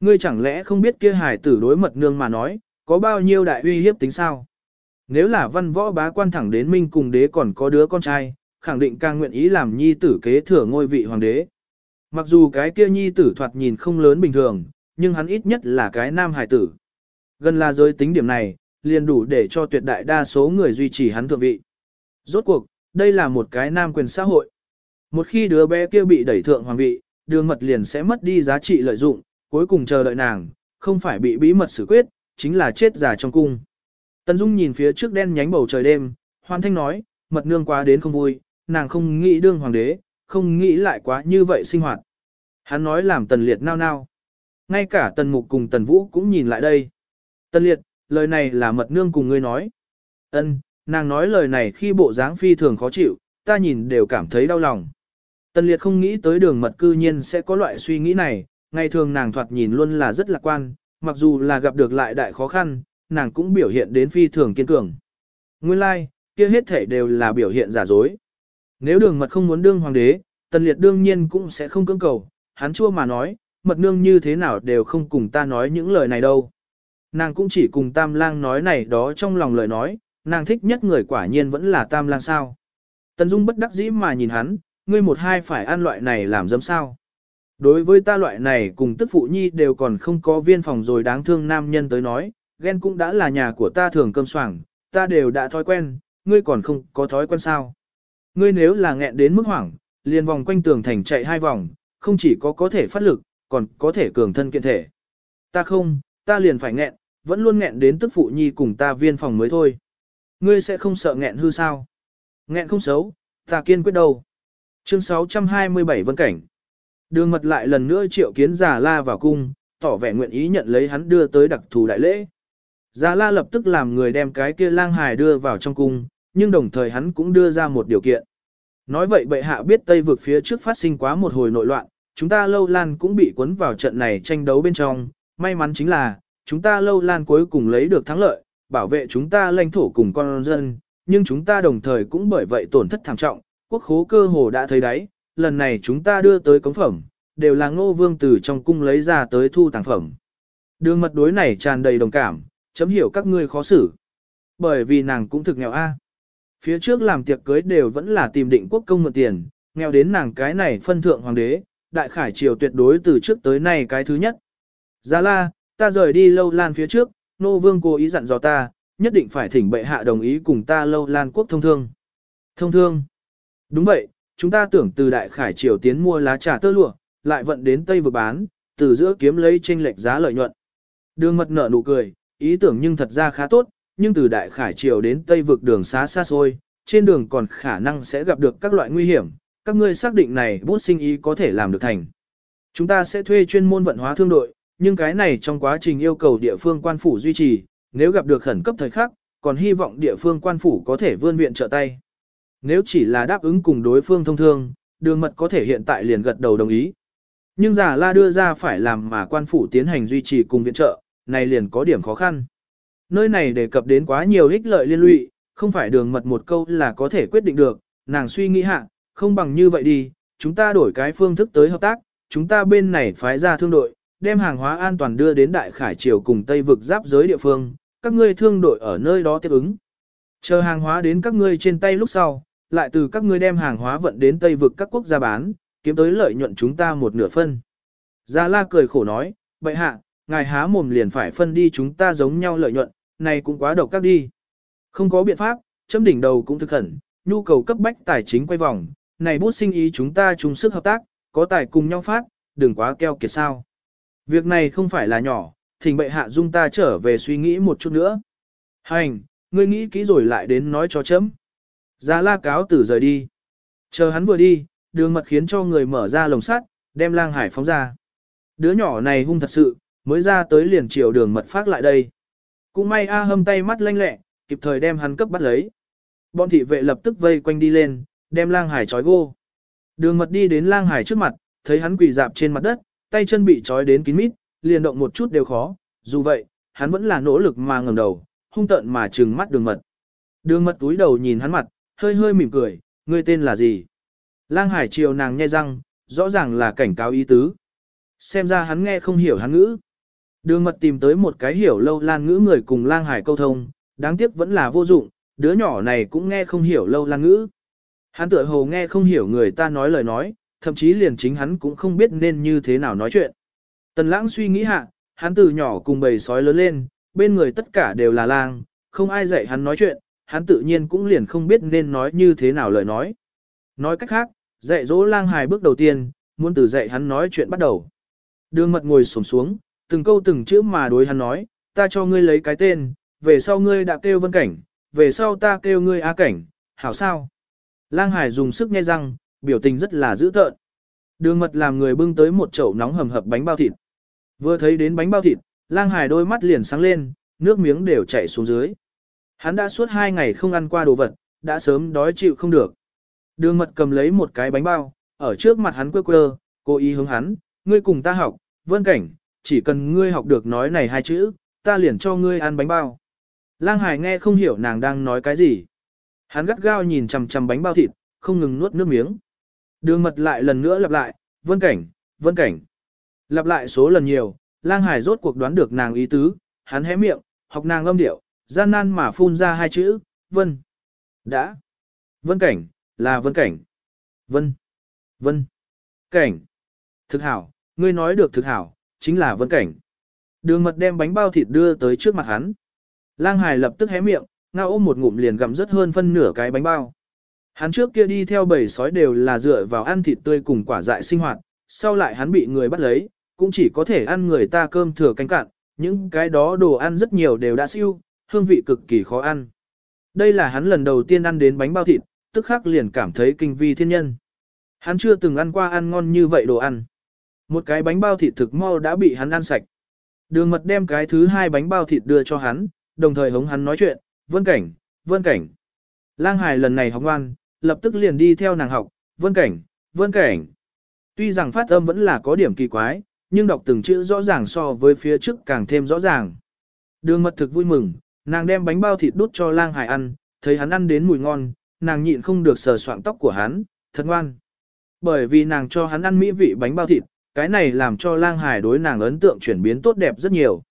Ngươi chẳng lẽ không biết kia hải tử đối mật nương mà nói, có bao nhiêu đại uy hiếp tính sao? Nếu là văn võ bá quan thẳng đến minh cùng đế còn có đứa con trai, khẳng định càng nguyện ý làm nhi tử kế thừa ngôi vị hoàng đế. Mặc dù cái kia nhi tử thoạt nhìn không lớn bình thường, nhưng hắn ít nhất là cái nam hải tử. Gần là giới tính điểm này, liền đủ để cho tuyệt đại đa số người duy trì hắn thượng vị. Rốt cuộc, đây là một cái nam quyền xã hội. Một khi đứa bé kia bị đẩy thượng hoàng vị, đường mật liền sẽ mất đi giá trị lợi dụng, cuối cùng chờ đợi nàng, không phải bị bí mật xử quyết, chính là chết già trong cung. Tần Dung nhìn phía trước đen nhánh bầu trời đêm, hoàn thanh nói, mật nương quá đến không vui, nàng không nghĩ đương hoàng đế, không nghĩ lại quá như vậy sinh hoạt. Hắn nói làm tần liệt nao nao. Ngay cả tần mục cùng tần vũ cũng nhìn lại đây. Tần liệt, lời này là mật nương cùng ngươi nói. Ân, nàng nói lời này khi bộ dáng phi thường khó chịu, ta nhìn đều cảm thấy đau lòng. Tần liệt không nghĩ tới đường mật cư nhiên sẽ có loại suy nghĩ này, ngày thường nàng thoạt nhìn luôn là rất lạc quan, mặc dù là gặp được lại đại khó khăn, nàng cũng biểu hiện đến phi thường kiên cường. Nguyên lai, like, kia hết thể đều là biểu hiện giả dối. Nếu đường mật không muốn đương hoàng đế, tần liệt đương nhiên cũng sẽ không cưỡng cầu, hắn chua mà nói, mật nương như thế nào đều không cùng ta nói những lời này đâu. Nàng cũng chỉ cùng tam lang nói này đó trong lòng lời nói, nàng thích nhất người quả nhiên vẫn là tam lang sao. Tần Dung bất đắc dĩ mà nhìn hắn, ngươi một hai phải ăn loại này làm dấm sao. Đối với ta loại này cùng tức phụ nhi đều còn không có viên phòng rồi đáng thương nam nhân tới nói, ghen cũng đã là nhà của ta thường cơm soảng, ta đều đã thói quen, ngươi còn không có thói quen sao. Ngươi nếu là nghẹn đến mức hoảng, liền vòng quanh tường thành chạy hai vòng, không chỉ có có thể phát lực, còn có thể cường thân kiện thể. Ta không, ta liền phải nghẹn, vẫn luôn nghẹn đến tức phụ nhi cùng ta viên phòng mới thôi. Ngươi sẽ không sợ nghẹn hư sao? Nghẹn không xấu, ta kiên quyết đâu. Chương 627 Vân Cảnh Đường mật lại lần nữa triệu kiến giả la vào cung, tỏ vẻ nguyện ý nhận lấy hắn đưa tới đặc thù đại lễ. Già la lập tức làm người đem cái kia lang hài đưa vào trong cung, nhưng đồng thời hắn cũng đưa ra một điều kiện. Nói vậy bệ hạ biết Tây vực phía trước phát sinh quá một hồi nội loạn, chúng ta lâu lan cũng bị cuốn vào trận này tranh đấu bên trong, may mắn chính là, chúng ta lâu lan cuối cùng lấy được thắng lợi, bảo vệ chúng ta lãnh thổ cùng con dân, nhưng chúng ta đồng thời cũng bởi vậy tổn thất thảm trọng, quốc khố cơ hồ đã thấy đấy, lần này chúng ta đưa tới cống phẩm, đều là ngô vương từ trong cung lấy ra tới thu tàng phẩm. Đường mật đối này tràn đầy đồng cảm, chấm hiểu các ngươi khó xử. Bởi vì nàng cũng thực nghèo a. Phía trước làm tiệc cưới đều vẫn là tìm định quốc công mượn tiền, nghèo đến nàng cái này phân thượng hoàng đế, đại khải triều tuyệt đối từ trước tới nay cái thứ nhất. Giá la, ta rời đi lâu lan phía trước, nô vương cố ý dặn dò ta, nhất định phải thỉnh bệ hạ đồng ý cùng ta lâu lan quốc thông thương. Thông thương. Đúng vậy, chúng ta tưởng từ đại khải triều tiến mua lá trà tơ lụa, lại vận đến Tây vừa bán, từ giữa kiếm lấy tranh lệch giá lợi nhuận. Đường mật nở nụ cười, ý tưởng nhưng thật ra khá tốt, nhưng từ Đại Khải Triều đến Tây vực đường xá xa xôi, trên đường còn khả năng sẽ gặp được các loại nguy hiểm, các ngươi xác định này bút sinh ý có thể làm được thành. Chúng ta sẽ thuê chuyên môn vận hóa thương đội, nhưng cái này trong quá trình yêu cầu địa phương quan phủ duy trì, nếu gặp được khẩn cấp thời khắc, còn hy vọng địa phương quan phủ có thể vươn viện trợ tay. Nếu chỉ là đáp ứng cùng đối phương thông thương, đường mật có thể hiện tại liền gật đầu đồng ý. Nhưng giả la đưa ra phải làm mà quan phủ tiến hành duy trì cùng viện trợ, này liền có điểm khó khăn. Nơi này đề cập đến quá nhiều ích lợi liên lụy, không phải đường mật một câu là có thể quyết định được, nàng suy nghĩ hạ, không bằng như vậy đi, chúng ta đổi cái phương thức tới hợp tác, chúng ta bên này phái ra thương đội, đem hàng hóa an toàn đưa đến Đại Khải Triều cùng Tây vực giáp giới địa phương, các ngươi thương đội ở nơi đó tiếp ứng. Chờ hàng hóa đến các ngươi trên tay lúc sau, lại từ các ngươi đem hàng hóa vận đến Tây vực các quốc gia bán, kiếm tới lợi nhuận chúng ta một nửa phân. Gia La cười khổ nói, vậy hạ, ngài há mồm liền phải phân đi chúng ta giống nhau lợi nhuận, này cũng quá độc các đi. Không có biện pháp, chấm đỉnh đầu cũng thực khẩn, nhu cầu cấp bách tài chính quay vòng, này bút sinh ý chúng ta chung sức hợp tác, có tài cùng nhau phát, đừng quá keo kiệt sao. Việc này không phải là nhỏ, thỉnh bệ hạ dung ta trở về suy nghĩ một chút nữa. Hành, ngươi nghĩ kỹ rồi lại đến nói cho chấm. Gia la cáo tử rời đi. Chờ hắn vừa đi, đường mật khiến cho người mở ra lồng sắt, đem lang hải phóng ra. Đứa nhỏ này hung thật sự, mới ra tới liền chiều đường mật phát lại đây. Cũng may A hâm tay mắt lanh lẹ, kịp thời đem hắn cấp bắt lấy. Bọn thị vệ lập tức vây quanh đi lên, đem lang hải trói gô. Đường mật đi đến lang hải trước mặt, thấy hắn quỳ dạp trên mặt đất, tay chân bị trói đến kín mít, liền động một chút đều khó. Dù vậy, hắn vẫn là nỗ lực mà ngẩng đầu, hung tợn mà trừng mắt đường mật. Đường mật túi đầu nhìn hắn mặt, hơi hơi mỉm cười, ngươi tên là gì? Lang hải chiều nàng nhai răng, rõ ràng là cảnh cáo ý tứ. Xem ra hắn nghe không hiểu hắn ngữ. Đường mật tìm tới một cái hiểu lâu lan ngữ người cùng lang hải câu thông, đáng tiếc vẫn là vô dụng, đứa nhỏ này cũng nghe không hiểu lâu lan ngữ. Hắn tựa hồ nghe không hiểu người ta nói lời nói, thậm chí liền chính hắn cũng không biết nên như thế nào nói chuyện. Tần lãng suy nghĩ hạ, hắn từ nhỏ cùng bầy sói lớn lên, bên người tất cả đều là lang, không ai dạy hắn nói chuyện, hắn tự nhiên cũng liền không biết nên nói như thế nào lời nói. Nói cách khác, dạy dỗ lang hài bước đầu tiên, muốn từ dạy hắn nói chuyện bắt đầu. Đường mật ngồi sổm xuống, từng câu từng chữ mà đối hắn nói, ta cho ngươi lấy cái tên, về sau ngươi đã kêu vân cảnh, về sau ta kêu ngươi á cảnh, hảo sao? Lang Hải dùng sức nghe răng, biểu tình rất là dữ tợn. Đường mật làm người bưng tới một chậu nóng hầm hập bánh bao thịt. Vừa thấy đến bánh bao thịt, Lang Hải đôi mắt liền sáng lên, nước miếng đều chảy xuống dưới. Hắn đã suốt hai ngày không ăn qua đồ vật, đã sớm đói chịu không được. Đường mật cầm lấy một cái bánh bao, ở trước mặt hắn quơ quơ, cố ý hướng hắn, ngươi cùng ta học, vân cảnh, chỉ cần ngươi học được nói này hai chữ, ta liền cho ngươi ăn bánh bao. Lang Hải nghe không hiểu nàng đang nói cái gì. Hắn gắt gao nhìn chằm chằm bánh bao thịt, không ngừng nuốt nước miếng. Đường mật lại lần nữa lặp lại, vân cảnh, vân cảnh. Lặp lại số lần nhiều, Lang Hải rốt cuộc đoán được nàng ý tứ, hắn hé miệng, học nàng âm điệu, gian nan mà phun ra hai chữ, vân. Đã. Vân cảnh, là vân cảnh. Vân. Vân. Cảnh. Thực hảo, ngươi nói được thực hảo, chính là vân cảnh. Đường mật đem bánh bao thịt đưa tới trước mặt hắn. Lang Hải lập tức hé miệng, ngao ôm một ngụm liền gặm rất hơn phân nửa cái bánh bao. Hắn trước kia đi theo bầy sói đều là dựa vào ăn thịt tươi cùng quả dại sinh hoạt, sau lại hắn bị người bắt lấy, cũng chỉ có thể ăn người ta cơm thừa canh cạn, những cái đó đồ ăn rất nhiều đều đã siêu, hương vị cực kỳ khó ăn. Đây là hắn lần đầu tiên ăn đến bánh bao thịt, tức khắc liền cảm thấy kinh vi thiên nhân. Hắn chưa từng ăn qua ăn ngon như vậy đồ ăn. Một cái bánh bao thịt thực mau đã bị hắn ăn sạch. Đường mật đem cái thứ hai bánh bao thịt đưa cho hắn, đồng thời hống hắn nói chuyện, vân cảnh, vân cảnh. Lang Hải lần này học ngoan, lập tức liền đi theo nàng học, vân cảnh, vân cảnh. Tuy rằng phát âm vẫn là có điểm kỳ quái, nhưng đọc từng chữ rõ ràng so với phía trước càng thêm rõ ràng. Đường mật thực vui mừng, nàng đem bánh bao thịt đút cho lang hải ăn, thấy hắn ăn đến mùi ngon, nàng nhịn không được sờ soạng tóc của hắn, thật ngoan. Bởi vì nàng cho hắn ăn mỹ vị bánh bao thịt, cái này làm cho lang hải đối nàng ấn tượng chuyển biến tốt đẹp rất nhiều.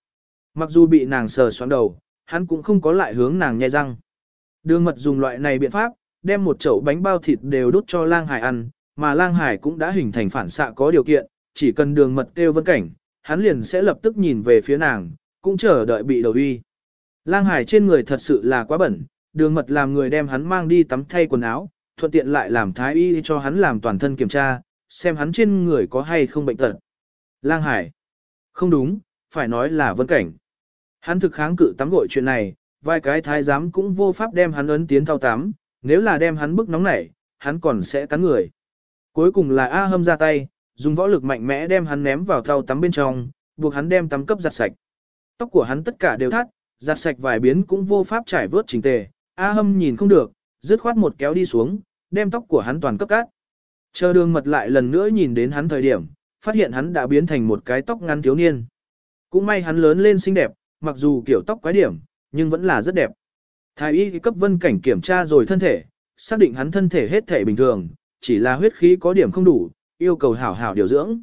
Mặc dù bị nàng sờ soạng đầu, hắn cũng không có lại hướng nàng nhai răng. Đường mật dùng loại này biện pháp, đem một chậu bánh bao thịt đều đút cho lang hải ăn, mà lang hải cũng đã hình thành phản xạ có điều kiện, chỉ cần đường mật kêu vân cảnh, hắn liền sẽ lập tức nhìn về phía nàng, cũng chờ đợi bị đầu uy. Lang hải trên người thật sự là quá bẩn, đường mật làm người đem hắn mang đi tắm thay quần áo, thuận tiện lại làm thái y cho hắn làm toàn thân kiểm tra, xem hắn trên người có hay không bệnh tật. Lang hải. Không đúng, phải nói là vân cảnh. Hắn thực kháng cự tắm gội chuyện này, vài cái thái giám cũng vô pháp đem hắn ấn tiến thao tắm, nếu là đem hắn bức nóng nảy, hắn còn sẽ cắn người. Cuối cùng là A hâm ra tay, dùng võ lực mạnh mẽ đem hắn ném vào thau tắm bên trong, buộc hắn đem tắm cấp giặt sạch. Tóc của hắn tất cả đều thắt, giặt sạch vài biến cũng vô pháp trải vớt chỉnh tề. A hâm nhìn không được, dứt khoát một kéo đi xuống, đem tóc của hắn toàn cấp cát. Chờ đường mật lại lần nữa nhìn đến hắn thời điểm, phát hiện hắn đã biến thành một cái tóc ngắn thiếu niên. Cũng may hắn lớn lên xinh đẹp, mặc dù kiểu tóc quái điểm, nhưng vẫn là rất đẹp. Thái y cấp vân cảnh kiểm tra rồi thân thể, xác định hắn thân thể hết thể bình thường, chỉ là huyết khí có điểm không đủ, yêu cầu hảo hảo điều dưỡng.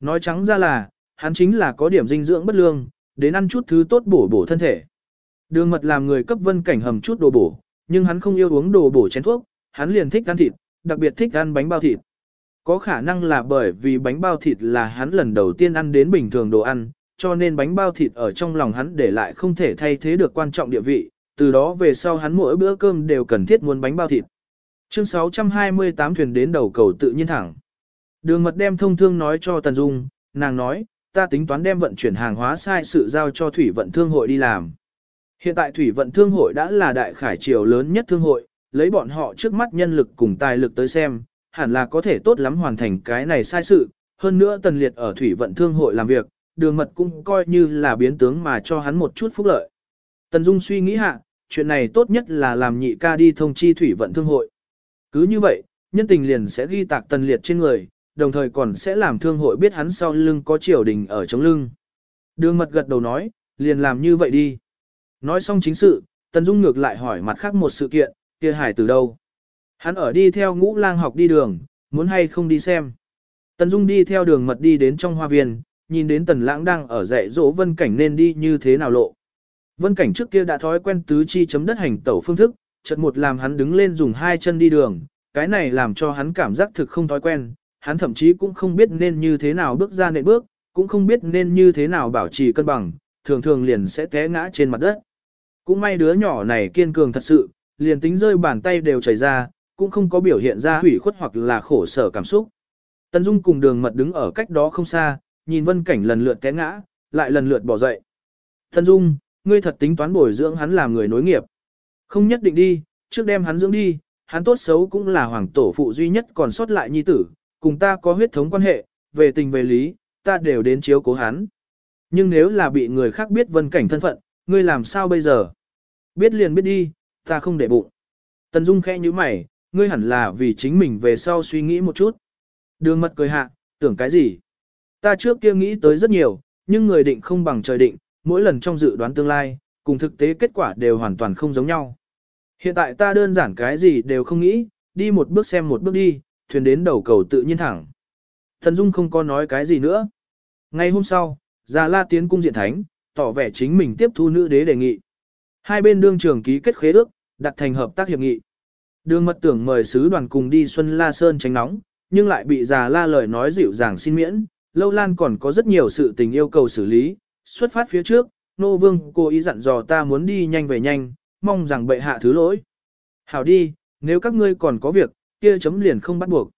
Nói trắng ra là, hắn chính là có điểm dinh dưỡng bất lương, đến ăn chút thứ tốt bổ bổ thân thể. Đường mật làm người cấp vân cảnh hầm chút đồ bổ, nhưng hắn không yêu uống đồ bổ chén thuốc, hắn liền thích ăn thịt, đặc biệt thích ăn bánh bao thịt. Có khả năng là bởi vì bánh bao thịt là hắn lần đầu tiên ăn đến bình thường đồ ăn, cho nên bánh bao thịt ở trong lòng hắn để lại không thể thay thế được quan trọng địa vị, từ đó về sau hắn mỗi bữa cơm đều cần thiết muốn bánh bao thịt. Chương 628 thuyền đến đầu cầu tự nhiên thẳng. Đường mật đem thông thương nói cho Tần Dung, nàng nói, ta tính toán đem vận chuyển hàng hóa sai sự giao cho thủy vận thương hội đi làm. Hiện tại thủy vận thương hội đã là đại khải triều lớn nhất thương hội, lấy bọn họ trước mắt nhân lực cùng tài lực tới xem, hẳn là có thể tốt lắm hoàn thành cái này sai sự. Hơn nữa tần liệt ở thủy vận thương hội làm việc, đường mật cũng coi như là biến tướng mà cho hắn một chút phúc lợi. Tần Dung suy nghĩ hạ, chuyện này tốt nhất là làm nhị ca đi thông chi thủy vận thương hội. Cứ như vậy, nhân tình liền sẽ ghi tạc tần liệt trên người, đồng thời còn sẽ làm thương hội biết hắn sau lưng có triều đình ở chống lưng. Đường mật gật đầu nói, liền làm như vậy đi. Nói xong chính sự, Tần Dung ngược lại hỏi mặt khác một sự kiện, kia hải từ đâu. Hắn ở đi theo ngũ lang học đi đường, muốn hay không đi xem. Tần Dung đi theo đường mật đi đến trong hoa viên, nhìn đến Tần Lãng đang ở dạy dỗ Vân Cảnh nên đi như thế nào lộ. Vân Cảnh trước kia đã thói quen tứ chi chấm đất hành tẩu phương thức, chợt một làm hắn đứng lên dùng hai chân đi đường, cái này làm cho hắn cảm giác thực không thói quen, hắn thậm chí cũng không biết nên như thế nào bước ra nệm bước, cũng không biết nên như thế nào bảo trì cân bằng, thường thường liền sẽ té ngã trên mặt đất. Cũng may đứa nhỏ này kiên cường thật sự, liền tính rơi bàn tay đều chảy ra, cũng không có biểu hiện ra hủy khuất hoặc là khổ sở cảm xúc. Tân Dung cùng đường mật đứng ở cách đó không xa, nhìn vân cảnh lần lượt té ngã, lại lần lượt bỏ dậy. Tân Dung, ngươi thật tính toán bồi dưỡng hắn làm người nối nghiệp. Không nhất định đi, trước đem hắn dưỡng đi, hắn tốt xấu cũng là hoàng tổ phụ duy nhất còn sót lại nhi tử, cùng ta có huyết thống quan hệ, về tình về lý, ta đều đến chiếu cố hắn. Nhưng nếu là bị người khác biết vân cảnh thân phận, ngươi làm sao bây giờ? Biết liền biết đi, ta không để bụng. Tần Dung khẽ như mày, ngươi hẳn là vì chính mình về sau suy nghĩ một chút. Đường mật cười hạ, tưởng cái gì? Ta trước kia nghĩ tới rất nhiều, nhưng người định không bằng trời định, mỗi lần trong dự đoán tương lai, cùng thực tế kết quả đều hoàn toàn không giống nhau. Hiện tại ta đơn giản cái gì đều không nghĩ, đi một bước xem một bước đi, thuyền đến đầu cầu tự nhiên thẳng. Thần Dung không có nói cái gì nữa. Ngày hôm sau, Già La tiến cung diện thánh, tỏ vẻ chính mình tiếp thu nữ đế đề nghị. Hai bên đương trường ký kết khế ước, đặt thành hợp tác hiệp nghị. Đường mật tưởng mời sứ đoàn cùng đi Xuân La Sơn tránh nóng, nhưng lại bị Già La lời nói dịu dàng xin miễn. Lâu Lan còn có rất nhiều sự tình yêu cầu xử lý, xuất phát phía trước, Nô Vương cố ý dặn dò ta muốn đi nhanh về nhanh, mong rằng bệ hạ thứ lỗi. Hảo đi, nếu các ngươi còn có việc, kia chấm liền không bắt buộc.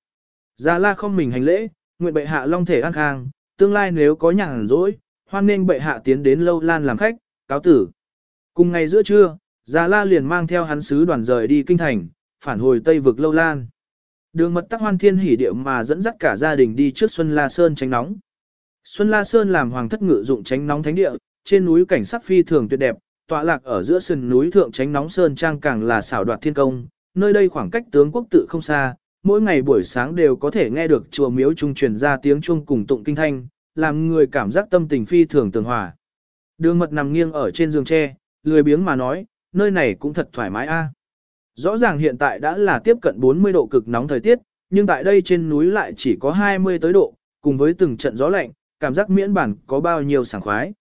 Già la không mình hành lễ, nguyện bệ hạ long thể an khang, tương lai nếu có nhàn rỗi, hoan nên bệ hạ tiến đến lâu lan làm khách, cáo tử. Cùng ngày giữa trưa, Già la liền mang theo hắn sứ đoàn rời đi kinh thành, phản hồi tây vực lâu lan. Đường mật tắc hoan thiên hỉ điệu mà dẫn dắt cả gia đình đi trước Xuân La Sơn tránh nóng. Xuân La Sơn làm hoàng thất ngự dụng tránh nóng thánh địa, trên núi cảnh sắc phi thường tuyệt đẹp, tọa lạc ở giữa sườn núi thượng tránh nóng sơn trang càng là xảo đoạt thiên công, nơi đây khoảng cách tướng quốc tự không xa, mỗi ngày buổi sáng đều có thể nghe được chùa miếu trung truyền ra tiếng chuông cùng tụng kinh thanh, làm người cảm giác tâm tình phi thường tường hòa. Đường mật nằm nghiêng ở trên giường tre, lười biếng mà nói, nơi này cũng thật thoải mái a. Rõ ràng hiện tại đã là tiếp cận 40 độ cực nóng thời tiết, nhưng tại đây trên núi lại chỉ có 20 tới độ, cùng với từng trận gió lạnh, cảm giác miễn bản có bao nhiêu sảng khoái.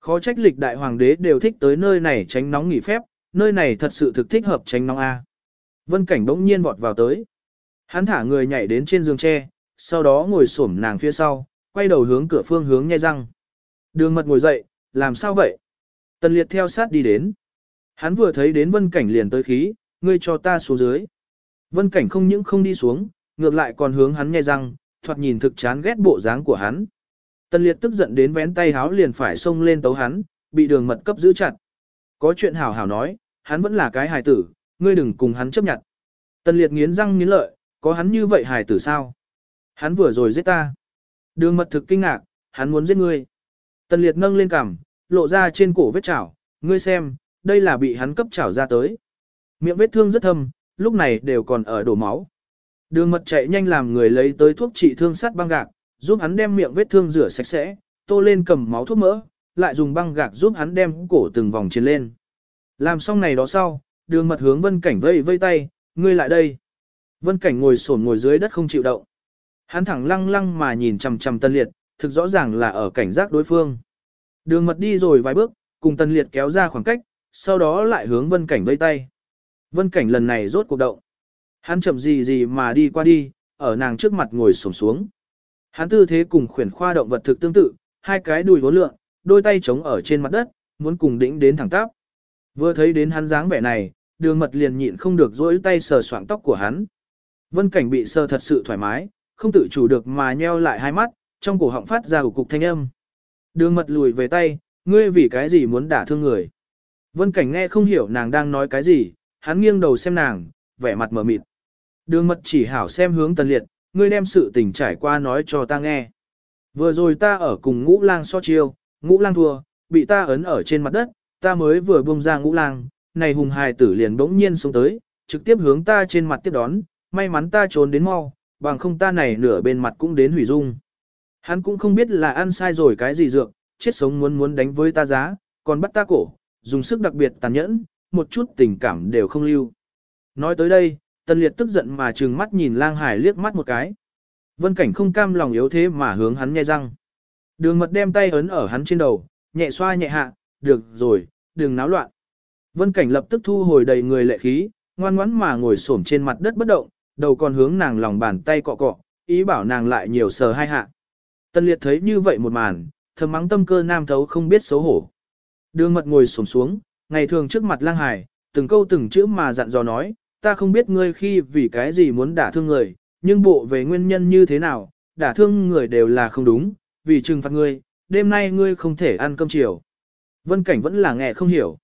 Khó trách lịch đại hoàng đế đều thích tới nơi này tránh nóng nghỉ phép, nơi này thật sự thực thích hợp tránh nóng A. Vân cảnh bỗng nhiên vọt vào tới. Hắn thả người nhảy đến trên giường tre, sau đó ngồi xổm nàng phía sau, quay đầu hướng cửa phương hướng nhai răng. Đường mật ngồi dậy, làm sao vậy? Tần liệt theo sát đi đến. Hắn vừa thấy đến vân cảnh liền tới khí, ngươi cho ta xuống dưới. Vân cảnh không những không đi xuống, ngược lại còn hướng hắn nhai răng, thoạt nhìn thực chán ghét bộ dáng của hắn. Tần liệt tức giận đến vén tay háo liền phải xông lên tấu hắn, bị đường mật cấp giữ chặt. Có chuyện hảo hảo nói, hắn vẫn là cái hài tử, ngươi đừng cùng hắn chấp nhận. Tần liệt nghiến răng nghiến lợi, có hắn như vậy hài tử sao? Hắn vừa rồi giết ta. Đường mật thực kinh ngạc, hắn muốn giết ngươi. Tần liệt nâng lên cằm, lộ ra trên cổ vết chảo, ngươi xem, đây là bị hắn cấp chảo ra tới. Miệng vết thương rất thâm, lúc này đều còn ở đổ máu. Đường mật chạy nhanh làm người lấy tới thuốc trị thương sắt băng gạc, giúp hắn đem miệng vết thương rửa sạch sẽ, tô lên cầm máu thuốc mỡ, lại dùng băng gạc giúp hắn đem cổ từng vòng trên lên. Làm xong này đó sau, đường mật hướng vân cảnh vây vây tay, ngươi lại đây. Vân cảnh ngồi sổn ngồi dưới đất không chịu động. Hắn thẳng lăng lăng mà nhìn chằm chằm tân liệt, thực rõ ràng là ở cảnh giác đối phương. Đường mật đi rồi vài bước, cùng tân liệt kéo ra khoảng cách, sau đó lại hướng vân cảnh vây tay. Vân cảnh lần này rốt cuộc động. Hắn chậm gì gì mà đi qua đi, ở nàng trước mặt ngồi xổm xuống. Hắn tư thế cùng khuyển khoa động vật thực tương tự, hai cái đùi vốn lượng, đôi tay chống ở trên mặt đất, muốn cùng đỉnh đến thẳng tắp. Vừa thấy đến hắn dáng vẻ này, đường mật liền nhịn không được dỗi tay sờ soạng tóc của hắn. Vân cảnh bị sờ thật sự thoải mái, không tự chủ được mà nheo lại hai mắt, trong cổ họng phát ra hủ cục thanh âm. Đường mật lùi về tay, ngươi vì cái gì muốn đả thương người. Vân cảnh nghe không hiểu nàng đang nói cái gì, hắn nghiêng đầu xem nàng, vẻ mặt mờ mịt. Đường mật chỉ hảo xem hướng tần liệt, ngươi đem sự tình trải qua nói cho ta nghe. Vừa rồi ta ở cùng ngũ lang so chiêu, ngũ lang thua, bị ta ấn ở trên mặt đất, ta mới vừa buông ra ngũ lang, này hùng hài tử liền bỗng nhiên xuống tới, trực tiếp hướng ta trên mặt tiếp đón, may mắn ta trốn đến mau, bằng không ta này nửa bên mặt cũng đến hủy dung. Hắn cũng không biết là ăn sai rồi cái gì dược, chết sống muốn muốn đánh với ta giá, còn bắt ta cổ, dùng sức đặc biệt tàn nhẫn, một chút tình cảm đều không lưu. Nói tới đây, Tần Liệt tức giận mà trừng mắt nhìn Lang Hải liếc mắt một cái. Vân Cảnh không cam lòng yếu thế mà hướng hắn nghe răng. Đường mật đem tay ấn ở hắn trên đầu, nhẹ xoa nhẹ hạ, được rồi, đừng náo loạn. Vân Cảnh lập tức thu hồi đầy người lệ khí, ngoan ngoãn mà ngồi xổm trên mặt đất bất động, đầu còn hướng nàng lòng bàn tay cọ cọ, ý bảo nàng lại nhiều sờ hai hạ. Tần Liệt thấy như vậy một màn, thầm mắng tâm cơ nam thấu không biết xấu hổ. Đường mật ngồi xổm xuống, ngày thường trước mặt Lang Hải, từng câu từng chữ mà dặn dò nói, ta không biết ngươi khi vì cái gì muốn đả thương người, nhưng bộ về nguyên nhân như thế nào, đả thương người đều là không đúng, vì trừng phạt ngươi, đêm nay ngươi không thể ăn cơm chiều. Vân Cảnh vẫn là nghe không hiểu.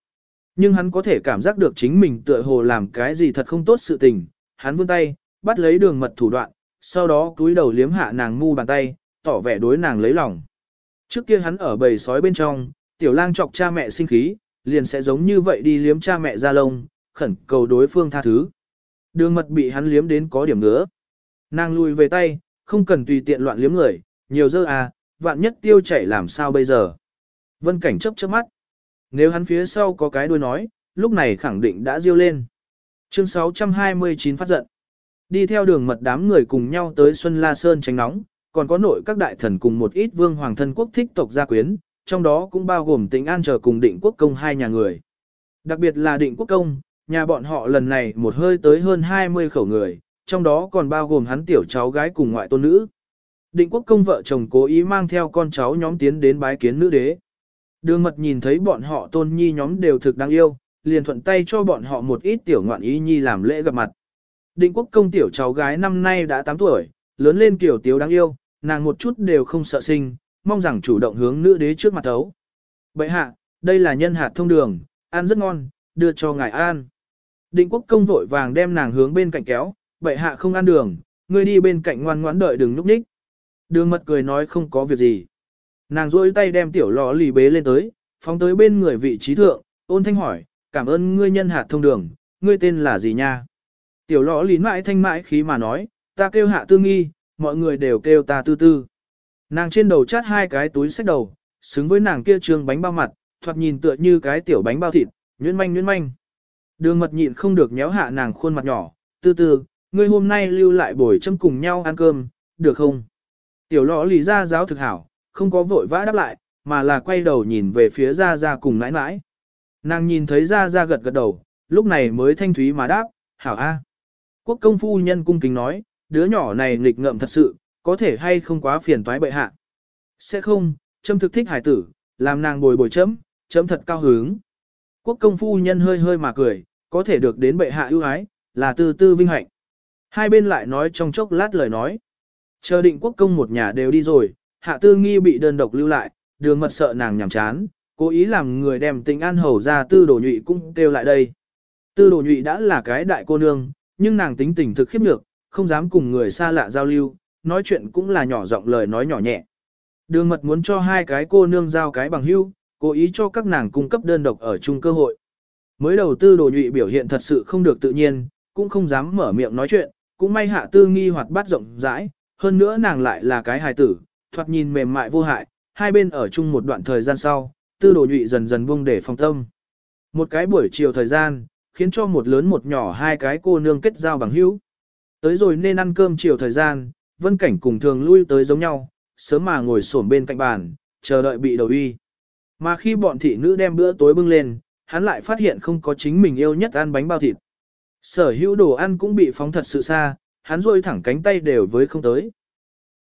Nhưng hắn có thể cảm giác được chính mình tựa hồ làm cái gì thật không tốt sự tình, hắn vươn tay, bắt lấy đường mật thủ đoạn, sau đó cúi đầu liếm hạ nàng mu bàn tay, tỏ vẻ đối nàng lấy lòng. Trước kia hắn ở bầy sói bên trong, tiểu lang chọc cha mẹ sinh khí, liền sẽ giống như vậy đi liếm cha mẹ ra lông, khẩn cầu đối phương tha thứ. Đường mật bị hắn liếm đến có điểm ngứa. Nàng lùi về tay, không cần tùy tiện loạn liếm người, nhiều dơ à, vạn nhất tiêu chảy làm sao bây giờ. Vân cảnh chấp chớp mắt. Nếu hắn phía sau có cái đuôi nói, lúc này khẳng định đã diêu lên. Chương 629 phát giận. Đi theo đường mật đám người cùng nhau tới Xuân La Sơn tránh nóng, còn có nội các đại thần cùng một ít vương hoàng thân quốc thích tộc gia quyến, trong đó cũng bao gồm tỉnh An chờ cùng định quốc công hai nhà người. Đặc biệt là định quốc công, nhà bọn họ lần này một hơi tới hơn 20 khẩu người, trong đó còn bao gồm hắn tiểu cháu gái cùng ngoại tôn nữ. Định quốc công vợ chồng cố ý mang theo con cháu nhóm tiến đến bái kiến nữ đế. Đường mật nhìn thấy bọn họ tôn nhi nhóm đều thực đáng yêu, liền thuận tay cho bọn họ một ít tiểu ngoạn ý nhi làm lễ gặp mặt. Định quốc công tiểu cháu gái năm nay đã 8 tuổi, lớn lên kiểu tiếu đáng yêu, nàng một chút đều không sợ sinh, mong rằng chủ động hướng nữ đế trước mặt thấu. Bậy hạ, đây là nhân hạt thông đường, ăn rất ngon, đưa cho ngài an. Định quốc công vội vàng đem nàng hướng bên cạnh kéo, bệ hạ không ăn đường, ngươi đi bên cạnh ngoan ngoãn đợi đừng núp ních. Đường mật cười nói không có việc gì. Nàng duỗi tay đem tiểu lò lì bế lên tới, phóng tới bên người vị trí thượng, ôn thanh hỏi, cảm ơn ngươi nhân hạt thông đường, ngươi tên là gì nha? Tiểu lò lì mãi thanh mãi khí mà nói, ta kêu hạ tư nghi, mọi người đều kêu ta tư tư. Nàng trên đầu chát hai cái túi sách đầu, xứng với nàng kia trường bánh bao mặt, thoạt nhìn tựa như cái tiểu bánh bao thịt, nhuyễn manh nhuyễn manh. Đường mật nhịn không được nhéo hạ nàng khuôn mặt nhỏ, từ từ, ngươi hôm nay lưu lại buổi châm cùng nhau ăn cơm, được không? Tiểu lọ lì ra giáo thực hảo, không có vội vã đáp lại, mà là quay đầu nhìn về phía ra ra cùng nãi nãi. Nàng nhìn thấy ra ra gật gật đầu, lúc này mới thanh thúy mà đáp, hảo a. Quốc công phu nhân cung kính nói, đứa nhỏ này nghịch ngợm thật sự, có thể hay không quá phiền toái bệ hạ. Sẽ không, châm thực thích hải tử, làm nàng bồi bồi chấm, chấm thật cao hứng. Quốc công phu nhân hơi hơi mà cười, có thể được đến bệ hạ ưu ái, là tư tư vinh hạnh. Hai bên lại nói trong chốc lát lời nói. Chờ định quốc công một nhà đều đi rồi, hạ tư nghi bị đơn độc lưu lại, đường mật sợ nàng nhảm chán, cố ý làm người đem tình an hầu ra tư đồ nhụy cũng kêu lại đây. Tư đồ nhụy đã là cái đại cô nương, nhưng nàng tính tình thực khiếp nhược, không dám cùng người xa lạ giao lưu, nói chuyện cũng là nhỏ giọng lời nói nhỏ nhẹ. Đường mật muốn cho hai cái cô nương giao cái bằng hưu, cố ý cho các nàng cung cấp đơn độc ở chung cơ hội. Mới đầu tư đồ nhụy biểu hiện thật sự không được tự nhiên, cũng không dám mở miệng nói chuyện, cũng may hạ tư nghi hoạt bát rộng rãi, hơn nữa nàng lại là cái hài tử, thoạt nhìn mềm mại vô hại, hai bên ở chung một đoạn thời gian sau, tư đồ nhụy dần dần buông để phòng tâm. Một cái buổi chiều thời gian, khiến cho một lớn một nhỏ hai cái cô nương kết giao bằng hữu. Tới rồi nên ăn cơm chiều thời gian, vân cảnh cùng thường lui tới giống nhau, sớm mà ngồi xổm bên cạnh bàn, chờ đợi bị đầu uy. Mà khi bọn thị nữ đem bữa tối bưng lên, hắn lại phát hiện không có chính mình yêu nhất ăn bánh bao thịt. Sở hữu đồ ăn cũng bị phóng thật sự xa, hắn rôi thẳng cánh tay đều với không tới.